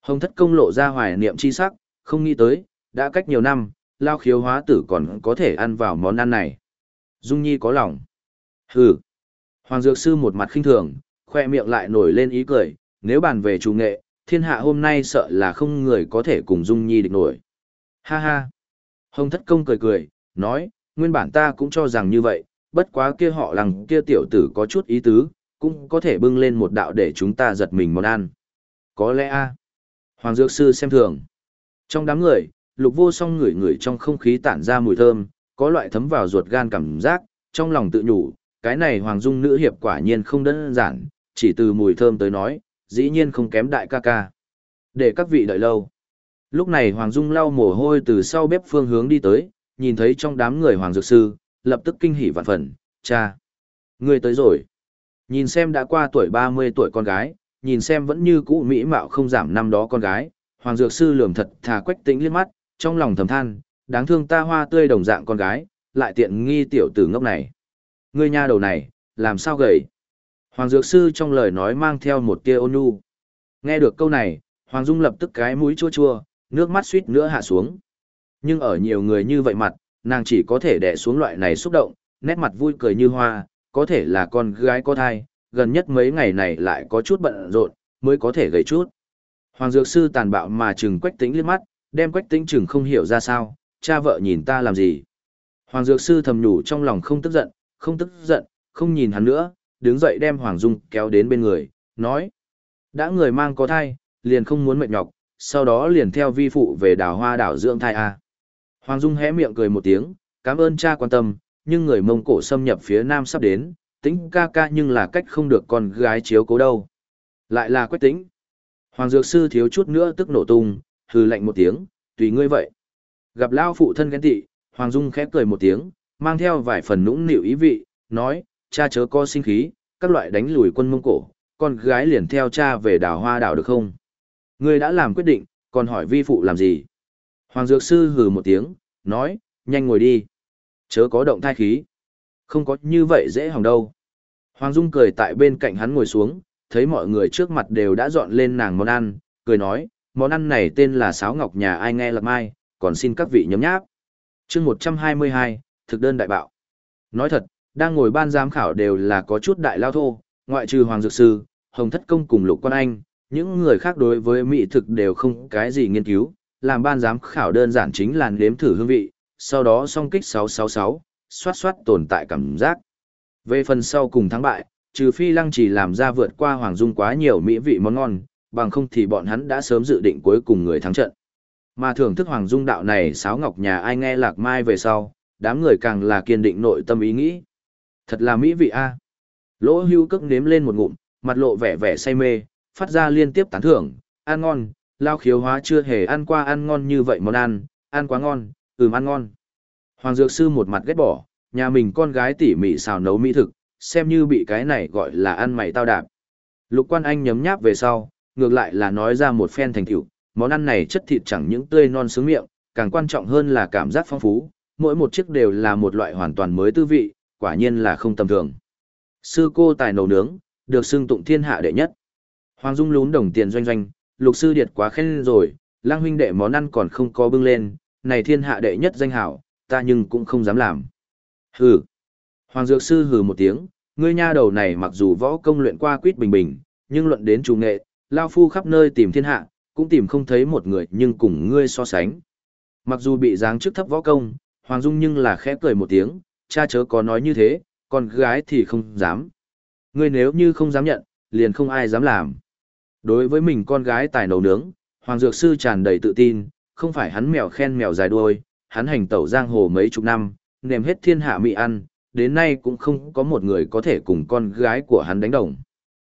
Hồng thất công lộ ra hoài niệm chi sắc, không nghĩ tới, đã cách nhiều năm, lao khiếu hóa tử còn có thể ăn vào món ăn này. Dung Nhi có lòng. Hừ. Hoàng Dược Sư một mặt khinh thường, khoe miệng lại nổi lên ý cười, nếu bàn về chủ nghệ, thiên hạ hôm nay sợ là không người có thể cùng Dung Nhi địch nổi. Ha ha. Hồng Thất Công cười cười, nói, nguyên bản ta cũng cho rằng như vậy, bất quá kia họ lằng kia tiểu tử có chút ý tứ, cũng có thể bưng lên một đạo để chúng ta giật mình món ăn. Có lẽ a Hoàng Dược Sư xem thường. Trong đám người, lục vô song ngửi ngửi trong không khí tản ra mùi thơm, có loại thấm vào ruột gan cảm giác, trong lòng tự nhủ, cái này Hoàng Dung nữ hiệp quả nhiên không đơn giản, chỉ từ mùi thơm tới nói, dĩ nhiên không kém đại ca ca. Để các vị đợi lâu. Lúc này Hoàng Dung lau mồ hôi từ sau bếp phương hướng đi tới, nhìn thấy trong đám người Hoàng Dược Sư, lập tức kinh hỉ vạn phần, cha. Người tới rồi. Nhìn xem đã qua tuổi 30 tuổi con gái, nhìn xem vẫn như cũ mỹ mạo không giảm năm đó con gái, Hoàng Dược Sư lườm thật thà quách tĩnh liếc mắt, trong lòng thầm than, đáng thương ta hoa tươi đồng dạng con gái, lại tiện nghi tiểu tử ngốc này. Ngươi nha đầu này, làm sao gầy? Hoàng Dược Sư trong lời nói mang theo một tia ôn nhu. Nghe được câu này, Hoàng Dung lập tức cái mũi chua chua, nước mắt suýt nữa hạ xuống. Nhưng ở nhiều người như vậy mặt, nàng chỉ có thể đè xuống loại này xúc động, nét mặt vui cười như hoa, có thể là con gái có thai, gần nhất mấy ngày này lại có chút bận rộn, mới có thể gầy chút. Hoàng Dược Sư tàn bạo mà chừng Quách Tĩnh liếc mắt, đem Quách Tĩnh chừng không hiểu ra sao, cha vợ nhìn ta làm gì. Hoàng Dược Sư thầm nhủ trong lòng không tức giận, không tức giận, không nhìn hắn nữa, đứng dậy đem Hoàng Dung kéo đến bên người, nói. Đã người mang có thai, liền không muốn mệt nhọc, sau đó liền theo vi phụ về đảo hoa đảo dưỡng thai A. Hoàng Dung hé miệng cười một tiếng, cảm ơn cha quan tâm, nhưng người Mông Cổ xâm nhập phía Nam sắp đến, tính ca ca nhưng là cách không được con gái chiếu cố đâu. Lại là quách tính. Hoàng Dược Sư thiếu chút nữa tức nổ tung, hừ lạnh một tiếng, tùy ngươi vậy. Gặp Lao phụ thân ghen tị, Hoàng Dung khẽ cười một tiếng, mang theo vài phần nũng nịu ý vị, nói, cha chớ có sinh khí, các loại đánh lùi quân Mông Cổ, con gái liền theo cha về đảo hoa đảo được không? Ngươi đã làm quyết định, còn hỏi vi phụ làm gì? Hoàng Dược Sư hừ một tiếng, nói, nhanh ngồi đi. Chớ có động thai khí. Không có như vậy dễ hỏng đâu. Hoàng Dung cười tại bên cạnh hắn ngồi xuống, thấy mọi người trước mặt đều đã dọn lên nàng món ăn, cười nói, món ăn này tên là sáo ngọc nhà ai nghe lạc mai, còn xin các vị nhấm nháp. chương 122, thực đơn đại bạo. Nói thật, đang ngồi ban giám khảo đều là có chút đại lao thô, ngoại trừ Hoàng Dược Sư, Hồng Thất Công cùng Lục Quan Anh, những người khác đối với mỹ thực đều không cái gì nghiên cứu, làm ban giám khảo đơn giản chính là nếm thử hương vị, sau đó song kích 666, xoát xoát tồn tại cảm giác. Về phần sau cùng thắng bại, trừ phi lăng chỉ làm ra vượt qua Hoàng Dung quá nhiều mỹ vị món ngon, bằng không thì bọn hắn đã sớm dự định cuối cùng người thắng trận. Mà thưởng thức Hoàng Dung đạo này sáo ngọc nhà ai nghe lạc mai về sau, đám người càng là kiên định nội tâm ý nghĩ. Thật là mỹ vị a. Lỗ hưu cước nếm lên một ngụm, mặt lộ vẻ vẻ say mê, phát ra liên tiếp tán thưởng, ăn ngon, lao khiếu hóa chưa hề ăn qua ăn ngon như vậy món ăn, ăn quá ngon, ừm ăn ngon. Hoàng Dược Sư một mặt ghét bỏ, nhà mình con gái tỉ mỉ xào nấu mỹ thực, xem như bị cái này gọi là ăn mày tao đạp. Lục quan anh nhấm nháp về sau, ngược lại là nói ra một phen thành tựu, món ăn này chất thịt chẳng những tươi non sướng miệng, càng quan trọng hơn là cảm giác phong phú, mỗi một chiếc đều là một loại hoàn toàn mới tư vị, quả nhiên là không tầm thường. Sư cô tài nấu nướng, được xưng tụng thiên hạ đệ nhất. Hoàng Dung lún đồng tiền doanh doanh, lục sư điệt quá khen rồi, lang huynh đệ món ăn còn không có bưng lên, này thiên hạ đệ nhất danh hảo, ta nhưng cũng không dám làm. Hừ. Hoàng Dược Sư hừ một tiếng, ngươi nha đầu này mặc dù võ công luyện qua quýt bình bình, nhưng luận đến chủ nghệ, lao phu khắp nơi tìm thiên hạ, cũng tìm không thấy một người nhưng cùng ngươi so sánh. Mặc dù bị giáng chức thấp võ công, Hoàng Dung nhưng là khẽ cười một tiếng, cha chớ có nói như thế, con gái thì không dám. Ngươi nếu như không dám nhận, liền không ai dám làm. Đối với mình con gái tài nấu nướng, Hoàng Dược Sư tràn đầy tự tin, không phải hắn mèo khen mèo dài đuôi, hắn hành tẩu giang hồ mấy chục năm, nềm hết thiên hạ mỹ ăn, đến nay cũng không có một người có thể cùng con gái của hắn đánh đồng.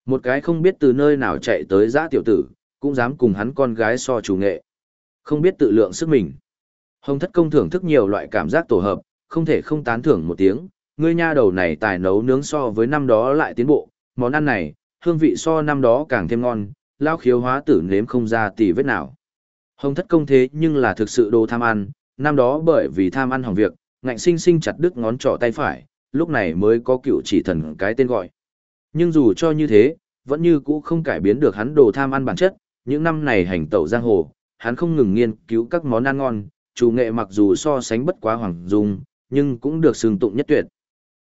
Một cái không biết từ nơi nào chạy tới giã tiểu tử, cũng dám cùng hắn con gái so chủ nghệ. Không biết tự lượng sức mình. Hồng thất công thưởng thức nhiều loại cảm giác tổ hợp, không thể không tán thưởng một tiếng, ngươi nha đầu này tài nấu nướng so với năm đó lại tiến bộ, món ăn này, hương vị so năm đó càng thêm ngon, lao khiếu hóa tử nếm không ra tỷ vết nào. Hồng thất công thế nhưng là thực sự đồ tham ăn, năm đó bởi vì tham ăn hỏng việc, ngạnh sinh sinh chặt đứt ngón trỏ tay phải, lúc này mới có cựu chỉ thần cái tên gọi. Nhưng dù cho như thế, vẫn như cũ không cải biến được hắn đồ tham ăn bản chất, những năm này hành tẩu giang hồ, hắn không ngừng nghiên cứu các món ăn ngon, chủ nghệ mặc dù so sánh bất quá hoàng dung, nhưng cũng được xưng tụng nhất tuyệt.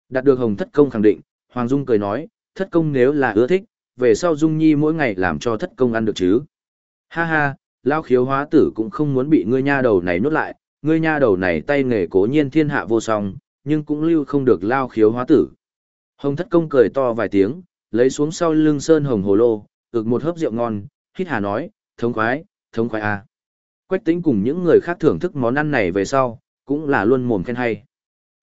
Đạt được Hồng Thất Công khẳng định, Hoàng Dung cười nói, Thất Công nếu là ưa thích, về sau Dung Nhi mỗi ngày làm cho Thất Công ăn được chứ. Ha ha, Lao khiếu hóa tử cũng không muốn bị ngươi nha đầu này nuốt lại, ngươi nha đầu này tay nghề cố nhiên thiên hạ vô song, nhưng cũng lưu không được Lao khiếu hóa tử. Hồng Thất Công cười to vài tiếng, lấy xuống sau lưng sơn hồng hồ lô, ực một hớp rượu ngon, hít hà nói, thống khoái, thống khoái à. Quách tính cùng những người khác thưởng thức món ăn này về sau, cũng là luôn mồm khen hay.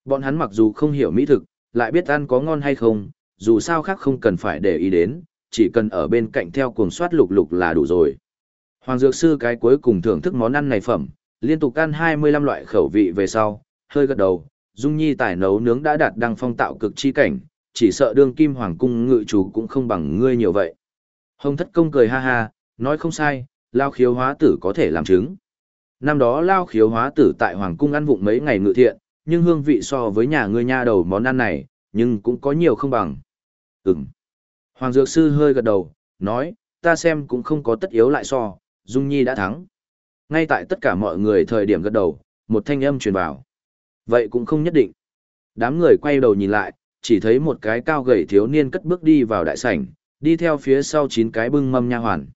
Bọn hắn mặc dù không hiểu mỹ thực, lại biết ăn có ngon hay không, dù sao khác không cần phải để ý đến, chỉ cần ở bên cạnh theo cuồng soát lục lục là đủ rồi. Hoàng Dược Sư cái cuối cùng thưởng thức món ăn này phẩm, liên tục ăn 25 loại khẩu vị về sau, hơi gật đầu, Dung Nhi tài nấu nướng đã đạt đăng phong tạo cực chi cảnh, chỉ sợ đương kim hoàng cung ngự chủ cũng không bằng ngươi nhiều vậy. Hồng thất công cười ha ha, nói không sai, lao khiếu hóa tử có thể làm chứng. Năm đó lao khiếu hóa tử tại hoàng cung ăn vụng mấy ngày ngự thiện, nhưng hương vị so với nhà ngươi nha đầu món ăn này, nhưng cũng có nhiều không bằng. Ừm. Hoàng dược sư hơi gật đầu, nói, ta xem cũng không có tất yếu lại so, Dung Nhi đã thắng. Ngay tại tất cả mọi người thời điểm gật đầu, một thanh âm truyền vào. Vậy cũng không nhất định. Đám người quay đầu nhìn lại, chỉ thấy một cái cao gầy thiếu niên cất bước đi vào đại sảnh, đi theo phía sau chín cái bưng mâm nha hoàn.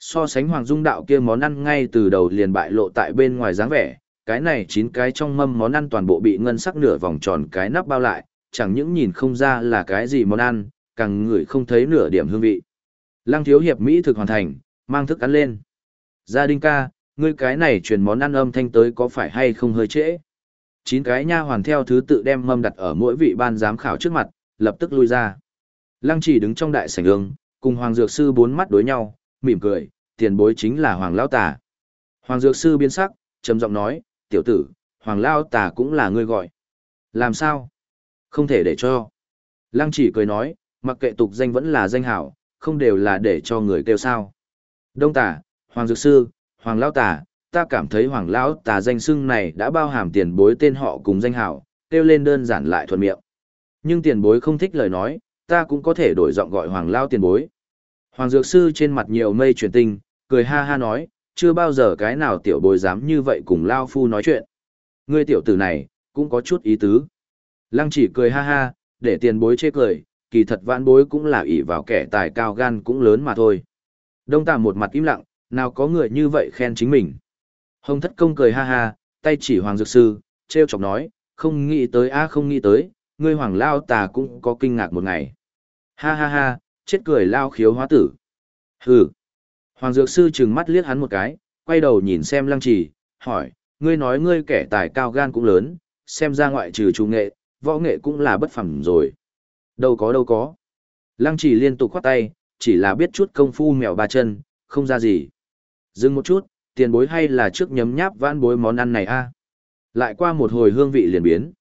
So sánh Hoàng Dung đạo kia món ăn ngay từ đầu liền bại lộ tại bên ngoài dáng vẻ, cái này chín cái trong mâm món ăn toàn bộ bị ngân sắc nửa vòng tròn cái nắp bao lại, chẳng những nhìn không ra là cái gì món ăn, càng ngửi không thấy nửa điểm hương vị. Lăng thiếu hiệp Mỹ thực hoàn thành, mang thức ăn lên. Gia đình ca, ngươi cái này truyền món ăn âm thanh tới có phải hay không hơi trễ? Chín cái nha hoàn theo thứ tự đem mâm đặt ở mỗi vị ban giám khảo trước mặt, lập tức lui ra. Lăng chỉ đứng trong đại sảnh ương, cùng Hoàng Dược Sư bốn mắt đối nhau, mỉm cười, tiền bối chính là Hoàng Lao Tà. Hoàng Dược Sư biến sắc, trầm giọng nói, tiểu tử, Hoàng Lao Tà cũng là ngươi gọi. Làm sao? Không thể để cho. Lăng chỉ cười nói, mặc kệ tục danh vẫn là danh hảo, không đều là để cho người kêu sao. Đông Tà, Hoàng Dược Sư, Hoàng Lao Tà, ta cảm thấy Hoàng Lão Tà danh xưng này đã bao hàm tiền bối tên họ cùng danh hảo, kêu lên đơn giản lại thuận miệng. Nhưng tiền bối không thích lời nói, ta cũng có thể đổi giọng gọi Hoàng Lao tiền bối. Hoàng Dược Sư trên mặt nhiều mây truyền tinh, cười ha ha nói, chưa bao giờ cái nào tiểu bối dám như vậy cùng Lao Phu nói chuyện. Ngươi tiểu tử này, cũng có chút ý tứ. Lăng chỉ cười ha ha, để tiền bối chê cười, kỳ thật vãn bối cũng là ỷ vào kẻ tài cao gan cũng lớn mà thôi. Đông tà một mặt im lặng, nào có người như vậy khen chính mình. Hồng thất công cười ha ha, tay chỉ Hoàng Dược Sư, treo chọc nói, không nghĩ tới a không nghĩ tới, ngươi Hoàng Lao tà cũng có kinh ngạc một ngày. Ha ha ha, chết cười Lao khiếu hóa tử. Hừ. Hoàng Dược Sư trừng mắt liếc hắn một cái, quay đầu nhìn xem lăng trì, hỏi, ngươi nói ngươi kẻ tài cao gan cũng lớn, xem ra ngoại trừ trung nghệ, võ nghệ cũng là bất phẩm rồi. Đâu có đâu có. Lăng trì liên tục khoát tay, chỉ là biết chút công phu mèo ba chân, không ra gì. Dừng một chút, tiền bối hay là trước nhấm nháp vãn bối món ăn này a Lại qua một hồi hương vị liền biến.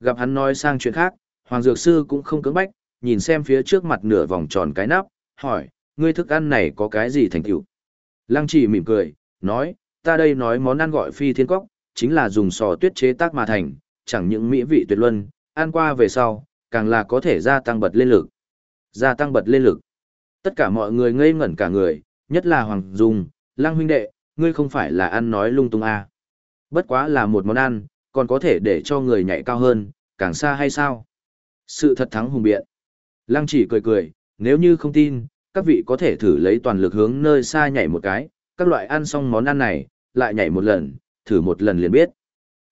Gặp hắn nói sang chuyện khác, Hoàng Dược Sư cũng không cưỡng bách, nhìn xem phía trước mặt nửa vòng tròn cái nắp, hỏi, ngươi thức ăn này có cái gì thành tựu Lăng chỉ mỉm cười, nói, ta đây nói món ăn gọi phi thiên cóc, chính là dùng sò tuyết chế tác mà thành, chẳng những mỹ vị tuyệt luân, ăn qua về sau, càng là có thể gia tăng bật lên lực. Gia tăng bật lên lực. Tất cả mọi người ngây ngẩn cả người, nhất là Hoàng Dung, Lăng huynh đệ, ngươi không phải là ăn nói lung tung à. Bất quá là một món ăn, còn có thể để cho người nhảy cao hơn, càng xa hay sao? Sự thật thắng hùng biện. Lăng chỉ cười cười, nếu như không tin, các vị có thể thử lấy toàn lực hướng nơi xa nhảy một cái, các loại ăn xong món ăn này, lại nhảy một lần, thử một lần liền biết.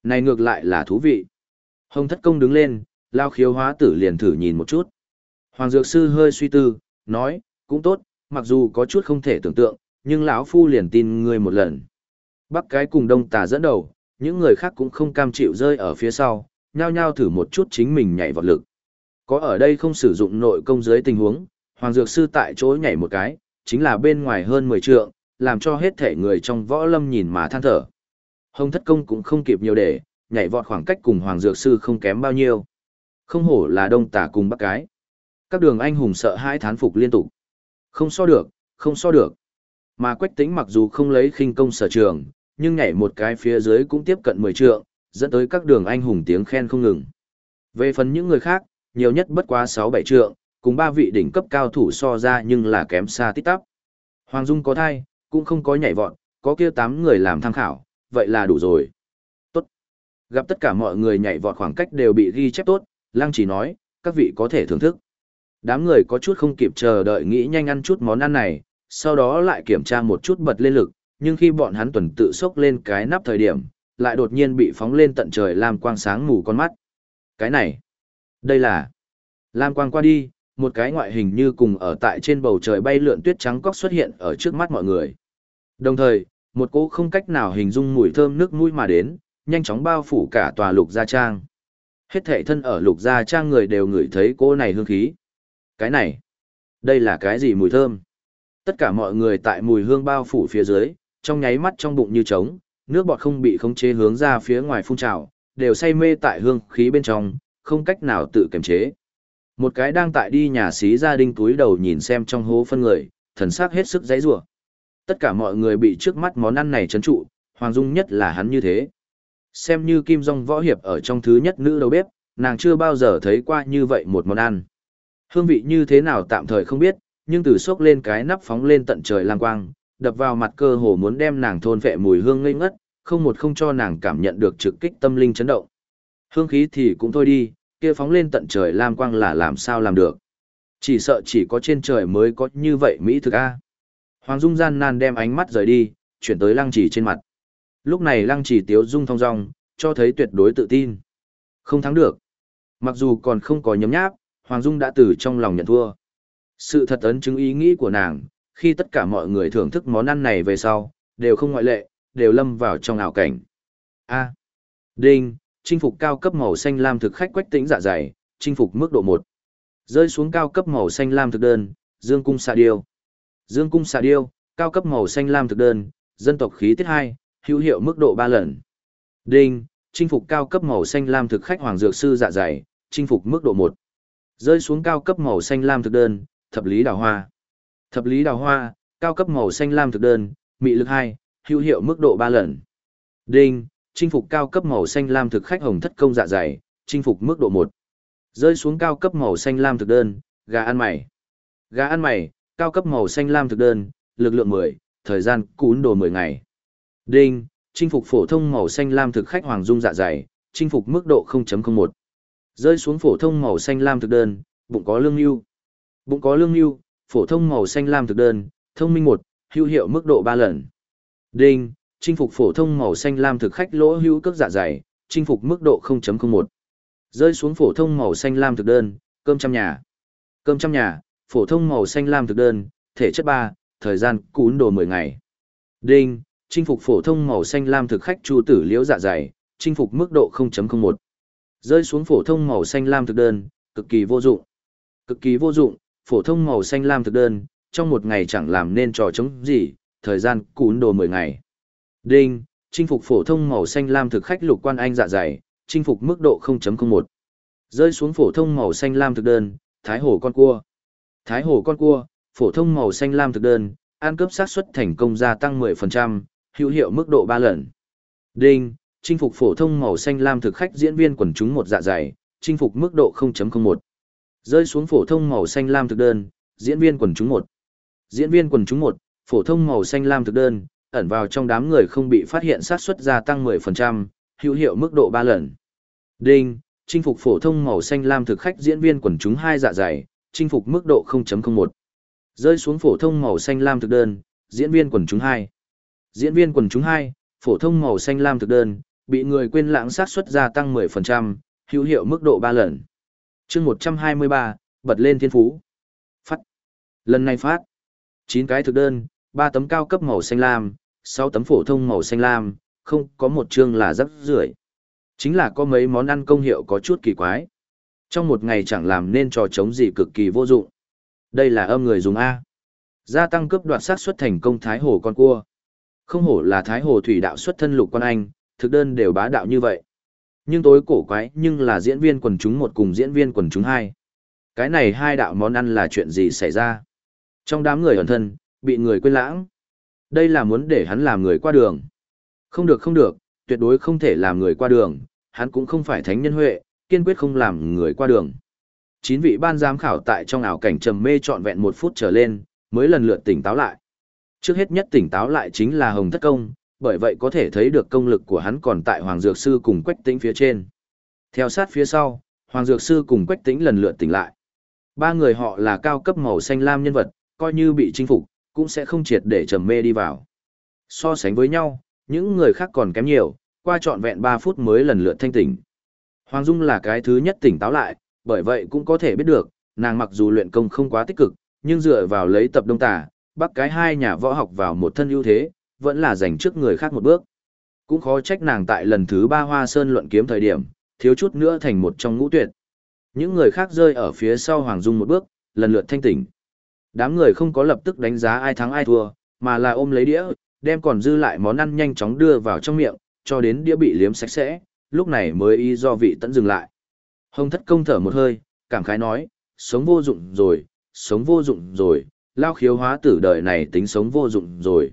Này ngược lại là thú vị. Hồng thất công đứng lên, lao khiếu hóa tử liền thử nhìn một chút. Hoàng Dược Sư hơi suy tư, nói, cũng tốt, mặc dù có chút không thể tưởng tượng, nhưng lão phu liền tin ngươi một lần. Bắc cái cùng đông tà dẫn đầu, những người khác cũng không cam chịu rơi ở phía sau, nhao nhao thử một chút chính mình nhảy vọt lực. Có ở đây không sử dụng nội công dưới tình huống, Hoàng Dược Sư tại chỗ nhảy một cái, chính là bên ngoài hơn 10 trượng, làm cho hết thể người trong võ lâm nhìn mà than thở. Hồng Thất Công cũng không kịp nhiều để, nhảy vọt khoảng cách cùng Hoàng Dược Sư không kém bao nhiêu. Không hổ là đông tả cùng bắc cái. Các đường anh hùng sợ hãi thán phục liên tục. Không so được, không so được. Mà quách Tĩnh mặc dù không lấy khinh công sở trường, nhưng nhảy một cái phía dưới cũng tiếp cận 10 trượng, dẫn tới các đường anh hùng tiếng khen không ngừng. Về phần những người khác, nhiều nhất bất quá 6-7 trượng, cùng ba vị đỉnh cấp cao thủ so ra nhưng là kém xa tít tắp. Hoàng Dung có thai, cũng không có nhảy vọt, có kia 8 người làm tham khảo, vậy là đủ rồi. Tốt. Gặp tất cả mọi người nhảy vọt khoảng cách đều bị ghi chép tốt, lăng chỉ nói, các vị có thể thưởng thức. Đám người có chút không kịp chờ đợi nghĩ nhanh ăn chút món ăn này, sau đó lại kiểm tra một chút bật lên lực, nhưng khi bọn hắn tuần tự sốc lên cái nắp thời điểm, lại đột nhiên bị phóng lên tận trời làm quang sáng mù con mắt. Cái này, đây là lam quang qua đi, một cái ngoại hình như cùng ở tại trên bầu trời bay lượn tuyết trắng cóc xuất hiện ở trước mắt mọi người. Đồng thời, một cỗ không cách nào hình dung mùi thơm nước mũi mà đến, nhanh chóng bao phủ cả tòa lục gia trang. Hết thảy thân ở lục gia trang người đều ngửi thấy cỗ này hương khí. Cái này, đây là cái gì mùi thơm? Tất cả mọi người tại mùi hương bao phủ phía dưới, trong nháy mắt trong bụng như trống, nước bọt không bị khống chế hướng ra phía ngoài phun trào, đều say mê tại hương khí bên trong, không cách nào tự kiềm chế. Một cái đang tại đi nhà xí gia đình túi đầu nhìn xem trong hố phân người, thần sắc hết sức giấy rủa. Tất cả mọi người bị trước mắt món ăn này chấn trụ, Hoàng Dung nhất là hắn như thế. Xem như Kim Dung võ hiệp ở trong thứ nhất nữ đầu bếp, nàng chưa bao giờ thấy qua như vậy một món ăn. Hương vị như thế nào tạm thời không biết, nhưng từ xốc lên cái nắp phóng lên tận trời lang quang, đập vào mặt cơ hồ muốn đem nàng thôn phệ mùi hương ngây ngất, không một không cho nàng cảm nhận được trực kích tâm linh chấn động. Hương khí thì cũng thôi đi, kia phóng lên tận trời lam quang là làm sao làm được. Chỉ sợ chỉ có trên trời mới có như vậy Mỹ thực a. Hoàng Dung gian nan đem ánh mắt rời đi, chuyển tới lăng chỉ trên mặt. Lúc này lăng chỉ tiếu dung thong dong, cho thấy tuyệt đối tự tin. Không thắng được. Mặc dù còn không có nhấm nháp, Hoàng Dung đã từ trong lòng nhận thua. Sự thật ấn chứng ý nghĩ của nàng, khi tất cả mọi người thưởng thức món ăn này về sau, đều không ngoại lệ, đều lâm vào trong ảo cảnh. A. Đinh, chinh phục cao cấp màu xanh lam thực khách quách tĩnh dạ dày, chinh phục mức độ một, Rơi xuống cao cấp màu xanh lam thực đơn, Dương cung xạ điêu. Dương cung xạ điêu, cao cấp màu xanh lam thực đơn, dân tộc khí tiết hai, hữu hiệu mức độ ba lần. Đinh, chinh phục cao cấp màu xanh lam thực khách hoàng dược sư dạ dày, chinh phục mức độ một, Rơi xuống cao cấp màu xanh lam thực đơn, thập lý đào hoa. Thập lý đào hoa, cao cấp màu xanh lam thực đơn, mị lực hai, hữu hiệu mức độ ba lần. Đinh, chinh phục cao cấp màu xanh lam thực khách hồng thất công dạ dày, chinh phục mức độ 1. Rơi xuống cao cấp màu xanh lam thực đơn, gà ăn mày. Gà ăn mày, cao cấp màu xanh lam thực đơn, lực lượng 10, thời gian cún đồ 10 ngày. Đinh, chinh phục phổ thông màu xanh lam thực khách hoàng dung dạ dày, chinh phục mức độ 0.01. Rơi xuống phổ thông màu xanh lam thực đơn, bụng có lương ưu. Bụng có lương ưu, phổ thông màu xanh lam thực đơn, thông minh 1, hữu hiệu mức độ 3 lần. Đinh, chinh phục phổ thông màu xanh lam thực khách lỗ hữu cước dạ dày, chinh phục mức độ 0.01. Rơi xuống phổ thông màu xanh lam thực đơn, cơm trăm nhà. Cơm trăm nhà, phổ thông màu xanh lam thực đơn, thể chất 3, thời gian cún đồ 10 ngày. Đinh, chinh phục phổ thông màu xanh lam thực khách chu tử liễu dạ dày, chinh phục mức độ 0.01. Rơi xuống phổ thông màu xanh lam thực đơn, cực kỳ vô dụng. Cực kỳ vô dụng, phổ thông màu xanh lam thực đơn, trong một ngày chẳng làm nên trò chống gì, thời gian cún đồ 10 ngày. Đinh, chinh phục phổ thông màu xanh lam thực khách lục quan anh dạ dày, chinh phục mức độ 0.01. Rơi xuống phổ thông màu xanh lam thực đơn, thái hồ con cua. Thái hồ con cua, phổ thông màu xanh lam thực đơn, ăn cướp xác suất thành công gia tăng 10%, hữu hiệu mức độ 3 lần. Đinh, chinh phục phổ thông màu xanh lam thực khách diễn viên quần chúng một dạ dày, chinh phục mức độ 0.01. Rơi xuống phổ thông màu xanh lam thực đơn, diễn viên quần chúng một. Diễn viên quần chúng một, phổ thông màu xanh lam thực đơn, ẩn vào trong đám người không bị phát hiện sát suất gia tăng 10%, hữu hiệu mức độ 3 lần. Đinh, chinh phục phổ thông màu xanh lam thực khách diễn viên quần chúng hai dạ dày, chinh phục mức độ 0.01. Rơi xuống phổ thông màu xanh lam thực đơn, diễn viên quần chúng hai. Diễn viên quần chúng hai, phổ thông màu xanh lam thực đơn, bị người quên lãng sát suất gia tăng 10%, hữu hiệu mức độ 3 lần. chương 123, bật lên thiên phú. Phát. Lần này phát. 9 cái thực đơn, 3 tấm cao cấp màu xanh lam, sáu tấm phổ thông màu xanh lam, không có một chương là rất rưởi. Chính là có mấy món ăn công hiệu có chút kỳ quái. Trong một ngày chẳng làm nên trò chống gì cực kỳ vô dụng. Đây là âm người dùng A. Gia tăng cướp đoạt sát xuất thành công thái hồ con cua. Không hổ là thái hồ thủy đạo xuất thân lục quan anh, thực đơn đều bá đạo như vậy. Nhưng tối cổ quái nhưng là diễn viên quần chúng một cùng diễn viên quần chúng hai. Cái này hai đạo món ăn là chuyện gì xảy ra? Trong đám người ẩn thân, bị người quên lãng. Đây là muốn để hắn làm người qua đường. Không được không được, tuyệt đối không thể làm người qua đường, hắn cũng không phải thánh nhân huệ, kiên quyết không làm người qua đường. Chín vị ban giám khảo tại trong ảo cảnh trầm mê trọn vẹn một phút trở lên, mới lần lượt tỉnh táo lại. Trước hết nhất tỉnh táo lại chính là Hồng Thất Công, bởi vậy có thể thấy được công lực của hắn còn tại Hoàng Dược Sư cùng Quách Tĩnh phía trên. Theo sát phía sau, Hoàng Dược Sư cùng Quách Tĩnh lần lượt tỉnh lại. Ba người họ là cao cấp màu xanh lam nhân vật, coi như bị chinh phục, cũng sẽ không triệt để trầm mê đi vào. So sánh với nhau, những người khác còn kém nhiều, qua trọn vẹn 3 phút mới lần lượt thanh tỉnh. Hoàng Dung là cái thứ nhất tỉnh táo lại, bởi vậy cũng có thể biết được, nàng mặc dù luyện công không quá tích cực, nhưng dựa vào lấy tập đông tả, bắt cái hai nhà võ học vào một thân ưu thế, vẫn là giành trước người khác một bước. Cũng khó trách nàng tại lần thứ ba Hoa Sơn luận kiếm thời điểm, thiếu chút nữa thành một trong ngũ tuyệt. Những người khác rơi ở phía sau Hoàng Dung một bước, lần lượt thanh tỉnh. Đám người không có lập tức đánh giá ai thắng ai thua, mà là ôm lấy đĩa, đem còn dư lại món ăn nhanh chóng đưa vào trong miệng, cho đến đĩa bị liếm sạch sẽ, lúc này mới y do vị tận dừng lại. Hồng thất công thở một hơi, cảm khái nói, sống vô dụng rồi, sống vô dụng rồi, lao khiếu hóa tử đời này tính sống vô dụng rồi.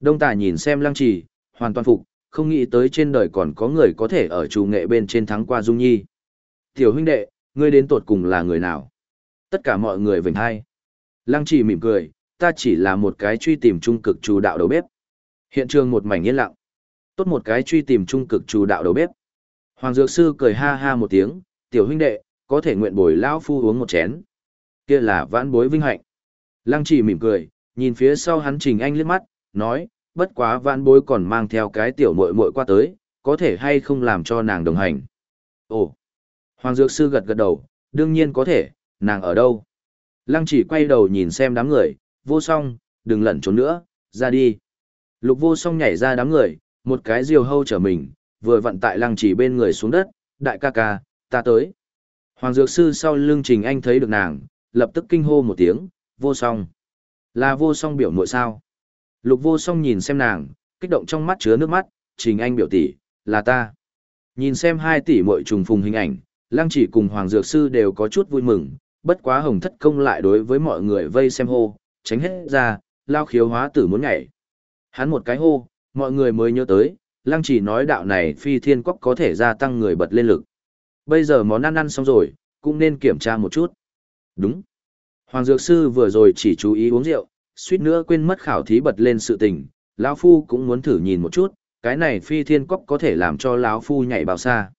Đông tà nhìn xem lăng trì, hoàn toàn phục, không nghĩ tới trên đời còn có người có thể ở trù nghệ bên trên thắng qua Dung Nhi. Tiểu huynh đệ, ngươi đến tột cùng là người nào? Tất cả mọi người vểnh hai. Lăng Chỉ mỉm cười, ta chỉ là một cái truy tìm trung cực chủ đạo đầu bếp. Hiện trường một mảnh yên lặng. Tốt một cái truy tìm trung cực chủ đạo đầu bếp. Hoàng Dược Sư cười ha ha một tiếng, tiểu huynh đệ, có thể nguyện bồi lão phu uống một chén. Kia là vãn bối vinh hạnh. Lăng Chỉ mỉm cười, nhìn phía sau hắn Trình Anh liếc mắt, nói, bất quá vãn bối còn mang theo cái tiểu muội muội qua tới, có thể hay không làm cho nàng đồng hành. Ồ! Hoàng Dược Sư gật gật đầu, đương nhiên có thể, nàng ở đâu? Lăng chỉ quay đầu nhìn xem đám người, vô song, đừng lẩn trốn nữa, ra đi. Lục vô song nhảy ra đám người, một cái diều hâu trở mình, vừa vặn tại lăng chỉ bên người xuống đất, đại ca ca, ta tới. Hoàng Dược Sư sau lưng Trình Anh thấy được nàng, lập tức kinh hô một tiếng, vô song. Là vô song biểu muội sao? Lục vô song nhìn xem nàng, kích động trong mắt chứa nước mắt, Trình Anh biểu tỷ, là ta. Nhìn xem hai tỷ muội trùng phùng hình ảnh, Lăng chỉ cùng Hoàng Dược Sư đều có chút vui mừng, bất quá Hồng Thất Công lại đối với mọi người vây xem hô, tránh hết ra, lao khiếu hóa tử muốn nhảy. Hắn một cái hô, mọi người mới nhớ tới, Lăng chỉ nói đạo này phi thiên quốc có thể gia tăng người bật lên lực. Bây giờ món ăn ăn xong rồi, cũng nên kiểm tra một chút. Đúng. Hoàng Dược Sư vừa rồi chỉ chú ý uống rượu, suýt nữa quên mất khảo thí bật lên sự tình, lão phu cũng muốn thử nhìn một chút, cái này phi thiên cốc có thể làm cho lão phu nhảy bao xa.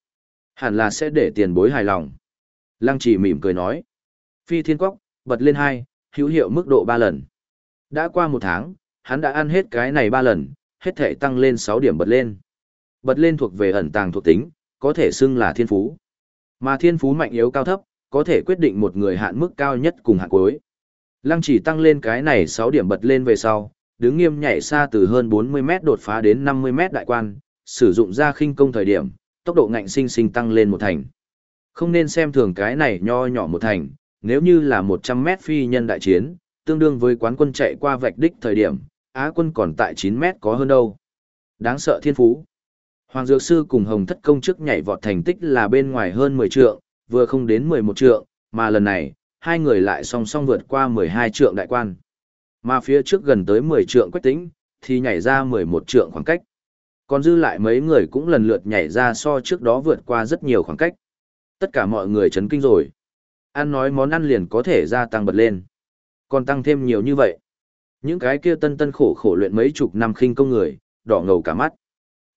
Hẳn là sẽ để tiền bối hài lòng. Lăng chỉ mỉm cười nói. Phi thiên cóc, bật lên hai, hữu hiệu mức độ ba lần. Đã qua một tháng, hắn đã ăn hết cái này ba lần, hết thể tăng lên sáu điểm bật lên. Bật lên thuộc về ẩn tàng thuộc tính, có thể xưng là thiên phú. Mà thiên phú mạnh yếu cao thấp, có thể quyết định một người hạn mức cao nhất cùng hạn cuối. Lăng chỉ tăng lên cái này 6 điểm bật lên về sau, đứng nghiêm nhảy xa từ hơn 40 mét đột phá đến 50 mét đại quan, sử dụng ra khinh công thời điểm, tốc độ ngạnh sinh sinh tăng lên một thành. Không nên xem thường cái này nho nhỏ một thành, nếu như là 100 mét phi nhân đại chiến, tương đương với quán quân chạy qua vạch đích thời điểm, Á quân còn tại 9 mét có hơn đâu. Đáng sợ thiên phú. Hoàng Dược Sư cùng Hồng Thất Công trước nhảy vọt thành tích là bên ngoài hơn 10 trượng, vừa không đến 11 trượng, mà lần này, hai người lại song song vượt qua 12 trượng đại quan. Mà phía trước gần tới 10 trượng quách tính thì nhảy ra 11 trượng khoảng cách. Còn dư lại mấy người cũng lần lượt nhảy ra so trước đó vượt qua rất nhiều khoảng cách. Tất cả mọi người chấn kinh rồi. Ăn nói món ăn liền có thể gia tăng bật lên. Còn tăng thêm nhiều như vậy. Những cái kia tân tân khổ khổ luyện mấy chục năm khinh công người, đỏ ngầu cả mắt.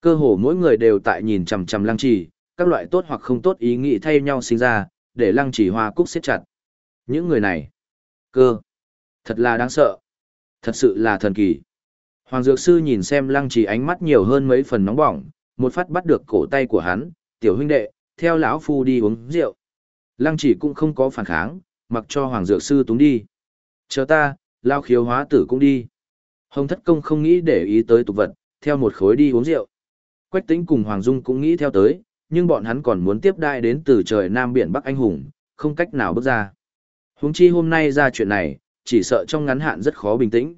Cơ hồ mỗi người đều tại nhìn chằm chằm lăng trì, các loại tốt hoặc không tốt ý nghĩ thay nhau sinh ra, để lăng trì hoa cúc siết chặt. Những người này, cơ, thật là đáng sợ, thật sự là thần kỳ. Hoàng Dược Sư nhìn xem lăng trì ánh mắt nhiều hơn mấy phần nóng bỏng, một phát bắt được cổ tay của hắn, tiểu huynh đệ, theo lão phu đi uống rượu. Lăng chỉ cũng không có phản kháng, mặc cho Hoàng Dược Sư túng đi. Chờ ta, lao khiếu hóa tử cũng đi. Hồng Thất Công không nghĩ để ý tới tục vật, theo một khối đi uống rượu. Quách Tĩnh cùng Hoàng Dung cũng nghĩ theo tới, nhưng bọn hắn còn muốn tiếp đai đến từ trời Nam Biển Bắc Anh Hùng, không cách nào bước ra. Huống chi hôm nay ra chuyện này, chỉ sợ trong ngắn hạn rất khó bình tĩnh.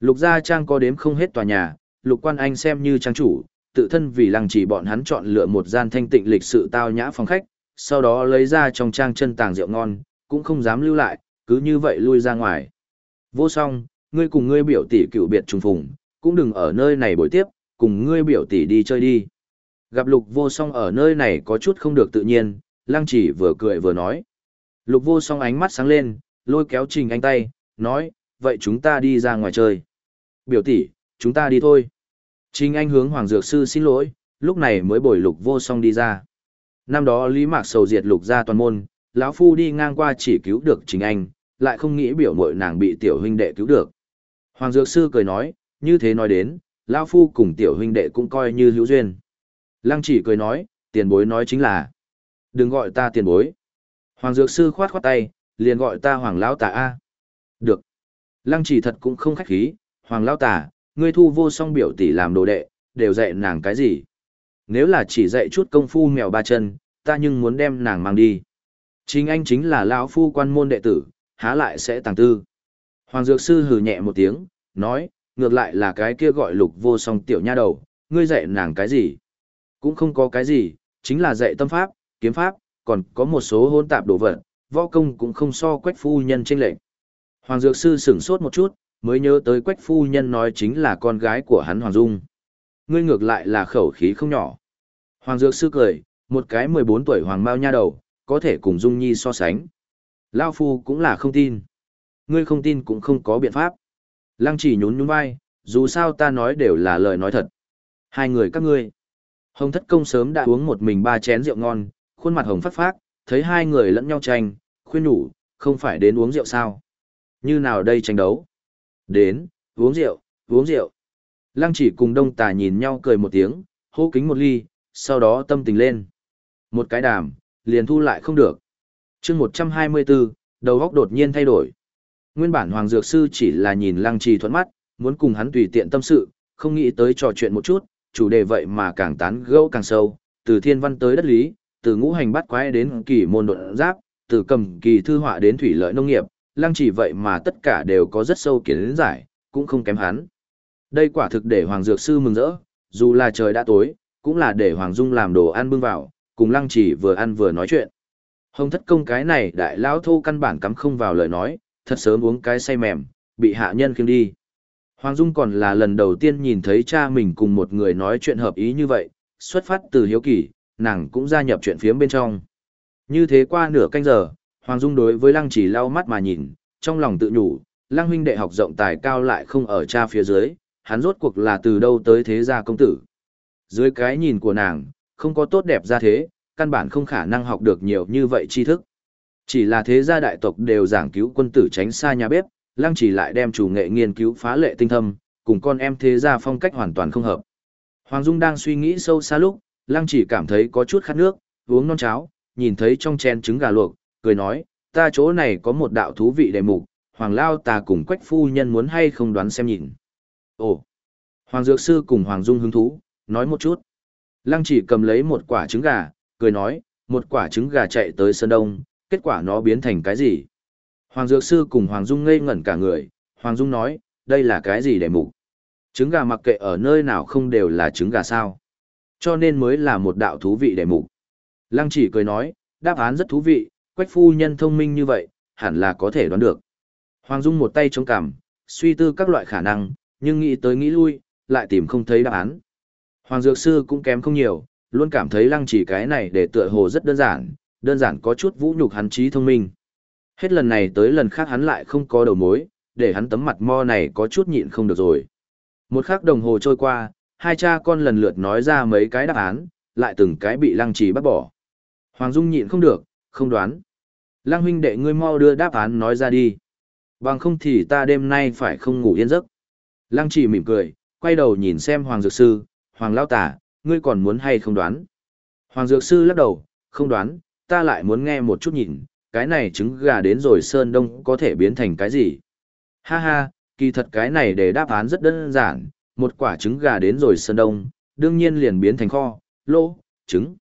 Lục Gia Trang có đếm không hết tòa nhà, Lục Quan Anh xem như trang chủ, tự thân vì lăng chỉ bọn hắn chọn lựa một gian thanh tịnh lịch sự tao nhã phòng khách, sau đó lấy ra trong trang chân tàng rượu ngon, cũng không dám lưu lại, cứ như vậy lui ra ngoài. Vô song, ngươi cùng ngươi biểu tỷ cựu biệt trùng phùng, cũng đừng ở nơi này buổi tiếp, cùng ngươi biểu tỷ đi chơi đi. Gặp lục vô song ở nơi này có chút không được tự nhiên, lăng chỉ vừa cười vừa nói. Lục vô song ánh mắt sáng lên, lôi kéo trình anh tay, nói, vậy chúng ta đi ra ngoài chơi. Biểu tỷ, chúng ta đi thôi. Trình anh hướng Hoàng Dược Sư xin lỗi, lúc này mới bồi lục vô song đi ra. Năm đó Lý Mạc Sầu diệt lục gia toàn môn, lão phu đi ngang qua chỉ cứu được chính anh, lại không nghĩ biểu mội nàng bị tiểu huynh đệ cứu được. Hoàng Dược Sư cười nói, như thế nói đến, lão phu cùng tiểu huynh đệ cũng coi như hữu duyên. Lăng chỉ cười nói, tiền bối nói chính là, đừng gọi ta tiền bối. Hoàng Dược Sư khoát khoát tay, liền gọi ta Hoàng Lão Tà A. Được. Lăng chỉ thật cũng không khách khí, Hoàng Lão Tà, ngươi thu vô song biểu tỷ làm đồ đệ, đều dạy nàng cái gì? Nếu là chỉ dạy chút công phu mèo ba chân, ta nhưng muốn đem nàng mang đi. Chính anh chính là lão phu quan môn đệ tử, há lại sẽ tàng tư. Hoàng Dược Sư hừ nhẹ một tiếng, nói, ngược lại là cái kia gọi lục vô song tiểu nha đầu, ngươi dạy nàng cái gì? Cũng không có cái gì, chính là dạy tâm pháp, kiếm pháp, còn có một số hôn tạp đồ vật, võ công cũng không so quách phu nhân trên lệnh. Hoàng Dược Sư sửng sốt một chút, mới nhớ tới quách phu nhân nói chính là con gái của hắn Hoàng Dung. Ngươi ngược lại là khẩu khí không nhỏ. Hoàng Dược Sư cười, một cái 14 tuổi Hoàng Mao nha đầu, có thể cùng Dung Nhi so sánh. Lao Phu cũng là không tin. Ngươi không tin cũng không có biện pháp. Lăng chỉ nhún nhún vai, dù sao ta nói đều là lời nói thật. Hai người các ngươi. Hồng thất công sớm đã uống một mình ba chén rượu ngon, khuôn mặt hồng phát phát, thấy hai người lẫn nhau tranh, khuyên nhủ, không phải đến uống rượu sao. Như nào đây tranh đấu? Đến, uống rượu, uống rượu. Lăng chỉ cùng đông tà nhìn nhau cười một tiếng, hô kính một ly, sau đó tâm tình lên. Một cái đàm, liền thu lại không được. chương 124, đầu góc đột nhiên thay đổi. Nguyên bản Hoàng Dược Sư chỉ là nhìn lăng trì thuận mắt, muốn cùng hắn tùy tiện tâm sự, không nghĩ tới trò chuyện một chút, chủ đề vậy mà càng tán gẫu càng sâu, từ thiên văn tới đất lý, từ ngũ hành bắt quái đến kỳ môn độn giáp, từ cầm kỳ thư họa đến thủy lợi nông nghiệp, lăng chỉ vậy mà tất cả đều có rất sâu kiến giải, cũng không kém hắn. Đây quả thực để Hoàng Dược Sư mừng rỡ, dù là trời đã tối, cũng là để Hoàng Dung làm đồ ăn bưng vào, cùng lăng chỉ vừa ăn vừa nói chuyện. Hồng thất công cái này đại lão thô căn bản cắm không vào lời nói, thật sớm uống cái say mềm, bị hạ nhân khiêng đi. Hoàng Dung còn là lần đầu tiên nhìn thấy cha mình cùng một người nói chuyện hợp ý như vậy, xuất phát từ hiếu kỳ, nàng cũng gia nhập chuyện phiếm bên trong. Như thế qua nửa canh giờ, Hoàng Dung đối với Lăng Chỉ lau mắt mà nhìn, trong lòng tự nhủ, Lăng huynh đệ học rộng tài cao lại không ở cha phía dưới, hắn rốt cuộc là từ đâu tới thế gia công tử. Dưới cái nhìn của nàng, không có tốt đẹp ra thế, căn bản không khả năng học được nhiều như vậy tri thức. Chỉ là thế gia đại tộc đều giảng cứu quân tử tránh xa nhà bếp, Lăng Chỉ lại đem chủ nghệ nghiên cứu phá lệ tinh thâm, cùng con em thế gia phong cách hoàn toàn không hợp. Hoàng Dung đang suy nghĩ sâu xa lúc, Lăng Chỉ cảm thấy có chút khát nước, uống non cháo, nhìn thấy trong chén trứng gà luộc, cười nói, ta chỗ này có một đạo thú vị đề mục, Hoàng Lao ta cùng Quách Phu Nhân muốn hay không đoán xem nhìn. Ồ! Hoàng Dược Sư cùng Hoàng Dung hứng thú, nói một chút. Lăng chỉ cầm lấy một quả trứng gà, cười nói, một quả trứng gà chạy tới Sơn Đông, kết quả nó biến thành cái gì? Hoàng Dược Sư cùng Hoàng Dung ngây ngẩn cả người, Hoàng Dung nói, đây là cái gì để mục? Trứng gà mặc kệ ở nơi nào không đều là trứng gà sao? Cho nên mới là một đạo thú vị để mục. Lăng chỉ cười nói, đáp án rất thú vị, quách phu nhân thông minh như vậy, hẳn là có thể đoán được. Hoàng Dung một tay chống cằm, suy tư các loại khả năng, nhưng nghĩ tới nghĩ lui, lại tìm không thấy đáp án. Hoàng Dược Sư cũng kém không nhiều, luôn cảm thấy lăng chỉ cái này để tựa hồ rất đơn giản, đơn giản có chút vũ nhục hắn trí thông minh. Hết lần này tới lần khác hắn lại không có đầu mối, để hắn tấm mặt mo này có chút nhịn không được rồi. Một khắc đồng hồ trôi qua, hai cha con lần lượt nói ra mấy cái đáp án, lại từng cái bị lăng trì bắt bỏ. Hoàng Dung nhịn không được, không đoán. Lăng huynh đệ ngươi mau đưa đáp án nói ra đi. Bằng không thì ta đêm nay phải không ngủ yên giấc. Lăng chỉ mỉm cười, quay đầu nhìn xem Hoàng Dược Sư, Hoàng Lao Tả, ngươi còn muốn hay không đoán. Hoàng Dược Sư lắc đầu, không đoán, ta lại muốn nghe một chút nhìn, cái này trứng gà đến rồi Sơn Đông có thể biến thành cái gì. Ha ha, kỳ thật cái này để đáp án rất đơn giản, một quả trứng gà đến rồi Sơn Đông, đương nhiên liền biến thành kho, lô, trứng.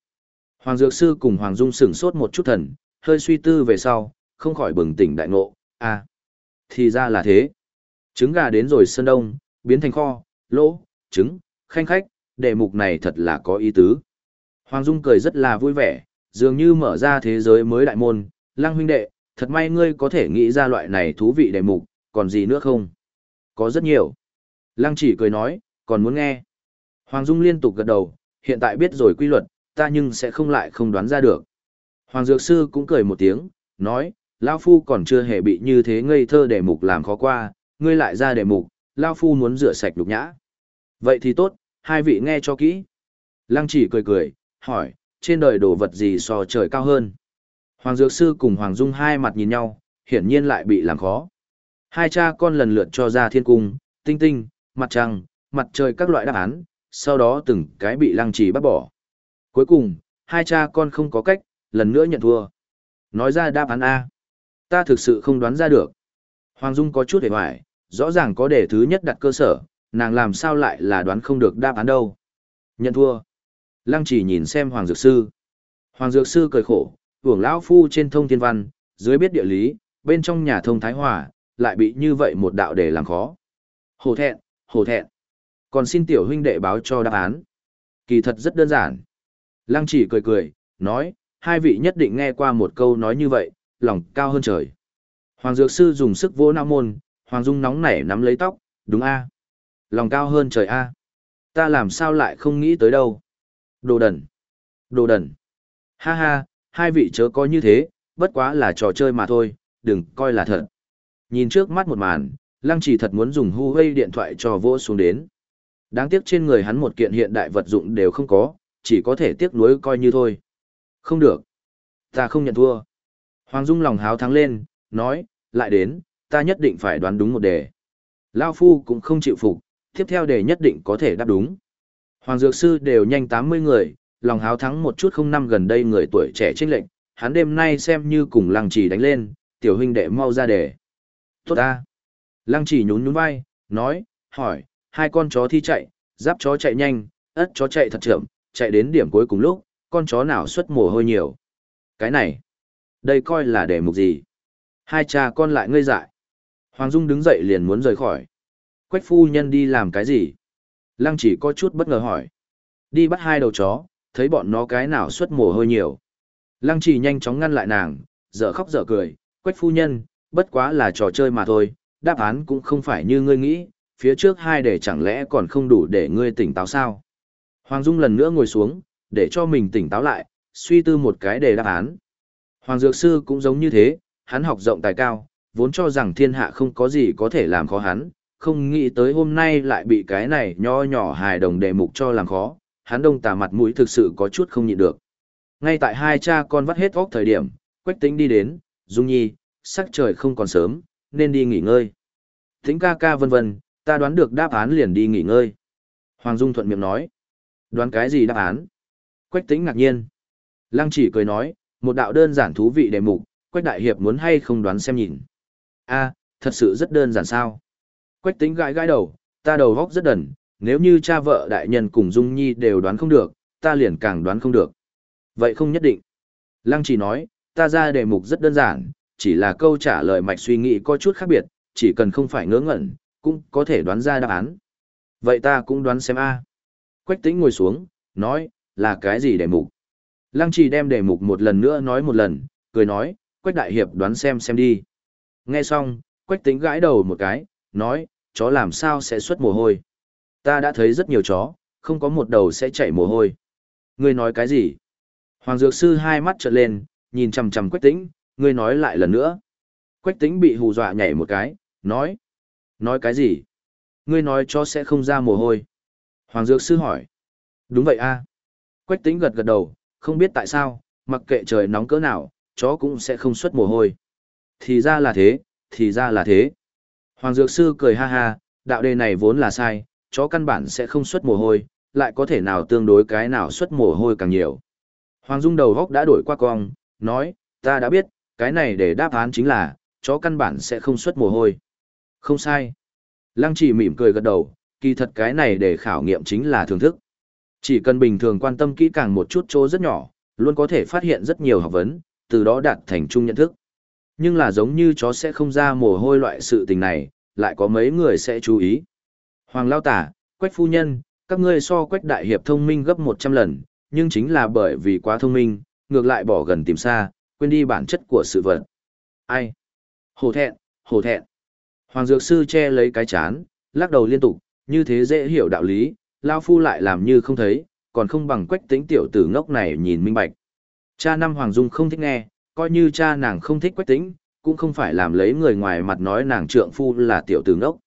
Hoàng Dược Sư cùng Hoàng Dung sửng sốt một chút thần, hơi suy tư về sau, không khỏi bừng tỉnh đại ngộ, à, thì ra là thế. Trứng gà đến rồi Sơn Đông, biến thành kho, lỗ, trứng, khanh khách, đề mục này thật là có ý tứ. Hoàng Dung cười rất là vui vẻ, dường như mở ra thế giới mới đại môn, lăng huynh đệ, thật may ngươi có thể nghĩ ra loại này thú vị đề mục, còn gì nữa không? Có rất nhiều. Lăng chỉ cười nói, còn muốn nghe. Hoàng Dung liên tục gật đầu, hiện tại biết rồi quy luật, ta nhưng sẽ không lại không đoán ra được. Hoàng Dược Sư cũng cười một tiếng, nói, Lao Phu còn chưa hề bị như thế ngây thơ đề mục làm khó qua, ngươi lại ra đề mục, Lao Phu muốn rửa sạch đục nhã. Vậy thì tốt, hai vị nghe cho kỹ. Lăng chỉ cười cười, hỏi, trên đời đồ vật gì so trời cao hơn. Hoàng Dược Sư cùng Hoàng Dung hai mặt nhìn nhau, hiển nhiên lại bị làm khó. Hai cha con lần lượt cho ra thiên cung, tinh tinh, mặt trăng, mặt trời các loại đáp án, sau đó từng cái bị lăng trì bắt bỏ. Cuối cùng, hai cha con không có cách, lần nữa nhận thua. Nói ra đáp án A. Ta thực sự không đoán ra được. Hoàng Dung có chút hề hoài, rõ ràng có đề thứ nhất đặt cơ sở, nàng làm sao lại là đoán không được đáp án đâu. Nhận thua. Lăng chỉ nhìn xem Hoàng Dược Sư. Hoàng Dược Sư cười khổ, hưởng lão phu trên thông thiên văn, dưới biết địa lý, bên trong nhà thông thái hòa, lại bị như vậy một đạo để làm khó. Hồ thẹn, hồ thẹn. Còn xin tiểu huynh đệ báo cho đáp án. Kỳ thật rất đơn giản. Lăng chỉ cười cười, nói, hai vị nhất định nghe qua một câu nói như vậy, lòng cao hơn trời. Hoàng Dược Sư dùng sức vỗ nam môn, Hoàng Dung nóng nảy nắm lấy tóc, đúng a Lòng cao hơn trời a Ta làm sao lại không nghĩ tới đâu. Đồ đần. Đồ đần. Ha ha, hai vị chớ coi như thế, bất quá là trò chơi mà thôi, đừng coi là thật. Nhìn trước mắt một màn, Lăng chỉ thật muốn dùng Huawei điện thoại cho vỗ xuống đến. Đáng tiếc trên người hắn một kiện hiện đại vật dụng đều không có, chỉ có thể tiếc nuối coi như thôi. Không được. Ta không nhận thua. Hoàng Dung lòng háo thắng lên, nói, lại đến, ta nhất định phải đoán đúng một đề. Lao Phu cũng không chịu phục, tiếp theo đề nhất định có thể đáp đúng. Hoàng Dược Sư đều nhanh 80 người, lòng háo thắng một chút không năm gần đây người tuổi trẻ trinh lệnh, hắn đêm nay xem như cùng lăng trì đánh lên, tiểu huynh đệ mau ra đề. Tốt ta. Lăng trì nhún nhún vai, nói, hỏi, hai con chó thi chạy, giáp chó chạy nhanh, ất chó chạy thật chậm, chạy đến điểm cuối cùng lúc, con chó nào xuất mồ hôi nhiều. Cái này, đây coi là đề mục gì? Hai cha con lại ngây dại. Hoàng Dung đứng dậy liền muốn rời khỏi. Quách phu nhân đi làm cái gì? Lăng chỉ có chút bất ngờ hỏi. Đi bắt hai đầu chó, thấy bọn nó cái nào xuất mồ hôi nhiều. Lăng chỉ nhanh chóng ngăn lại nàng, dở khóc dở cười. Quách phu nhân, bất quá là trò chơi mà thôi, đáp án cũng không phải như ngươi nghĩ, phía trước hai để chẳng lẽ còn không đủ để ngươi tỉnh táo sao? Hoàng Dung lần nữa ngồi xuống, để cho mình tỉnh táo lại, suy tư một cái để đáp án. Hoàng Dược Sư cũng giống như thế, hắn học rộng tài cao, vốn cho rằng thiên hạ không có gì có thể làm khó hắn, không nghĩ tới hôm nay lại bị cái này nho nhỏ hài đồng đề mục cho làm khó, hắn đông tà mặt mũi thực sự có chút không nhịn được. Ngay tại hai cha con vắt hết óc thời điểm, Quách Tĩnh đi đến, Dung Nhi, sắc trời không còn sớm, nên đi nghỉ ngơi. Tĩnh ca ca vân vân, ta đoán được đáp án liền đi nghỉ ngơi. Hoàng Dung thuận miệng nói. Đoán cái gì đáp án? Quách Tĩnh ngạc nhiên. Lăng chỉ cười nói, một đạo đơn giản thú vị đề mục, Quách Đại Hiệp muốn hay không đoán xem nhìn a thật sự rất đơn giản sao? Quách Tĩnh gãi gãi đầu, ta đầu góc rất đần, nếu như cha vợ đại nhân cùng Dung Nhi đều đoán không được, ta liền càng đoán không được. Vậy không nhất định. Lăng chỉ nói, ta ra đề mục rất đơn giản, chỉ là câu trả lời mạch suy nghĩ có chút khác biệt, chỉ cần không phải ngớ ngẩn, cũng có thể đoán ra đáp án. Vậy ta cũng đoán xem a. Quách tĩnh ngồi xuống, nói, là cái gì đề mục? Lăng trì đem đề mục một lần nữa nói một lần, cười nói, Quách đại hiệp đoán xem xem đi. Nghe xong, Quách tĩnh gãi đầu một cái, nói, chó làm sao sẽ xuất mồ hôi? Ta đã thấy rất nhiều chó, không có một đầu sẽ chảy mồ hôi. Ngươi nói cái gì? Hoàng Dược Sư hai mắt trợn lên, nhìn chằm chằm Quách Tĩnh, ngươi nói lại lần nữa. Quách Tĩnh bị hù dọa nhảy một cái, nói. Nói cái gì? Ngươi nói chó sẽ không ra mồ hôi. Hoàng Dược Sư hỏi. Đúng vậy a. Quách Tĩnh gật gật đầu, không biết tại sao, mặc kệ trời nóng cỡ nào, chó cũng sẽ không xuất mồ hôi. Thì ra là thế, thì ra là thế. Hoàng Dược Sư cười ha ha, đạo đề này vốn là sai, chó căn bản sẽ không xuất mồ hôi, lại có thể nào tương đối cái nào xuất mồ hôi càng nhiều. Hoàng Dung đầu góc đã đổi qua cong, nói, ta đã biết, cái này để đáp án chính là, chó căn bản sẽ không xuất mồ hôi. Không sai. Lăng chỉ mỉm cười gật đầu, kỳ thật cái này để khảo nghiệm chính là thưởng thức. Chỉ cần bình thường quan tâm kỹ càng một chút chỗ rất nhỏ, luôn có thể phát hiện rất nhiều học vấn, từ đó đạt thành chung nhận thức. Nhưng là giống như chó sẽ không ra mồ hôi loại sự tình này, lại có mấy người sẽ chú ý. Hoàng Lao Tả, Quách Phu Nhân, các ngươi so Quách Đại Hiệp thông minh gấp 100 lần, nhưng chính là bởi vì quá thông minh, ngược lại bỏ gần tìm xa, quên đi bản chất của sự vật. Ai? Hồ thẹn, hồ thẹn. Hoàng Dược Sư che lấy cái chán, lắc đầu liên tục, như thế dễ hiểu đạo lý, Lao Phu lại làm như không thấy, còn không bằng quách tính tiểu tử ngốc này nhìn minh bạch. Cha năm Hoàng Dung không thích nghe, coi như cha nàng không thích quách tính, cũng không phải làm lấy người ngoài mặt nói nàng trượng phu là tiểu tử ngốc.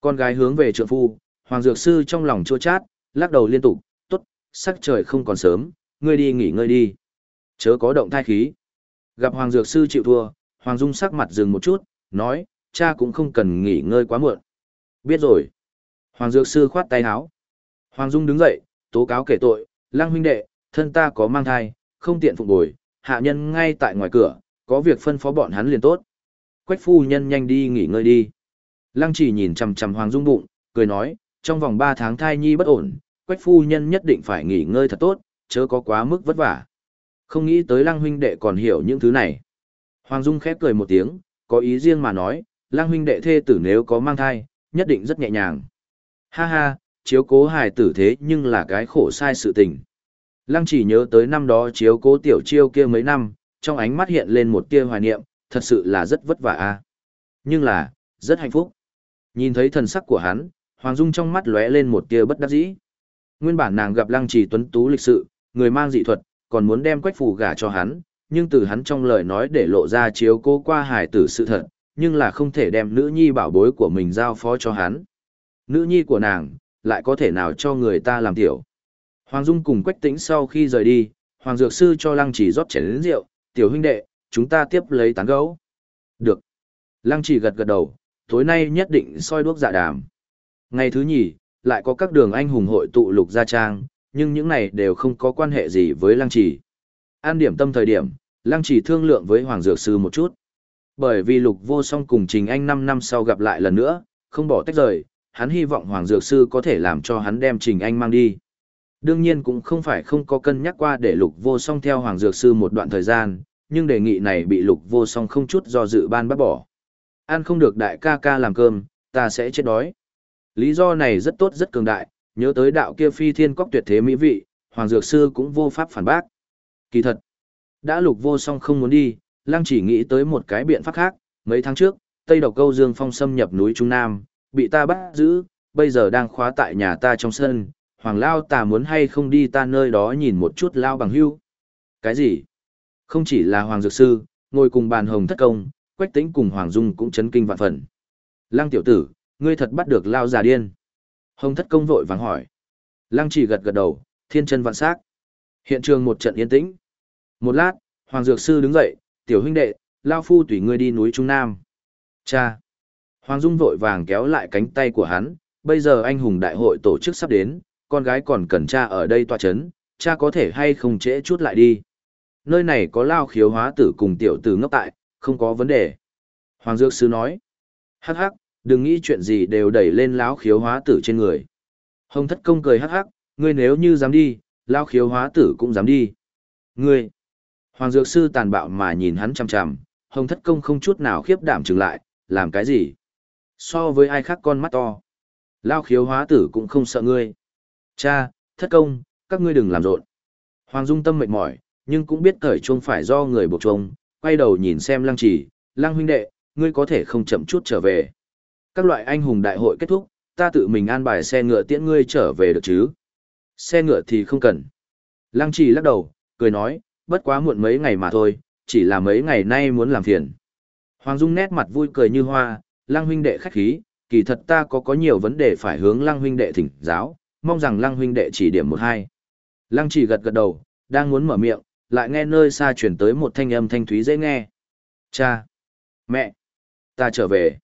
Con gái hướng về trượng phu, Hoàng Dược Sư trong lòng chua chát, lắc đầu liên tục, tốt, sắc trời không còn sớm, ngươi đi nghỉ ngơi đi. Chớ có động thai khí. Gặp Hoàng Dược Sư chịu thua, Hoàng Dung sắc mặt dừng một chút, nói, cha cũng không cần nghỉ ngơi quá muộn. Biết rồi. Hoàng Dược Sư khoát tay áo. Hoàng Dung đứng dậy, tố cáo kể tội, lang huynh đệ, thân ta có mang thai, không tiện phục bồi, hạ nhân ngay tại ngoài cửa, có việc phân phó bọn hắn liền tốt. Quách phu nhân nhanh đi nghỉ ngơi đi. Lăng chỉ nhìn chằm chằm Hoàng Dung bụng, cười nói, trong vòng 3 tháng thai nhi bất ổn, quách phu nhân nhất định phải nghỉ ngơi thật tốt, chớ có quá mức vất vả. Không nghĩ tới lăng huynh đệ còn hiểu những thứ này. Hoàng Dung khép cười một tiếng, có ý riêng mà nói, lăng huynh đệ thê tử nếu có mang thai, nhất định rất nhẹ nhàng. Ha ha, chiếu cố hài tử thế nhưng là cái khổ sai sự tình. Lăng chỉ nhớ tới năm đó chiếu cố tiểu chiêu kia mấy năm, trong ánh mắt hiện lên một tia hoài niệm, thật sự là rất vất vả a. Nhưng là, rất hạnh phúc. Nhìn thấy thần sắc của hắn, Hoàng Dung trong mắt lóe lên một tia bất đắc dĩ. Nguyên bản nàng gặp Lăng Trì tuấn tú lịch sự, người mang dị thuật, còn muốn đem quách phù gả cho hắn, nhưng từ hắn trong lời nói để lộ ra chiếu cố qua hải tử sự thật, nhưng là không thể đem nữ nhi bảo bối của mình giao phó cho hắn. Nữ nhi của nàng, lại có thể nào cho người ta làm tiểu. Hoàng Dung cùng Quách Tĩnh sau khi rời đi, Hoàng Dược Sư cho Lăng Chỉ rót chén rượu, tiểu huynh đệ, chúng ta tiếp lấy tán gấu. Được. Lăng Chỉ gật gật đầu, tối nay nhất định soi đuốc dạ đàm. Ngày thứ nhì, lại có các đường anh hùng hội tụ lục gia trang, nhưng những này đều không có quan hệ gì với Lăng Chỉ. An điểm tâm thời điểm, Lăng Chỉ thương lượng với Hoàng Dược Sư một chút. Bởi vì lục vô song cùng Trình Anh 5 năm sau gặp lại lần nữa, không bỏ tách rời, hắn hy vọng Hoàng Dược Sư có thể làm cho hắn đem Trình Anh mang đi. Đương nhiên cũng không phải không có cân nhắc qua để lục vô song theo Hoàng Dược Sư một đoạn thời gian, nhưng đề nghị này bị lục vô song không chút do dự ban bác bỏ. Ăn không được đại ca ca làm cơm, ta sẽ chết đói. Lý do này rất tốt rất cường đại, nhớ tới đạo kia phi thiên cóc tuyệt thế mỹ vị, Hoàng Dược Sư cũng vô pháp phản bác. Kỳ thật, đã lục vô song không muốn đi, lăng chỉ nghĩ tới một cái biện pháp khác, mấy tháng trước, Tây Độc Câu Dương Phong xâm nhập núi Trung Nam, bị ta bắt giữ, bây giờ đang khóa tại nhà ta trong sân, Hoàng Lao ta muốn hay không đi ta nơi đó nhìn một chút Lao bằng hưu. Cái gì? Không chỉ là Hoàng Dược Sư, ngồi cùng bàn hồng thất công, Quách Tĩnh cùng Hoàng Dung cũng chấn kinh vạn phần. Lăng tiểu tử, ngươi thật bắt được Lao già điên. Hồng thất công vội vàng hỏi. Lăng chỉ gật gật đầu, thiên chân vạn sắc. Hiện trường một trận yên tĩnh. Một lát, Hoàng Dược Sư đứng dậy, tiểu huynh đệ, Lao Phu tùy ngươi đi núi Trung Nam. Cha! Hoàng Dung vội vàng kéo lại cánh tay của hắn, bây giờ anh hùng đại hội tổ chức sắp đến, con gái còn cần cha ở đây tòa chấn, cha có thể hay không trễ chút lại đi. Nơi này có lao khiếu hóa tử cùng tiểu tử ngốc tại, không có vấn đề. Hoàng Dược Sư nói, hắc hắc, đừng nghĩ chuyện gì đều đẩy lên lão khiếu hóa tử trên người. Hồng thất công cười hắc hắc, ngươi nếu như dám đi, lao khiếu hóa tử cũng dám đi. Ngươi, Hoàng Dược Sư tàn bạo mà nhìn hắn chằm chằm, Hồng thất công không chút nào khiếp đảm chừng lại, làm cái gì? So với ai khác con mắt to. Lao khiếu hóa tử cũng không sợ ngươi. Cha, thất công, các ngươi đừng làm rộn. Hoàng Dung tâm mệt mỏi, nhưng cũng biết cởi chuông phải do người buộc chuông, quay đầu nhìn xem lăng chỉ, lăng huynh đệ, ngươi có thể không chậm chút trở về. Các loại anh hùng đại hội kết thúc, ta tự mình an bài xe ngựa tiễn ngươi trở về được chứ. Xe ngựa thì không cần. Lăng chỉ lắc đầu, cười nói, bất quá muộn mấy ngày mà thôi, chỉ là mấy ngày nay muốn làm phiền. Hoàng Dung nét mặt vui cười như hoa, lăng huynh đệ khách khí, kỳ thật ta có có nhiều vấn đề phải hướng lăng huynh đệ thỉnh giáo, mong rằng lăng huynh đệ chỉ điểm một hai. Lăng chỉ gật gật đầu, đang muốn mở miệng, lại nghe nơi xa chuyển tới một thanh âm thanh thúy dễ nghe. Cha! Mẹ! Ta trở về!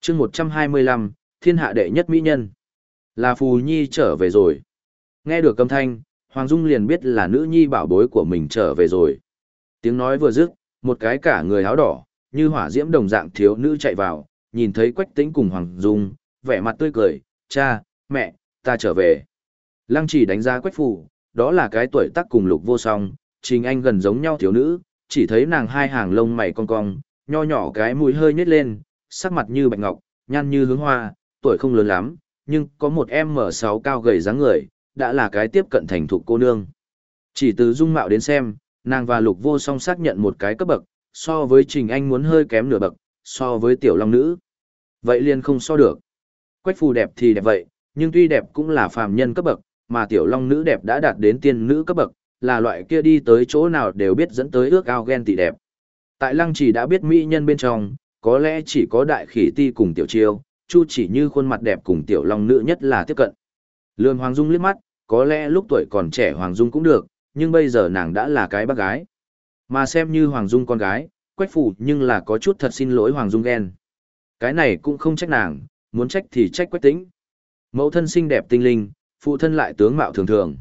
chương 125, thiên hạ đệ nhất mỹ nhân. Là Phù Nhi trở về rồi. Nghe được âm thanh, Hoàng Dung liền biết là nữ nhi bảo bối của mình trở về rồi. Tiếng nói vừa dứt, một cái cả người áo đỏ, như hỏa diễm đồng dạng thiếu nữ chạy vào, nhìn thấy Quách Tĩnh cùng Hoàng Dung, vẻ mặt tươi cười, cha, mẹ, ta trở về. Lăng chỉ đánh giá Quách Phủ, đó là cái tuổi tác cùng lục vô song, trình anh gần giống nhau thiếu nữ, chỉ thấy nàng hai hàng lông mày cong cong, nho nhỏ cái mũi hơi nhếch lên, sắc mặt như bạch ngọc, nhan như hướng hoa, tuổi không lớn lắm, nhưng có một em mở sáu cao gầy dáng người, đã là cái tiếp cận thành thục cô nương. Chỉ từ dung mạo đến xem, nàng và lục vô song xác nhận một cái cấp bậc, so với trình anh muốn hơi kém nửa bậc, so với tiểu long nữ. Vậy liền không so được. Quách phù đẹp thì đẹp vậy, nhưng tuy đẹp cũng là phàm nhân cấp bậc, mà tiểu long nữ đẹp đã đạt đến tiên nữ cấp bậc, là loại kia đi tới chỗ nào đều biết dẫn tới ước ao ghen tị đẹp. Tại lăng chỉ đã biết mỹ nhân bên trong, có lẽ chỉ có đại khỉ ti cùng tiểu chiêu, chu chỉ như khuôn mặt đẹp cùng tiểu long nữ nhất là tiếp cận. Lương Hoàng Dung liếc mắt, có lẽ lúc tuổi còn trẻ Hoàng Dung cũng được, nhưng bây giờ nàng đã là cái bác gái. Mà xem như Hoàng Dung con gái, Quách Phủ nhưng là có chút thật xin lỗi Hoàng Dung ghen. Cái này cũng không trách nàng, muốn trách thì trách Quách Tĩnh. Mẫu thân xinh đẹp tinh linh, phụ thân lại tướng mạo thường thường.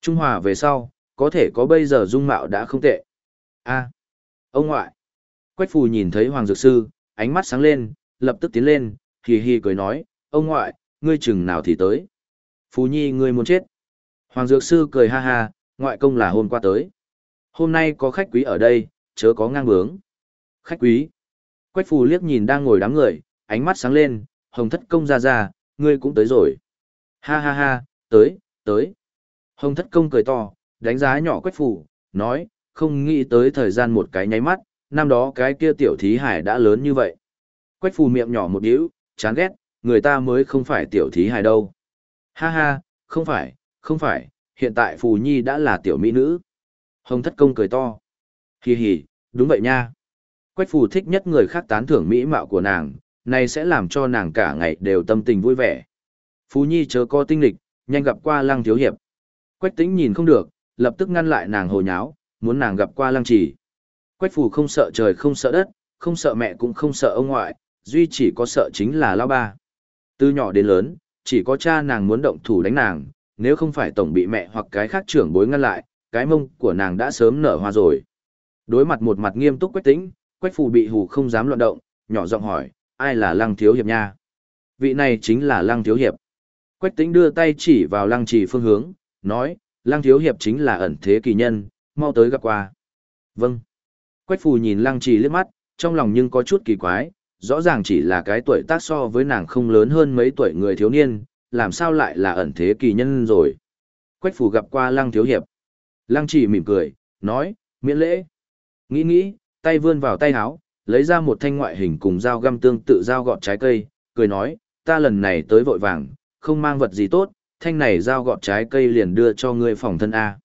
Trung Hòa về sau, có thể có bây giờ dung mạo đã không tệ. A, ông ngoại. Quách Phù nhìn thấy Hoàng Dược Sư, ánh mắt sáng lên, lập tức tiến lên, hì hì cười nói, ông ngoại, ngươi chừng nào thì tới. Phú Nhi ngươi muốn chết. Hoàng Dược Sư cười ha ha, ngoại công là hôm qua tới. Hôm nay có khách quý ở đây, chớ có ngang bướng. Khách quý. Quách Phù liếc nhìn đang ngồi đám người, ánh mắt sáng lên, hồng thất công ra ra, ngươi cũng tới rồi. Ha ha ha, tới, tới. Hồng thất công cười to, đánh giá nhỏ Quách Phù, nói, không nghĩ tới thời gian một cái nháy mắt, năm đó cái kia tiểu thí hải đã lớn như vậy. Quách Phù miệng nhỏ một điếu, chán ghét, người ta mới không phải tiểu thí hải đâu. Ha ha, không phải, không phải, hiện tại Phù Nhi đã là tiểu mỹ nữ. Hồng thất công cười to. Hì hì, đúng vậy nha. Quách Phù thích nhất người khác tán thưởng mỹ mạo của nàng, này sẽ làm cho nàng cả ngày đều tâm tình vui vẻ. Phú Nhi chớ có tinh lịch, nhanh gặp qua lăng thiếu hiệp. Quách tĩnh nhìn không được, lập tức ngăn lại nàng hồ nháo, muốn nàng gặp qua lăng trì. Quách Phù không sợ trời không sợ đất, không sợ mẹ cũng không sợ ông ngoại, duy chỉ có sợ chính là lão ba. Từ nhỏ đến lớn, chỉ có cha nàng muốn động thủ đánh nàng, nếu không phải tổng bị mẹ hoặc cái khác trưởng bối ngăn lại, cái mông của nàng đã sớm nở hoa rồi. Đối mặt một mặt nghiêm túc Quách Tĩnh, Quách Phù bị hù không dám loạn động, nhỏ giọng hỏi, ai là Lăng Thiếu Hiệp nha? Vị này chính là Lăng Thiếu Hiệp. Quách Tĩnh đưa tay chỉ vào Lăng Trì phương hướng, nói, Lăng Thiếu Hiệp chính là ẩn thế kỳ nhân, mau tới gặp qua. Vâng. Quách Phù nhìn Lăng Trì liếc mắt, trong lòng nhưng có chút kỳ quái, rõ ràng chỉ là cái tuổi tác so với nàng không lớn hơn mấy tuổi người thiếu niên, làm sao lại là ẩn thế kỳ nhân rồi. Quách Phù gặp qua Lăng Thiếu Hiệp. Lăng Trì mỉm cười, nói, miễn lễ. Nghĩ nghĩ, tay vươn vào tay háo, lấy ra một thanh ngoại hình cùng dao găm tương tự dao gọt trái cây, cười nói, ta lần này tới vội vàng, không mang vật gì tốt, thanh này dao gọt trái cây liền đưa cho ngươi phòng thân A.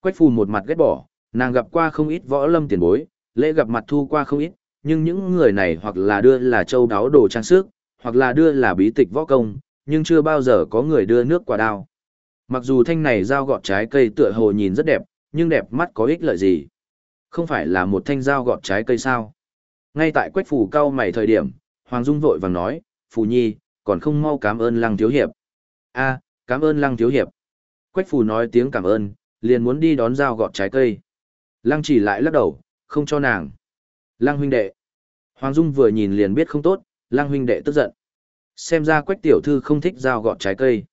Quách phù một mặt ghét bỏ, nàng gặp qua không ít võ lâm tiền bối, lễ gặp mặt thu qua không ít, nhưng những người này hoặc là đưa là châu đáo đồ trang sức, hoặc là đưa là bí tịch võ công, nhưng chưa bao giờ có người đưa nước quả đao. Mặc dù thanh này dao gọt trái cây tựa hồ nhìn rất đẹp, nhưng đẹp mắt có ích lợi gì? Không phải là một thanh dao gọt trái cây sao? Ngay tại quách phủ cao mày thời điểm, Hoàng Dung vội vàng nói, Phù Nhi, còn không mau cảm ơn Lăng Thiếu Hiệp. a cảm ơn Lăng Thiếu Hiệp. Quách phủ nói tiếng cảm ơn, liền muốn đi đón dao gọt trái cây. Lăng chỉ lại lắc đầu, không cho nàng. Lăng huynh đệ. Hoàng Dung vừa nhìn liền biết không tốt, Lăng huynh đệ tức giận. Xem ra quách tiểu thư không thích dao gọt trái cây.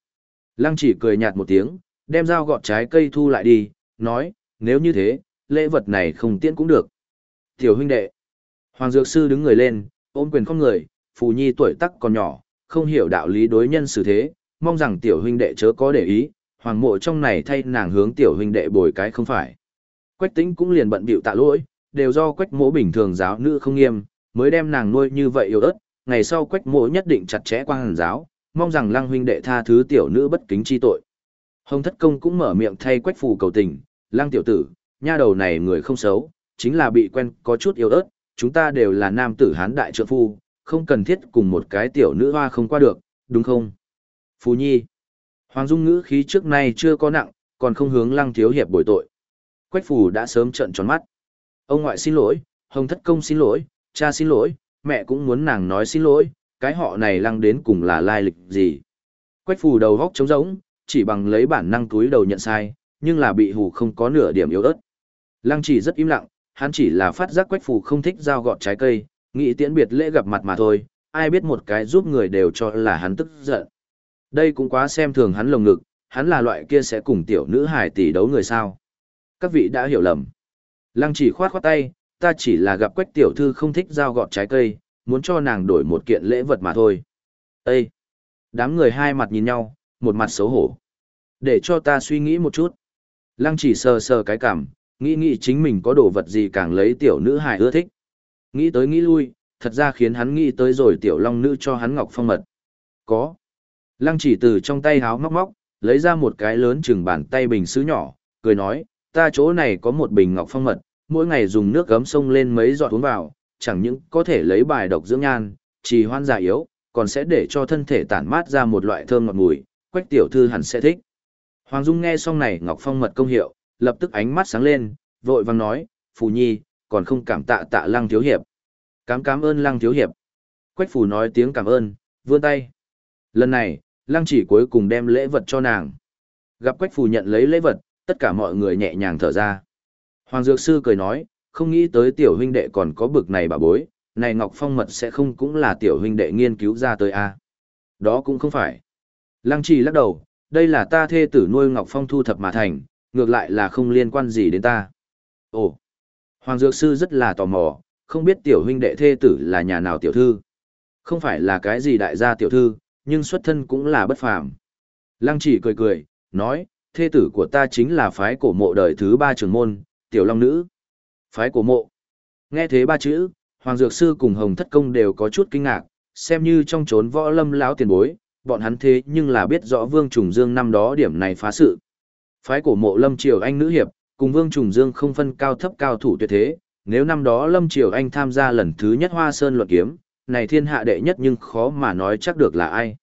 Lăng chỉ cười nhạt một tiếng, đem dao gọt trái cây thu lại đi, nói, nếu như thế, lễ vật này không tiễn cũng được. Tiểu huynh đệ. Hoàng Dược Sư đứng người lên, ôm quyền không người, Phù Nhi tuổi tác còn nhỏ, không hiểu đạo lý đối nhân xử thế, mong rằng tiểu huynh đệ chớ có để ý, hoàng mộ trong này thay nàng hướng tiểu huynh đệ bồi cái không phải. Quách Tĩnh cũng liền bận bịu tạ lỗi, đều do Quách Mỗ bình thường giáo nữ không nghiêm, mới đem nàng nuôi như vậy yêu ớt, ngày sau Quách Mỗ nhất định chặt chẽ qua hàn giáo, mong rằng Lăng huynh đệ tha thứ tiểu nữ bất kính chi tội. Hồng Thất Công cũng mở miệng thay Quách Phù cầu tình, Lăng tiểu tử, nha đầu này người không xấu, chính là bị quen có chút yêu ớt, chúng ta đều là nam tử hán đại trượng phu, không cần thiết cùng một cái tiểu nữ hoa không qua được, đúng không? Phú Nhi. Hoàng Dung ngữ khí trước nay chưa có nặng, còn không hướng lăng thiếu hiệp bồi tội. Quách Phù đã sớm trợn tròn mắt. Ông ngoại xin lỗi, Hồng Thất Công xin lỗi, cha xin lỗi, mẹ cũng muốn nàng nói xin lỗi, cái họ này lăng đến cùng là lai lịch gì. Quách Phù đầu góc trống rỗng, chỉ bằng lấy bản năng túi đầu nhận sai, nhưng là bị hù không có nửa điểm yếu ớt. Lăng chỉ rất im lặng, hắn chỉ là phát giác quách phù không thích giao gọt trái cây, nghĩ tiễn biệt lễ gặp mặt mà thôi, ai biết một cái giúp người đều cho là hắn tức giận. Đây cũng quá xem thường hắn lồng ngực, hắn là loại kia sẽ cùng tiểu nữ hải tỷ đấu người sao. Các vị đã hiểu lầm. Lăng chỉ khoát khoát tay, ta chỉ là gặp quách tiểu thư không thích giao gọt trái cây, muốn cho nàng đổi một kiện lễ vật mà thôi. Ê! Đám người hai mặt nhìn nhau, một mặt xấu hổ. Để cho ta suy nghĩ một chút. Lăng chỉ sờ sờ cái cảm, nghĩ nghĩ chính mình có đồ vật gì càng lấy tiểu nữ hài ưa thích. Nghĩ tới nghĩ lui, thật ra khiến hắn nghĩ tới rồi tiểu long nữ cho hắn ngọc phong mật. Có. Lăng chỉ từ trong tay háo móc móc, lấy ra một cái lớn chừng bàn tay bình sứ nhỏ, cười nói, ta chỗ này có một bình ngọc phong mật, mỗi ngày dùng nước gấm sông lên mấy giọt uống vào, chẳng những có thể lấy bài độc dưỡng nhan, trì hoan giả yếu, còn sẽ để cho thân thể tản mát ra một loại thơm ngọt mùi, quách tiểu thư hẳn sẽ thích. Hoàng Dung nghe xong này ngọc phong mật công hiệu, lập tức ánh mắt sáng lên, vội vàng nói, Phù Nhi, còn không cảm tạ tạ lăng thiếu hiệp. Cám cám ơn lăng thiếu hiệp. Quách Phù nói tiếng cảm ơn, vươn tay. Lần này, lăng chỉ cuối cùng đem lễ vật cho nàng. Gặp Quách Phù nhận lấy lễ vật, tất cả mọi người nhẹ nhàng thở ra. Hoàng Dược Sư cười nói, không nghĩ tới tiểu huynh đệ còn có bực này bà bối, này Ngọc Phong mật sẽ không cũng là tiểu huynh đệ nghiên cứu ra tới a à? Đó cũng không phải. Lăng trì lắc đầu, đây là ta thê tử nuôi Ngọc Phong thu thập mà thành, ngược lại là không liên quan gì đến ta. Ồ, Hoàng Dược Sư rất là tò mò, không biết tiểu huynh đệ thê tử là nhà nào tiểu thư. Không phải là cái gì đại gia tiểu thư, nhưng xuất thân cũng là bất phàm. Lăng chỉ cười cười, nói, thê tử của ta chính là phái cổ mộ đời thứ ba trưởng môn, tiểu long nữ. Phái cổ mộ. Nghe thế ba chữ, Hoàng Dược Sư cùng Hồng Thất Công đều có chút kinh ngạc, xem như trong trốn võ lâm lão tiền bối, bọn hắn thế nhưng là biết rõ Vương Trùng Dương năm đó điểm này phá sự. Phái cổ mộ Lâm Triều Anh nữ hiệp, cùng Vương Trùng Dương không phân cao thấp cao thủ tuyệt thế, nếu năm đó Lâm Triều Anh tham gia lần thứ nhất Hoa Sơn luận kiếm, này thiên hạ đệ nhất nhưng khó mà nói chắc được là ai.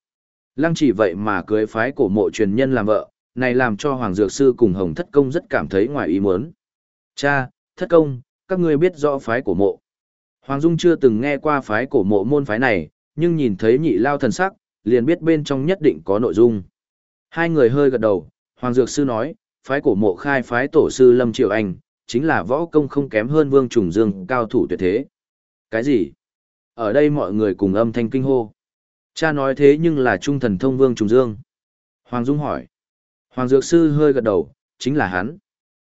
Lăng chỉ vậy mà cưới phái cổ mộ truyền nhân làm vợ, này làm cho Hoàng Dược Sư cùng Hồng Thất Công rất cảm thấy ngoài ý muốn. Cha, Thất Công, các ngươi biết rõ phái cổ mộ. Hoàng Dung chưa từng nghe qua phái cổ mộ môn phái này, nhưng nhìn thấy nhị lao thần sắc, liền biết bên trong nhất định có nội dung. Hai người hơi gật đầu, Hoàng Dược Sư nói, phái cổ mộ khai phái tổ sư Lâm Triều Anh, chính là võ công không kém hơn Vương Trùng Dương cao thủ tuyệt thế. Cái gì? Ở đây mọi người cùng âm thanh kinh hô. Cha nói thế nhưng là trung thần thông Vương Trùng Dương. Hoàng Dung hỏi. Hoàng Dược Sư hơi gật đầu, chính là hắn.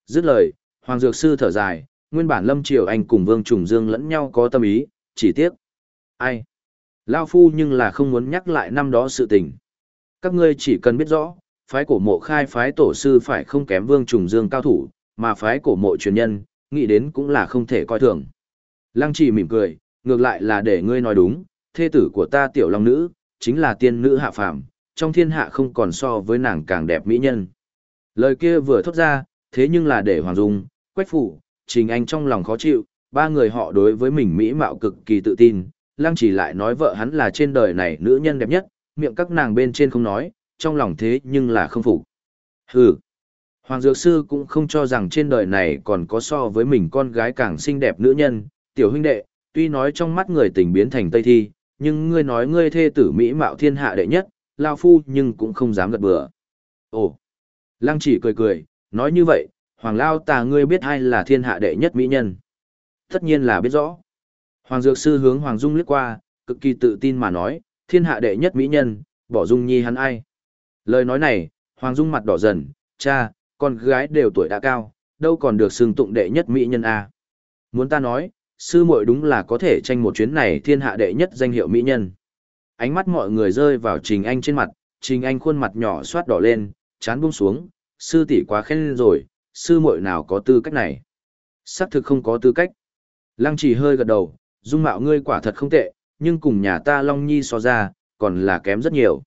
Dứt lời, Hoàng Dược Sư thở dài, nguyên bản Lâm Triều Anh cùng Vương Trùng Dương lẫn nhau có tâm ý, chỉ tiếc. Ai? Lao Phu nhưng là không muốn nhắc lại năm đó sự tình. Các ngươi chỉ cần biết rõ, phái cổ mộ khai phái tổ sư phải không kém Vương Trùng Dương cao thủ, mà phái cổ mộ truyền nhân, nghĩ đến cũng là không thể coi thường. Lăng trì mỉm cười, ngược lại là để ngươi nói đúng, thê tử của ta tiểu long nữ, chính là tiên nữ hạ phàm, trong thiên hạ không còn so với nàng càng đẹp mỹ nhân. Lời kia vừa thốt ra, thế nhưng là để Hoàng Dung, Quách Phủ, Trình Anh trong lòng khó chịu, ba người họ đối với mình mỹ mạo cực kỳ tự tin, lăng chỉ lại nói vợ hắn là trên đời này nữ nhân đẹp nhất, miệng các nàng bên trên không nói, trong lòng thế nhưng là không phục. Hừ. Hoàng Dược Sư cũng không cho rằng trên đời này còn có so với mình con gái càng xinh đẹp nữ nhân, tiểu huynh đệ, tuy nói trong mắt người tình biến thành Tây Thi, nhưng ngươi nói ngươi thê tử Mỹ mạo thiên hạ đệ nhất, lao phu nhưng cũng không dám gật bừa. Ồ! Lăng chỉ cười cười, nói như vậy, Hoàng Lao tà ngươi biết ai là thiên hạ đệ nhất mỹ nhân. Tất nhiên là biết rõ. Hoàng Dược Sư hướng Hoàng Dung liếc qua, cực kỳ tự tin mà nói, thiên hạ đệ nhất mỹ nhân, bỏ Dung Nhi hắn ai. Lời nói này, Hoàng Dung mặt đỏ dần, cha, con gái đều tuổi đã cao, đâu còn được xưng tụng đệ nhất mỹ nhân a. Muốn ta nói, sư muội đúng là có thể tranh một chuyến này thiên hạ đệ nhất danh hiệu mỹ nhân. Ánh mắt mọi người rơi vào Trình Anh trên mặt, Trình Anh khuôn mặt nhỏ soát đỏ lên, chán buông xuống, sư tỷ quá khen rồi, sư muội nào có tư cách này. Xác thực không có tư cách. Lăng chỉ hơi gật đầu, dung mạo ngươi quả thật không tệ, nhưng cùng nhà ta Long Nhi so ra, còn là kém rất nhiều.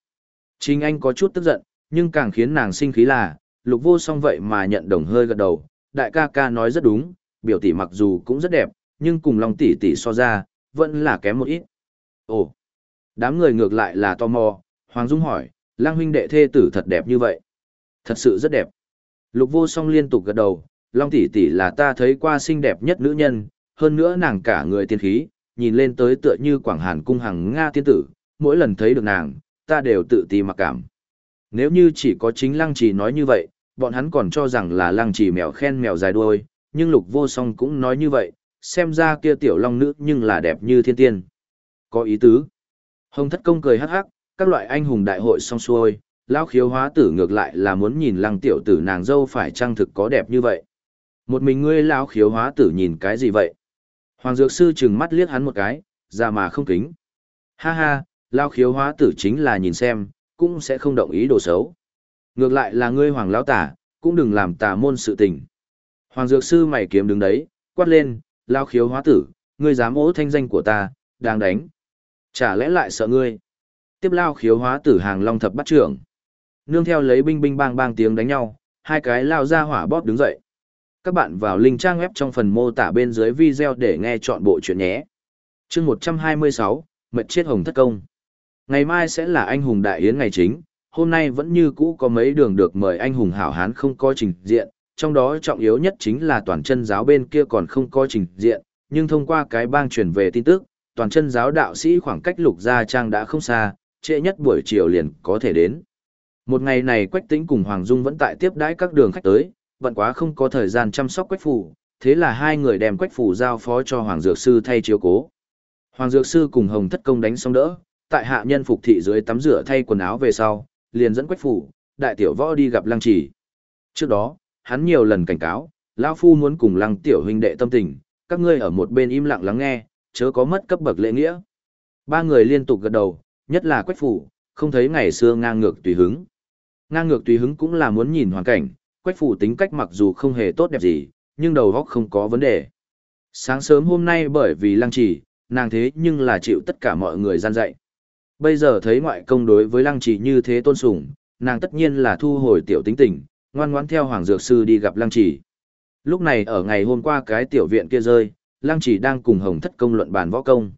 Trình Anh có chút tức giận, nhưng càng khiến nàng sinh khí là, lục vô song vậy mà nhận đồng hơi gật đầu, đại ca ca nói rất đúng, biểu tỷ mặc dù cũng rất đẹp, nhưng cùng Long tỷ tỷ so ra, vẫn là kém một ít. Ồ, đám người ngược lại là tò mò, Hoàng Dung hỏi, lang huynh đệ thê tử thật đẹp như vậy. Thật sự rất đẹp. Lục vô song liên tục gật đầu, Long tỷ tỷ là ta thấy qua xinh đẹp nhất nữ nhân, hơn nữa nàng cả người tiên khí, nhìn lên tới tựa như Quảng Hàn cung hàng Nga tiên tử, mỗi lần thấy được nàng, ta đều tự ti mặc cảm. Nếu như chỉ có chính lăng trì nói như vậy, bọn hắn còn cho rằng là lăng trì mèo khen mèo dài đuôi, nhưng lục vô song cũng nói như vậy, xem ra kia tiểu long nữ nhưng là đẹp như thiên tiên. Có ý tứ. Hồng thất công cười hắc hắc, các loại anh hùng đại hội xong xuôi, lao khiếu hóa tử ngược lại là muốn nhìn lăng tiểu tử nàng dâu phải trang thực có đẹp như vậy. Một mình ngươi lao khiếu hóa tử nhìn cái gì vậy? Hoàng dược sư chừng mắt liếc hắn một cái, ra mà không kính. Ha ha, lao khiếu hóa tử chính là nhìn xem, cũng sẽ không động ý đồ xấu. Ngược lại là ngươi hoàng lão tả, cũng đừng làm tà môn sự tình. Hoàng dược sư mày kiếm đứng đấy, quát lên, lao khiếu hóa tử, ngươi dám ố thanh danh của ta, đang đánh. Chả lẽ lại sợ ngươi? Tiếp lao khiếu hóa tử hàng long thập bắt trưởng. Nương theo lấy binh binh bang bang tiếng đánh nhau, hai cái lao ra hỏa bóp đứng dậy. Các bạn vào link trang web trong phần mô tả bên dưới video để nghe chọn bộ chuyện nhé. chương 126, Mật chết hồng thất công. Ngày mai sẽ là anh hùng đại yến ngày chính, hôm nay vẫn như cũ có mấy đường được mời anh hùng hảo hán không có trình diện, trong đó trọng yếu nhất chính là toàn chân giáo bên kia còn không có trình diện, nhưng thông qua cái bang truyền về tin tức, toàn chân giáo đạo sĩ khoảng cách lục gia trang đã không xa, trễ nhất buổi chiều liền có thể đến. Một ngày này Quách Tĩnh cùng Hoàng Dung vẫn tại tiếp đãi các đường khách tới, bận quá không có thời gian chăm sóc Quách Phủ, thế là hai người đem Quách Phủ giao phó cho Hoàng Dược Sư thay chiếu cố. Hoàng Dược Sư cùng Hồng Thất Công đánh xong đỡ, tại hạ nhân phục thị dưới tắm rửa thay quần áo về sau, liền dẫn Quách Phủ, đại tiểu võ đi gặp Lăng Chỉ. Trước đó, hắn nhiều lần cảnh cáo, lão phu muốn cùng Lăng tiểu huynh đệ tâm tình, các ngươi ở một bên im lặng lắng nghe, chớ có mất cấp bậc lễ nghĩa. Ba người liên tục gật đầu, nhất là Quách Phủ, không thấy ngày xưa ngang ngược tùy hứng. Ngang ngược tùy hứng cũng là muốn nhìn hoàn cảnh, Quách Phủ tính cách mặc dù không hề tốt đẹp gì, nhưng đầu óc không có vấn đề. Sáng sớm hôm nay bởi vì Lăng Chỉ, nàng thế nhưng là chịu tất cả mọi người gian dạy. Bây giờ thấy ngoại công đối với Lăng Chỉ như thế tôn sùng, nàng tất nhiên là thu hồi tiểu tính tình, ngoan ngoãn theo Hoàng Dược Sư đi gặp Lăng Chỉ. Lúc này ở ngày hôm qua cái tiểu viện kia rơi, Lăng Chỉ đang cùng Hồng Thất Công luận bàn võ công.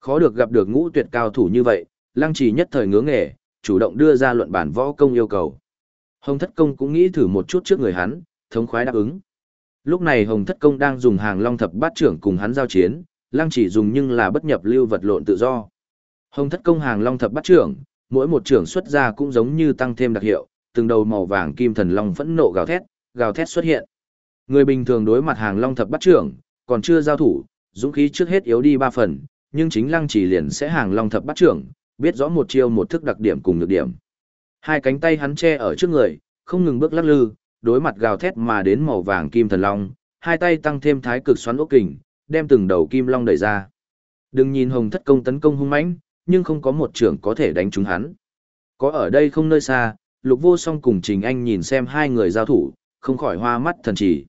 Khó được gặp được ngũ tuyệt cao thủ như vậy, Lăng Chỉ nhất thời ngứa nghề, chủ động đưa ra luận bàn võ công yêu cầu. Hồng Thất Công cũng nghĩ thử một chút trước người hắn, thống khoái đáp ứng. Lúc này Hồng Thất Công đang dùng hàng long thập bát trưởng cùng hắn giao chiến, Lăng Chỉ dùng nhưng là bất nhập lưu vật lộn tự do. Hồng Thất Công hàng long thập bát trưởng, mỗi một trưởng xuất ra cũng giống như tăng thêm đặc hiệu, từng đầu màu vàng kim thần long phẫn nộ gào thét, gào thét xuất hiện. Người bình thường đối mặt hàng long thập bắt trưởng, còn chưa giao thủ, dũng khí trước hết yếu đi ba phần, nhưng chính lăng chỉ liền sẽ hàng long thập bắt trưởng, biết rõ một chiêu một thức đặc điểm cùng nhược điểm. Hai cánh tay hắn che ở trước người, không ngừng bước lắc lư, đối mặt gào thét mà đến màu vàng kim thần long, hai tay tăng thêm thái cực xoắn ốc kình, đem từng đầu kim long đẩy ra. Đừng nhìn hồng thất công tấn công hung mãnh, nhưng không có một trưởng có thể đánh trúng hắn. Có ở đây không nơi xa, lục vô song cùng trình anh nhìn xem hai người giao thủ, không khỏi hoa mắt thần chỉ.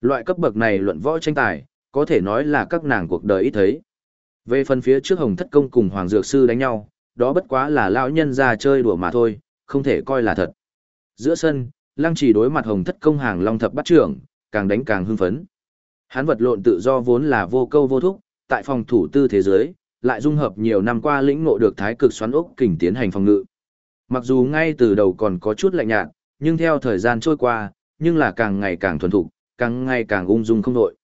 Loại cấp bậc này luận võ tranh tài, có thể nói là các nàng cuộc đời ít thấy. Về phần phía trước Hồng Thất Công cùng Hoàng Dược Sư đánh nhau, đó bất quá là lão nhân ra chơi đùa mà thôi, không thể coi là thật. Giữa sân, Lăng Chỉ đối mặt Hồng Thất Công hàng Long Thập Bắt Trưởng, càng đánh càng hưng phấn. Hắn vật lộn tự do vốn là vô câu vô thúc, tại phòng thủ tư thế giới, lại dung hợp nhiều năm qua lĩnh ngộ được thái cực xoắn ốc kình tiến hành phòng ngự. Mặc dù ngay từ đầu còn có chút lạnh nhạt, nhưng theo thời gian trôi qua, nhưng là càng ngày càng thuần thục, càng ngày càng ung dung không đội.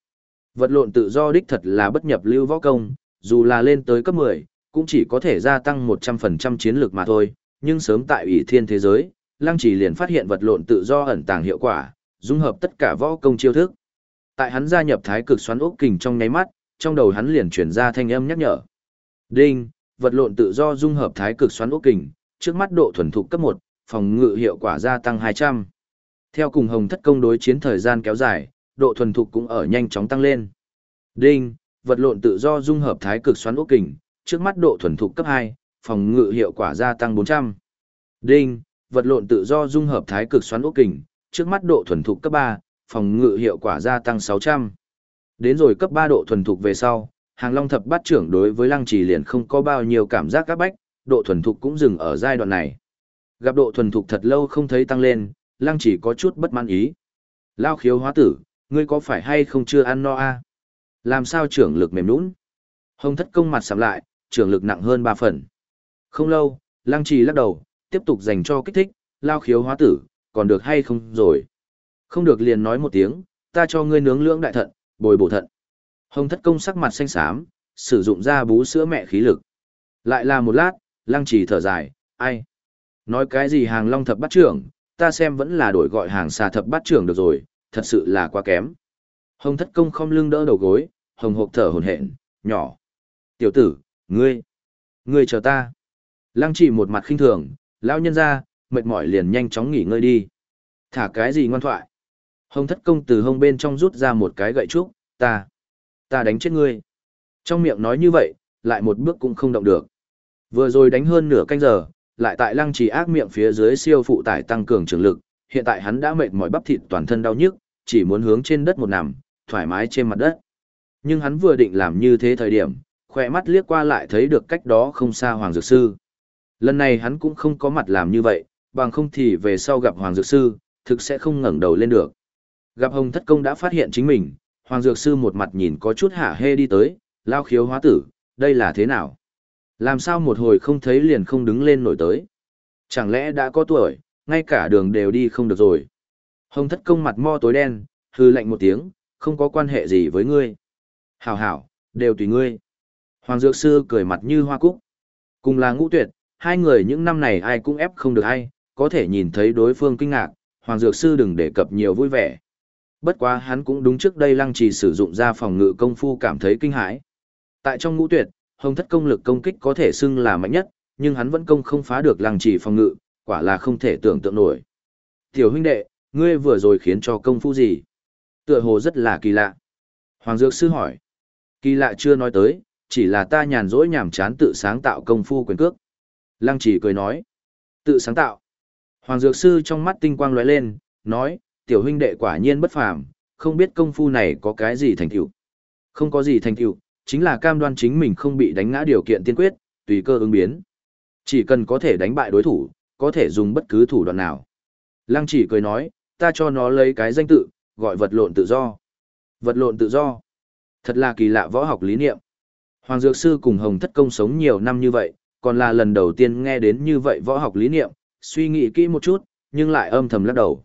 Vật lộn tự do đích thật là bất nhập lưu võ công, dù là lên tới cấp 10, cũng chỉ có thể gia tăng 100% chiến lược mà thôi, nhưng sớm tại ủy thiên thế giới, Lăng Chỉ liền phát hiện vật lộn tự do ẩn tàng hiệu quả, dung hợp tất cả võ công chiêu thức. Tại hắn gia nhập thái cực xoắn ốc kình trong nháy mắt, trong đầu hắn liền truyền ra thanh âm nhắc nhở. Đinh, vật lộn tự do dung hợp thái cực xoắn ốc kình, trước mắt độ thuần thục cấp 1, phòng ngự hiệu quả gia tăng 200. Theo cùng Hồng Thất công đối chiến thời gian kéo dài, độ thuần thục cũng ở nhanh chóng tăng lên. Đinh, vật lộn tự do dung hợp thái cực xoắn ốc kình, trước mắt độ thuần thục cấp 2, phòng ngự hiệu quả gia tăng 400. Đinh, vật lộn tự do dung hợp thái cực xoắn ốc kình, trước mắt độ thuần thục cấp 3, phòng ngự hiệu quả gia tăng 600. Đến rồi cấp 3 độ thuần thục về sau, Hàng Long thập bát trưởng đối với Lăng Trì liền không có bao nhiêu cảm giác các bách, độ thuần thục cũng dừng ở giai đoạn này. Gặp độ thuần thục thật lâu không thấy tăng lên, lăng chỉ có chút bất mãn ý. Lao khiếu hóa tử, ngươi có phải hay không chưa ăn no a? Làm sao trưởng lực mềm nũng? Hồng thất công mặt sạm lại, trưởng lực nặng hơn ba phần. Không lâu, lăng trì lắc đầu, tiếp tục dành cho kích thích, lao khiếu hóa tử, còn được hay không rồi? Không được liền nói một tiếng, ta cho ngươi nướng lưỡng đại thận, bồi bổ thận. Hồng thất công sắc mặt xanh xám, sử dụng ra bú sữa mẹ khí lực. Lại là một lát, lăng trì thở dài, ai? Nói cái gì hàng long thập Bát trưởng, ta xem vẫn là đổi gọi hàng xà thập Bát trưởng được rồi, thật sự là quá kém. Hồng thất công không lưng đỡ đầu gối, hồng hộp thở hồn hển, nhỏ. Tiểu tử, ngươi, ngươi chờ ta. Lăng chỉ một mặt khinh thường, lão nhân ra, mệt mỏi liền nhanh chóng nghỉ ngơi đi. Thả cái gì ngoan thoại. Hồng thất công từ hông bên trong rút ra một cái gậy trúc, ta, ta đánh chết ngươi. Trong miệng nói như vậy, lại một bước cũng không động được. Vừa rồi đánh hơn nửa canh giờ, lại tại lăng trì ác miệng phía dưới siêu phụ tải tăng cường trường lực, hiện tại hắn đã mệt mỏi bắp thịt toàn thân đau nhức, chỉ muốn hướng trên đất một nằm, thoải mái trên mặt đất. Nhưng hắn vừa định làm như thế thời điểm, khỏe mắt liếc qua lại thấy được cách đó không xa Hoàng Dược Sư. Lần này hắn cũng không có mặt làm như vậy, bằng không thì về sau gặp Hoàng Dược Sư, thực sẽ không ngẩng đầu lên được. Gặp Hồng Thất Công đã phát hiện chính mình, Hoàng Dược Sư một mặt nhìn có chút hả hê đi tới, lao khiếu hóa tử, đây là thế nào? Làm sao một hồi không thấy liền không đứng lên nổi tới? Chẳng lẽ đã có tuổi, ngay cả đường đều đi không được rồi? Hồng thất công mặt mo tối đen, hư lạnh một tiếng, không có quan hệ gì với ngươi. Hảo hảo, đều tùy ngươi. Hoàng Dược Sư cười mặt như hoa cúc. Cùng là ngũ tuyệt, hai người những năm này ai cũng ép không được ai, có thể nhìn thấy đối phương kinh ngạc, Hoàng Dược Sư đừng đề cập nhiều vui vẻ. Bất quá hắn cũng đúng trước đây lăng trì sử dụng ra phòng ngự công phu cảm thấy kinh hãi. Tại trong ngũ tuyệt, hồng thất công lực công kích có thể xưng là mạnh nhất, nhưng hắn vẫn công không phá được lăng trì phòng ngự, quả là không thể tưởng tượng nổi. Tiểu huynh đệ, ngươi vừa rồi khiến cho công phu gì? Tựa hồ rất là kỳ lạ. Hoàng Dược Sư hỏi. Kỳ lạ chưa nói tới, chỉ là ta nhàn rỗi nhàm chán tự sáng tạo công phu quyền cước. Lăng chỉ cười nói. Tự sáng tạo. Hoàng Dược Sư trong mắt tinh quang lóe lên, nói, tiểu huynh đệ quả nhiên bất phàm, không biết công phu này có cái gì thành tựu. Không có gì thành tựu, chính là cam đoan chính mình không bị đánh ngã điều kiện tiên quyết, tùy cơ ứng biến. Chỉ cần có thể đánh bại đối thủ, có thể dùng bất cứ thủ đoạn nào. Lăng chỉ cười nói, ta cho nó lấy cái danh tự, gọi vật lộn tự do. Vật lộn tự do. Thật là kỳ lạ võ học lý niệm. Hoàng Dược Sư cùng Hồng Thất Công sống nhiều năm như vậy, còn là lần đầu tiên nghe đến như vậy võ học lý niệm, suy nghĩ kỹ một chút, nhưng lại âm thầm lắc đầu.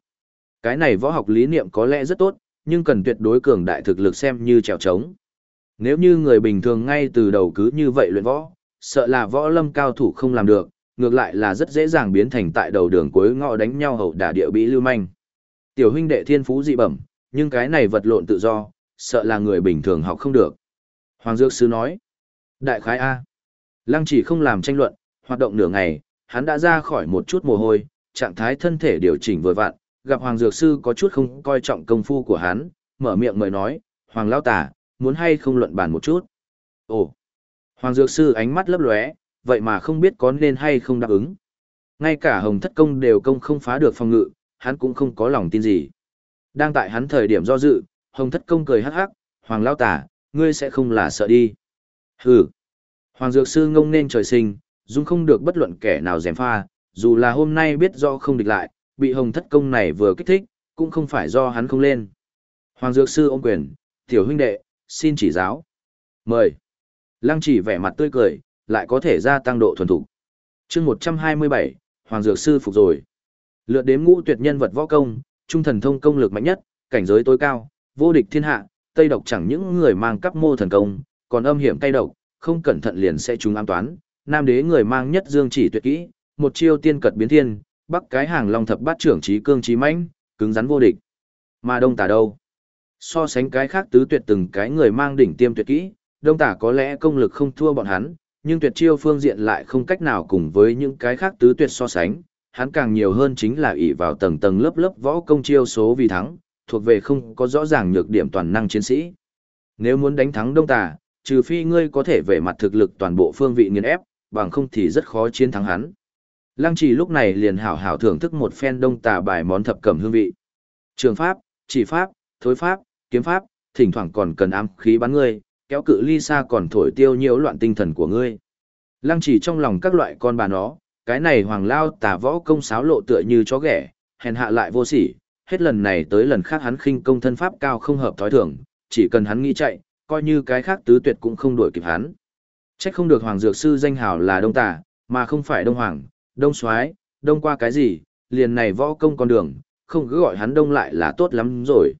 Cái này võ học lý niệm có lẽ rất tốt, nhưng cần tuyệt đối cường đại thực lực xem như trèo trống. Nếu như người bình thường ngay từ đầu cứ như vậy luyện võ, sợ là võ lâm cao thủ không làm được, ngược lại là rất dễ dàng biến thành tại đầu đường cuối ngõ đánh nhau hậu đả địa bị lưu manh. Tiểu huynh đệ thiên phú dị bẩm, nhưng cái này vật lộn tự do, sợ là người bình thường học không được. Hoàng Dược Sư nói, Đại khái A. Lăng chỉ không làm tranh luận, hoạt động nửa ngày, hắn đã ra khỏi một chút mồ hôi, trạng thái thân thể điều chỉnh vừa vặn, gặp Hoàng Dược Sư có chút không coi trọng công phu của hắn, mở miệng mời nói, Hoàng Lao Tả, muốn hay không luận bàn một chút. Ồ! Hoàng Dược Sư ánh mắt lấp lóe, vậy mà không biết có nên hay không đáp ứng. Ngay cả Hồng Thất Công đều công không phá được phòng ngự, hắn cũng không có lòng tin gì. Đang tại hắn thời điểm do dự, Hồng Thất Công cười hắc hắc, Hoàng Lao Tả, ngươi sẽ không là sợ đi. Hừ. Hoàng Dược Sư ngông nên trời sinh, dung không được bất luận kẻ nào dèm pha, dù là hôm nay biết do không địch lại, bị Hồng Thất Công này vừa kích thích, cũng không phải do hắn không lên. Hoàng Dược Sư ôm quyền, tiểu huynh đệ, xin chỉ giáo. Mời. Lăng chỉ vẻ mặt tươi cười, lại có thể gia tăng độ thuần thục. chương 127, Hoàng Dược Sư phục rồi. Lượt đếm ngũ tuyệt nhân vật võ công, trung thần thông công lực mạnh nhất, cảnh giới tối cao, vô địch thiên hạ, tây độc chẳng những người mang cấp mô thần công, còn âm hiểm tay độc, không cẩn thận liền sẽ trúng ám toán. Nam đế người mang nhất dương chỉ tuyệt kỹ, một chiêu tiên cật biến thiên, bắc cái hàng long thập bát trưởng trí cương trí mãnh, cứng rắn vô địch. Mà đông tả đâu? So sánh cái khác tứ tuyệt từng cái người mang đỉnh tiêm tuyệt kỹ, đông tả có lẽ công lực không thua bọn hắn, nhưng tuyệt chiêu phương diện lại không cách nào cùng với những cái khác tứ tuyệt so sánh. Hắn càng nhiều hơn chính là ỷ vào tầng tầng lớp lớp võ công chiêu số vì thắng, thuộc về không có rõ ràng nhược điểm toàn năng chiến sĩ. Nếu muốn đánh thắng đông tả, trừ phi ngươi có thể về mặt thực lực toàn bộ phương vị nghiền ép, bằng không thì rất khó chiến thắng hắn. Lăng trì lúc này liền hảo hảo thưởng thức một phen đông tà bài món thập cẩm hương vị. Trường pháp, chỉ pháp, thối pháp, kiếm pháp, thỉnh thoảng còn cần ám khí bắn ngươi, kéo cự ly xa còn thổi tiêu nhiễu loạn tinh thần của ngươi. Lăng trì trong lòng các loại con bà nó, cái này hoàng lao tà võ công sáo lộ tựa như chó ghẻ, hèn hạ lại vô sỉ, hết lần này tới lần khác hắn khinh công thân pháp cao không hợp thói thường, chỉ cần hắn nghĩ chạy, coi như cái khác tứ tuyệt cũng không đuổi kịp hắn. Trách không được Hoàng Dược Sư danh hào là Đông Tả, mà không phải Đông Hoàng, Đông Soái, Đông qua cái gì, liền này võ công con đường, không cứ gọi hắn Đông lại là tốt lắm rồi.